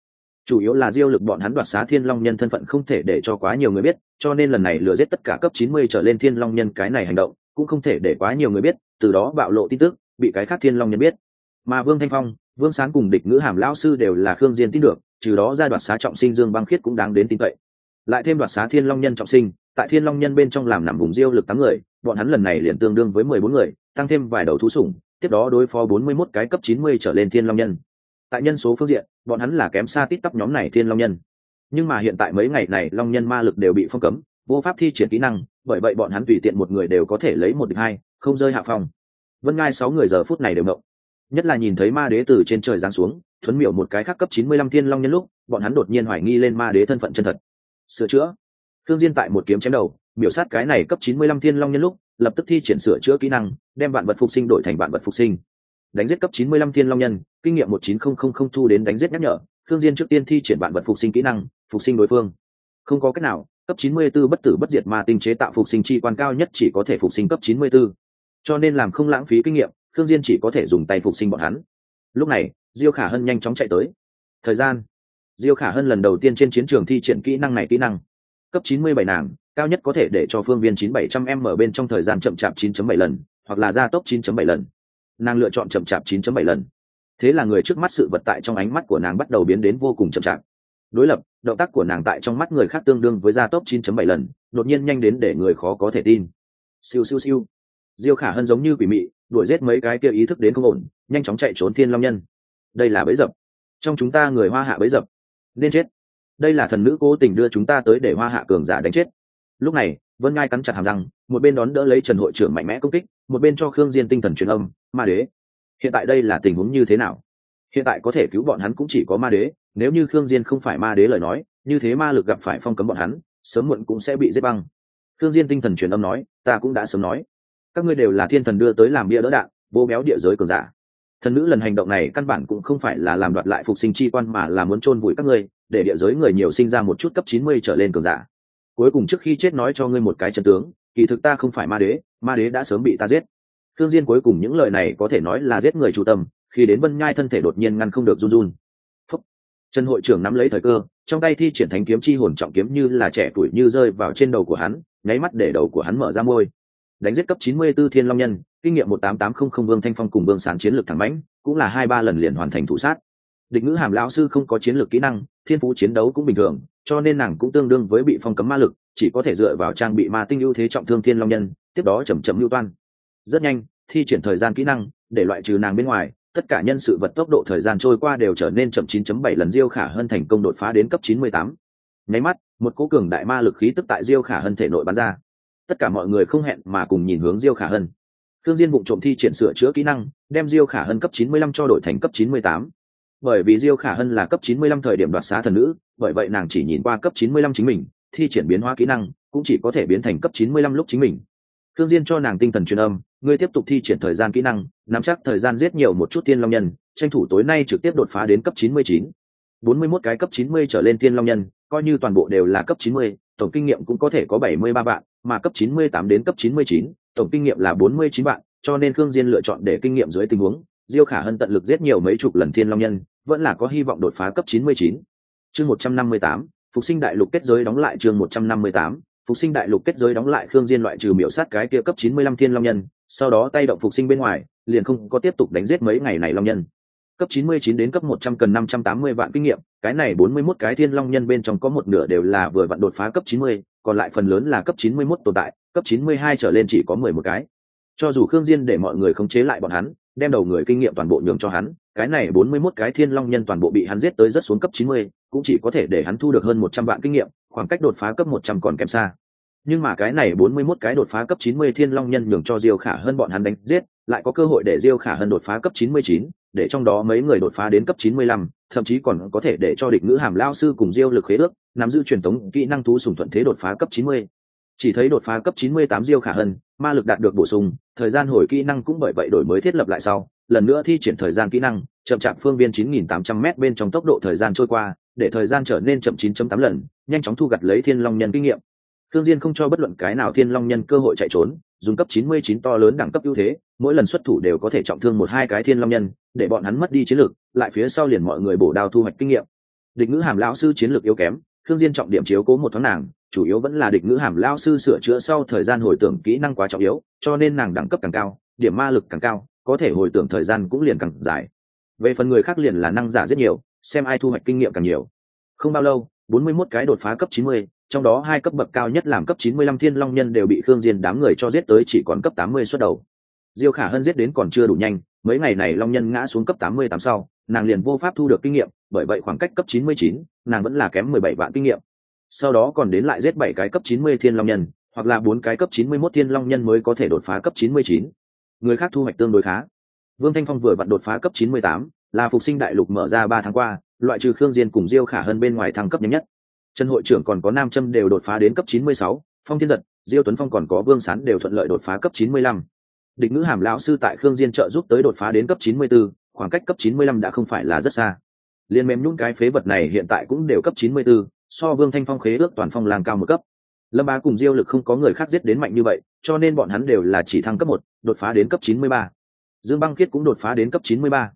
Chủ yếu là diêu lực bọn hắn đoạt xá thiên long nhân thân phận không thể để cho quá nhiều người biết, cho nên lần này lừa giết tất cả cấp 90 trở lên thiên long nhân cái này hành động, cũng không thể để quá nhiều người biết, từ đó bạo lộ tin tức bị cái khác thiên long nhân biết. Mà vương thanh phong, vương sáng cùng địch ngữ hàm lão sư đều là khương diên tin được, trừ đó ra đoạt xá trọng sinh dương băng khiết cũng đáng đến tin cậy. Lại thêm đoạt xá thiên long nhân trọng sinh, tại thiên long nhân bên trong làm nằm vùng diêu lực tám người, bọn hắn lần này liền tương đương với mười bốn người, tăng thêm vài đầu thú sủng, tiếp đó đối phó bốn mươi 41 cái cấp chín mươi trở lên thiên long nhân. Tại nhân số phương diện, bọn hắn là kém xa tít tắp nhóm này thiên long nhân. Nhưng mà hiện tại mấy ngày này long nhân ma lực đều bị phong cấm, vô pháp thi triển kỹ năng, bởi vậy bọn hắn tùy tiện một người đều có thể lấy một địch hai, không rơi hạ phòng vân ngai sáu người giờ phút này đều động. Nhất là nhìn thấy ma đế từ trên trời giáng xuống, thuấn miểu một cái khác cấp chín mươi lăm thiên long nhân lúc, bọn hắn đột nhiên hoài nghi lên ma đế thân phận chân thật. Sửa chữa. Thương diên tại một kiếm chém đầu biểu sát cái này cấp chín mươi lăm thiên long nhân lúc, lập tức thi triển sửa chữa kỹ năng, đem vạn vật phục sinh đổi thành vạn vật phục sinh. Đánh giết cấp chín mươi lăm thiên long nhân, kinh nghiệm một chín không không không thu đến đánh giết nhắc nhở thương diên trước tiên thi triển vạn vật phục sinh kỹ năng, phục sinh đối phương. Không có cách nào, cấp chín mươi 94 bất tử bất diệt ma tinh chế tạo phục sinh chi quan cao nhất chỉ có thể phục sinh cấp chín mươi 94 cho nên làm không lãng phí kinh nghiệm thương diên chỉ có thể dùng tay phục sinh bọn hắn. Lúc này, diêu khả hân nhanh chóng chạy tới. Thời gian. Diêu khả hân lần đầu tiên trên chiến trường thi triển kỹ năng này kỹ năng. Cấp 97 nàng, cao nhất có thể để cho phương viên 9700 m ở bên trong thời gian chậm chạp 9.7 lần, hoặc là gia tốc 9.7 lần. Nàng lựa chọn chậm chạp 9.7 lần. Thế là người trước mắt sự vật tại trong ánh mắt của nàng bắt đầu biến đến vô cùng chậm chạp. Đối lập, động tác của nàng tại trong mắt người khác tương đương với gia tốc 9.7 lần, đột nhiên nhanh đến để người khó có thể tin. Siêu siêu siêu diêu khả hân giống như quỷ mị, đuổi giết mấy cái kia ý thức đến không ổn, nhanh chóng chạy trốn thiên long nhân. Đây là bẫy dập. Trong chúng ta người hoa hạ bẫy dập. Nên chết. Đây là thần nữ cố tình đưa chúng ta tới để hoa hạ cường giả đánh chết. Lúc này, vân ngai cắn chặt hàm răng, một bên đón đỡ lấy trần hội trưởng mạnh mẽ công kích, một bên cho khương diên tinh thần truyền âm, ma đế, hiện tại đây là tình huống như thế nào? Hiện tại có thể cứu bọn hắn cũng chỉ có ma đế, nếu như khương diên không phải ma đế lời nói, như thế ma lực gặp phải phong cấm bọn hắn, sớm muộn cũng sẽ bị giết băng. Khương diên tinh thần truyền âm nói, ta cũng đã sớm nói các ngươi đều là thiên thần đưa tới làm bia đỡ đạn, vô béo địa giới cường giả. Thần nữ lần hành động này căn bản cũng không phải là làm đoạt lại phục sinh chi quan mà là muốn chôn vùi các ngươi, để địa giới người nhiều sinh ra một chút cấp chín mươi trở lên cường giả. Cuối cùng trước khi chết nói cho ngươi một cái chân tướng, kỳ thực ta không phải ma đế ma đế đã sớm bị ta giết. Thương diên cuối cùng những lời này có thể nói là giết người chủ tâm, khi đến vân nhai thân thể đột nhiên ngăn không được run run. Phúc. trần hội trưởng nắm lấy thời cơ, trong tay thi triển thánh kiếm chi hồn trọng kiếm như là trẻ tuổi như rơi vào trên đầu của hắn, nháy mắt để đầu của hắn mở ra môi đánh giết cấp 94 thiên long nhân, kinh nghiệm 18800 vương thanh phong cùng vương sản chiến lược thẳng mãnh, cũng là hai ba lần liền hoàn thành thủ sát. Địch ngữ hàm lão sư không có chiến lược kỹ năng, thiên phú chiến đấu cũng bình thường, cho nên nàng cũng tương đương với bị phong cấm ma lực, chỉ có thể dựa vào trang bị ma tinh ưu thế trọng thương thiên long nhân, tiếp đó chầm chậm lưu toan. Rất nhanh, thi triển thời gian kỹ năng, để loại trừ nàng bên ngoài, tất cả nhân sự vật tốc độ thời gian trôi qua đều trở nên chậm 9.7 lần diêu khả hơn thành công đột phá đến cấp 98. nháy mắt, một cố cường đại ma lực khí tức tại diêu khả hơn thể nội bắn ra tất cả mọi người không hẹn mà cùng nhìn hướng diêu khả hân thương diên bụng trộm thi triển sửa chữa kỹ năng đem diêu khả hân cấp 95 cho đổi thành cấp 98. bởi vì diêu khả hân là cấp 95 thời điểm đoạt xá thần nữ bởi vậy nàng chỉ nhìn qua cấp 95 chính mình thi triển biến hóa kỹ năng cũng chỉ có thể biến thành cấp 95 lúc chính mình thương diên cho nàng tinh thần truyền âm ngươi tiếp tục thi triển thời gian kỹ năng nắm chắc thời gian giết nhiều một chút tiên long nhân tranh thủ tối nay trực tiếp đột phá đến cấp 99. 41 cái cấp 90 trở lên tiên long nhân coi như toàn bộ đều là cấp 90, tổng kinh nghiệm cũng có thể có 73 vạn mà cấp 98 đến cấp 99, tổng kinh nghiệm là 49 bạn, cho nên Khương Diên lựa chọn để kinh nghiệm dưới tình huống, diêu khả hân tận lực giết nhiều mấy chục lần thiên long nhân vẫn là có hy vọng đột phá cấp 99. chương 158, phục sinh đại lục kết giới đóng lại chương 158, phục sinh đại lục kết giới đóng lại khương diên loại trừ miểu sát cái kia cấp 95 thiên long nhân sau đó tay động phục sinh bên ngoài liền không có tiếp tục đánh giết mấy ngày này long nhân cấp 99 đến cấp 100 cần 580 vạn kinh nghiệm, cái này 41 cái thiên long nhân bên trong có một nửa đều là vừa vặn đột phá cấp 90, còn lại phần lớn là cấp 91 tồn tại, cấp 92 trở lên chỉ có 11 cái. Cho dù Khương Diên để mọi người khống chế lại bọn hắn, đem đầu người kinh nghiệm toàn bộ nhường cho hắn, cái này 41 cái thiên long nhân toàn bộ bị hắn giết tới rất xuống cấp 90, cũng chỉ có thể để hắn thu được hơn 100 vạn kinh nghiệm, khoảng cách đột phá cấp 100 còn kém xa. Nhưng mà cái này 41 cái đột phá cấp 90 thiên long nhân nhường cho Diêu Khả hơn bọn hắn đánh giết, lại có cơ hội để Diêu Khả hơn đột phá cấp 99, để trong đó mấy người đột phá đến cấp 95, thậm chí còn có thể để cho địch ngữ hàm lao sư cùng Diêu lực khế ước, nắm giữ truyền thống kỹ năng thú sùng thuận thế đột phá cấp 90. Chỉ thấy đột phá cấp 98 Diêu Khả Hân, ma lực đạt được bổ sung, thời gian hồi kỹ năng cũng bởi vậy đổi mới thiết lập lại sau, lần nữa thi triển thời gian kỹ năng, chậm chạp phương viên 9800m bên trong tốc độ thời gian trôi qua, để thời gian trở nên chậm 9.8 lần, nhanh chóng thu gặt lấy Thiên Long nhân kinh nghiệm. Thương Diên không cho bất luận cái nào Thiên Long nhân cơ hội chạy trốn, dùng cấp 99 to lớn đẳng cấp ưu thế, mỗi lần xuất thủ đều có thể trọng thương một hai cái Thiên Long nhân, để bọn hắn mất đi chiến lực lại phía sau liền mọi người bổ đao thu hoạch kinh nghiệm. Địch ngữ hàm lão sư chiến lược yếu kém, Thương Diên trọng điểm chiếu cố một thoáng nàng, chủ yếu vẫn là địch ngữ hàm lão sư sửa chữa sau thời gian hồi tưởng kỹ năng quá trọng yếu, cho nên nàng đẳng cấp càng cao, điểm ma lực càng cao, có thể hồi tưởng thời gian cũng liền càng dài. Về phần người khác liền là năng giả rất nhiều, xem ai thu hoạch kinh nghiệm càng nhiều. Không bao lâu, 41 cái đột phá cấp 90, trong đó hai cấp bậc cao nhất làm cấp 95 thiên long nhân đều bị Khương Diên đám người cho giết tới chỉ còn cấp 80 xuất đầu. Diêu Khả Hân giết đến còn chưa đủ nhanh, mấy ngày này long nhân ngã xuống cấp 88 sau, nàng liền vô pháp thu được kinh nghiệm, bởi vậy khoảng cách cấp 99, nàng vẫn là kém 17 vạn kinh nghiệm. Sau đó còn đến lại giết bảy cái cấp 90 thiên long nhân, hoặc là bốn cái cấp 91 thiên long nhân mới có thể đột phá cấp 99. Người khác thu hoạch tương đối khá. Vương Thanh Phong vừa vặn đột phá cấp 98, là phục sinh đại lục mở ra 3 tháng qua, loại trừ Khương Diên cùng Diêu Khả Hân bên ngoài thăng cấp nhanh nhất. Trần hội trưởng còn có Nam Châm đều đột phá đến cấp 96, Phong Thiên Giật, Diêu Tuấn Phong còn có Vương Sán đều thuận lợi đột phá cấp 95. Địch ngữ hàm lão sư tại Khương Diên trợ giúp tới đột phá đến cấp 94, khoảng cách cấp 95 đã không phải là rất xa. Liên mềm nhún cái phế vật này hiện tại cũng đều cấp 94, so Vương Thanh Phong khế ước toàn phong làng cao một cấp. Lâm Bá cùng Diêu Lực không có người khác giết đến mạnh như vậy, cho nên bọn hắn đều là chỉ thăng cấp một, đột phá đến cấp 93. Dương Băng Kiết cũng đột phá đến cấp 93.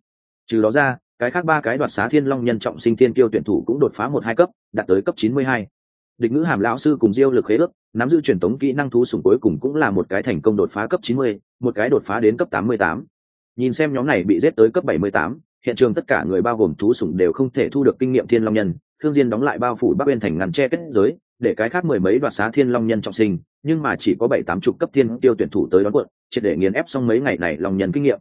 Trừ đó ra, cái khác ba cái đoạt xá thiên long nhân trọng sinh thiên kiêu tuyển thủ cũng đột phá một hai cấp đạt tới cấp chín mươi hai địch ngữ hàm lão sư cùng diêu lực khế ước nắm giữ truyền thống kỹ năng thú sủng cuối cùng cũng là một cái thành công đột phá cấp chín mươi, một cái đột phá đến cấp tám mươi tám. Nhìn xem nhóm này bị giết tới cấp bảy mươi tám, hiện trường tất cả người bao gồm thú sủng đều không thể thu được kinh nghiệm thiên long nhân thương diên đóng lại bao phủ bắc bên thành ngăn che kết giới, để cái khác mười mấy đoạt xá thiên long nhân trọng sinh, nhưng mà chỉ có bảy tám chục cấp thiên tiêu tuyển thủ tới đón quận, triệt để nghiền ép xong mấy ngày này long nhân kinh nghiệm.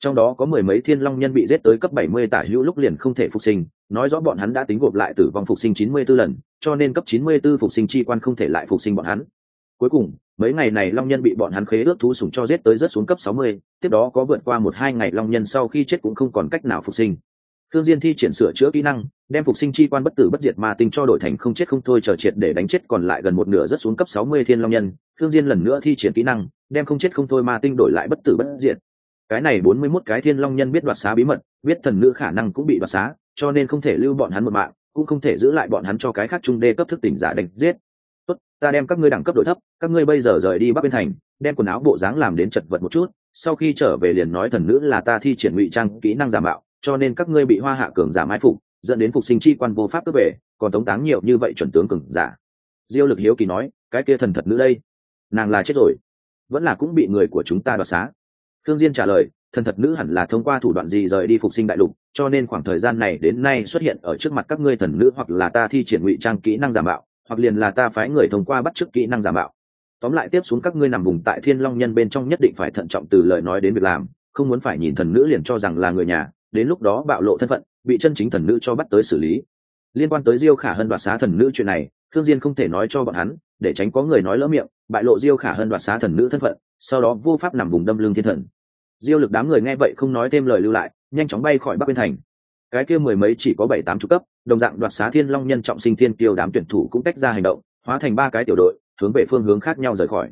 Trong đó có mười mấy thiên long nhân bị giết tới cấp bảy mươi tả hữu lúc liền không thể phục sinh nói rõ bọn hắn đã tính gộp lại tử vong phục sinh chín mươi 94 lần, cho nên cấp chín mươi 94 phục sinh chi quan không thể lại phục sinh bọn hắn. Cuối cùng, mấy ngày này long nhân bị bọn hắn khế ước thú sủng cho giết tới rất xuống cấp sáu mươi, tiếp đó có vượt qua một hai ngày long nhân sau khi chết cũng không còn cách nào phục sinh. Thương diên thi triển sửa chữa kỹ năng, đem phục sinh chi quan bất tử bất diệt ma tinh cho đổi thành không chết không thôi chờ triệt để đánh chết còn lại gần một nửa rất xuống cấp sáu mươi thiên long nhân. Thương diên lần nữa thi triển kỹ năng, đem không chết không thôi ma tinh đổi lại bất tử bất diệt. Cái này bốn mươi 41 cái thiên long nhân biết đoạt xá bí mật, biết thần nữ khả năng cũng bị đoạt xá cho nên không thể lưu bọn hắn một mạng, cũng không thể giữ lại bọn hắn cho cái khác trung đê cấp thức tỉnh giả đánh giết. Tốt, ta đem các ngươi đẳng cấp đội thấp, các ngươi bây giờ rời đi bắc bên thành, đem quần áo bộ dáng làm đến chật vật một chút, sau khi trở về liền nói thần nữ là ta thi triển ngụy trang kỹ năng giả mạo, cho nên các ngươi bị hoa hạ cường giả mai phục, dẫn đến phục sinh chi quan vô pháp cướp về, còn tống táng nhiều như vậy chuẩn tướng cường giả. Diêu lực hiếu kỳ nói, cái kia thần thật nữ đây, nàng là chết rồi, vẫn là cũng bị người của chúng ta đoạt xá. Thương diên trả lời thần thật nữ hẳn là thông qua thủ đoạn gì rời đi phục sinh đại lục, cho nên khoảng thời gian này đến nay xuất hiện ở trước mặt các ngươi thần nữ hoặc là ta thi triển ngụy trang kỹ năng giả mạo, hoặc liền là ta phái người thông qua bắt chước kỹ năng giả mạo. Tóm lại tiếp xuống các ngươi nằm vùng tại thiên long nhân bên trong nhất định phải thận trọng từ lời nói đến việc làm, không muốn phải nhìn thần nữ liền cho rằng là người nhà, đến lúc đó bạo lộ thân phận, bị chân chính thần nữ cho bắt tới xử lý. Liên quan tới diêu khả hơn đoạt xá thần nữ chuyện này thương diên không thể nói cho bọn hắn, để tránh có người nói lỡ miệng, bại lộ diêu khả hơn đoạt xá thần nữ thân phận, sau đó vô pháp nằm vùng đâm lưng thiên thần diêu lực đám người nghe vậy không nói thêm lời lưu lại, nhanh chóng bay khỏi bắc biên thành. Cái kia mười mấy chỉ có bảy tám chục cấp, đồng dạng đoạt xá thiên long nhân trọng sinh thiên tiêu đám tuyển thủ cũng tách ra hành động, hóa thành ba cái tiểu đội, hướng về phương hướng khác nhau rời khỏi.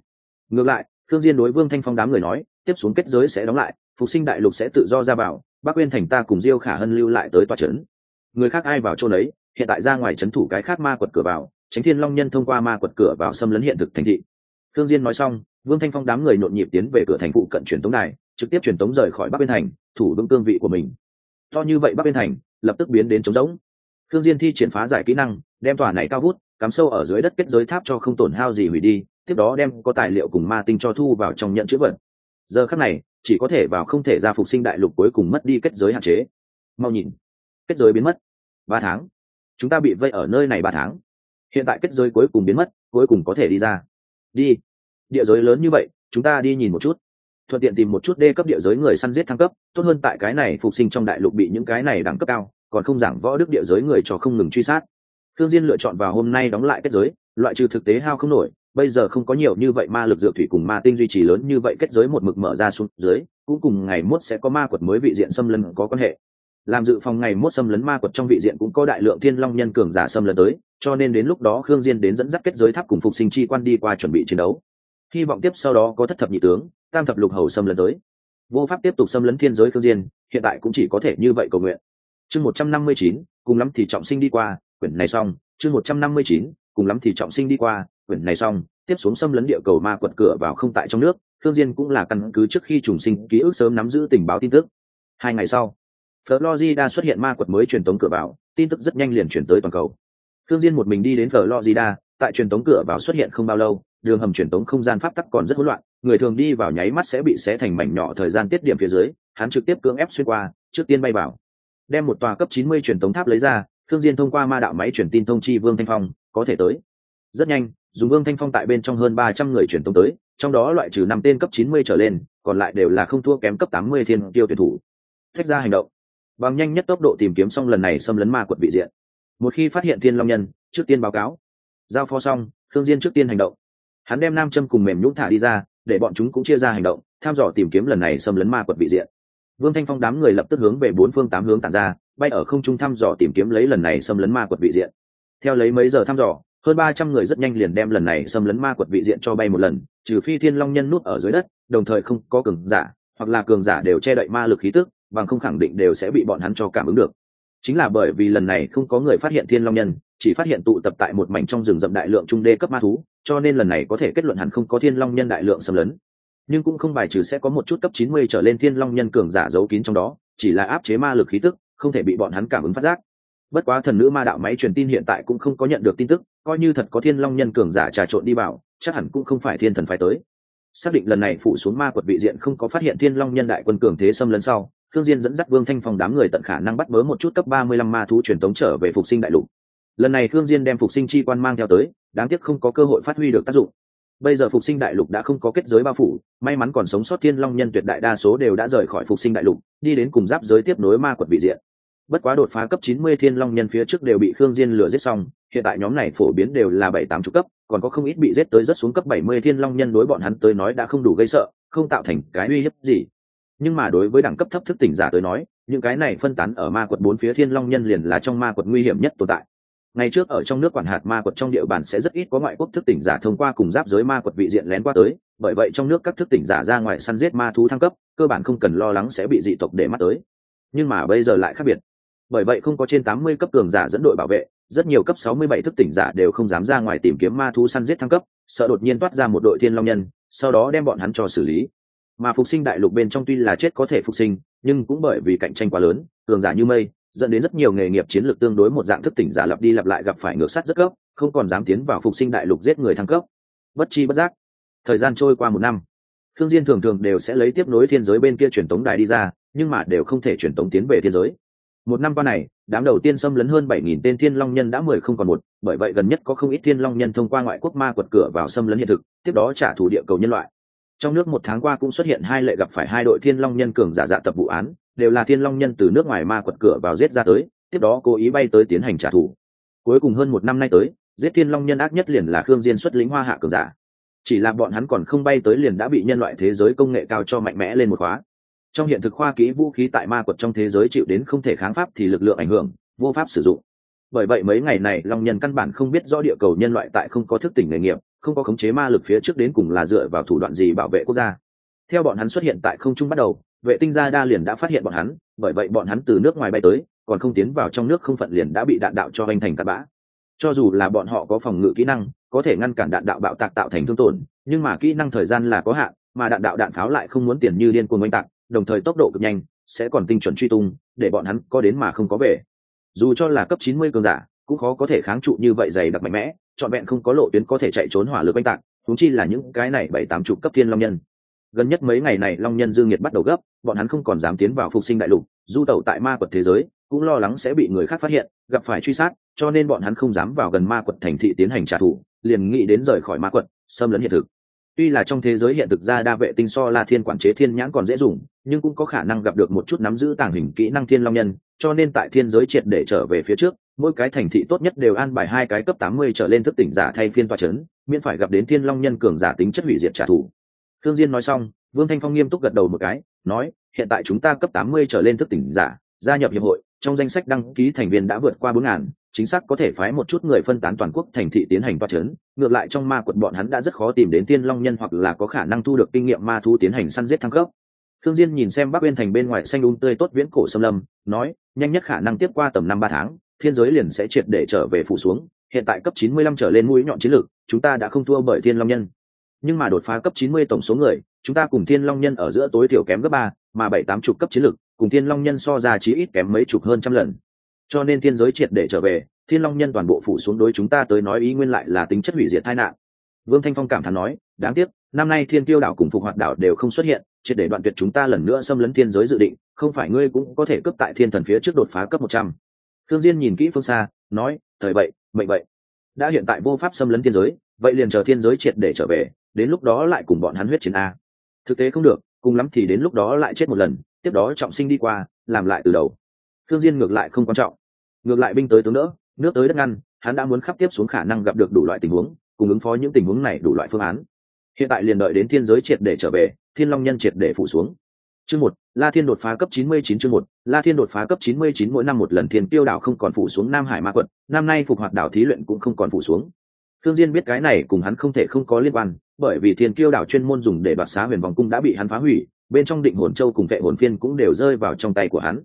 Ngược lại thương diên đối vương thanh phong đám người nói, tiếp xuống kết giới sẽ đóng lại, phục sinh đại lục sẽ tự do ra vào, bắc uyên thành ta cùng diêu khả hân lưu lại tới tòa trấn. Người khác ai vào chỗ đấy hiện tại ra ngoài trấn thủ cái khác ma quật cửa vào, tránh thiên long nhân thông qua ma quật cửa vào xâm lấn hiện thực thành thị. Thương diên nói xong vương thanh phong đám người nhộn nhịp tiến về cửa thành phụ cận truyền tống đài, trực tiếp truyền tống rời khỏi bắc biên thành, thủ vững cương vị của mình. To như vậy bắc biên thành, lập tức biến đến trống rỗng. Thương diên thi triển phá giải kỹ năng, đem tòa này cao vút, cắm sâu ở dưới đất kết giới tháp cho không tổn hao gì hủy đi, tiếp đó đem có tài liệu cùng ma tinh cho thu vào trong nhận chữ vật. Giờ khắc này, chỉ có thể vào không thể ra phục sinh đại lục cuối cùng mất đi kết giới hạn chế. Mau nhìn, kết giới biến mất. Ba tháng. Chúng ta bị vây ở nơi này ba tháng. Hiện tại kết giới cuối cùng biến mất, cuối cùng có thể đi ra. Đi địa giới lớn như vậy, chúng ta đi nhìn một chút. Thuận tiện tìm một chút đê cấp địa giới người săn giết thăng cấp, tốt hơn tại cái này phục sinh trong đại lục bị những cái này đẳng cấp cao, còn không giảng võ đức địa giới người cho không ngừng truy sát. Thương diên lựa chọn vào hôm nay đóng lại kết giới, loại trừ thực tế hao không nổi, bây giờ không có nhiều như vậy ma lực dược thủy cùng ma tinh duy trì lớn như vậy kết giới một mực mở ra xuống dưới, cũng cùng ngày mốt sẽ có ma quật mới vị diện xâm lấn có quan hệ. Làm dự phòng ngày mốt xâm lấn ma quật trong vị diện cũng có đại lượng thiên long nhân cường giả xâm lấn tới, cho nên đến lúc đó khương diên đến dẫn dắt kết giới tháp cùng phục sinh chi quan đi qua chuẩn bị chiến đấu hy vọng tiếp sau đó có thất thập nhị tướng, tam thập lục hầu xâm lấn tới. Vô pháp tiếp tục xâm lấn thiên giới khương diên, hiện tại cũng chỉ có thể như vậy cầu nguyện. Chương một trăm năm mươi chín, cùng lắm thì trọng sinh đi qua, quyển này xong. Chương một trăm năm mươi chín, cùng lắm thì trọng sinh đi qua, quyển này xong. Tiếp xuống xâm lấn địa cầu ma quật cửa vào không tại trong nước, khương diên cũng là căn cứ trước khi trùng sinh, ký ức sớm nắm giữ tình báo tin tức. Hai ngày sau florida xuất hiện ma quật mới truyền tống cửa vào, tin tức rất nhanh liền chuyển tới toàn cầu. Khương diên một mình đi đến florida tại truyền tống cửa vào xuất hiện không bao lâu đường hầm truyền tống không gian pháp tắc còn rất hỗn loạn, người thường đi vào nháy mắt sẽ bị xé thành mảnh nhỏ thời gian tiết điểm phía dưới, hắn trực tiếp cưỡng ép xuyên qua, trước tiên bay vào. Đem một tòa cấp 90 truyền tống tháp lấy ra thương diên thông qua ma đạo máy truyền tin thông chi vương thanh phong, có thể tới. Rất nhanh, dùng vương thanh phong tại bên trong hơn 300 người truyền tống tới, trong đó loại trừ năm tên cấp 90 trở lên, còn lại đều là không thua kém cấp 80 thiên tiêu tuyển thủ. Thách ra hành động. Bằng nhanh nhất tốc độ tìm kiếm xong lần này xâm lấn ma quật vị diện. Một khi phát hiện thiên long nhân, trước tiên báo cáo. Giao phó xong thương diên trước tiên hành động hắn đem nam châm cùng mềm nhũn thả đi ra, để bọn chúng cũng chia ra hành động, tham dò tìm kiếm lần này xâm lấn ma quật vị diện. Vương thanh phong đám người lập tức hướng về bốn phương tám hướng tản ra, bay ở không trung thăm dò tìm kiếm lấy lần này xâm lấn ma quật vị diện. Theo lấy mấy giờ thăm dò, hơn ba trăm người rất nhanh liền đem lần này xâm lấn ma quật vị diện cho bay một lần, trừ phi thiên long nhân nút ở dưới đất, đồng thời không có cường giả, hoặc là cường giả đều che đậy ma lực khí tức, bằng không khẳng định đều sẽ bị bọn hắn cho cảm ứng được chính là bởi vì lần này không có người phát hiện thiên long nhân, chỉ phát hiện tụ tập tại một mảnh trong rừng rậm đại lượng trung đê cấp ma thú, cho nên lần này có thể kết luận hẳn không có thiên long nhân đại lượng xâm lấn. Nhưng cũng không bài trừ sẽ có một chút cấp chín mươi trở lên thiên long nhân cường giả giấu kín trong đó, chỉ là áp chế ma lực khí tức, không thể bị bọn hắn cảm ứng phát giác. Bất quá thần nữ ma đạo máy truyền tin hiện tại cũng không có nhận được tin tức, coi như thật có thiên long nhân cường giả trà trộn đi vào, chắc hẳn cũng không phải thiên thần phải tới. Xác định lần này phủ xuống ma quật vị diện không có phát hiện thiên long nhân đại quân cường thế xâm lấn sau khương diên dẫn dắt vương thanh phong đám người tận khả năng bắt bớ một chút cấp ba mươi lăm ma thú truyền tống trở về phục sinh đại lục. Lần này khương diên đem phục sinh chi quan mang theo tới, đáng tiếc không có cơ hội phát huy được tác dụng. Bây giờ phục sinh đại lục đã không có kết giới bao phủ, may mắn còn sống sót thiên long nhân tuyệt đại đa số đều đã rời khỏi phục sinh đại lục, đi đến cùng giáp giới tiếp nối ma quật vị diện. Bất quá đột phá cấp 90 thiên long nhân phía trước đều bị khương diên lừa giết xong, hiện tại nhóm này phổ biến đều là bảy tám chục cấp, còn có không ít bị giết tới rất xuống cấp 70 thiên long nhân đối bọn hắn tới nói đã không đủ gây sợ, không tạo thành cái uy hiếp gì nhưng mà đối với đẳng cấp thấp thức tỉnh giả tới nói, những cái này phân tán ở ma quật bốn phía thiên long nhân liền là trong ma quật nguy hiểm nhất tồn tại. Ngày trước ở trong nước quản hạt ma quật trong địa bàn sẽ rất ít có ngoại quốc thức tỉnh giả thông qua cùng giáp giới ma quật vị diện lén qua tới, bởi vậy trong nước các thức tỉnh giả ra ngoài săn giết ma thú thăng cấp, cơ bản không cần lo lắng sẽ bị dị tộc để mắt tới. Nhưng mà bây giờ lại khác biệt. Bởi vậy không có trên tám mươi cấp cường giả dẫn đội bảo vệ, rất nhiều cấp sáu mươi bảy thức tỉnh giả đều không dám ra ngoài tìm kiếm ma thú săn giết thăng cấp, sợ đột nhiên toát ra một đội thiên long nhân, sau đó đem bọn hắn cho xử lý mà phục sinh đại lục bên trong tuy là chết có thể phục sinh, nhưng cũng bởi vì cạnh tranh quá lớn, cường giả như mây, dẫn đến rất nhiều nghề nghiệp chiến lược tương đối một dạng thức tỉnh giả lặp đi lặp lại gặp phải ngược sắt rất cấp không còn dám tiến vào phục sinh đại lục giết người thăng cấp. Bất chi bất giác, thời gian trôi qua một năm. Thương diên thường thường đều sẽ lấy tiếp nối thiên giới bên kia truyền tống đài đi ra, nhưng mà đều không thể truyền tống tiến về thiên giới. Một năm qua này, đám đầu tiên xâm lấn hơn bảy nghìn tên thiên long nhân đã mười không còn một, bởi vậy gần nhất có không ít thiên long nhân thông qua ngoại quốc ma quật cửa vào xâm lấn hiện thực, tiếp đó trả thù địa cầu nhân loại trong nước một tháng qua cũng xuất hiện hai lệ gặp phải hai đội thiên long nhân cường giả dạ tập vụ án, đều là thiên long nhân từ nước ngoài ma quật cửa vào giết ra tới, tiếp đó cố ý bay tới tiến hành trả thù. Cuối cùng hơn một năm nay tới, giết thiên long nhân ác nhất liền là khương diên xuất lĩnh hoa hạ cường giả. Chỉ là bọn hắn còn không bay tới liền đã bị nhân loại thế giới công nghệ cao cho mạnh mẽ lên một khóa. Trong hiện thực khoa kỹ vũ khí tại ma quật trong thế giới chịu đến không thể kháng pháp thì lực lượng ảnh hưởng, vô pháp sử dụng. Bởi vậy mấy ngày này long nhân căn bản không biết rõ địa cầu nhân loại tại không có thức tỉnh nghề nghiệp không có khống chế ma lực phía trước đến cùng là dựa vào thủ đoạn gì bảo vệ quốc gia. Theo bọn hắn xuất hiện tại không trung bắt đầu, vệ tinh gia đa liền đã phát hiện bọn hắn, bởi vậy bọn hắn từ nước ngoài bay tới, còn không tiến vào trong nước không phận liền đã bị đạn đạo cho anh thành cắt bã. Cho dù là bọn họ có phòng ngự kỹ năng, có thể ngăn cản đạn đạo bạo tạc tạo thành thương tổn, nhưng mà kỹ năng thời gian là có hạn, mà đạn đạo đạn pháo lại không muốn tiền như điên cuồng oanh tạc, đồng thời tốc độ cực nhanh, sẽ còn tinh chuẩn truy tung, để bọn hắn có đến mà không có về. Dù cho là cấp chín mươi cường giả cũng khó có thể kháng trụ như vậy dày đặc mạnh mẽ, trọn vẹn không có lộ tuyến có thể chạy trốn hỏa lực oanh tạc thúng chi là những cái này bảy tám chục cấp thiên long nhân. Gần nhất mấy ngày này long nhân dương nhiệt bắt đầu gấp, bọn hắn không còn dám tiến vào phục sinh đại lục, du tẩu tại ma quật thế giới, cũng lo lắng sẽ bị người khác phát hiện, gặp phải truy sát, cho nên bọn hắn không dám vào gần ma quật thành thị tiến hành trả thù, liền nghĩ đến rời khỏi ma quật, xâm lấn hiện thực. Tuy là trong thế giới hiện thực ra đa vệ tinh so la thiên quản chế thiên nhãn còn dễ dùng, nhưng cũng có khả năng gặp được một chút nắm giữ tàng hình kỹ năng thiên long nhân, cho nên tại thiên giới triệt để trở về phía trước mỗi cái thành thị tốt nhất đều an bài hai cái cấp tám mươi trở lên thức tỉnh giả thay phiên toa chấn, miễn phải gặp đến thiên long nhân cường giả tính chất hủy diệt trả thù. Thương diên nói xong vương thanh phong nghiêm túc gật đầu một cái nói hiện tại chúng ta cấp tám mươi trở lên thức tỉnh giả gia nhập hiệp hội trong danh sách đăng ký thành viên đã vượt qua bốn ngàn chính xác có thể phái một chút người phân tán toàn quốc thành thị tiến hành toa chấn, ngược lại trong ma quật bọn hắn đã rất khó tìm đến tiên long nhân hoặc là có khả năng thu được kinh nghiệm ma thu tiến hành săn giết thăng cấp. Thương diên nhìn xem bắc uyên thành bên ngoài xanh un um tươi tốt viễn cổ xâm lâm nói nhanh nhất khả năng tiếp qua tầm năm ba tháng thiên giới liền sẽ triệt để trở về phủ xuống, hiện tại cấp chín mươi lăm trở lên mũi nhọn chiến lược, chúng ta đã không thua bởi thiên long nhân. Nhưng mà đột phá cấp chín mươi tổng số người, chúng ta cùng thiên long nhân ở giữa tối thiểu kém gấp ba, mà bảy tám chục cấp chiến lược, cùng thiên long nhân so ra chí ít kém mấy chục hơn trăm lần. Cho nên thiên giới triệt để trở về, thiên long nhân toàn bộ phủ xuống đối chúng ta tới nói ý nguyên lại là tính chất hủy diệt tai nạn. Vương thanh phong cảm thán nói, đáng tiếc, năm nay thiên tiêu đảo cùng phục hoạt đảo đều không xuất hiện, triệt để đoạn tuyệt chúng ta lần nữa xâm lấn thiên giới dự định, không phải ngươi cũng có thể cướp tại thiên thần phía trước đột phá cấp một trăm thương diên nhìn kỹ phương xa, nói, thời vậy, mệnh vậy. Đã hiện tại vô pháp xâm lấn thiên giới, vậy liền chờ thiên giới triệt để trở về, đến lúc đó lại cùng bọn hắn huyết chiến a. Thực tế không được, cùng lắm thì đến lúc đó lại chết một lần, tiếp đó trọng sinh đi qua, làm lại từ đầu. Thương diên ngược lại không quan trọng. Ngược lại binh tới tướng đỡ, nước tới đất ngăn, hắn đã muốn khắp tiếp xuống khả năng gặp được đủ loại tình huống, cùng ứng phó những tình huống này đủ loại phương án. Hiện tại liền đợi đến thiên giới triệt để trở về, thiên long nhân triệt để phủ xuống chương một, la thiên đột phá cấp chín mươi chín chương một, la thiên đột phá cấp chín mươi chín mỗi năm một lần thiên tiêu đảo không còn phủ xuống nam hải ma quận năm nay phục hoạt đảo thí luyện cũng không còn phủ xuống. Thương diên biết cái này cùng hắn không thể không có liên quan, bởi vì thiên Tiêu đảo chuyên môn dùng để đoạt xá huyền vòng cung đã bị hắn phá hủy, bên trong định hồn châu cùng vệ hồn phiên cũng đều rơi vào trong tay của hắn.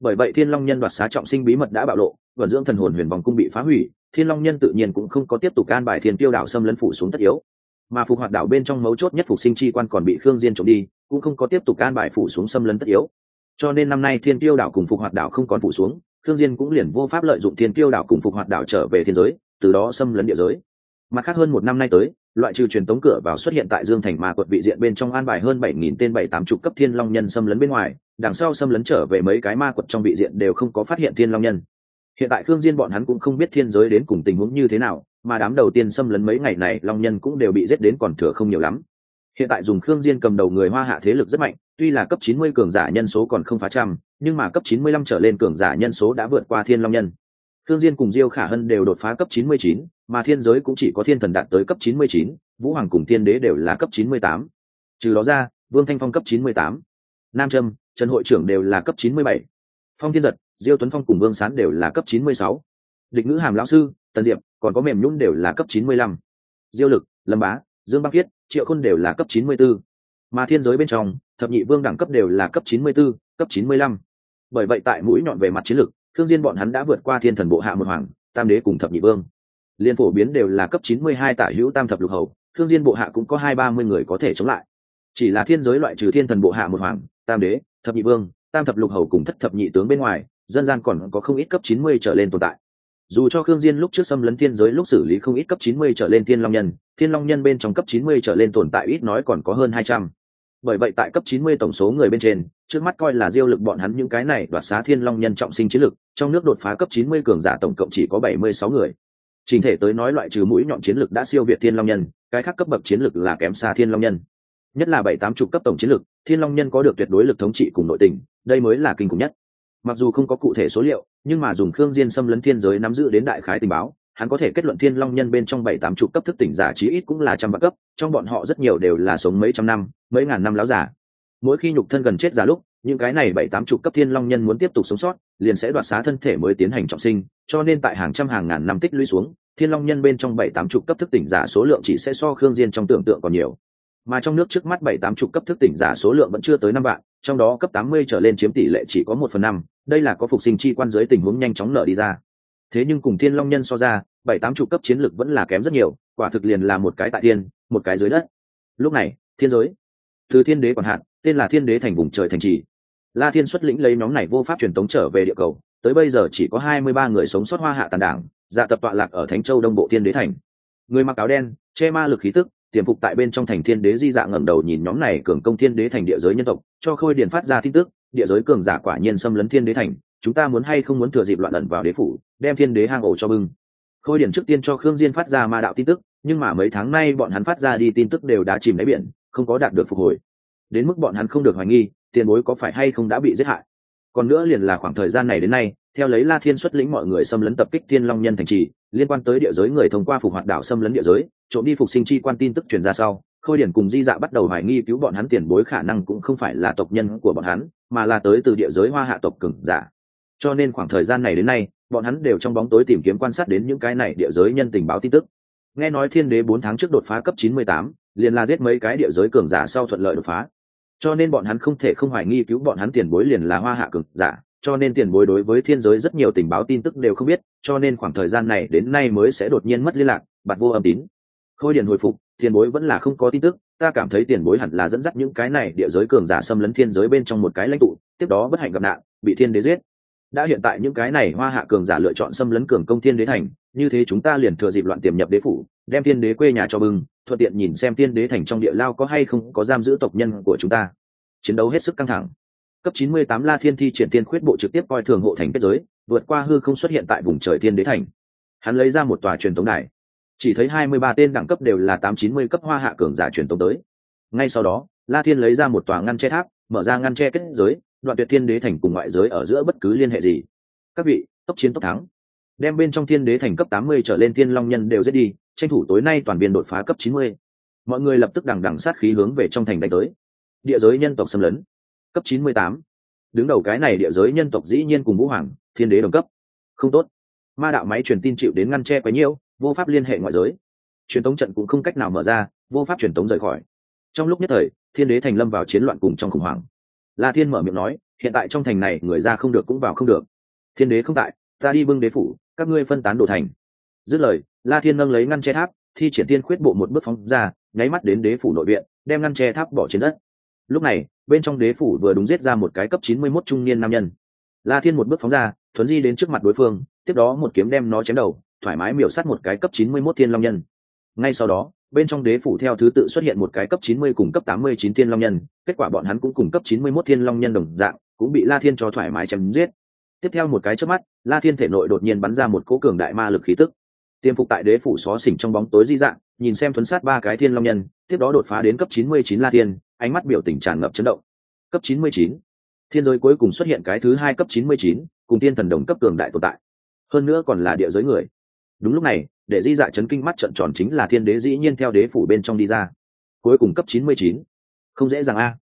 Bởi vậy thiên long nhân đoạt xá trọng sinh bí mật đã bạo lộ, vận dưỡng thần hồn huyền vòng cung bị phá hủy, thiên long nhân tự nhiên cũng không có tiếp tục can bài thiên tiêu đảo xâm lấn phủ xuống tất yếu mà phục hoạt đảo bên trong mấu chốt nhất phục sinh chi quan còn bị khương diên trộm đi, cũng không có tiếp tục can bài phủ xuống xâm lấn tất yếu. Cho nên năm nay thiên tiêu đảo cùng phục hoạt đảo không còn phủ xuống, khương diên cũng liền vô pháp lợi dụng thiên tiêu đảo cùng phục hoạt đảo trở về thiên giới, từ đó xâm lấn địa giới. Mặt khác hơn một năm nay tới, loại trừ truyền tống cửa vào xuất hiện tại dương thành mà quật vị diện bên trong an bài hơn bảy nghìn tên bảy tám chục cấp thiên long nhân xâm lấn bên ngoài, đằng sau xâm lấn trở về mấy cái ma quật trong vị diện đều không có phát hiện thiên long nhân. Hiện tại khương diên bọn hắn cũng không biết thiên giới đến cùng tình huống như thế nào mà đám đầu tiên xâm lấn mấy ngày này long nhân cũng đều bị giết đến còn thừa không nhiều lắm hiện tại dùng khương diên cầm đầu người hoa hạ thế lực rất mạnh tuy là cấp 90 cường giả nhân số còn không phá trăm nhưng mà cấp 95 trở lên cường giả nhân số đã vượt qua thiên long nhân khương diên cùng diêu khả hân đều đột phá cấp 99, mà thiên giới cũng chỉ có thiên thần đạt tới cấp 99, vũ hoàng cùng thiên đế đều là cấp 98. trừ đó ra vương thanh phong cấp 98. nam trâm trần hội trưởng đều là cấp 97. phong thiên giật diêu tuấn phong cùng vương sán đều là cấp 96. địch ngữ hàm lão sư tần diệp còn có mềm nhún đều là cấp 95. diêu lực lâm bá dương bắc kiết triệu khôn đều là cấp 94. mà thiên giới bên trong thập nhị vương đẳng cấp đều là cấp 94, cấp 95. bởi vậy tại mũi nhọn về mặt chiến lược thương diên bọn hắn đã vượt qua thiên thần bộ hạ một hoàng tam đế cùng thập nhị vương liên phổ biến đều là cấp 92 tả hữu tam thập lục hầu thương diên bộ hạ cũng có hai ba mươi người có thể chống lại chỉ là thiên giới loại trừ thiên thần bộ hạ một hoàng tam đế thập nhị vương tam thập lục hầu cùng thất thập nhị tướng bên ngoài dân gian còn có không ít cấp 90 trở lên tồn tại dù cho khương diên lúc trước xâm lấn thiên giới lúc xử lý không ít cấp 90 trở lên thiên long nhân, thiên long nhân bên trong cấp 90 trở lên tồn tại ít nói còn có hơn 200. bởi vậy tại cấp 90 tổng số người bên trên, trước mắt coi là diêu lực bọn hắn những cái này đoạt xá thiên long nhân trọng sinh chiến lực, trong nước đột phá cấp 90 cường giả tổng cộng chỉ có 76 người. Trình thể tới nói loại trừ mũi nhọn chiến lực đã siêu việt thiên long nhân, cái khác cấp bậc chiến lực là kém xa thiên long nhân. Nhất là bảy tám chục cấp tổng chiến lực, thiên long nhân có được tuyệt đối lực thống trị cùng nội tình, đây mới là kinh khủng nhất mặc dù không có cụ thể số liệu, nhưng mà dùng khương diên xâm lấn thiên giới nắm giữ đến đại khái tình báo, hắn có thể kết luận thiên long nhân bên trong bảy tám chục cấp thức tỉnh giả chí ít cũng là trăm bậc cấp, trong bọn họ rất nhiều đều là sống mấy trăm năm, mấy ngàn năm láo giả. Mỗi khi nhục thân gần chết giả lúc, những cái này bảy tám chục cấp thiên long nhân muốn tiếp tục sống sót, liền sẽ đoạt xá thân thể mới tiến hành trọng sinh, cho nên tại hàng trăm hàng ngàn năm tích lũy xuống, thiên long nhân bên trong bảy tám chục cấp thức tỉnh giả số lượng chỉ sẽ so khương diên trong tưởng tượng còn nhiều mà trong nước trước mắt bảy tám chục cấp thức tỉnh giả số lượng vẫn chưa tới năm vạn, trong đó cấp tám mươi trở lên chiếm tỷ lệ chỉ có một phần năm, đây là có phục sinh chi quan dưới tình huống nhanh chóng nở đi ra. Thế nhưng cùng thiên long nhân so ra, bảy tám chục cấp chiến lực vẫn là kém rất nhiều, quả thực liền là một cái tại thiên, một cái dưới đất. Lúc này, thiên giới. Từ thiên đế còn hạn tên là thiên đế thành vùng trời thành trì. La thiên xuất lĩnh lấy nhóm này vô pháp truyền tống trở về địa cầu, tới bây giờ chỉ có hai mươi ba người sống sót hoa hạ tàn đảng dạ tập tọa lạc ở thánh châu đông bộ thiên đế thành. Người mặc áo đen, che ma lực khí tức tiềm phục tại bên trong thành thiên đế di dạ ngẩng đầu nhìn nhóm này cường công thiên đế thành địa giới nhân tộc, cho khôi điền phát ra tin tức, địa giới cường giả quả nhiên xâm lấn thiên đế thành, chúng ta muốn hay không muốn thừa dịp loạn ẩn vào đế phủ, đem thiên đế hang ổ cho bưng. Khôi điển trước tiên cho khương diên phát ra ma đạo tin tức, nhưng mà mấy tháng nay bọn hắn phát ra đi tin tức đều đã chìm đáy biển, không có đạt được phục hồi. Đến mức bọn hắn không được hoài nghi, tiền bối có phải hay không đã bị giết hại. Còn nữa liền là khoảng thời gian này đến nay, theo lấy la thiên xuất lĩnh mọi người xâm lấn tập kích thiên long nhân thành trì liên quan tới địa giới người thông qua phục hoạt đảo xâm lấn địa giới, trộm đi phục sinh chi quan tin tức truyền ra sau, khôi điển cùng di dạ bắt đầu hoài nghi cứu bọn hắn tiền bối khả năng cũng không phải là tộc nhân của bọn hắn, mà là tới từ địa giới hoa hạ tộc cừng giả. Cho nên khoảng thời gian này đến nay, bọn hắn đều trong bóng tối tìm kiếm quan sát đến những cái này địa giới nhân tình báo tin tức. Nghe nói thiên đế bốn tháng trước đột phá cấp chín mươi tám, liền là giết mấy cái địa giới cường giả sau thuận lợi đột phá. Cho nên bọn hắn không thể không hoài nghi cứu bọn hắn tiền bối liền là hoa hạ cường giả cho nên tiền bối đối với thiên giới rất nhiều tình báo tin tức đều không biết, cho nên khoảng thời gian này đến nay mới sẽ đột nhiên mất liên lạc, bạt vô âm tín. Khôi điện hồi phục, tiền bối vẫn là không có tin tức, ta cảm thấy tiền bối hẳn là dẫn dắt những cái này địa giới cường giả xâm lấn thiên giới bên trong một cái lãnh tụ, tiếp đó bất hạnh gặp nạn, bị thiên đế giết. Đã hiện tại những cái này hoa hạ cường giả lựa chọn xâm lấn cường công thiên đế thành, như thế chúng ta liền thừa dịp loạn tiềm nhập đế phủ, đem thiên đế quê nhà cho bưng, thuận tiện nhìn xem thiên đế thành trong địa lao có hay không có giam giữ tộc nhân của chúng ta. Chiến đấu hết sức căng thẳng cấp 98 la thiên thi triển tiên khuyết bộ trực tiếp coi thường hộ thành kết giới, vượt qua hư không xuất hiện tại vùng trời thiên đế thành. Hắn lấy ra một tòa truyền tống đài. Chỉ thấy 23 tên đẳng cấp đều là 890 cấp hoa hạ cường giả truyền tống tới. Ngay sau đó, la thiên lấy ra một tòa ngăn che tháp, mở ra ngăn che kết giới, đoạn tuyệt thiên đế thành cùng ngoại giới ở giữa bất cứ liên hệ gì. Các vị, tốc chiến tốc thắng. Đem bên trong thiên đế thành cấp 80 trở lên thiên long nhân đều giết đi, tranh thủ tối nay toàn biên đột phá cấp 90. mọi người lập tức đằng đằng sát khí hướng về trong thành đánh tới. Địa giới nhân tộc xâm lấn cấp 98. đứng đầu cái này địa giới nhân tộc dĩ nhiên cùng vũ hoàng, thiên đế đồng cấp. Không tốt. Ma đạo máy truyền tin chịu đến ngăn che quá nhiêu vô pháp liên hệ ngoại giới. Truyền tống trận cũng không cách nào mở ra, vô pháp truyền tống rời khỏi. Trong lúc nhất thời, thiên đế thành lâm vào chiến loạn cùng trong khủng hoảng. La thiên mở miệng nói, hiện tại trong thành này người ra không được cũng vào không được. Thiên đế không tại, ta đi bưng đế phủ, các ngươi phân tán đồ thành. Dứt lời, la thiên nâng lấy ngăn che tháp, thi triển tiên khuyết bộ một bước phóng ra, nháy mắt đến đế phủ nội viện, đem ngăn che tháp bỏ trên đất. Lúc này bên trong đế phủ vừa đúng giết ra một cái cấp chín mươi 91 trung niên nam nhân la thiên một bước phóng ra thuấn di đến trước mặt đối phương tiếp đó một kiếm đem nó chém đầu thoải mái miểu sát một cái cấp chín mươi 91 thiên long nhân ngay sau đó bên trong đế phủ theo thứ tự xuất hiện một cái cấp 90 cùng cấp 89 thiên long nhân, kết quả bọn hắn cũng cùng cấp 91 thiên long nhân đồng dạng, cũng bị La Thiên cho thoải mái chém giết. Tiếp theo một cái chớp mắt, La Thiên thể nội đột nhiên bắn ra một cỗ cường đại ma lực khí tức. Tiêm phục tại đế phủ xó xỉnh trong bóng tối di dạng, nhìn xem thuấn sát ba cái thiên long nhân, tiếp đó đột phá đến cấp 99 La Thiên, ánh mắt biểu tình tràn ngập chấn động. Cấp 99. Thiên giới cuối cùng xuất hiện cái thứ hai cấp 99, cùng tiên thần đồng cấp cường đại tồn tại. Hơn nữa còn là địa giới người. Đúng lúc này, để di dạ chấn kinh mắt trận tròn chính là thiên đế dĩ nhiên theo đế phủ bên trong đi ra cuối cùng cấp chín mươi chín không dễ dàng a